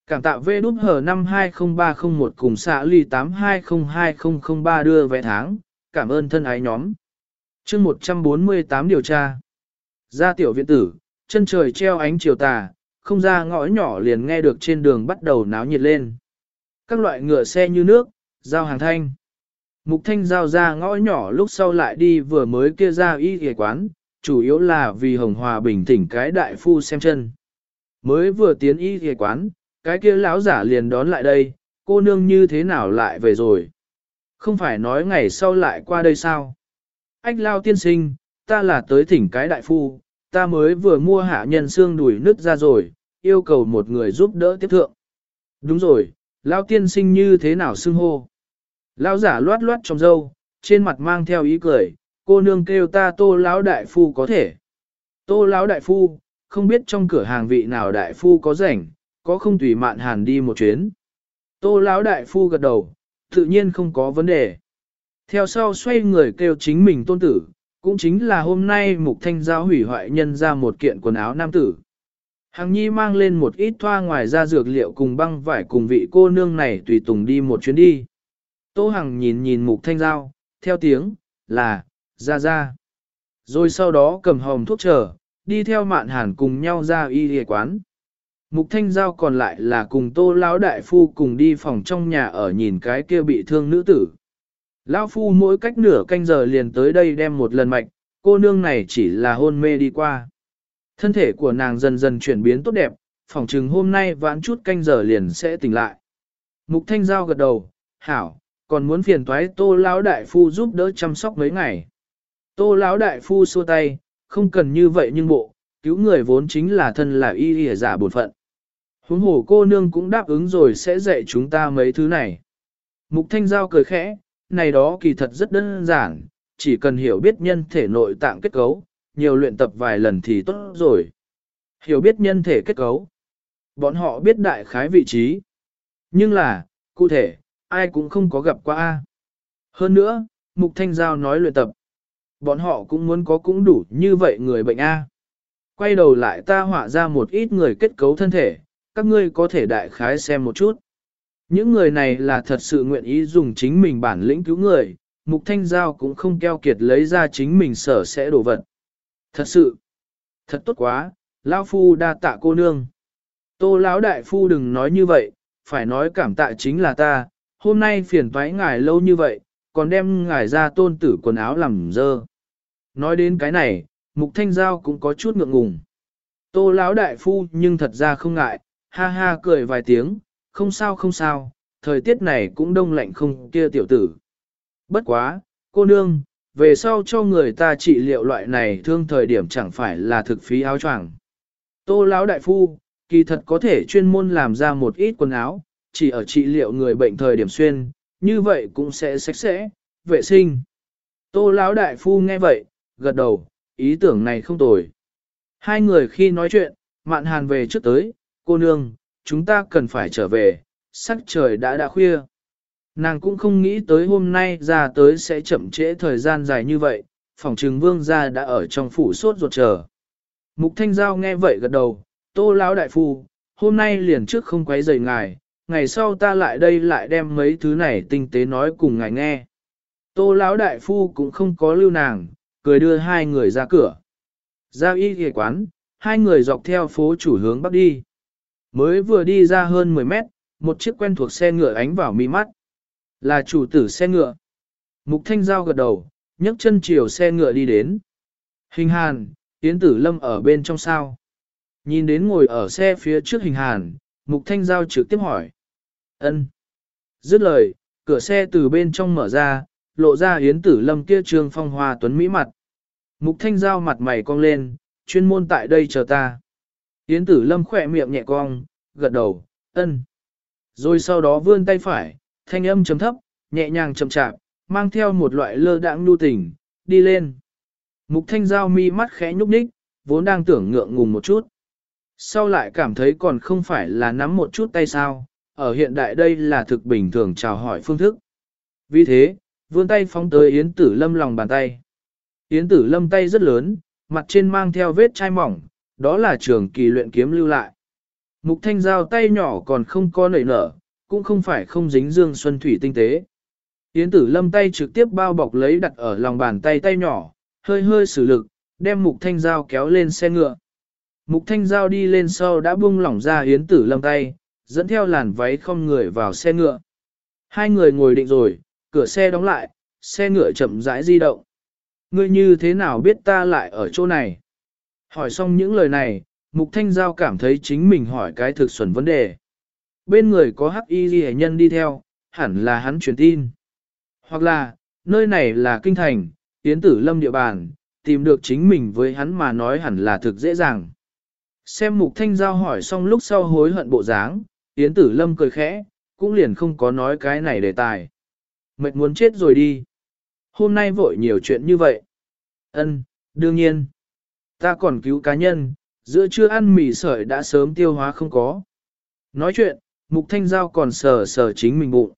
Cảm tạ V đút hở 520301 cùng xã ly 8202003 đưa vé tháng, cảm ơn thân ái nhóm chương 148 điều tra. Ra tiểu viện tử, chân trời treo ánh chiều tà, không ra ngõ nhỏ liền nghe được trên đường bắt đầu náo nhiệt lên. Các loại ngựa xe như nước, giao hàng thanh. Mục Thanh Giao ra ngõ nhỏ lúc sau lại đi vừa mới kia ra y ghề quán, chủ yếu là vì Hồng Hòa bình thỉnh cái đại phu xem chân. Mới vừa tiến y ghề quán, cái kia lão giả liền đón lại đây, cô nương như thế nào lại về rồi. Không phải nói ngày sau lại qua đây sao? Ách lao tiên sinh, ta là tới thỉnh cái đại phu, ta mới vừa mua hạ nhân xương đùi nứt ra rồi, yêu cầu một người giúp đỡ tiếp thượng. Đúng rồi, lao tiên sinh như thế nào xưng hô? Lão giả loát loát trong dâu, trên mặt mang theo ý cười, cô nương kêu ta tô lão đại phu có thể. Tô lão đại phu, không biết trong cửa hàng vị nào đại phu có rảnh, có không tùy mạn hàn đi một chuyến. Tô lão đại phu gật đầu, tự nhiên không có vấn đề. Theo sau xoay người kêu chính mình tôn tử, cũng chính là hôm nay mục thanh giao hủy hoại nhân ra một kiện quần áo nam tử. Hằng nhi mang lên một ít thoa ngoài ra dược liệu cùng băng vải cùng vị cô nương này tùy tùng đi một chuyến đi. Tô Hằng nhìn nhìn mục thanh giao, theo tiếng, là, ra ra. Rồi sau đó cầm hồng thuốc trở đi theo mạn hàn cùng nhau ra y y quán. Mục thanh giao còn lại là cùng tô lão đại phu cùng đi phòng trong nhà ở nhìn cái kia bị thương nữ tử. Lão phu mỗi cách nửa canh giờ liền tới đây đem một lần mạch, cô nương này chỉ là hôn mê đi qua. Thân thể của nàng dần dần chuyển biến tốt đẹp, phòng chừng hôm nay vãn chút canh giờ liền sẽ tỉnh lại. Mục thanh giao gật đầu, hảo, còn muốn phiền toái tô lão đại phu giúp đỡ chăm sóc mấy ngày. Tô lão đại phu xua tay, không cần như vậy nhưng bộ, cứu người vốn chính là thân là y y giả bổn phận. Huống hồ cô nương cũng đáp ứng rồi sẽ dạy chúng ta mấy thứ này. Mục thanh giao cười khẽ, này đó kỳ thật rất đơn giản, chỉ cần hiểu biết nhân thể nội tạng kết cấu, nhiều luyện tập vài lần thì tốt rồi. Hiểu biết nhân thể kết cấu. Bọn họ biết đại khái vị trí. Nhưng là, cụ thể, ai cũng không có gặp qua A. Hơn nữa, Mục Thanh Giao nói luyện tập. Bọn họ cũng muốn có cũng đủ như vậy người bệnh A. Quay đầu lại ta họa ra một ít người kết cấu thân thể, các ngươi có thể đại khái xem một chút. Những người này là thật sự nguyện ý dùng chính mình bản lĩnh cứu người, Mục Thanh Giao cũng không keo kiệt lấy ra chính mình sở sẽ đổ vật. Thật sự, thật tốt quá, Lão Phu đa tạ cô nương. Tô Lão Đại Phu đừng nói như vậy, phải nói cảm tạ chính là ta, hôm nay phiền toái ngài lâu như vậy, còn đem ngài ra tôn tử quần áo làm dơ. Nói đến cái này, Mục Thanh Giao cũng có chút ngượng ngùng. Tô Lão Đại Phu nhưng thật ra không ngại, ha ha cười vài tiếng, không sao không sao, thời tiết này cũng đông lạnh không kia tiểu tử. Bất quá, cô nương, về sau cho người ta trị liệu loại này thương thời điểm chẳng phải là thực phí áo choàng. Tô lão đại phu, kỳ thật có thể chuyên môn làm ra một ít quần áo, chỉ ở trị liệu người bệnh thời điểm xuyên, như vậy cũng sẽ sạch sẽ, vệ sinh. Tô lão đại phu nghe vậy, gật đầu, ý tưởng này không tồi. Hai người khi nói chuyện, mạn hàn về trước tới, cô nương, chúng ta cần phải trở về, sắc trời đã đã khuya. Nàng cũng không nghĩ tới hôm nay ra tới sẽ chậm trễ thời gian dài như vậy, phòng trừng vương gia đã ở trong phủ sốt ruột chờ. Mục Thanh Giao nghe vậy gật đầu, tô lão đại phu, hôm nay liền trước không quấy rầy ngài, ngày sau ta lại đây lại đem mấy thứ này tinh tế nói cùng ngài nghe. Tô lão đại phu cũng không có lưu nàng, cười đưa hai người ra cửa. Ra y ghề quán, hai người dọc theo phố chủ hướng bắc đi. Mới vừa đi ra hơn 10 mét, một chiếc quen thuộc xe ngựa ánh vào mi mắt. Là chủ tử xe ngựa. Mục Thanh Giao gật đầu, nhấc chân chiều xe ngựa đi đến. Hình hàn, Yến Tử Lâm ở bên trong sao. Nhìn đến ngồi ở xe phía trước hình hàn, Mục Thanh Giao trực tiếp hỏi. ân. Dứt lời, cửa xe từ bên trong mở ra, lộ ra Yến Tử Lâm kia trương phong hoa tuấn mỹ mặt. Mục Thanh Giao mặt mày cong lên, chuyên môn tại đây chờ ta. Yến Tử Lâm khỏe miệng nhẹ cong, gật đầu, ân. Rồi sau đó vươn tay phải, thanh âm chấm thấp, nhẹ nhàng chậm chạp, mang theo một loại lơ đãng nu tình, đi lên. Mục thanh giao mi mắt khẽ nhúc nhích, vốn đang tưởng ngượng ngùng một chút. Sau lại cảm thấy còn không phải là nắm một chút tay sao, ở hiện đại đây là thực bình thường chào hỏi phương thức. Vì thế, vươn tay phóng tới Yến Tử Lâm lòng bàn tay. Yến Tử Lâm tay rất lớn, mặt trên mang theo vết chai mỏng, đó là trường kỳ luyện kiếm lưu lại. Mục thanh giao tay nhỏ còn không có nảy nở, cũng không phải không dính dương xuân thủy tinh tế. Yến tử lâm tay trực tiếp bao bọc lấy đặt ở lòng bàn tay tay nhỏ, hơi hơi sử lực, đem mục thanh giao kéo lên xe ngựa. Mục thanh giao đi lên sau đã buông lỏng ra yến tử lâm tay, dẫn theo làn váy không người vào xe ngựa. Hai người ngồi định rồi, cửa xe đóng lại, xe ngựa chậm rãi di động. Ngươi như thế nào biết ta lại ở chỗ này? Hỏi xong những lời này, Mục Thanh Giao cảm thấy chính mình hỏi cái thực xuẩn vấn đề. Bên người có hắc y ghi nhân đi theo, hẳn là hắn truyền tin. Hoặc là, nơi này là kinh thành, Yến tử lâm địa bàn, tìm được chính mình với hắn mà nói hẳn là thực dễ dàng. Xem Mục Thanh Giao hỏi xong lúc sau hối hận bộ dáng, yến tử lâm cười khẽ, cũng liền không có nói cái này đề tài. Mệt muốn chết rồi đi. Hôm nay vội nhiều chuyện như vậy. Ân, đương nhiên. Ta còn cứu cá nhân, giữa trưa ăn mì sợi đã sớm tiêu hóa không có. Nói chuyện, Mục Thanh Giao còn sờ sờ chính mình bụng.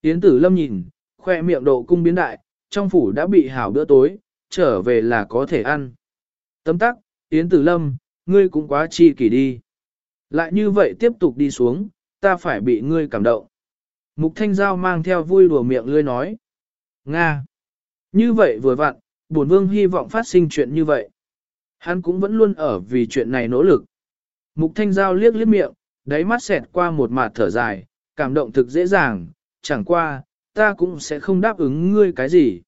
Yến tử lâm nhìn, khoe miệng độ cung biến đại, trong phủ đã bị hảo bữa tối, trở về là có thể ăn. Tấm tắc, Yến tử lâm, ngươi cũng quá chi kỷ đi. Lại như vậy tiếp tục đi xuống, ta phải bị ngươi cảm động. Mục Thanh Giao mang theo vui đùa miệng lươi nói. Nga! Như vậy vừa vặn, bổn vương hy vọng phát sinh chuyện như vậy. Hắn cũng vẫn luôn ở vì chuyện này nỗ lực. Mục Thanh Giao liếc liếc miệng, đáy mắt xẹt qua một mặt thở dài, cảm động thực dễ dàng, chẳng qua, ta cũng sẽ không đáp ứng ngươi cái gì.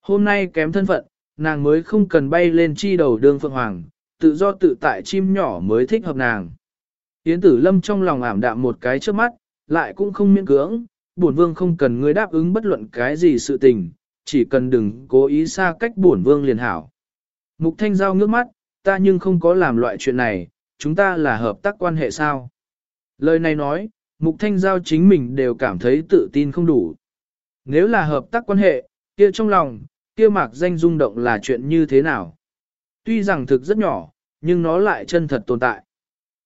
Hôm nay kém thân phận, nàng mới không cần bay lên chi đầu đường phượng hoàng, tự do tự tại chim nhỏ mới thích hợp nàng. Yến tử lâm trong lòng ảm đạm một cái trước mắt, lại cũng không miễn cưỡng, bổn vương không cần ngươi đáp ứng bất luận cái gì sự tình, chỉ cần đừng cố ý xa cách bổn vương liền hảo. Mục thanh giao ngước mắt, ta nhưng không có làm loại chuyện này, chúng ta là hợp tác quan hệ sao? Lời này nói, mục thanh giao chính mình đều cảm thấy tự tin không đủ. Nếu là hợp tác quan hệ, kia trong lòng, kia mạc danh rung động là chuyện như thế nào? Tuy rằng thực rất nhỏ, nhưng nó lại chân thật tồn tại.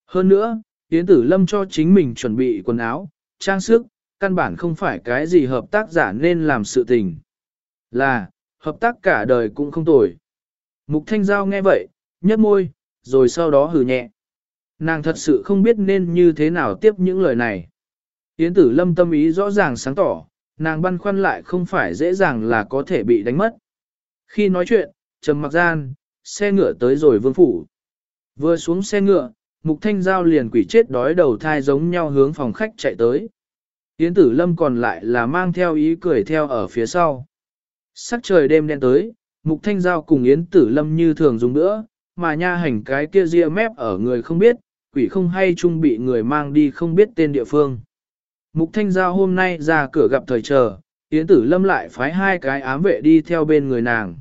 Hơn nữa, Yến Tử Lâm cho chính mình chuẩn bị quần áo, trang sức, căn bản không phải cái gì hợp tác giả nên làm sự tình. Là, hợp tác cả đời cũng không tồi. Mục Thanh Giao nghe vậy, nhếch môi, rồi sau đó hừ nhẹ. Nàng thật sự không biết nên như thế nào tiếp những lời này. Yến tử lâm tâm ý rõ ràng sáng tỏ, nàng băn khoăn lại không phải dễ dàng là có thể bị đánh mất. Khi nói chuyện, trầm mặc gian, xe ngựa tới rồi vương phủ. Vừa xuống xe ngựa, mục thanh giao liền quỷ chết đói đầu thai giống nhau hướng phòng khách chạy tới. Yến tử lâm còn lại là mang theo ý cười theo ở phía sau. Sắc trời đêm đen tới, mục thanh giao cùng Yến tử lâm như thường dùng nữa, mà nha hành cái kia ria mép ở người không biết, quỷ không hay chung bị người mang đi không biết tên địa phương. Mục Thanh Giao hôm nay ra cửa gặp thời chờ, Yến Tử Lâm lại phái hai cái ám vệ đi theo bên người nàng.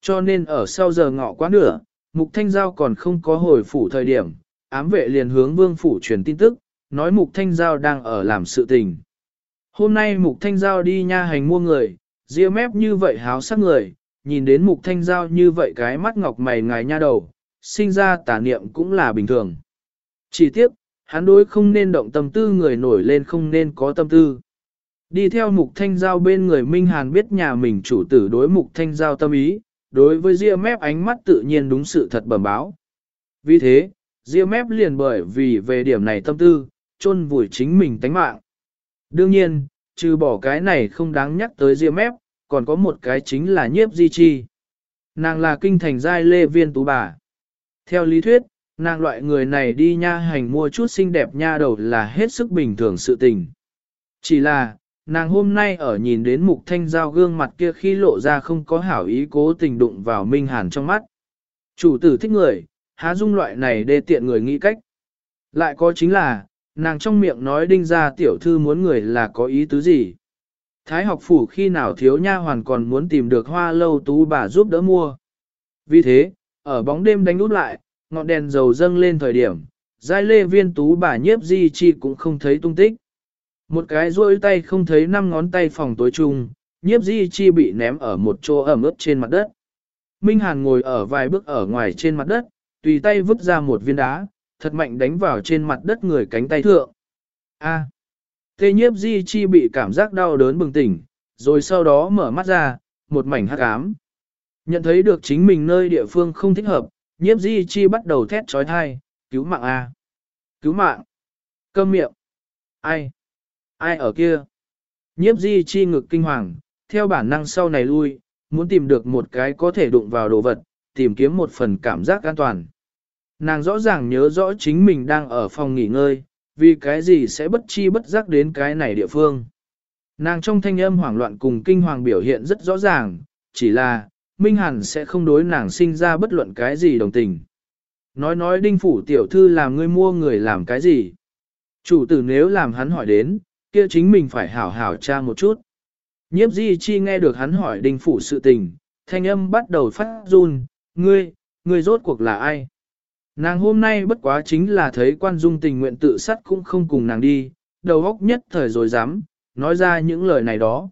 Cho nên ở sau giờ ngọ quá nửa, Mục Thanh Giao còn không có hồi phủ thời điểm, ám vệ liền hướng vương phủ truyền tin tức, nói Mục Thanh Giao đang ở làm sự tình. Hôm nay Mục Thanh Giao đi nha hành mua người, ria mép như vậy háo sắc người, nhìn đến Mục Thanh Giao như vậy cái mắt ngọc mày ngài nha đầu, sinh ra tà niệm cũng là bình thường. Chỉ tiếc, hắn đối không nên động tâm tư người nổi lên không nên có tâm tư. Đi theo mục thanh giao bên người Minh Hàn biết nhà mình chủ tử đối mục thanh giao tâm ý, đối với ria mép ánh mắt tự nhiên đúng sự thật bẩm báo. Vì thế, ria mép liền bởi vì về điểm này tâm tư, chôn vùi chính mình tánh mạng. Đương nhiên, trừ bỏ cái này không đáng nhắc tới ria mép, còn có một cái chính là nhiếp di chi. Nàng là kinh thành giai lê viên tú bà. Theo lý thuyết, Nàng loại người này đi nha hành mua chút xinh đẹp nha đầu là hết sức bình thường sự tình. Chỉ là, nàng hôm nay ở nhìn đến mục thanh giao gương mặt kia khi lộ ra không có hảo ý cố tình đụng vào Minh Hàn trong mắt. Chủ tử thích người, há dung loại này đê tiện người nghĩ cách. Lại có chính là, nàng trong miệng nói đinh ra tiểu thư muốn người là có ý tứ gì. Thái học phủ khi nào thiếu nha hoàn còn muốn tìm được hoa lâu tú bà giúp đỡ mua. Vì thế, ở bóng đêm đánh út lại, ngọn đèn dầu dâng lên thời điểm, giai lê viên tú bà nhiếp di chi cũng không thấy tung tích. Một cái duỗi tay không thấy năm ngón tay phòng tối chung, nhiếp di chi bị ném ở một chỗ ẩm ướt trên mặt đất. Minh Hàn ngồi ở vài bước ở ngoài trên mặt đất, tùy tay vứt ra một viên đá, thật mạnh đánh vào trên mặt đất người cánh tay thượng. A. À. Tê nhiếp di chi bị cảm giác đau đớn bừng tỉnh, rồi sau đó mở mắt ra, một mảnh hắc ám. Nhận thấy được chính mình nơi địa phương không thích hợp, nhiếp di chi bắt đầu thét trói thai, cứu mạng A. Cứu mạng. Cơm miệng. Ai? Ai ở kia? Nhiếp di chi ngực kinh hoàng, theo bản năng sau này lui, muốn tìm được một cái có thể đụng vào đồ vật, tìm kiếm một phần cảm giác an toàn. Nàng rõ ràng nhớ rõ chính mình đang ở phòng nghỉ ngơi, vì cái gì sẽ bất chi bất giác đến cái này địa phương. Nàng trong thanh âm hoảng loạn cùng kinh hoàng biểu hiện rất rõ ràng, chỉ là, Minh Hàn sẽ không đối nàng sinh ra bất luận cái gì đồng tình. Nói nói đinh phủ tiểu thư làm ngươi mua người làm cái gì. Chủ tử nếu làm hắn hỏi đến, kia chính mình phải hảo hảo tra một chút. Nhiếp di chi nghe được hắn hỏi đinh phủ sự tình, thanh âm bắt đầu phát run, ngươi, ngươi rốt cuộc là ai? Nàng hôm nay bất quá chính là thấy quan dung tình nguyện tự sát cũng không cùng nàng đi, đầu óc nhất thời rồi dám, nói ra những lời này đó.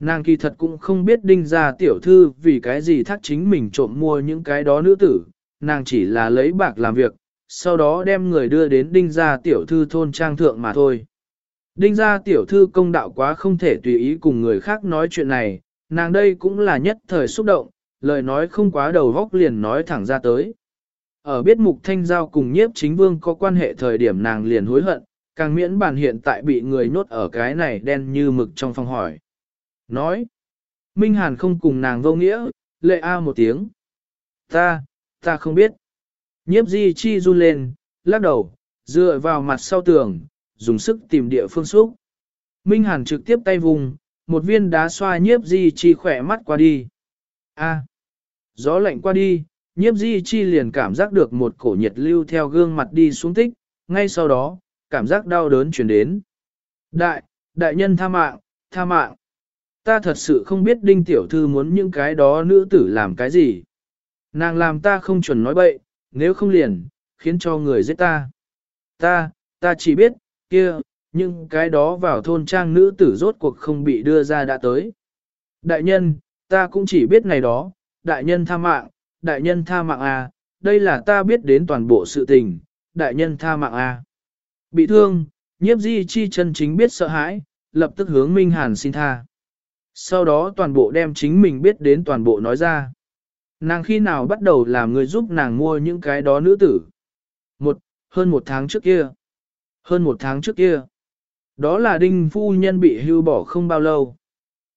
Nàng kỳ thật cũng không biết đinh ra tiểu thư vì cái gì thắc chính mình trộm mua những cái đó nữ tử, nàng chỉ là lấy bạc làm việc, sau đó đem người đưa đến đinh ra tiểu thư thôn trang thượng mà thôi. Đinh ra tiểu thư công đạo quá không thể tùy ý cùng người khác nói chuyện này, nàng đây cũng là nhất thời xúc động, lời nói không quá đầu góc liền nói thẳng ra tới. Ở biết mục thanh giao cùng nhiếp chính vương có quan hệ thời điểm nàng liền hối hận, càng miễn bàn hiện tại bị người nhốt ở cái này đen như mực trong phòng hỏi. Nói, Minh Hàn không cùng nàng vô nghĩa, lệ a một tiếng. Ta, ta không biết. Nhiếp di chi run lên, lắc đầu, dựa vào mặt sau tường, dùng sức tìm địa phương xúc. Minh Hàn trực tiếp tay vùng, một viên đá xoa nhiếp di chi khỏe mắt qua đi. A, gió lạnh qua đi, nhiếp di chi liền cảm giác được một cổ nhiệt lưu theo gương mặt đi xuống tích, ngay sau đó, cảm giác đau đớn chuyển đến. Đại, đại nhân tha mạng, tha mạng. Ta thật sự không biết đinh tiểu thư muốn những cái đó nữ tử làm cái gì. Nàng làm ta không chuẩn nói bậy, nếu không liền, khiến cho người giết ta. Ta, ta chỉ biết, kia, nhưng cái đó vào thôn trang nữ tử rốt cuộc không bị đưa ra đã tới. Đại nhân, ta cũng chỉ biết này đó, đại nhân tha mạng, đại nhân tha mạng à, đây là ta biết đến toàn bộ sự tình, đại nhân tha mạng à. Bị thương, nhiếp di chi chân chính biết sợ hãi, lập tức hướng Minh Hàn xin tha. Sau đó toàn bộ đem chính mình biết đến toàn bộ nói ra. Nàng khi nào bắt đầu làm người giúp nàng mua những cái đó nữ tử? Một, hơn một tháng trước kia. Hơn một tháng trước kia. Đó là đinh phu nhân bị hưu bỏ không bao lâu.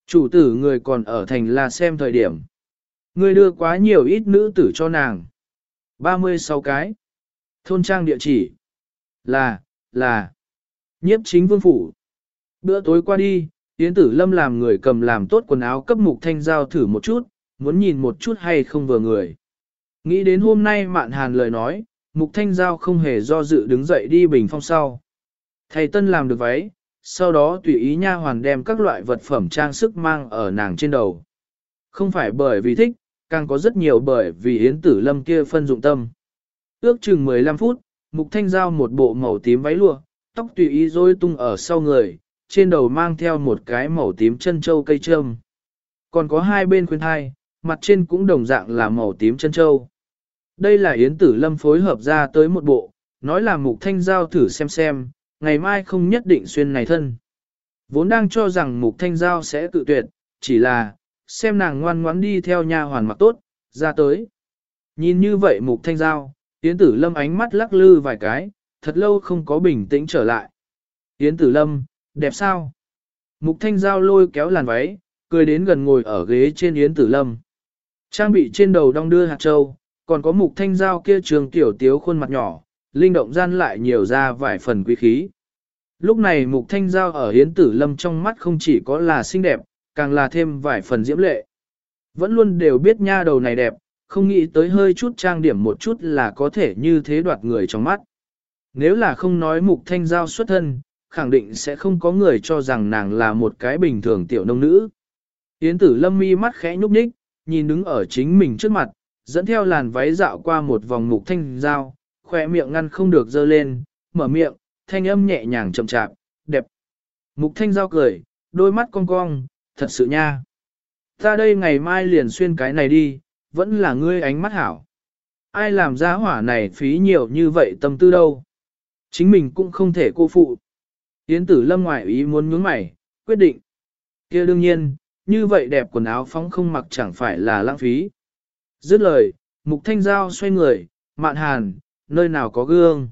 Chủ tử người còn ở thành là xem thời điểm. Người đưa quá nhiều ít nữ tử cho nàng. 36 cái. Thôn trang địa chỉ. Là, là. Nhiếp chính vương phủ. Bữa tối qua đi, Yến tử lâm làm người cầm làm tốt quần áo cấp mục thanh giao thử một chút, muốn nhìn một chút hay không vừa người. Nghĩ đến hôm nay mạn hàn lời nói, mục thanh giao không hề do dự đứng dậy đi bình phong sau. Thầy tân làm được váy, sau đó tùy ý nha hoàn đem các loại vật phẩm trang sức mang ở nàng trên đầu. Không phải bởi vì thích, càng có rất nhiều bởi vì Yến Tử Lâm kia phân dụng tâm. Ước chừng 15 phút, Mục Thanh Giao một bộ màu tím váy lụa, tóc tùy ý rối tung ở sau người, trên đầu mang theo một cái màu tím chân châu cây trâm. Còn có hai bên khuyên thai, mặt trên cũng đồng dạng là màu tím chân châu. Đây là Yến Tử Lâm phối hợp ra tới một bộ, nói là Mục Thanh Giao thử xem xem, ngày mai không nhất định xuyên này thân. Vốn đang cho rằng Mục Thanh Giao sẽ tự tuyệt, chỉ là, xem nàng ngoan ngoãn đi theo nha hoàn mặc tốt, ra tới. Nhìn như vậy Mục Thanh Giao, Yến Tử Lâm ánh mắt lắc lư vài cái, thật lâu không có bình tĩnh trở lại. Yến Tử Lâm, đẹp sao? Mục Thanh Giao lôi kéo làn váy, cười đến gần ngồi ở ghế trên Yến Tử Lâm. Trang bị trên đầu đong đưa hạt châu, còn có Mục Thanh Giao kia trường tiểu tiếu khuôn mặt nhỏ, linh động gian lại nhiều ra vài phần quý khí. Lúc này Mục Thanh Giao ở hiến Tử Lâm trong mắt không chỉ có là xinh đẹp, càng là thêm vài phần diễm lệ. Vẫn luôn đều biết nha đầu này đẹp, không nghĩ tới hơi chút trang điểm một chút là có thể như thế đoạt người trong mắt. Nếu là không nói Mục Thanh Giao xuất thân, khẳng định sẽ không có người cho rằng nàng là một cái bình thường tiểu nông nữ. Yến tử lâm mi mắt khẽ nhúc nhích, nhìn đứng ở chính mình trước mặt, dẫn theo làn váy dạo qua một vòng mục thanh giao, khỏe miệng ngăn không được dơ lên, mở miệng, thanh âm nhẹ nhàng chậm chạp, đẹp. Mục thanh giao cười, đôi mắt cong cong, thật sự nha. Ta đây ngày mai liền xuyên cái này đi, vẫn là ngươi ánh mắt hảo. Ai làm ra hỏa này phí nhiều như vậy tâm tư đâu. Chính mình cũng không thể cô phụ. Yến tử lâm ngoại ý muốn nhướng mày, quyết định. kia đương nhiên, như vậy đẹp quần áo phóng không mặc chẳng phải là lãng phí. Dứt lời, mục thanh giao xoay người, mạn hàn, nơi nào có gương.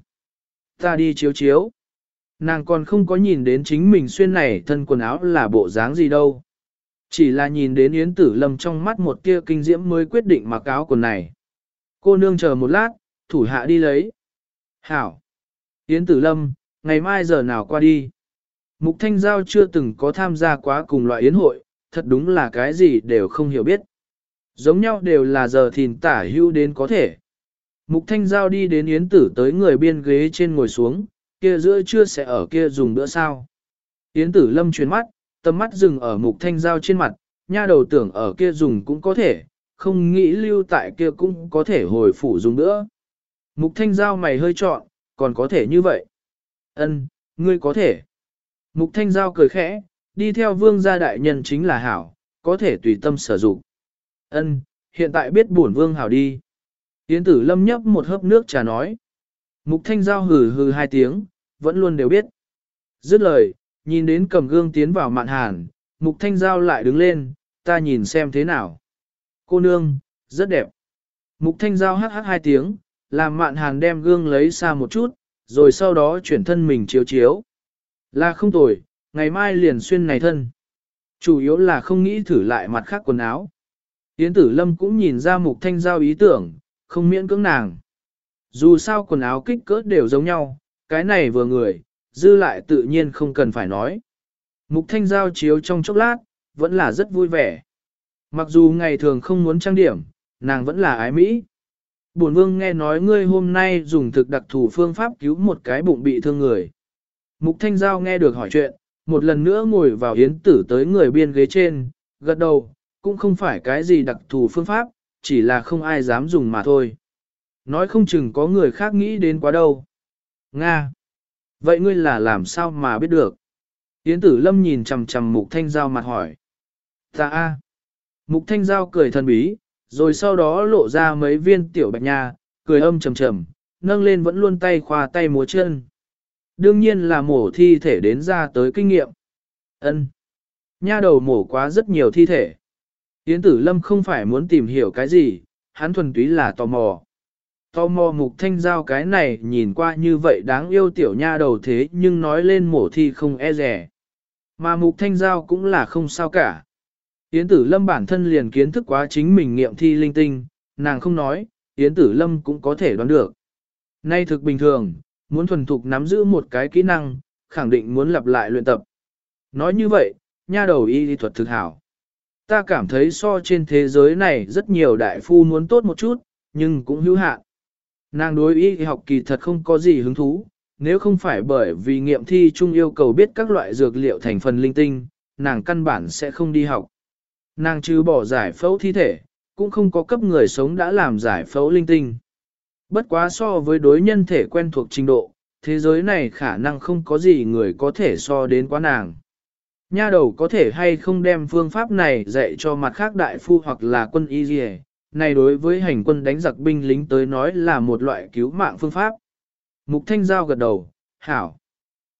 Ta đi chiếu chiếu. Nàng còn không có nhìn đến chính mình xuyên này thân quần áo là bộ dáng gì đâu. Chỉ là nhìn đến Yến Tử Lâm trong mắt một tia kinh diễm mới quyết định mặc áo quần này. Cô nương chờ một lát, thủ hạ đi lấy. Hảo. Yến Tử Lâm, ngày mai giờ nào qua đi. Mục Thanh Giao chưa từng có tham gia quá cùng loại yến hội, thật đúng là cái gì đều không hiểu biết. Giống nhau đều là giờ thìn tả hưu đến có thể. Mục Thanh Giao đi đến yến tử tới người biên ghế trên ngồi xuống, kia giữa trưa sẽ ở kia dùng bữa sao. Yến tử lâm chuyển mắt, tầm mắt dừng ở mục Thanh Giao trên mặt, nha đầu tưởng ở kia dùng cũng có thể, không nghĩ lưu tại kia cũng có thể hồi phủ dùng nữa. Mục Thanh Giao mày hơi trọn, còn có thể như vậy. Ân, ngươi có thể. Mục Thanh Giao cười khẽ, đi theo vương gia đại nhân chính là hảo, có thể tùy tâm sử dụng. Ân, hiện tại biết bổn vương hảo đi. Yến tử lâm nhấp một hớp nước trà nói. Mục Thanh Giao hừ hừ hai tiếng, vẫn luôn đều biết. Dứt lời, nhìn đến cầm gương tiến vào mạn hàn, Mục Thanh Giao lại đứng lên, ta nhìn xem thế nào. Cô nương, rất đẹp. Mục Thanh Giao hát hát hai tiếng, làm mạn hàn đem gương lấy xa một chút, rồi sau đó chuyển thân mình chiếu chiếu. Là không tồi, ngày mai liền xuyên này thân. Chủ yếu là không nghĩ thử lại mặt khác quần áo. Yến tử lâm cũng nhìn ra mục thanh giao ý tưởng, không miễn cưỡng nàng. Dù sao quần áo kích cỡ đều giống nhau, cái này vừa người, dư lại tự nhiên không cần phải nói. Mục thanh giao chiếu trong chốc lát, vẫn là rất vui vẻ. Mặc dù ngày thường không muốn trang điểm, nàng vẫn là ái Mỹ. Bổn vương nghe nói ngươi hôm nay dùng thực đặc thù phương pháp cứu một cái bụng bị thương người. Mục Thanh Giao nghe được hỏi chuyện, một lần nữa ngồi vào yến tử tới người biên ghế trên, gật đầu, cũng không phải cái gì đặc thù phương pháp, chỉ là không ai dám dùng mà thôi. Nói không chừng có người khác nghĩ đến quá đâu. Nga! Vậy ngươi là làm sao mà biết được? Yến tử lâm nhìn chầm chầm mục thanh giao mặt hỏi. Ta a. Mục thanh giao cười thần bí, rồi sau đó lộ ra mấy viên tiểu bạch nha, cười âm trầm trầm, nâng lên vẫn luôn tay khoa tay múa chân. Đương nhiên là mổ thi thể đến ra tới kinh nghiệm. ân Nha đầu mổ quá rất nhiều thi thể. Yến tử lâm không phải muốn tìm hiểu cái gì, hắn thuần túy là tò mò. Tò mò mục thanh giao cái này nhìn qua như vậy đáng yêu tiểu nha đầu thế nhưng nói lên mổ thi không e rẻ. Mà mục thanh giao cũng là không sao cả. Yến tử lâm bản thân liền kiến thức quá chính mình nghiệm thi linh tinh, nàng không nói, Yến tử lâm cũng có thể đoán được. Nay thực bình thường, muốn thuần thục nắm giữ một cái kỹ năng, khẳng định muốn lặp lại luyện tập. Nói như vậy, nha đầu y lý thuật thực hảo. Ta cảm thấy so trên thế giới này rất nhiều đại phu muốn tốt một chút, nhưng cũng hữu hạn. Nàng đối y học kỳ thật không có gì hứng thú, nếu không phải bởi vì nghiệm thi chung yêu cầu biết các loại dược liệu thành phần linh tinh, nàng căn bản sẽ không đi học. Nàng trừ bỏ giải phẫu thi thể, cũng không có cấp người sống đã làm giải phẫu linh tinh. Bất quá so với đối nhân thể quen thuộc trình độ, thế giới này khả năng không có gì người có thể so đến quá nàng. Nha đầu có thể hay không đem phương pháp này dạy cho mặt khác đại phu hoặc là quân y gì này đối với hành quân đánh giặc binh lính tới nói là một loại cứu mạng phương pháp. Mục Thanh Giao gật đầu, hảo.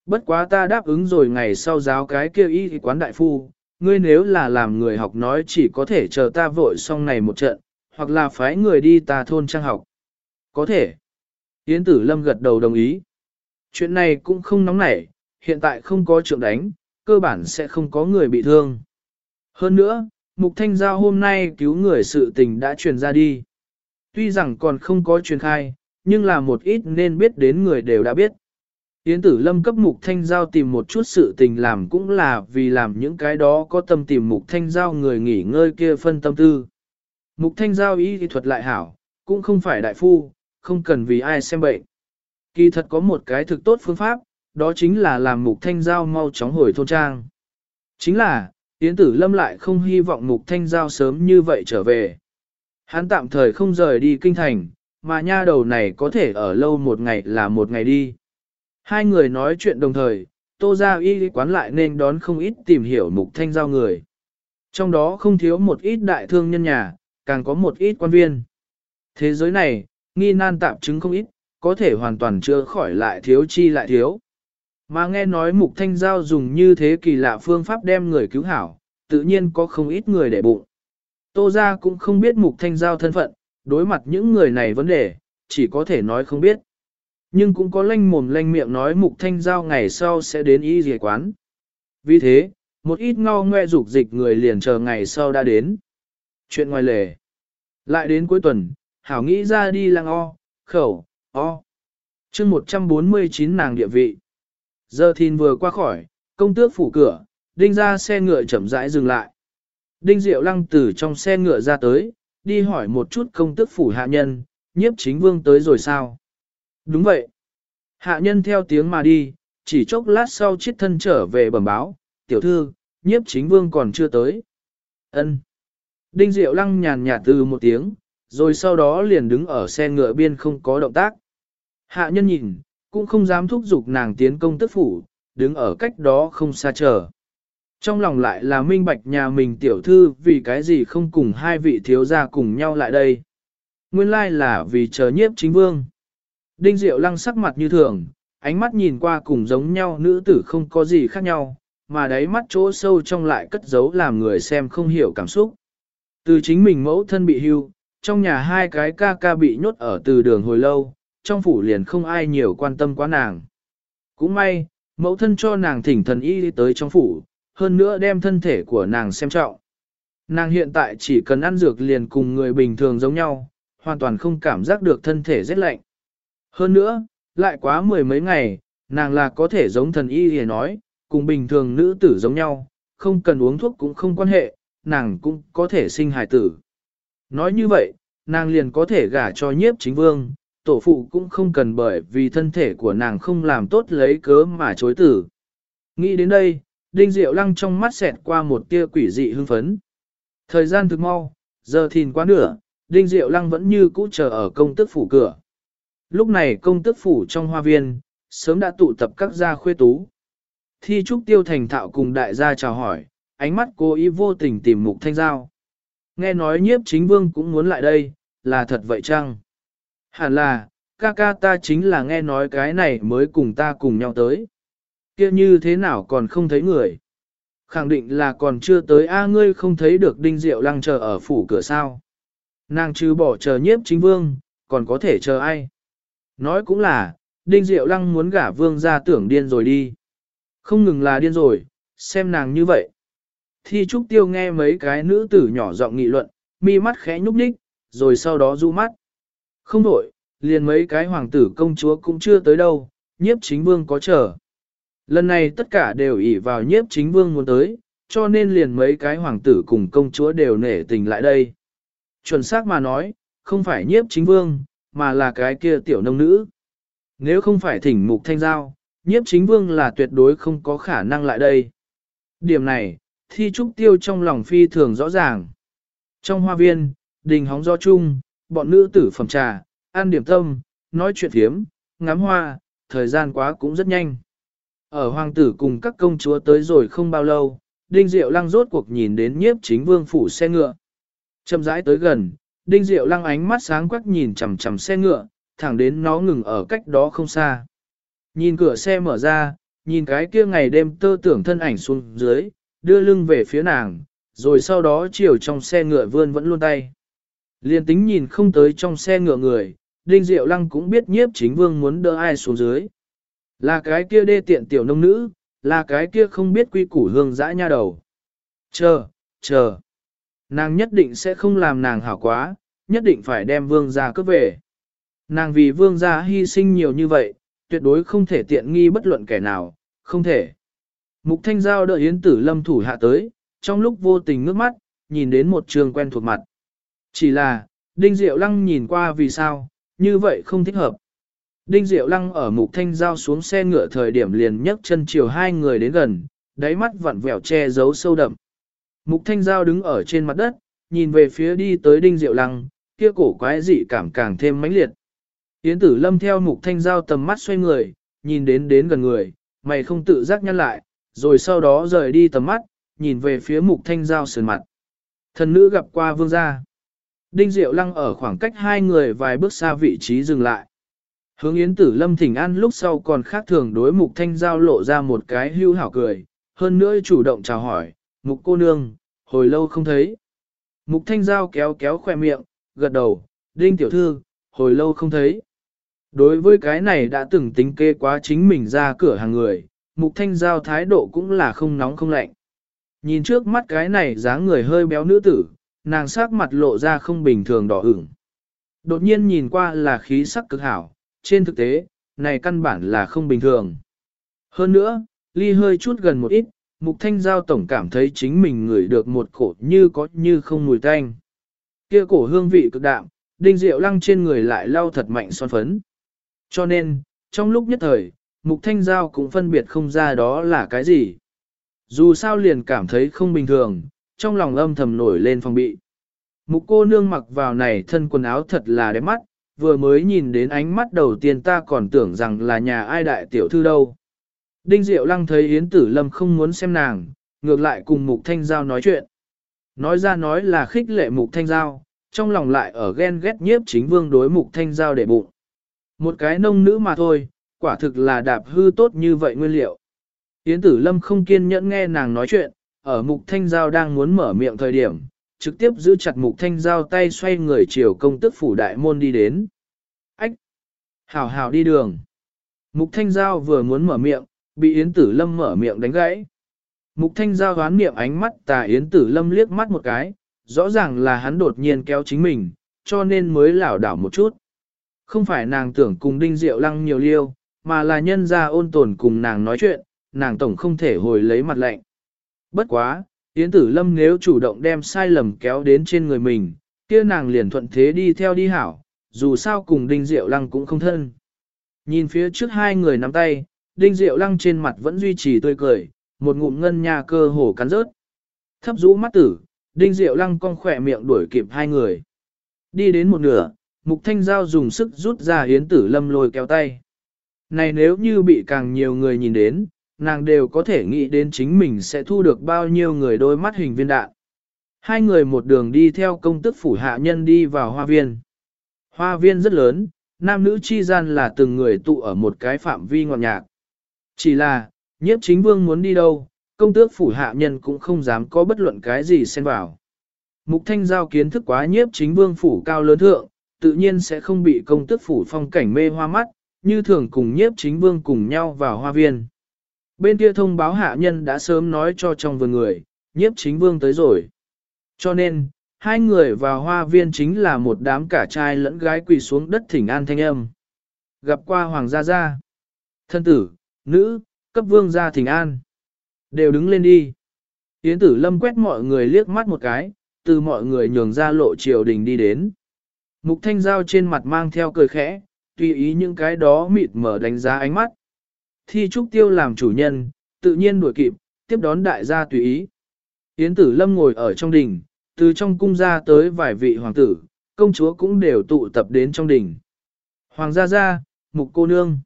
Bất quá ta đáp ứng rồi ngày sau giáo cái kia y quán đại phu, ngươi nếu là làm người học nói chỉ có thể chờ ta vội xong này một trận, hoặc là phái người đi ta thôn trang học. Có thể. Yến tử lâm gật đầu đồng ý. Chuyện này cũng không nóng nảy, hiện tại không có trượng đánh, cơ bản sẽ không có người bị thương. Hơn nữa, Mục Thanh Giao hôm nay cứu người sự tình đã truyền ra đi. Tuy rằng còn không có truyền khai, nhưng là một ít nên biết đến người đều đã biết. Yến tử lâm cấp Mục Thanh Giao tìm một chút sự tình làm cũng là vì làm những cái đó có tâm tìm Mục Thanh Giao người nghỉ ngơi kia phân tâm tư. Mục Thanh Giao ý thuật lại hảo, cũng không phải đại phu, không cần vì ai xem bệnh. Kỳ thật có một cái thực tốt phương pháp, đó chính là làm mục thanh giao mau chóng hồi thôn trang. Chính là, Yến Tử Lâm lại không hy vọng mục thanh giao sớm như vậy trở về. Hắn tạm thời không rời đi kinh thành, mà nha đầu này có thể ở lâu một ngày là một ngày đi. Hai người nói chuyện đồng thời, tô ra y quán lại nên đón không ít tìm hiểu mục thanh giao người. Trong đó không thiếu một ít đại thương nhân nhà, càng có một ít quan viên. Thế giới này, nghi nan tạm chứng không ít, có thể hoàn toàn chưa khỏi lại thiếu chi lại thiếu. Mà nghe nói mục thanh giao dùng như thế kỳ lạ phương pháp đem người cứu hảo, tự nhiên có không ít người để bụng. Tô ra cũng không biết mục thanh giao thân phận, đối mặt những người này vấn đề, chỉ có thể nói không biết. Nhưng cũng có lanh mồm lanh miệng nói mục thanh giao ngày sau sẽ đến y dề quán. Vì thế, một ít ngao ngoe dục dịch người liền chờ ngày sau đã đến. Chuyện ngoài lề. Lại đến cuối tuần, Hảo nghĩ ra đi lang o, khẩu, o. chương 149 nàng địa vị. Giờ thìn vừa qua khỏi, công tước phủ cửa, đinh ra xe ngựa chậm rãi dừng lại. Đinh Diệu Lăng từ trong xe ngựa ra tới, đi hỏi một chút công tước phủ hạ nhân, nhiếp chính vương tới rồi sao? Đúng vậy. Hạ nhân theo tiếng mà đi, chỉ chốc lát sau chiếc thân trở về bẩm báo, tiểu thư, nhiếp chính vương còn chưa tới. ân Đinh Diệu Lăng nhàn nhạt từ một tiếng, rồi sau đó liền đứng ở xe ngựa biên không có động tác. Hạ nhân nhìn, cũng không dám thúc giục nàng tiến công tức phủ, đứng ở cách đó không xa chờ. Trong lòng lại là minh bạch nhà mình tiểu thư vì cái gì không cùng hai vị thiếu gia cùng nhau lại đây. Nguyên lai là vì chờ nhiếp chính vương. Đinh Diệu lăng sắc mặt như thường, ánh mắt nhìn qua cùng giống nhau nữ tử không có gì khác nhau, mà đáy mắt chỗ sâu trong lại cất giấu làm người xem không hiểu cảm xúc. Từ chính mình mẫu thân bị hưu, trong nhà hai cái ca ca bị nhốt ở từ đường hồi lâu, trong phủ liền không ai nhiều quan tâm quá nàng. Cũng may, mẫu thân cho nàng thỉnh thần y tới trong phủ, hơn nữa đem thân thể của nàng xem trọng. Nàng hiện tại chỉ cần ăn dược liền cùng người bình thường giống nhau, hoàn toàn không cảm giác được thân thể rét lạnh. Hơn nữa, lại quá mười mấy ngày, nàng là có thể giống thần y để nói, cùng bình thường nữ tử giống nhau, không cần uống thuốc cũng không quan hệ, nàng cũng có thể sinh hài tử. Nói như vậy, nàng liền có thể gả cho nhiếp chính vương, tổ phụ cũng không cần bởi vì thân thể của nàng không làm tốt lấy cớ mà chối tử. Nghĩ đến đây, Đinh Diệu Lăng trong mắt xẹt qua một tia quỷ dị hưng phấn. Thời gian thực mau, giờ thìn quá nửa, Đinh Diệu Lăng vẫn như cũ chờ ở công tức phủ cửa. Lúc này công tức phủ trong hoa viên, sớm đã tụ tập các gia khuê tú. Thi trúc tiêu thành thạo cùng đại gia chào hỏi, ánh mắt cô ý vô tình tìm mục thanh giao. Nghe nói nhiếp chính vương cũng muốn lại đây, là thật vậy chăng? Hẳn là, ca ca ta chính là nghe nói cái này mới cùng ta cùng nhau tới. kia như thế nào còn không thấy người? Khẳng định là còn chưa tới A ngươi không thấy được đinh diệu lăng chờ ở phủ cửa sao. Nàng chứ bỏ chờ nhiếp chính vương, còn có thể chờ ai? Nói cũng là, đinh diệu lăng muốn gả vương ra tưởng điên rồi đi. Không ngừng là điên rồi, xem nàng như vậy. Thi trúc tiêu nghe mấy cái nữ tử nhỏ giọng nghị luận, mi mắt khẽ nhúc nhích, rồi sau đó du mắt. Không đổi, liền mấy cái hoàng tử công chúa cũng chưa tới đâu, nhiếp chính vương có chờ. Lần này tất cả đều ỷ vào nhiếp chính vương muốn tới, cho nên liền mấy cái hoàng tử cùng công chúa đều nể tình lại đây. Chuẩn xác mà nói, không phải nhiếp chính vương, mà là cái kia tiểu nông nữ. Nếu không phải thỉnh mục thanh giao, nhiếp chính vương là tuyệt đối không có khả năng lại đây. Điểm này, thi trúc tiêu trong lòng phi thường rõ ràng. Trong hoa viên, đình hóng gió chung, bọn nữ tử phẩm trà, ăn điểm tâm, nói chuyện phiếm, ngắm hoa, thời gian quá cũng rất nhanh. Ở hoàng tử cùng các công chúa tới rồi không bao lâu, Đinh Diệu Lăng rốt cuộc nhìn đến nhiếp chính vương phủ xe ngựa. Chậm rãi tới gần, Đinh Diệu Lăng ánh mắt sáng quắc nhìn chằm chằm xe ngựa, thẳng đến nó ngừng ở cách đó không xa. Nhìn cửa xe mở ra, nhìn cái kia ngày đêm tơ tưởng thân ảnh xuống dưới, đưa lưng về phía nàng, rồi sau đó chiều trong xe ngựa vươn vẫn luôn tay. Liên tính nhìn không tới trong xe ngựa người, Đinh Diệu Lăng cũng biết nhiếp chính vương muốn đỡ ai xuống dưới. Là cái kia đê tiện tiểu nông nữ, là cái kia không biết quy củ hương dã nha đầu. Chờ, chờ. Nàng nhất định sẽ không làm nàng hảo quá, nhất định phải đem vương gia cướp về. Nàng vì vương gia hy sinh nhiều như vậy, tuyệt đối không thể tiện nghi bất luận kẻ nào, không thể. Mục Thanh Giao đợi Yến Tử Lâm thủ hạ tới, trong lúc vô tình ngước mắt, nhìn đến một trường quen thuộc mặt. Chỉ là, Đinh Diệu Lăng nhìn qua vì sao, như vậy không thích hợp. Đinh Diệu Lăng ở Mục Thanh Giao xuống xe ngựa thời điểm liền nhấc chân chiều hai người đến gần, đáy mắt vặn vẹo che giấu sâu đậm. Mục Thanh Giao đứng ở trên mặt đất, nhìn về phía đi tới Đinh Diệu Lăng, kia cổ quái dị cảm càng thêm mãnh liệt. Yến Tử Lâm theo Mục Thanh Giao tầm mắt xoay người, nhìn đến đến gần người, mày không tự giác nhăn lại, rồi sau đó rời đi tầm mắt, nhìn về phía Mục Thanh Giao sườn mặt. Thần nữ gặp qua vương gia. Đinh Diệu Lăng ở khoảng cách hai người vài bước xa vị trí dừng lại. Hướng Yến Tử Lâm thỉnh an lúc sau còn khác thường đối Mục Thanh Giao lộ ra một cái hưu hảo cười, hơn nữa chủ động chào hỏi, Mục cô nương, hồi lâu không thấy. Mục Thanh Giao kéo kéo khoe miệng, gật đầu, Đinh Tiểu Thư, hồi lâu không thấy. Đối với cái này đã từng tính kê quá chính mình ra cửa hàng người, Mục Thanh Giao thái độ cũng là không nóng không lạnh. Nhìn trước mắt cái này dáng người hơi béo nữ tử, nàng sắc mặt lộ ra không bình thường đỏ ửng. Đột nhiên nhìn qua là khí sắc cực hảo, trên thực tế, này căn bản là không bình thường. Hơn nữa, Ly hơi chút gần một ít, Mục Thanh Giao tổng cảm thấy chính mình ngửi được một cổ như có như không mùi tanh. Kia cổ hương vị cực đạm, đinh rượu lăng trên người lại lau thật mạnh son phấn. Cho nên, trong lúc nhất thời, Mục Thanh Giao cũng phân biệt không ra đó là cái gì. Dù sao liền cảm thấy không bình thường, trong lòng âm thầm nổi lên phòng bị. Mục cô nương mặc vào này thân quần áo thật là đẹp mắt, vừa mới nhìn đến ánh mắt đầu tiên ta còn tưởng rằng là nhà ai đại tiểu thư đâu. Đinh Diệu Lăng thấy Yến Tử Lâm không muốn xem nàng, ngược lại cùng Mục Thanh Giao nói chuyện. Nói ra nói là khích lệ Mục Thanh Giao, trong lòng lại ở ghen ghét nhiếp chính vương đối Mục Thanh Giao để bụng. Một cái nông nữ mà thôi, quả thực là đạp hư tốt như vậy nguyên liệu. Yến Tử Lâm không kiên nhẫn nghe nàng nói chuyện, ở Mục Thanh Giao đang muốn mở miệng thời điểm, trực tiếp giữ chặt Mục Thanh Giao tay xoay người chiều công tức phủ đại môn đi đến. Ách! Hảo hảo đi đường. Mục Thanh Giao vừa muốn mở miệng, bị Yến Tử Lâm mở miệng đánh gãy. Mục Thanh Giao đoán miệng ánh mắt tà Yến Tử Lâm liếc mắt một cái, rõ ràng là hắn đột nhiên kéo chính mình, cho nên mới lảo đảo một chút. Không phải nàng tưởng cùng Đinh Diệu Lăng nhiều liêu, mà là nhân ra ôn tồn cùng nàng nói chuyện, nàng tổng không thể hồi lấy mặt lạnh. Bất quá, Yến Tử Lâm nếu chủ động đem sai lầm kéo đến trên người mình, kia nàng liền thuận thế đi theo đi hảo, dù sao cùng Đinh Diệu Lăng cũng không thân. Nhìn phía trước hai người nắm tay, Đinh Diệu Lăng trên mặt vẫn duy trì tươi cười, một ngụm ngân nha cơ hồ cắn rớt. Thấp rũ mắt tử, Đinh Diệu Lăng cong khỏe miệng đuổi kịp hai người. Đi đến một nửa, Mục Thanh Giao dùng sức rút ra Yến Tử Lâm lôi kéo tay. Này nếu như bị càng nhiều người nhìn đến, nàng đều có thể nghĩ đến chính mình sẽ thu được bao nhiêu người đôi mắt hình viên đạn. Hai người một đường đi theo công tức phủ hạ nhân đi vào hoa viên. Hoa viên rất lớn, nam nữ chi gian là từng người tụ ở một cái phạm vi ngọn nhạc. Chỉ là, nhiếp chính vương muốn đi đâu, công tước phủ hạ nhân cũng không dám có bất luận cái gì xen vào. Mục thanh giao kiến thức quá nhiếp chính vương phủ cao lớn thượng, tự nhiên sẽ không bị công tước phủ phong cảnh mê hoa mắt, như thường cùng nhiếp chính vương cùng nhau vào hoa viên. Bên kia thông báo hạ nhân đã sớm nói cho trong vườn người, nhiếp chính vương tới rồi. Cho nên, hai người vào hoa viên chính là một đám cả trai lẫn gái quỳ xuống đất thỉnh an thanh âm. Gặp qua hoàng gia gia. Thân tử, nữ, cấp vương gia thỉnh an. Đều đứng lên đi. Yến tử lâm quét mọi người liếc mắt một cái, từ mọi người nhường ra lộ triều đình đi đến. Mục thanh giao trên mặt mang theo cười khẽ, tùy ý những cái đó mịt mở đánh giá ánh mắt. Thi trúc tiêu làm chủ nhân, tự nhiên đuổi kịp, tiếp đón đại gia tùy ý. Yến tử lâm ngồi ở trong đình, từ trong cung ra tới vài vị hoàng tử, công chúa cũng đều tụ tập đến trong đình. Hoàng gia gia, mục cô nương.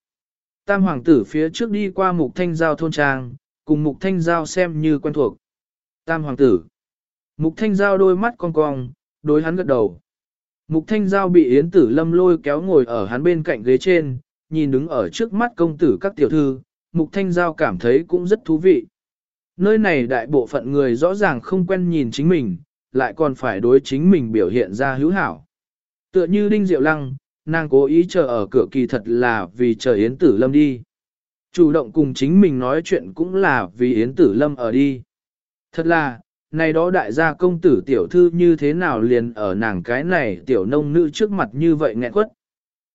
Tam hoàng tử phía trước đi qua mục thanh giao thôn trang, cùng mục thanh giao xem như quen thuộc. Tam hoàng tử. Mục thanh giao đôi mắt cong cong, đối hắn gật đầu. Mục thanh giao bị yến tử lâm lôi kéo ngồi ở hắn bên cạnh ghế trên, nhìn đứng ở trước mắt công tử các tiểu thư, mục thanh giao cảm thấy cũng rất thú vị. Nơi này đại bộ phận người rõ ràng không quen nhìn chính mình, lại còn phải đối chính mình biểu hiện ra hữu hảo. Tựa như Đinh Diệu Lăng, nàng cố ý chờ ở cửa kỳ thật là vì chờ Yến Tử Lâm đi. Chủ động cùng chính mình nói chuyện cũng là vì Yến Tử Lâm ở đi. Thật là, này đó đại gia công tử tiểu thư như thế nào liền ở nàng cái này tiểu nông nữ trước mặt như vậy nghẹn quất.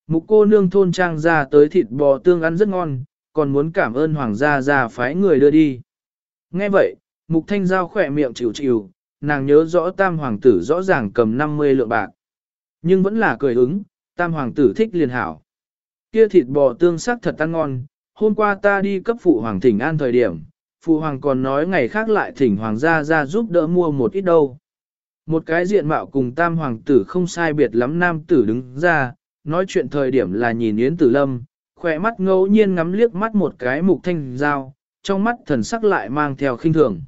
Mục cô nương thôn trang ra tới thịt bò tương ăn rất ngon, còn muốn cảm ơn hoàng gia gia phái người đưa đi. Nghe vậy, mục thanh giao khỏe miệng chịu chịu, nàng nhớ rõ tam hoàng tử rõ ràng cầm 50 lượng bạc. Nhưng vẫn là cười ứng, tam hoàng tử thích liền hảo. Kia thịt bò tương sắc thật ăn ngon, hôm qua ta đi cấp phụ hoàng thỉnh an thời điểm, phụ hoàng còn nói ngày khác lại thỉnh hoàng gia ra giúp đỡ mua một ít đâu. Một cái diện mạo cùng tam hoàng tử không sai biệt lắm nam tử đứng ra, nói chuyện thời điểm là nhìn Yến Tử Lâm, khỏe mắt ngẫu nhiên ngắm liếc mắt một cái mục thanh dao, trong mắt thần sắc lại mang theo khinh thường.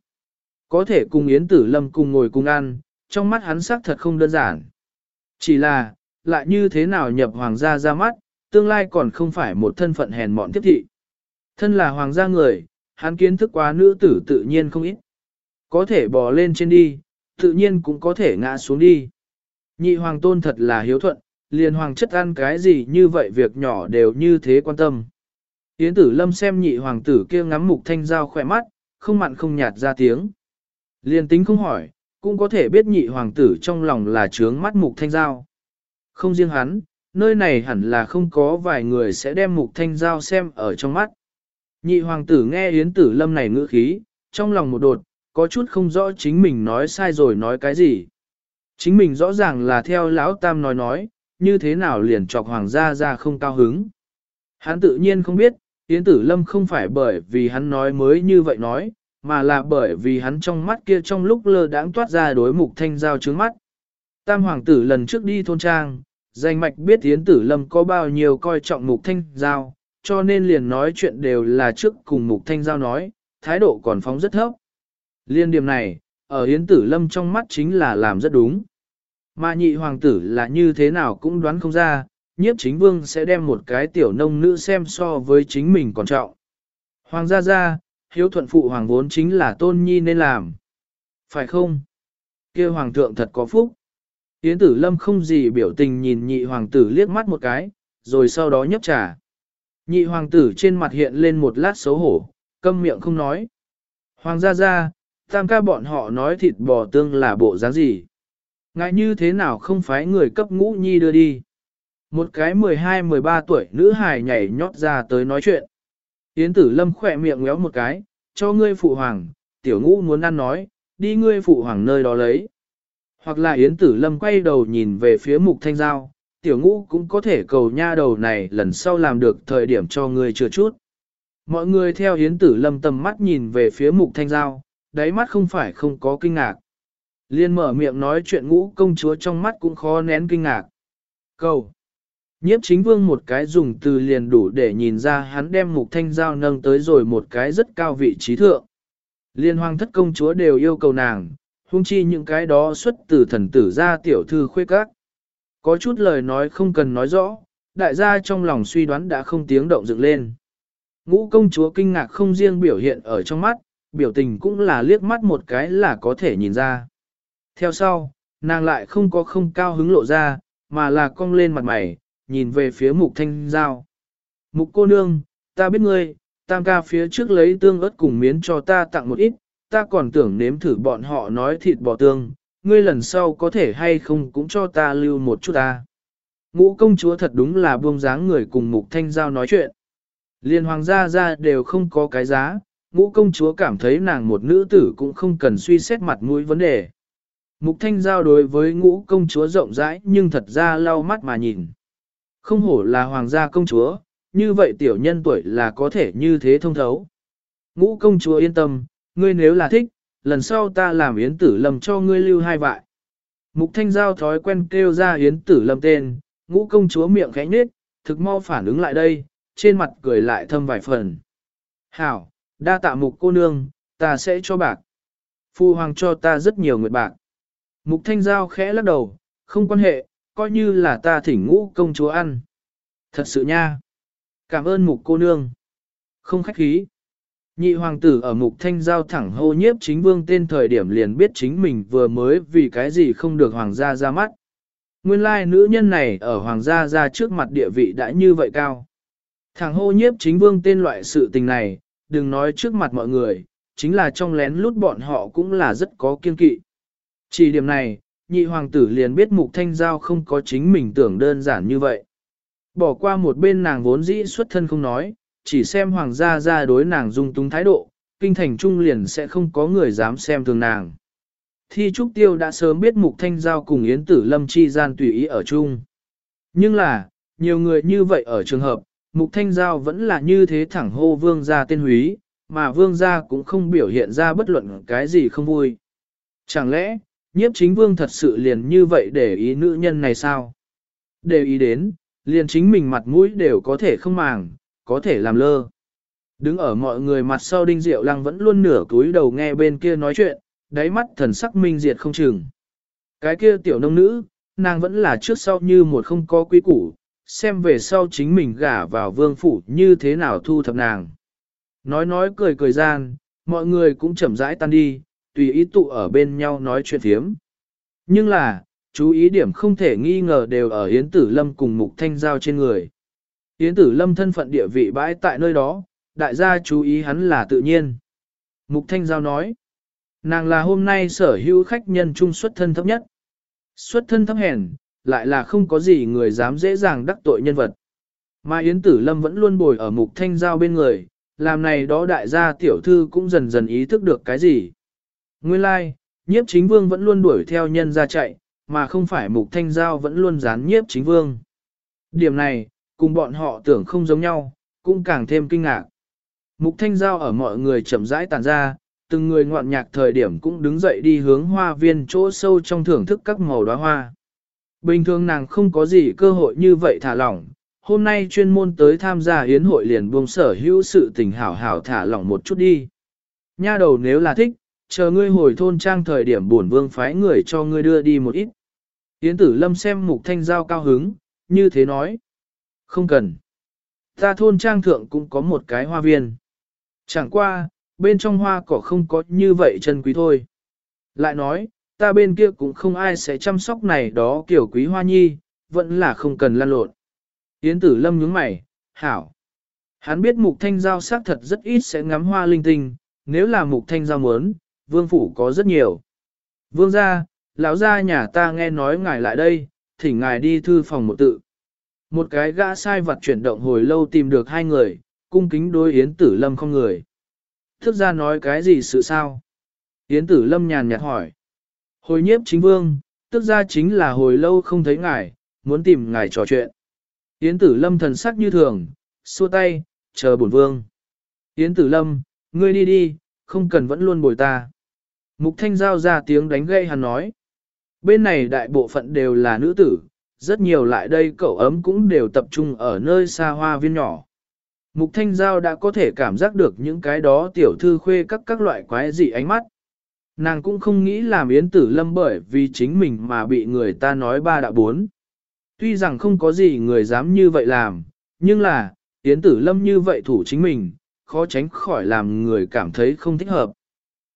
Có thể cùng Yến Tử Lâm cùng ngồi cùng ăn, trong mắt hắn sắc thật không đơn giản. Chỉ là, lại như thế nào nhập hoàng gia ra mắt, tương lai còn không phải một thân phận hèn mọn tiếp thị. Thân là hoàng gia người, hắn kiến thức quá nữ tử tự nhiên không ít. Có thể bò lên trên đi, tự nhiên cũng có thể ngã xuống đi. Nhị hoàng tôn thật là hiếu thuận, liền hoàng chất ăn cái gì như vậy việc nhỏ đều như thế quan tâm. Yến tử lâm xem nhị hoàng tử kia ngắm mục thanh giao khỏe mắt, không mặn không nhạt ra tiếng. Liền tính không hỏi, cũng có thể biết nhị hoàng tử trong lòng là trướng mắt mục thanh giao. Không riêng hắn, nơi này hẳn là không có vài người sẽ đem mục thanh giao xem ở trong mắt. Nhị hoàng tử nghe Yến Tử Lâm này ngữ khí, trong lòng một đột, có chút không rõ chính mình nói sai rồi nói cái gì. Chính mình rõ ràng là theo lão tam nói nói, như thế nào liền chọc hoàng gia ra không cao hứng. Hắn tự nhiên không biết, Yến Tử Lâm không phải bởi vì hắn nói mới như vậy nói, mà là bởi vì hắn trong mắt kia trong lúc lơ đãng toát ra đối mục thanh giao trướng mắt. Tam hoàng tử lần trước đi thôn trang, danh mạch biết Yến Tử Lâm có bao nhiêu coi trọng mục thanh giao, cho nên liền nói chuyện đều là trước cùng mục thanh giao nói, thái độ còn phóng rất thấp. Liên điểm này, ở Yến Tử Lâm trong mắt chính là làm rất đúng. Mà nhị hoàng tử là như thế nào cũng đoán không ra, nhiếp chính vương sẽ đem một cái tiểu nông nữ xem so với chính mình còn trọng. Hoàng gia gia, hiếu thuận phụ hoàng vốn chính là tôn nhi nên làm. Phải không? kia hoàng thượng thật có phúc. Yến tử lâm không gì biểu tình nhìn nhị hoàng tử liếc mắt một cái, rồi sau đó nhấp trà. Nhị hoàng tử trên mặt hiện lên một lát xấu hổ, câm miệng không nói. Hoàng gia gia, tam ca bọn họ nói thịt bò tương là bộ dáng gì? Ngại như thế nào không phải người cấp ngũ nhi đưa đi? Một cái 12-13 tuổi nữ hài nhảy nhót ra tới nói chuyện. Yến tử lâm khỏe miệng ngéo một cái, cho ngươi phụ hoàng, tiểu ngũ muốn ăn nói, đi ngươi phụ hoàng nơi đó lấy. Hoặc là Yến tử lâm quay đầu nhìn về phía mục thanh giao, tiểu ngũ cũng có thể cầu nha đầu này lần sau làm được thời điểm cho ngươi chưa chút. Mọi người theo Yến tử lâm tầm mắt nhìn về phía mục thanh giao, đáy mắt không phải không có kinh ngạc. Liên mở miệng nói chuyện ngũ công chúa trong mắt cũng khó nén kinh ngạc. Cầu. Nhiếp chính vương một cái dùng từ liền đủ để nhìn ra hắn đem mục thanh giao nâng tới rồi một cái rất cao vị trí thượng. Liên hoàng thất công chúa đều yêu cầu nàng, hung chi những cái đó xuất từ thần tử ra tiểu thư khuê các. Có chút lời nói không cần nói rõ, đại gia trong lòng suy đoán đã không tiếng động dựng lên. Ngũ công chúa kinh ngạc không riêng biểu hiện ở trong mắt, biểu tình cũng là liếc mắt một cái là có thể nhìn ra. Theo sau, nàng lại không có không cao hứng lộ ra, mà là cong lên mặt mày, nhìn về phía mục thanh giao. Mục cô nương, ta biết ngươi, tam ca phía trước lấy tương ớt cùng miến cho ta tặng một ít, ta còn tưởng nếm thử bọn họ nói thịt bò tương, ngươi lần sau có thể hay không cũng cho ta lưu một chút ta. Ngũ công chúa thật đúng là buông dáng người cùng mục thanh giao nói chuyện. Liên hoàng gia gia đều không có cái giá, ngũ công chúa cảm thấy nàng một nữ tử cũng không cần suy xét mặt mũi vấn đề. Mục thanh giao đối với ngũ công chúa rộng rãi nhưng thật ra lau mắt mà nhìn. Không hổ là hoàng gia công chúa, như vậy tiểu nhân tuổi là có thể như thế thông thấu. Ngũ công chúa yên tâm, ngươi nếu là thích, lần sau ta làm yến tử lầm cho ngươi lưu hai vại. Mục thanh giao thói quen kêu ra yến tử lâm tên, ngũ công chúa miệng khẽ nhếch, thực mau phản ứng lại đây, trên mặt cười lại thâm vài phần. Hảo, đa tạ mục cô nương, ta sẽ cho bạc. Phu hoàng cho ta rất nhiều nguyệt bạc. Mục thanh giao khẽ lắc đầu, không quan hệ, coi như là ta thỉnh ngũ công chúa ăn. Thật sự nha. Cảm ơn mục cô nương. Không khách khí. Nhị hoàng tử ở mục thanh giao thẳng hô nhiếp chính vương tên thời điểm liền biết chính mình vừa mới vì cái gì không được hoàng gia ra mắt. Nguyên lai nữ nhân này ở hoàng gia ra trước mặt địa vị đã như vậy cao. Thẳng hô nhiếp chính vương tên loại sự tình này, đừng nói trước mặt mọi người, chính là trong lén lút bọn họ cũng là rất có kiên kỵ. Chỉ điểm này, nhị hoàng tử liền biết mục thanh giao không có chính mình tưởng đơn giản như vậy. Bỏ qua một bên nàng vốn dĩ xuất thân không nói, chỉ xem hoàng gia ra đối nàng dung túng thái độ, kinh thành trung liền sẽ không có người dám xem thường nàng. Thi Trúc Tiêu đã sớm biết mục thanh giao cùng Yến Tử Lâm chi gian tùy ý ở chung. Nhưng là, nhiều người như vậy ở trường hợp, mục thanh giao vẫn là như thế thẳng hô vương gia tên húy, mà vương gia cũng không biểu hiện ra bất luận cái gì không vui. Chẳng lẽ, nhiếp chính vương thật sự liền như vậy để ý nữ nhân này sao? Để ý đến, liền chính mình mặt mũi đều có thể không màng, có thể làm lơ. Đứng ở mọi người mặt sau đinh diệu lăng vẫn luôn nửa cúi đầu nghe bên kia nói chuyện, đáy mắt thần sắc minh diệt không chừng. Cái kia tiểu nông nữ, nàng vẫn là trước sau như một không có quý củ, xem về sau chính mình gả vào vương phủ như thế nào thu thập nàng. Nói nói cười cười gian, mọi người cũng chậm rãi tan đi, tùy ý tụ ở bên nhau nói chuyện thiếm. Nhưng là, chú ý điểm không thể nghi ngờ đều ở Yến Tử Lâm cùng Mục Thanh Giao trên người. Yến Tử Lâm thân phận địa vị bãi tại nơi đó, đại gia chú ý hắn là tự nhiên. Mục Thanh Giao nói, nàng là hôm nay sở hữu khách nhân trung xuất thân thấp nhất. Xuất thân thấp hèn, lại là không có gì người dám dễ dàng đắc tội nhân vật. Mà Yến Tử Lâm vẫn luôn bồi ở Mục Thanh Giao bên người, làm này đó đại gia tiểu thư cũng dần dần ý thức được cái gì. Nguyên lai, like, nhiếp chính vương vẫn luôn đuổi theo nhân ra chạy, mà không phải mục thanh giao vẫn luôn dán nhiếp chính vương. Điểm này, cùng bọn họ tưởng không giống nhau, cũng càng thêm kinh ngạc. Mục thanh giao ở mọi người chậm rãi tàn ra, từng người ngoạn nhạc thời điểm cũng đứng dậy đi hướng hoa viên chỗ sâu trong thưởng thức các màu đóa hoa. Bình thường nàng không có gì cơ hội như vậy thả lỏng, hôm nay chuyên môn tới tham gia hiến hội liền buông sở hữu sự tình hảo hảo thả lỏng một chút đi. Nha đầu nếu là thích, chờ ngươi hồi thôn trang thời điểm bổn vương phái người cho ngươi đưa đi một ít. Yến tử lâm xem mục thanh giao cao hứng, như thế nói. Không cần. Ta thôn trang thượng cũng có một cái hoa viên. Chẳng qua, bên trong hoa cỏ không có như vậy chân quý thôi. Lại nói, ta bên kia cũng không ai sẽ chăm sóc này đó kiểu quý hoa nhi, vẫn là không cần lan lộn. Yến tử lâm nhướng mày, hảo. Hắn biết mục thanh giao xác thật rất ít sẽ ngắm hoa linh tinh, nếu là mục thanh giao muốn, vương phủ có rất nhiều. Vương gia, lão gia nhà ta nghe nói ngài lại đây, thỉnh ngài đi thư phòng một tự. Một cái gã sai vật chuyển động hồi lâu tìm được hai người, cung kính đối Yến Tử Lâm không người. Thức ra nói cái gì sự sao? Yến Tử Lâm nhàn nhạt hỏi. Hồi nhiếp chính vương, tức ra chính là hồi lâu không thấy ngài, muốn tìm ngài trò chuyện. Yến Tử Lâm thần sắc như thường, xua tay, chờ bổn vương. Yến Tử Lâm, ngươi đi đi, không cần vẫn luôn bồi ta. Mục Thanh Giao ra tiếng đánh gây hắn nói. Bên này đại bộ phận đều là nữ tử, rất nhiều lại đây cậu ấm cũng đều tập trung ở nơi xa hoa viên nhỏ. Mục Thanh Giao đã có thể cảm giác được những cái đó tiểu thư khuê các các loại quái dị ánh mắt. Nàng cũng không nghĩ làm Yến Tử Lâm bởi vì chính mình mà bị người ta nói ba đã bốn. Tuy rằng không có gì người dám như vậy làm, nhưng là, Yến Tử Lâm như vậy thủ chính mình, khó tránh khỏi làm người cảm thấy không thích hợp.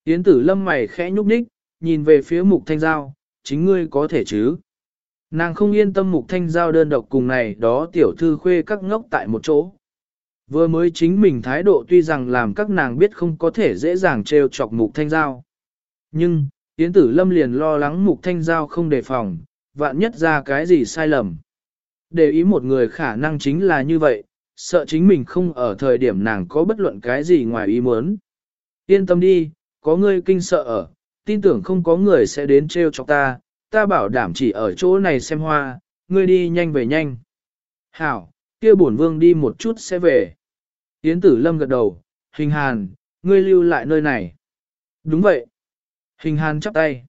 Yến Tử Lâm mày khẽ nhúc nhích, nhìn về phía Mục Thanh Giao, chính ngươi có thể chứ. Nàng không yên tâm Mục Thanh Giao đơn độc cùng này đó tiểu thư khuê các ngốc tại một chỗ. Vừa mới chính mình thái độ tuy rằng làm các nàng biết không có thể dễ dàng trêu chọc Mục Thanh Giao. Nhưng, Yến Tử Lâm liền lo lắng Mục Thanh Giao không đề phòng, vạn nhất ra cái gì sai lầm. Để ý một người khả năng chính là như vậy, sợ chính mình không ở thời điểm nàng có bất luận cái gì ngoài ý muốn. Yên tâm đi, có ngươi kinh sợ ở, tin tưởng không có người sẽ đến trêu chọc ta, ta bảo đảm chỉ ở chỗ này xem hoa, ngươi đi nhanh về nhanh. Hảo, kia bổn vương đi một chút sẽ về. Yến tử lâm gật đầu, hình hàn, ngươi lưu lại nơi này. Đúng vậy. Hình hàn chắp tay.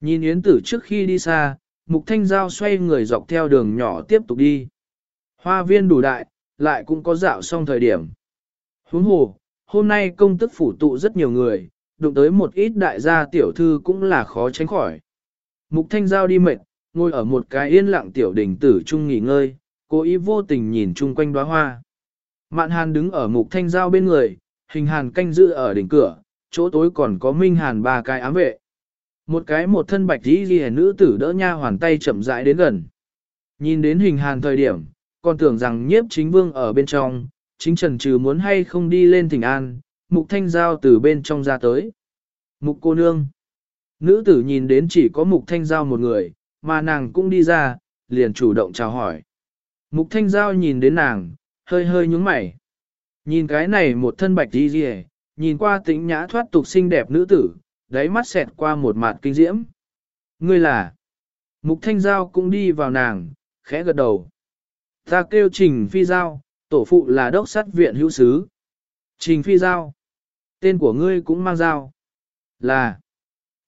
Nhìn Yến tử trước khi đi xa, mục thanh giao xoay người dọc theo đường nhỏ tiếp tục đi. Hoa viên đủ đại, lại cũng có dạo xong thời điểm. Huống hồ, hôm nay công tức phủ tụ rất nhiều người, đụng tới một ít đại gia tiểu thư cũng là khó tránh khỏi. Mục thanh giao đi mệt, ngồi ở một cái yên lặng tiểu đỉnh tử trung nghỉ ngơi, cố ý vô tình nhìn chung quanh đóa hoa. Mạn hàn đứng ở mục thanh giao bên người, hình hàn canh giữ ở đỉnh cửa, chỗ tối còn có minh hàn ba cái ám vệ. Một cái một thân bạch dĩ ghi nữ tử đỡ nha hoàn tay chậm rãi đến gần. Nhìn đến hình hàn thời điểm, còn tưởng rằng nhiếp chính vương ở bên trong, chính trần trừ muốn hay không đi lên thỉnh an, mục thanh giao từ bên trong ra tới. Mục cô nương. Nữ tử nhìn đến chỉ có mục thanh giao một người, mà nàng cũng đi ra, liền chủ động chào hỏi. Mục thanh giao nhìn đến nàng, hơi hơi nhúng mày. Nhìn cái này một thân bạch đi rìa, nhìn qua tính nhã thoát tục xinh đẹp nữ tử, đáy mắt xẹt qua một mặt kinh diễm. Ngươi là. Mục thanh giao cũng đi vào nàng, khẽ gật đầu. Ta kêu trình phi giao, tổ phụ là đốc sát viện hữu sứ. Trình phi giao. Tên của ngươi cũng mang dao. Là.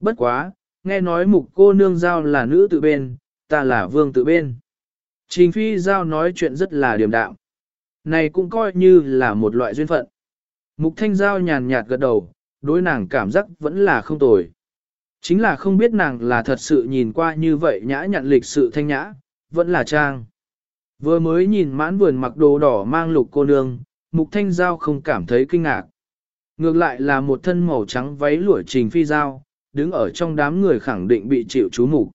Bất quá, nghe nói mục cô nương dao là nữ tự bên, ta là vương tự bên. Trình phi giao nói chuyện rất là điềm đạm. Này cũng coi như là một loại duyên phận. Mục thanh giao nhàn nhạt gật đầu, đối nàng cảm giác vẫn là không tồi. Chính là không biết nàng là thật sự nhìn qua như vậy nhã nhặn lịch sự thanh nhã, vẫn là trang. Vừa mới nhìn mãn vườn mặc đồ đỏ mang lục cô nương, mục thanh giao không cảm thấy kinh ngạc. Ngược lại là một thân màu trắng váy lụa trình phi giao, đứng ở trong đám người khẳng định bị chịu chú mục.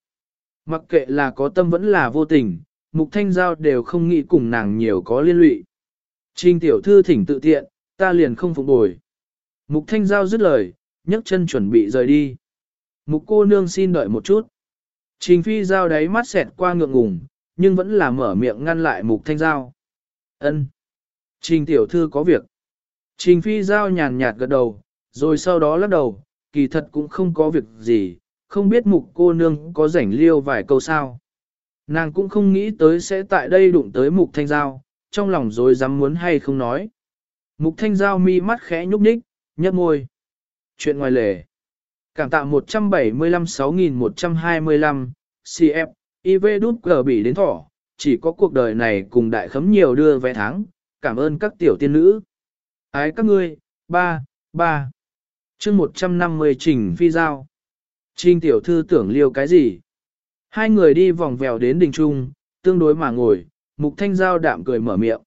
Mặc kệ là có tâm vẫn là vô tình, mục thanh giao đều không nghĩ cùng nàng nhiều có liên lụy. Trình tiểu thư thỉnh tự tiện, ta liền không phục bồi. Mục thanh giao dứt lời, nhấc chân chuẩn bị rời đi. Mục cô nương xin đợi một chút. Trình phi giao đáy mắt xẹt qua ngượng ngùng, nhưng vẫn là mở miệng ngăn lại mục thanh giao. Ân. Trình tiểu thư có việc. Trình phi giao nhàn nhạt gật đầu, rồi sau đó lắc đầu, kỳ thật cũng không có việc gì, không biết mục cô nương có rảnh liêu vài câu sao. Nàng cũng không nghĩ tới sẽ tại đây đụng tới mục thanh giao, trong lòng rồi dám muốn hay không nói. Mục thanh giao mi mắt khẽ nhúc nhích, nhấp môi. Chuyện ngoài lề. Cảm tạ 175-6125, CF, IV đút cờ bị đến thỏ, chỉ có cuộc đời này cùng đại khấm nhiều đưa vé tháng, cảm ơn các tiểu tiên nữ. Ái các ngươi, ba, ba. chương 150 trình phi giao. Trình tiểu thư tưởng liêu cái gì? Hai người đi vòng vèo đến đình trung, tương đối mà ngồi, mục thanh giao đạm cười mở miệng.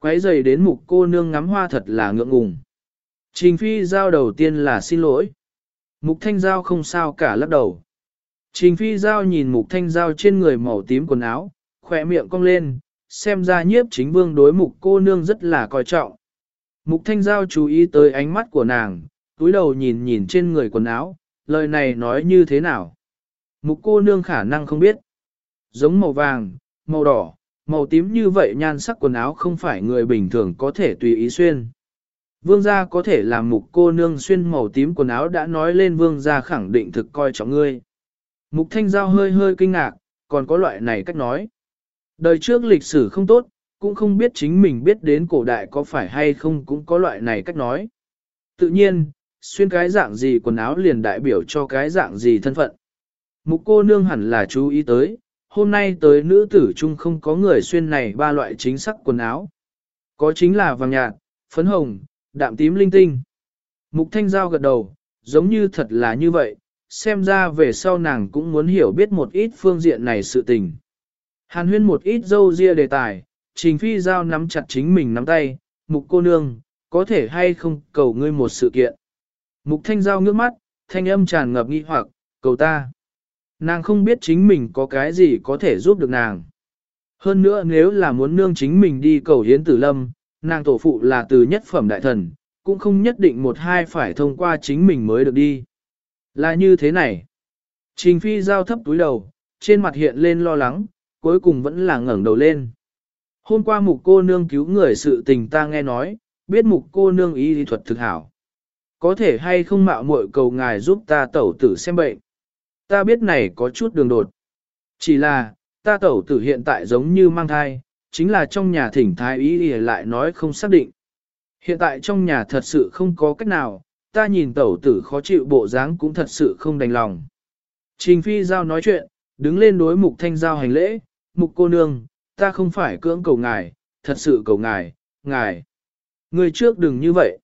Quấy giày đến mục cô nương ngắm hoa thật là ngượng ngùng. Trình phi giao đầu tiên là xin lỗi. Mục thanh giao không sao cả lắc đầu. Trình phi giao nhìn mục thanh giao trên người màu tím quần áo, khỏe miệng cong lên, xem ra nhiếp chính vương đối mục cô nương rất là coi trọng. Mục thanh giao chú ý tới ánh mắt của nàng, túi đầu nhìn nhìn trên người quần áo, lời này nói như thế nào. Mục cô nương khả năng không biết. Giống màu vàng, màu đỏ, màu tím như vậy nhan sắc quần áo không phải người bình thường có thể tùy ý xuyên. Vương gia có thể làm mục cô nương xuyên màu tím quần áo đã nói lên vương gia khẳng định thực coi trọng ngươi. Mục thanh giao hơi hơi kinh ngạc, còn có loại này cách nói. Đời trước lịch sử không tốt, cũng không biết chính mình biết đến cổ đại có phải hay không cũng có loại này cách nói. Tự nhiên, xuyên cái dạng gì quần áo liền đại biểu cho cái dạng gì thân phận. Mục cô nương hẳn là chú ý tới, hôm nay tới nữ tử chung không có người xuyên này ba loại chính sắc quần áo. Có chính là vàng nhạt, phấn hồng, đạm tím linh tinh. Mục thanh giao gật đầu, giống như thật là như vậy, xem ra về sau nàng cũng muốn hiểu biết một ít phương diện này sự tình. Hàn huyên một ít dâu ria đề tài, trình phi giao nắm chặt chính mình nắm tay, mục cô nương, có thể hay không cầu ngươi một sự kiện. Mục thanh giao ngước mắt, thanh âm tràn ngập nghi hoặc, cầu ta. Nàng không biết chính mình có cái gì có thể giúp được nàng. Hơn nữa nếu là muốn nương chính mình đi cầu hiến tử lâm, nàng tổ phụ là từ nhất phẩm đại thần, cũng không nhất định một hai phải thông qua chính mình mới được đi. Là như thế này. Trình phi giao thấp túi đầu, trên mặt hiện lên lo lắng, cuối cùng vẫn là ngẩng đầu lên. Hôm qua mục cô nương cứu người sự tình ta nghe nói, biết mục cô nương y lý thuật thực hảo. Có thể hay không mạo muội cầu ngài giúp ta tẩu tử xem bệnh. Ta biết này có chút đường đột. Chỉ là, ta tẩu tử hiện tại giống như mang thai, chính là trong nhà thỉnh thái y y lại nói không xác định. Hiện tại trong nhà thật sự không có cách nào, ta nhìn tẩu tử khó chịu bộ dáng cũng thật sự không đành lòng. Trình phi giao nói chuyện, đứng lên đối mục thanh giao hành lễ, mục cô nương, ta không phải cưỡng cầu ngài, thật sự cầu ngài, ngài. Người trước đừng như vậy.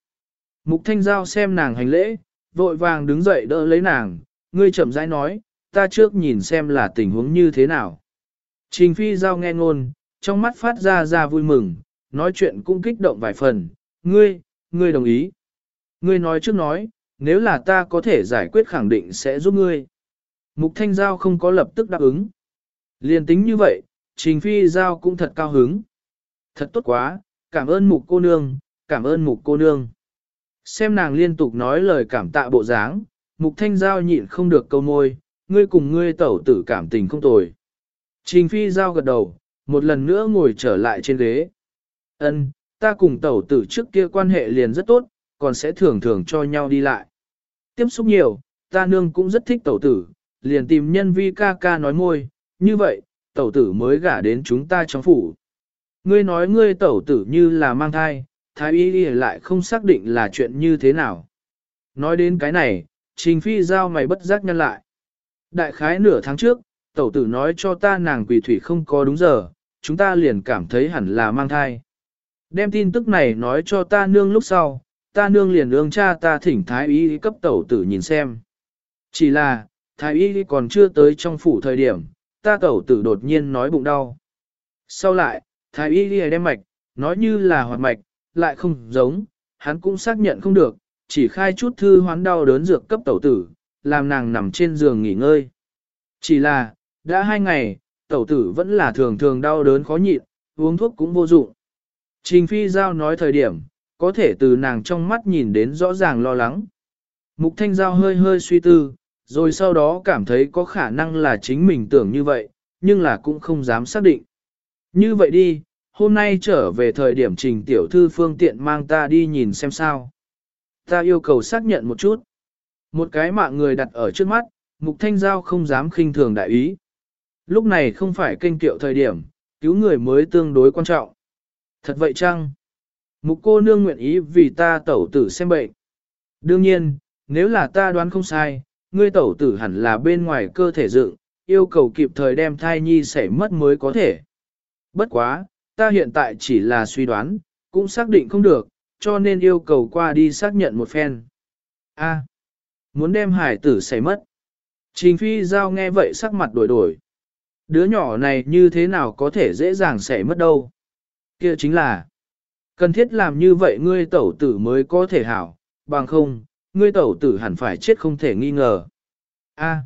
Mục thanh giao xem nàng hành lễ, vội vàng đứng dậy đỡ lấy nàng, ngươi chậm rãi nói, ta trước nhìn xem là tình huống như thế nào. Trình phi giao nghe ngôn, trong mắt phát ra ra vui mừng, nói chuyện cũng kích động vài phần, ngươi, ngươi đồng ý. Ngươi nói trước nói, nếu là ta có thể giải quyết khẳng định sẽ giúp ngươi. Mục Thanh Giao không có lập tức đáp ứng. Liên tính như vậy, Trình Phi Giao cũng thật cao hứng. Thật tốt quá, cảm ơn mục cô nương, cảm ơn mục cô nương. Xem nàng liên tục nói lời cảm tạ bộ dáng, mục thanh giao nhịn không được câu môi, ngươi cùng ngươi tẩu tử cảm tình không tồi. Trình phi giao gật đầu, một lần nữa ngồi trở lại trên ghế. Ân, ta cùng tẩu tử trước kia quan hệ liền rất tốt, còn sẽ thường thường cho nhau đi lại. Tiếp xúc nhiều, ta nương cũng rất thích tẩu tử, liền tìm nhân vi ca ca nói môi, như vậy, tẩu tử mới gả đến chúng ta trong phủ. Ngươi nói ngươi tẩu tử như là mang thai, thái y đi lại không xác định là chuyện như thế nào. Nói đến cái này, trình phi giao mày bất giác nhân lại. Đại khái nửa tháng trước, tẩu tử nói cho ta nàng quỷ thủy không có đúng giờ, chúng ta liền cảm thấy hẳn là mang thai. Đem tin tức này nói cho ta nương lúc sau, ta nương liền ương cha ta thỉnh thái y cấp tẩu tử nhìn xem. Chỉ là, thái y còn chưa tới trong phủ thời điểm, ta tẩu tử đột nhiên nói bụng đau. Sau lại, thái y đem mạch, nói như là hoạt mạch, lại không giống, hắn cũng xác nhận không được, chỉ khai chút thư hoán đau đớn dược cấp tẩu tử, làm nàng nằm trên giường nghỉ ngơi. Chỉ là, đã hai ngày, tẩu tử vẫn là thường thường đau đớn khó nhịn, uống thuốc cũng vô dụng. Trình Phi Giao nói thời điểm, có thể từ nàng trong mắt nhìn đến rõ ràng lo lắng. Mục Thanh Giao hơi hơi suy tư, rồi sau đó cảm thấy có khả năng là chính mình tưởng như vậy, nhưng là cũng không dám xác định. Như vậy đi, hôm nay trở về thời điểm trình tiểu thư phương tiện mang ta đi nhìn xem sao. Ta yêu cầu xác nhận một chút. Một cái mạng người đặt ở trước mắt, mục thanh giao không dám khinh thường đại ý. Lúc này không phải kênh tiệu thời điểm, cứu người mới tương đối quan trọng. Thật vậy chăng? Mục cô nương nguyện ý vì ta tẩu tử xem bệnh. Đương nhiên, nếu là ta đoán không sai, ngươi tẩu tử hẳn là bên ngoài cơ thể dựng, yêu cầu kịp thời đem thai nhi xảy mất mới có thể. Bất quá, ta hiện tại chỉ là suy đoán, cũng xác định không được, cho nên yêu cầu qua đi xác nhận một phen. A, à, muốn đem hải tử xảy mất. Trình phi giao nghe vậy sắc mặt đổi đổi. Đứa nhỏ này như thế nào có thể dễ dàng xảy mất đâu. kia chính là, cần thiết làm như vậy ngươi tẩu tử mới có thể hảo, bằng không, ngươi tẩu tử hẳn phải chết không thể nghi ngờ. A. À.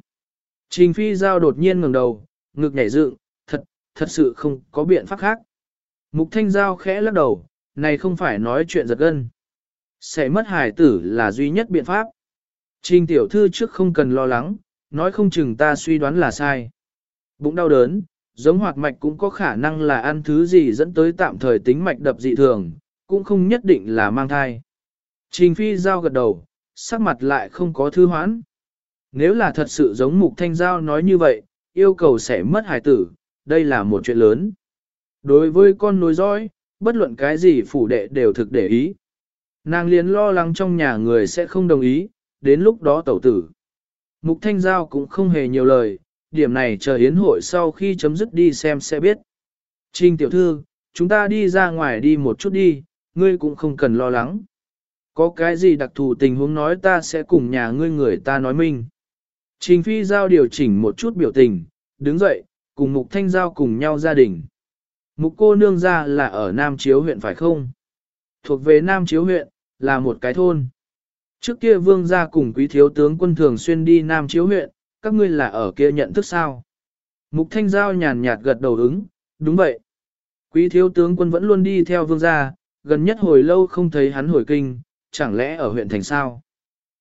Trình phi giao đột nhiên ngẩng đầu, ngực nhảy dựng, thật, thật sự không có biện pháp khác. Mục thanh giao khẽ lắc đầu, này không phải nói chuyện giật gân. Sẽ mất hài tử là duy nhất biện pháp. Trình tiểu thư trước không cần lo lắng, nói không chừng ta suy đoán là sai. Bụng đau đớn, giống hoạt mạch cũng có khả năng là ăn thứ gì dẫn tới tạm thời tính mạch đập dị thường, cũng không nhất định là mang thai. Trình phi giao gật đầu, sắc mặt lại không có thư hoãn. Nếu là thật sự giống mục thanh giao nói như vậy, yêu cầu sẽ mất hài tử, đây là một chuyện lớn. Đối với con nối dõi, bất luận cái gì phủ đệ đều thực để ý. Nàng liền lo lắng trong nhà người sẽ không đồng ý, đến lúc đó tẩu tử. Mục Thanh Giao cũng không hề nhiều lời, điểm này chờ hiến hội sau khi chấm dứt đi xem sẽ biết. Trình tiểu thư, chúng ta đi ra ngoài đi một chút đi, ngươi cũng không cần lo lắng. Có cái gì đặc thù tình huống nói ta sẽ cùng nhà ngươi người ta nói minh. Trình phi giao điều chỉnh một chút biểu tình, đứng dậy, cùng mục thanh giao cùng nhau gia đình. Mục cô nương ra là ở Nam Chiếu huyện phải không? Thuộc về Nam Chiếu huyện, là một cái thôn. Trước kia vương gia cùng quý thiếu tướng quân thường xuyên đi Nam Chiếu huyện, các ngươi là ở kia nhận thức sao? Mục thanh giao nhàn nhạt gật đầu ứng, đúng vậy. Quý thiếu tướng quân vẫn luôn đi theo vương gia, gần nhất hồi lâu không thấy hắn hồi kinh, chẳng lẽ ở huyện thành sao?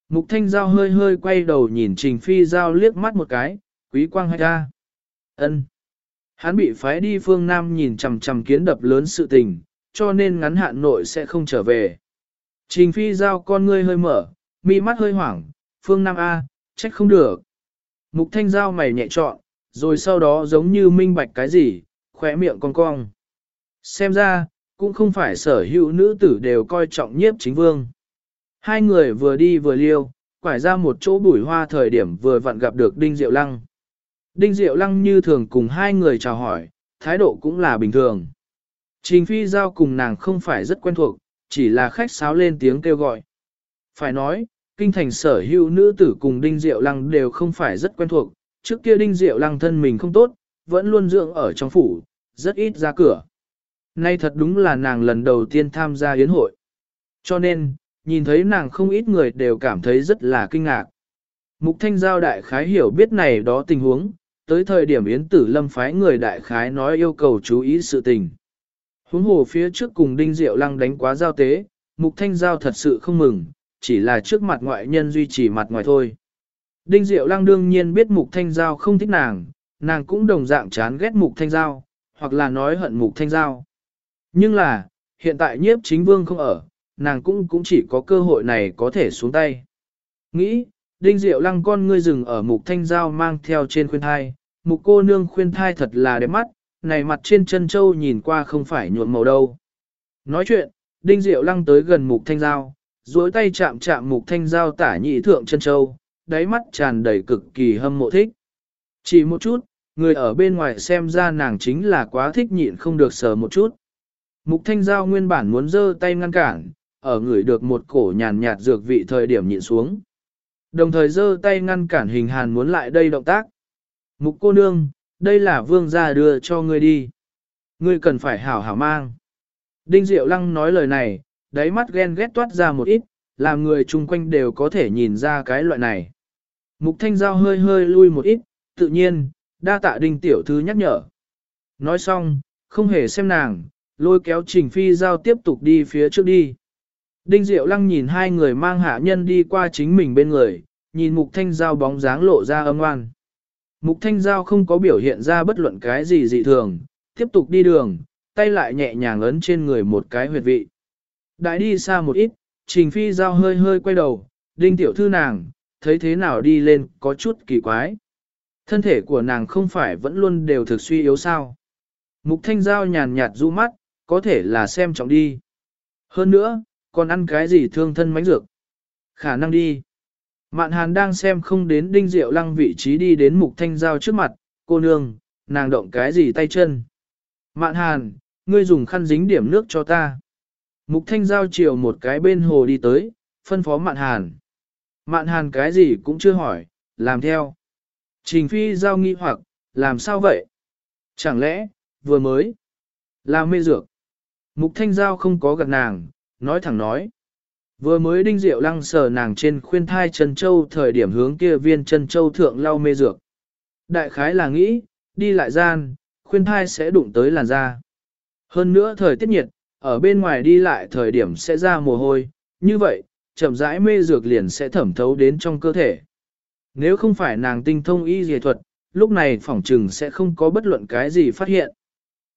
Mục thanh giao hơi hơi quay đầu nhìn trình phi giao liếc mắt một cái, quý quang hay ra. ân Hắn bị phái đi phương Nam nhìn chằm chằm kiến đập lớn sự tình, cho nên ngắn hạn nội sẽ không trở về. Trình phi giao con ngươi hơi mở, mi mắt hơi hoảng, phương Nam A, trách không được. Mục thanh giao mày nhẹ trọn, rồi sau đó giống như minh bạch cái gì, khỏe miệng cong cong. Xem ra, cũng không phải sở hữu nữ tử đều coi trọng nhiếp chính vương. Hai người vừa đi vừa liêu, quải ra một chỗ bụi hoa thời điểm vừa vặn gặp được Đinh Diệu Lăng. Đinh Diệu Lăng như thường cùng hai người chào hỏi, thái độ cũng là bình thường. Trình Phi Giao cùng nàng không phải rất quen thuộc, chỉ là khách sáo lên tiếng kêu gọi. Phải nói, kinh thành sở hữu nữ tử cùng Đinh Diệu Lăng đều không phải rất quen thuộc, trước kia Đinh Diệu Lăng thân mình không tốt, vẫn luôn dưỡng ở trong phủ, rất ít ra cửa. Nay thật đúng là nàng lần đầu tiên tham gia yến hội. Cho nên, nhìn thấy nàng không ít người đều cảm thấy rất là kinh ngạc. Mục Thanh Giao đại khái hiểu biết này đó tình huống, tới thời điểm Yến Tử Lâm phái người đại khái nói yêu cầu chú ý sự tình. Huống hồ phía trước cùng Đinh Diệu Lăng đánh quá giao tế, Mục Thanh Giao thật sự không mừng, chỉ là trước mặt ngoại nhân duy trì mặt ngoài thôi. Đinh Diệu Lăng đương nhiên biết Mục Thanh Giao không thích nàng, nàng cũng đồng dạng chán ghét Mục Thanh Giao, hoặc là nói hận Mục Thanh Giao. Nhưng là, hiện tại nhiếp chính vương không ở, nàng cũng cũng chỉ có cơ hội này có thể xuống tay. Nghĩ, đinh diệu lăng con ngươi rừng ở mục thanh giao mang theo trên khuyên thai, mục cô nương khuyên thai thật là đẹp mắt, này mặt trên chân châu nhìn qua không phải nhuộm màu đâu. Nói chuyện, đinh diệu lăng tới gần mục thanh giao, duỗi tay chạm chạm mục thanh giao tả nhị thượng chân châu, đáy mắt tràn đầy cực kỳ hâm mộ thích. Chỉ một chút, người ở bên ngoài xem ra nàng chính là quá thích nhịn không được sờ một chút. Mục thanh giao nguyên bản muốn giơ tay ngăn cản, ở người được một cổ nhàn nhạt dược vị thời điểm nhịn xuống. Đồng thời giơ tay ngăn cản hình hàn muốn lại đây động tác. Mục cô nương, đây là vương gia đưa cho ngươi đi. Ngươi cần phải hảo hảo mang. Đinh Diệu Lăng nói lời này, đáy mắt ghen ghét toát ra một ít, làm người chung quanh đều có thể nhìn ra cái loại này. Mục thanh giao hơi hơi lui một ít, tự nhiên, đa tạ đinh tiểu thư nhắc nhở. Nói xong, không hề xem nàng, lôi kéo trình phi giao tiếp tục đi phía trước đi. Đinh Diệu Lăng nhìn hai người mang hạ nhân đi qua chính mình bên người, nhìn Mục Thanh Giao bóng dáng lộ ra âm oan. Mục Thanh Giao không có biểu hiện ra bất luận cái gì dị thường, tiếp tục đi đường, tay lại nhẹ nhàng ấn trên người một cái huyệt vị. Đại đi xa một ít, Trình Phi Giao hơi hơi quay đầu, đinh tiểu thư nàng, thấy thế nào đi lên có chút kỳ quái. Thân thể của nàng không phải vẫn luôn đều thực suy yếu sao. Mục Thanh Giao nhàn nhạt du mắt, có thể là xem trọng đi. Hơn nữa, còn ăn cái gì thương thân mánh dược. Khả năng đi. Mạn Hàn đang xem không đến đinh diệu lăng vị trí đi đến Mục Thanh Giao trước mặt, cô nương, nàng động cái gì tay chân. Mạn Hàn, ngươi dùng khăn dính điểm nước cho ta. Mục Thanh Giao chiều một cái bên hồ đi tới, phân phó Mạn Hàn. Mạn Hàn cái gì cũng chưa hỏi, làm theo. Trình Phi Giao nghi hoặc, làm sao vậy? Chẳng lẽ, vừa mới, là mê dược. Mục Thanh Giao không có gặp nàng, nói thẳng nói. Vừa mới đinh diệu lăng sờ nàng trên khuyên thai chân châu thời điểm hướng kia viên chân châu thượng lau mê dược. Đại khái là nghĩ, đi lại gian, khuyên thai sẽ đụng tới làn da. Hơn nữa thời tiết nhiệt, ở bên ngoài đi lại thời điểm sẽ ra mồ hôi, như vậy, chậm rãi mê dược liền sẽ thẩm thấu đến trong cơ thể. Nếu không phải nàng tinh thông y dề thuật, lúc này phỏng trừng sẽ không có bất luận cái gì phát hiện.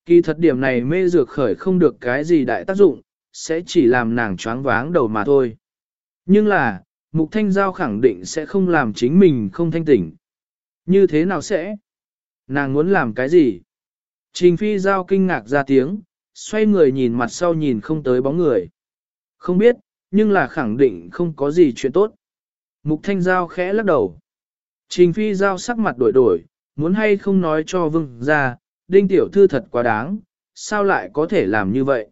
Kỳ thật điểm này mê dược khởi không được cái gì đại tác dụng, sẽ chỉ làm nàng choáng váng đầu mà thôi. Nhưng là, Mục Thanh Giao khẳng định sẽ không làm chính mình không thanh tỉnh. Như thế nào sẽ? Nàng muốn làm cái gì? Trình Phi Giao kinh ngạc ra tiếng, xoay người nhìn mặt sau nhìn không tới bóng người. Không biết, nhưng là khẳng định không có gì chuyện tốt. Mục Thanh Giao khẽ lắc đầu. Trình Phi Giao sắc mặt đổi đổi, muốn hay không nói cho vương ra, đinh tiểu thư thật quá đáng, sao lại có thể làm như vậy?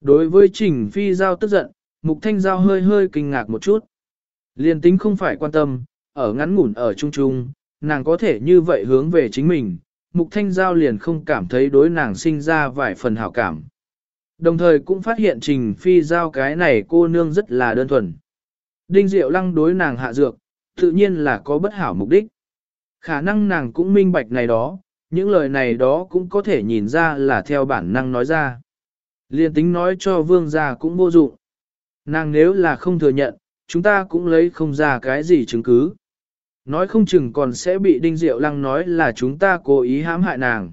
Đối với Trình Phi Giao tức giận, Mục Thanh Giao hơi hơi kinh ngạc một chút. Liên tính không phải quan tâm, ở ngắn ngủn ở chung chung, nàng có thể như vậy hướng về chính mình, Mục Thanh Giao liền không cảm thấy đối nàng sinh ra vài phần hảo cảm. Đồng thời cũng phát hiện Trình Phi Giao cái này cô nương rất là đơn thuần. Đinh Diệu Lăng đối nàng hạ dược, tự nhiên là có bất hảo mục đích. Khả năng nàng cũng minh bạch này đó, những lời này đó cũng có thể nhìn ra là theo bản năng nói ra. Liên tính nói cho vương gia cũng vô dụng. Nàng nếu là không thừa nhận, chúng ta cũng lấy không ra cái gì chứng cứ. Nói không chừng còn sẽ bị Đinh Diệu Lăng nói là chúng ta cố ý hãm hại nàng.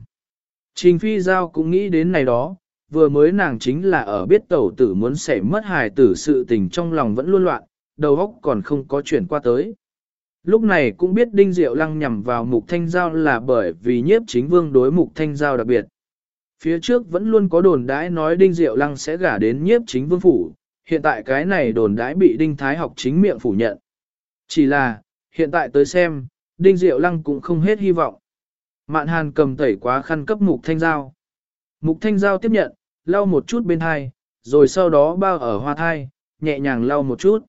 Trình Phi Giao cũng nghĩ đến này đó, vừa mới nàng chính là ở biết tẩu tử muốn sẽ mất hài tử sự tình trong lòng vẫn luôn loạn, đầu óc còn không có chuyển qua tới. Lúc này cũng biết Đinh Diệu Lăng nhằm vào mục thanh giao là bởi vì nhiếp chính vương đối mục thanh giao đặc biệt. Phía trước vẫn luôn có đồn đãi nói Đinh Diệu Lăng sẽ gả đến nhiếp chính vương phủ, hiện tại cái này đồn đãi bị Đinh Thái học chính miệng phủ nhận. Chỉ là, hiện tại tới xem, Đinh Diệu Lăng cũng không hết hy vọng. Mạn Hàn cầm tẩy quá khăn cấp mục thanh giao. Mục thanh giao tiếp nhận, lau một chút bên hai, rồi sau đó bao ở hoa thai, nhẹ nhàng lau một chút.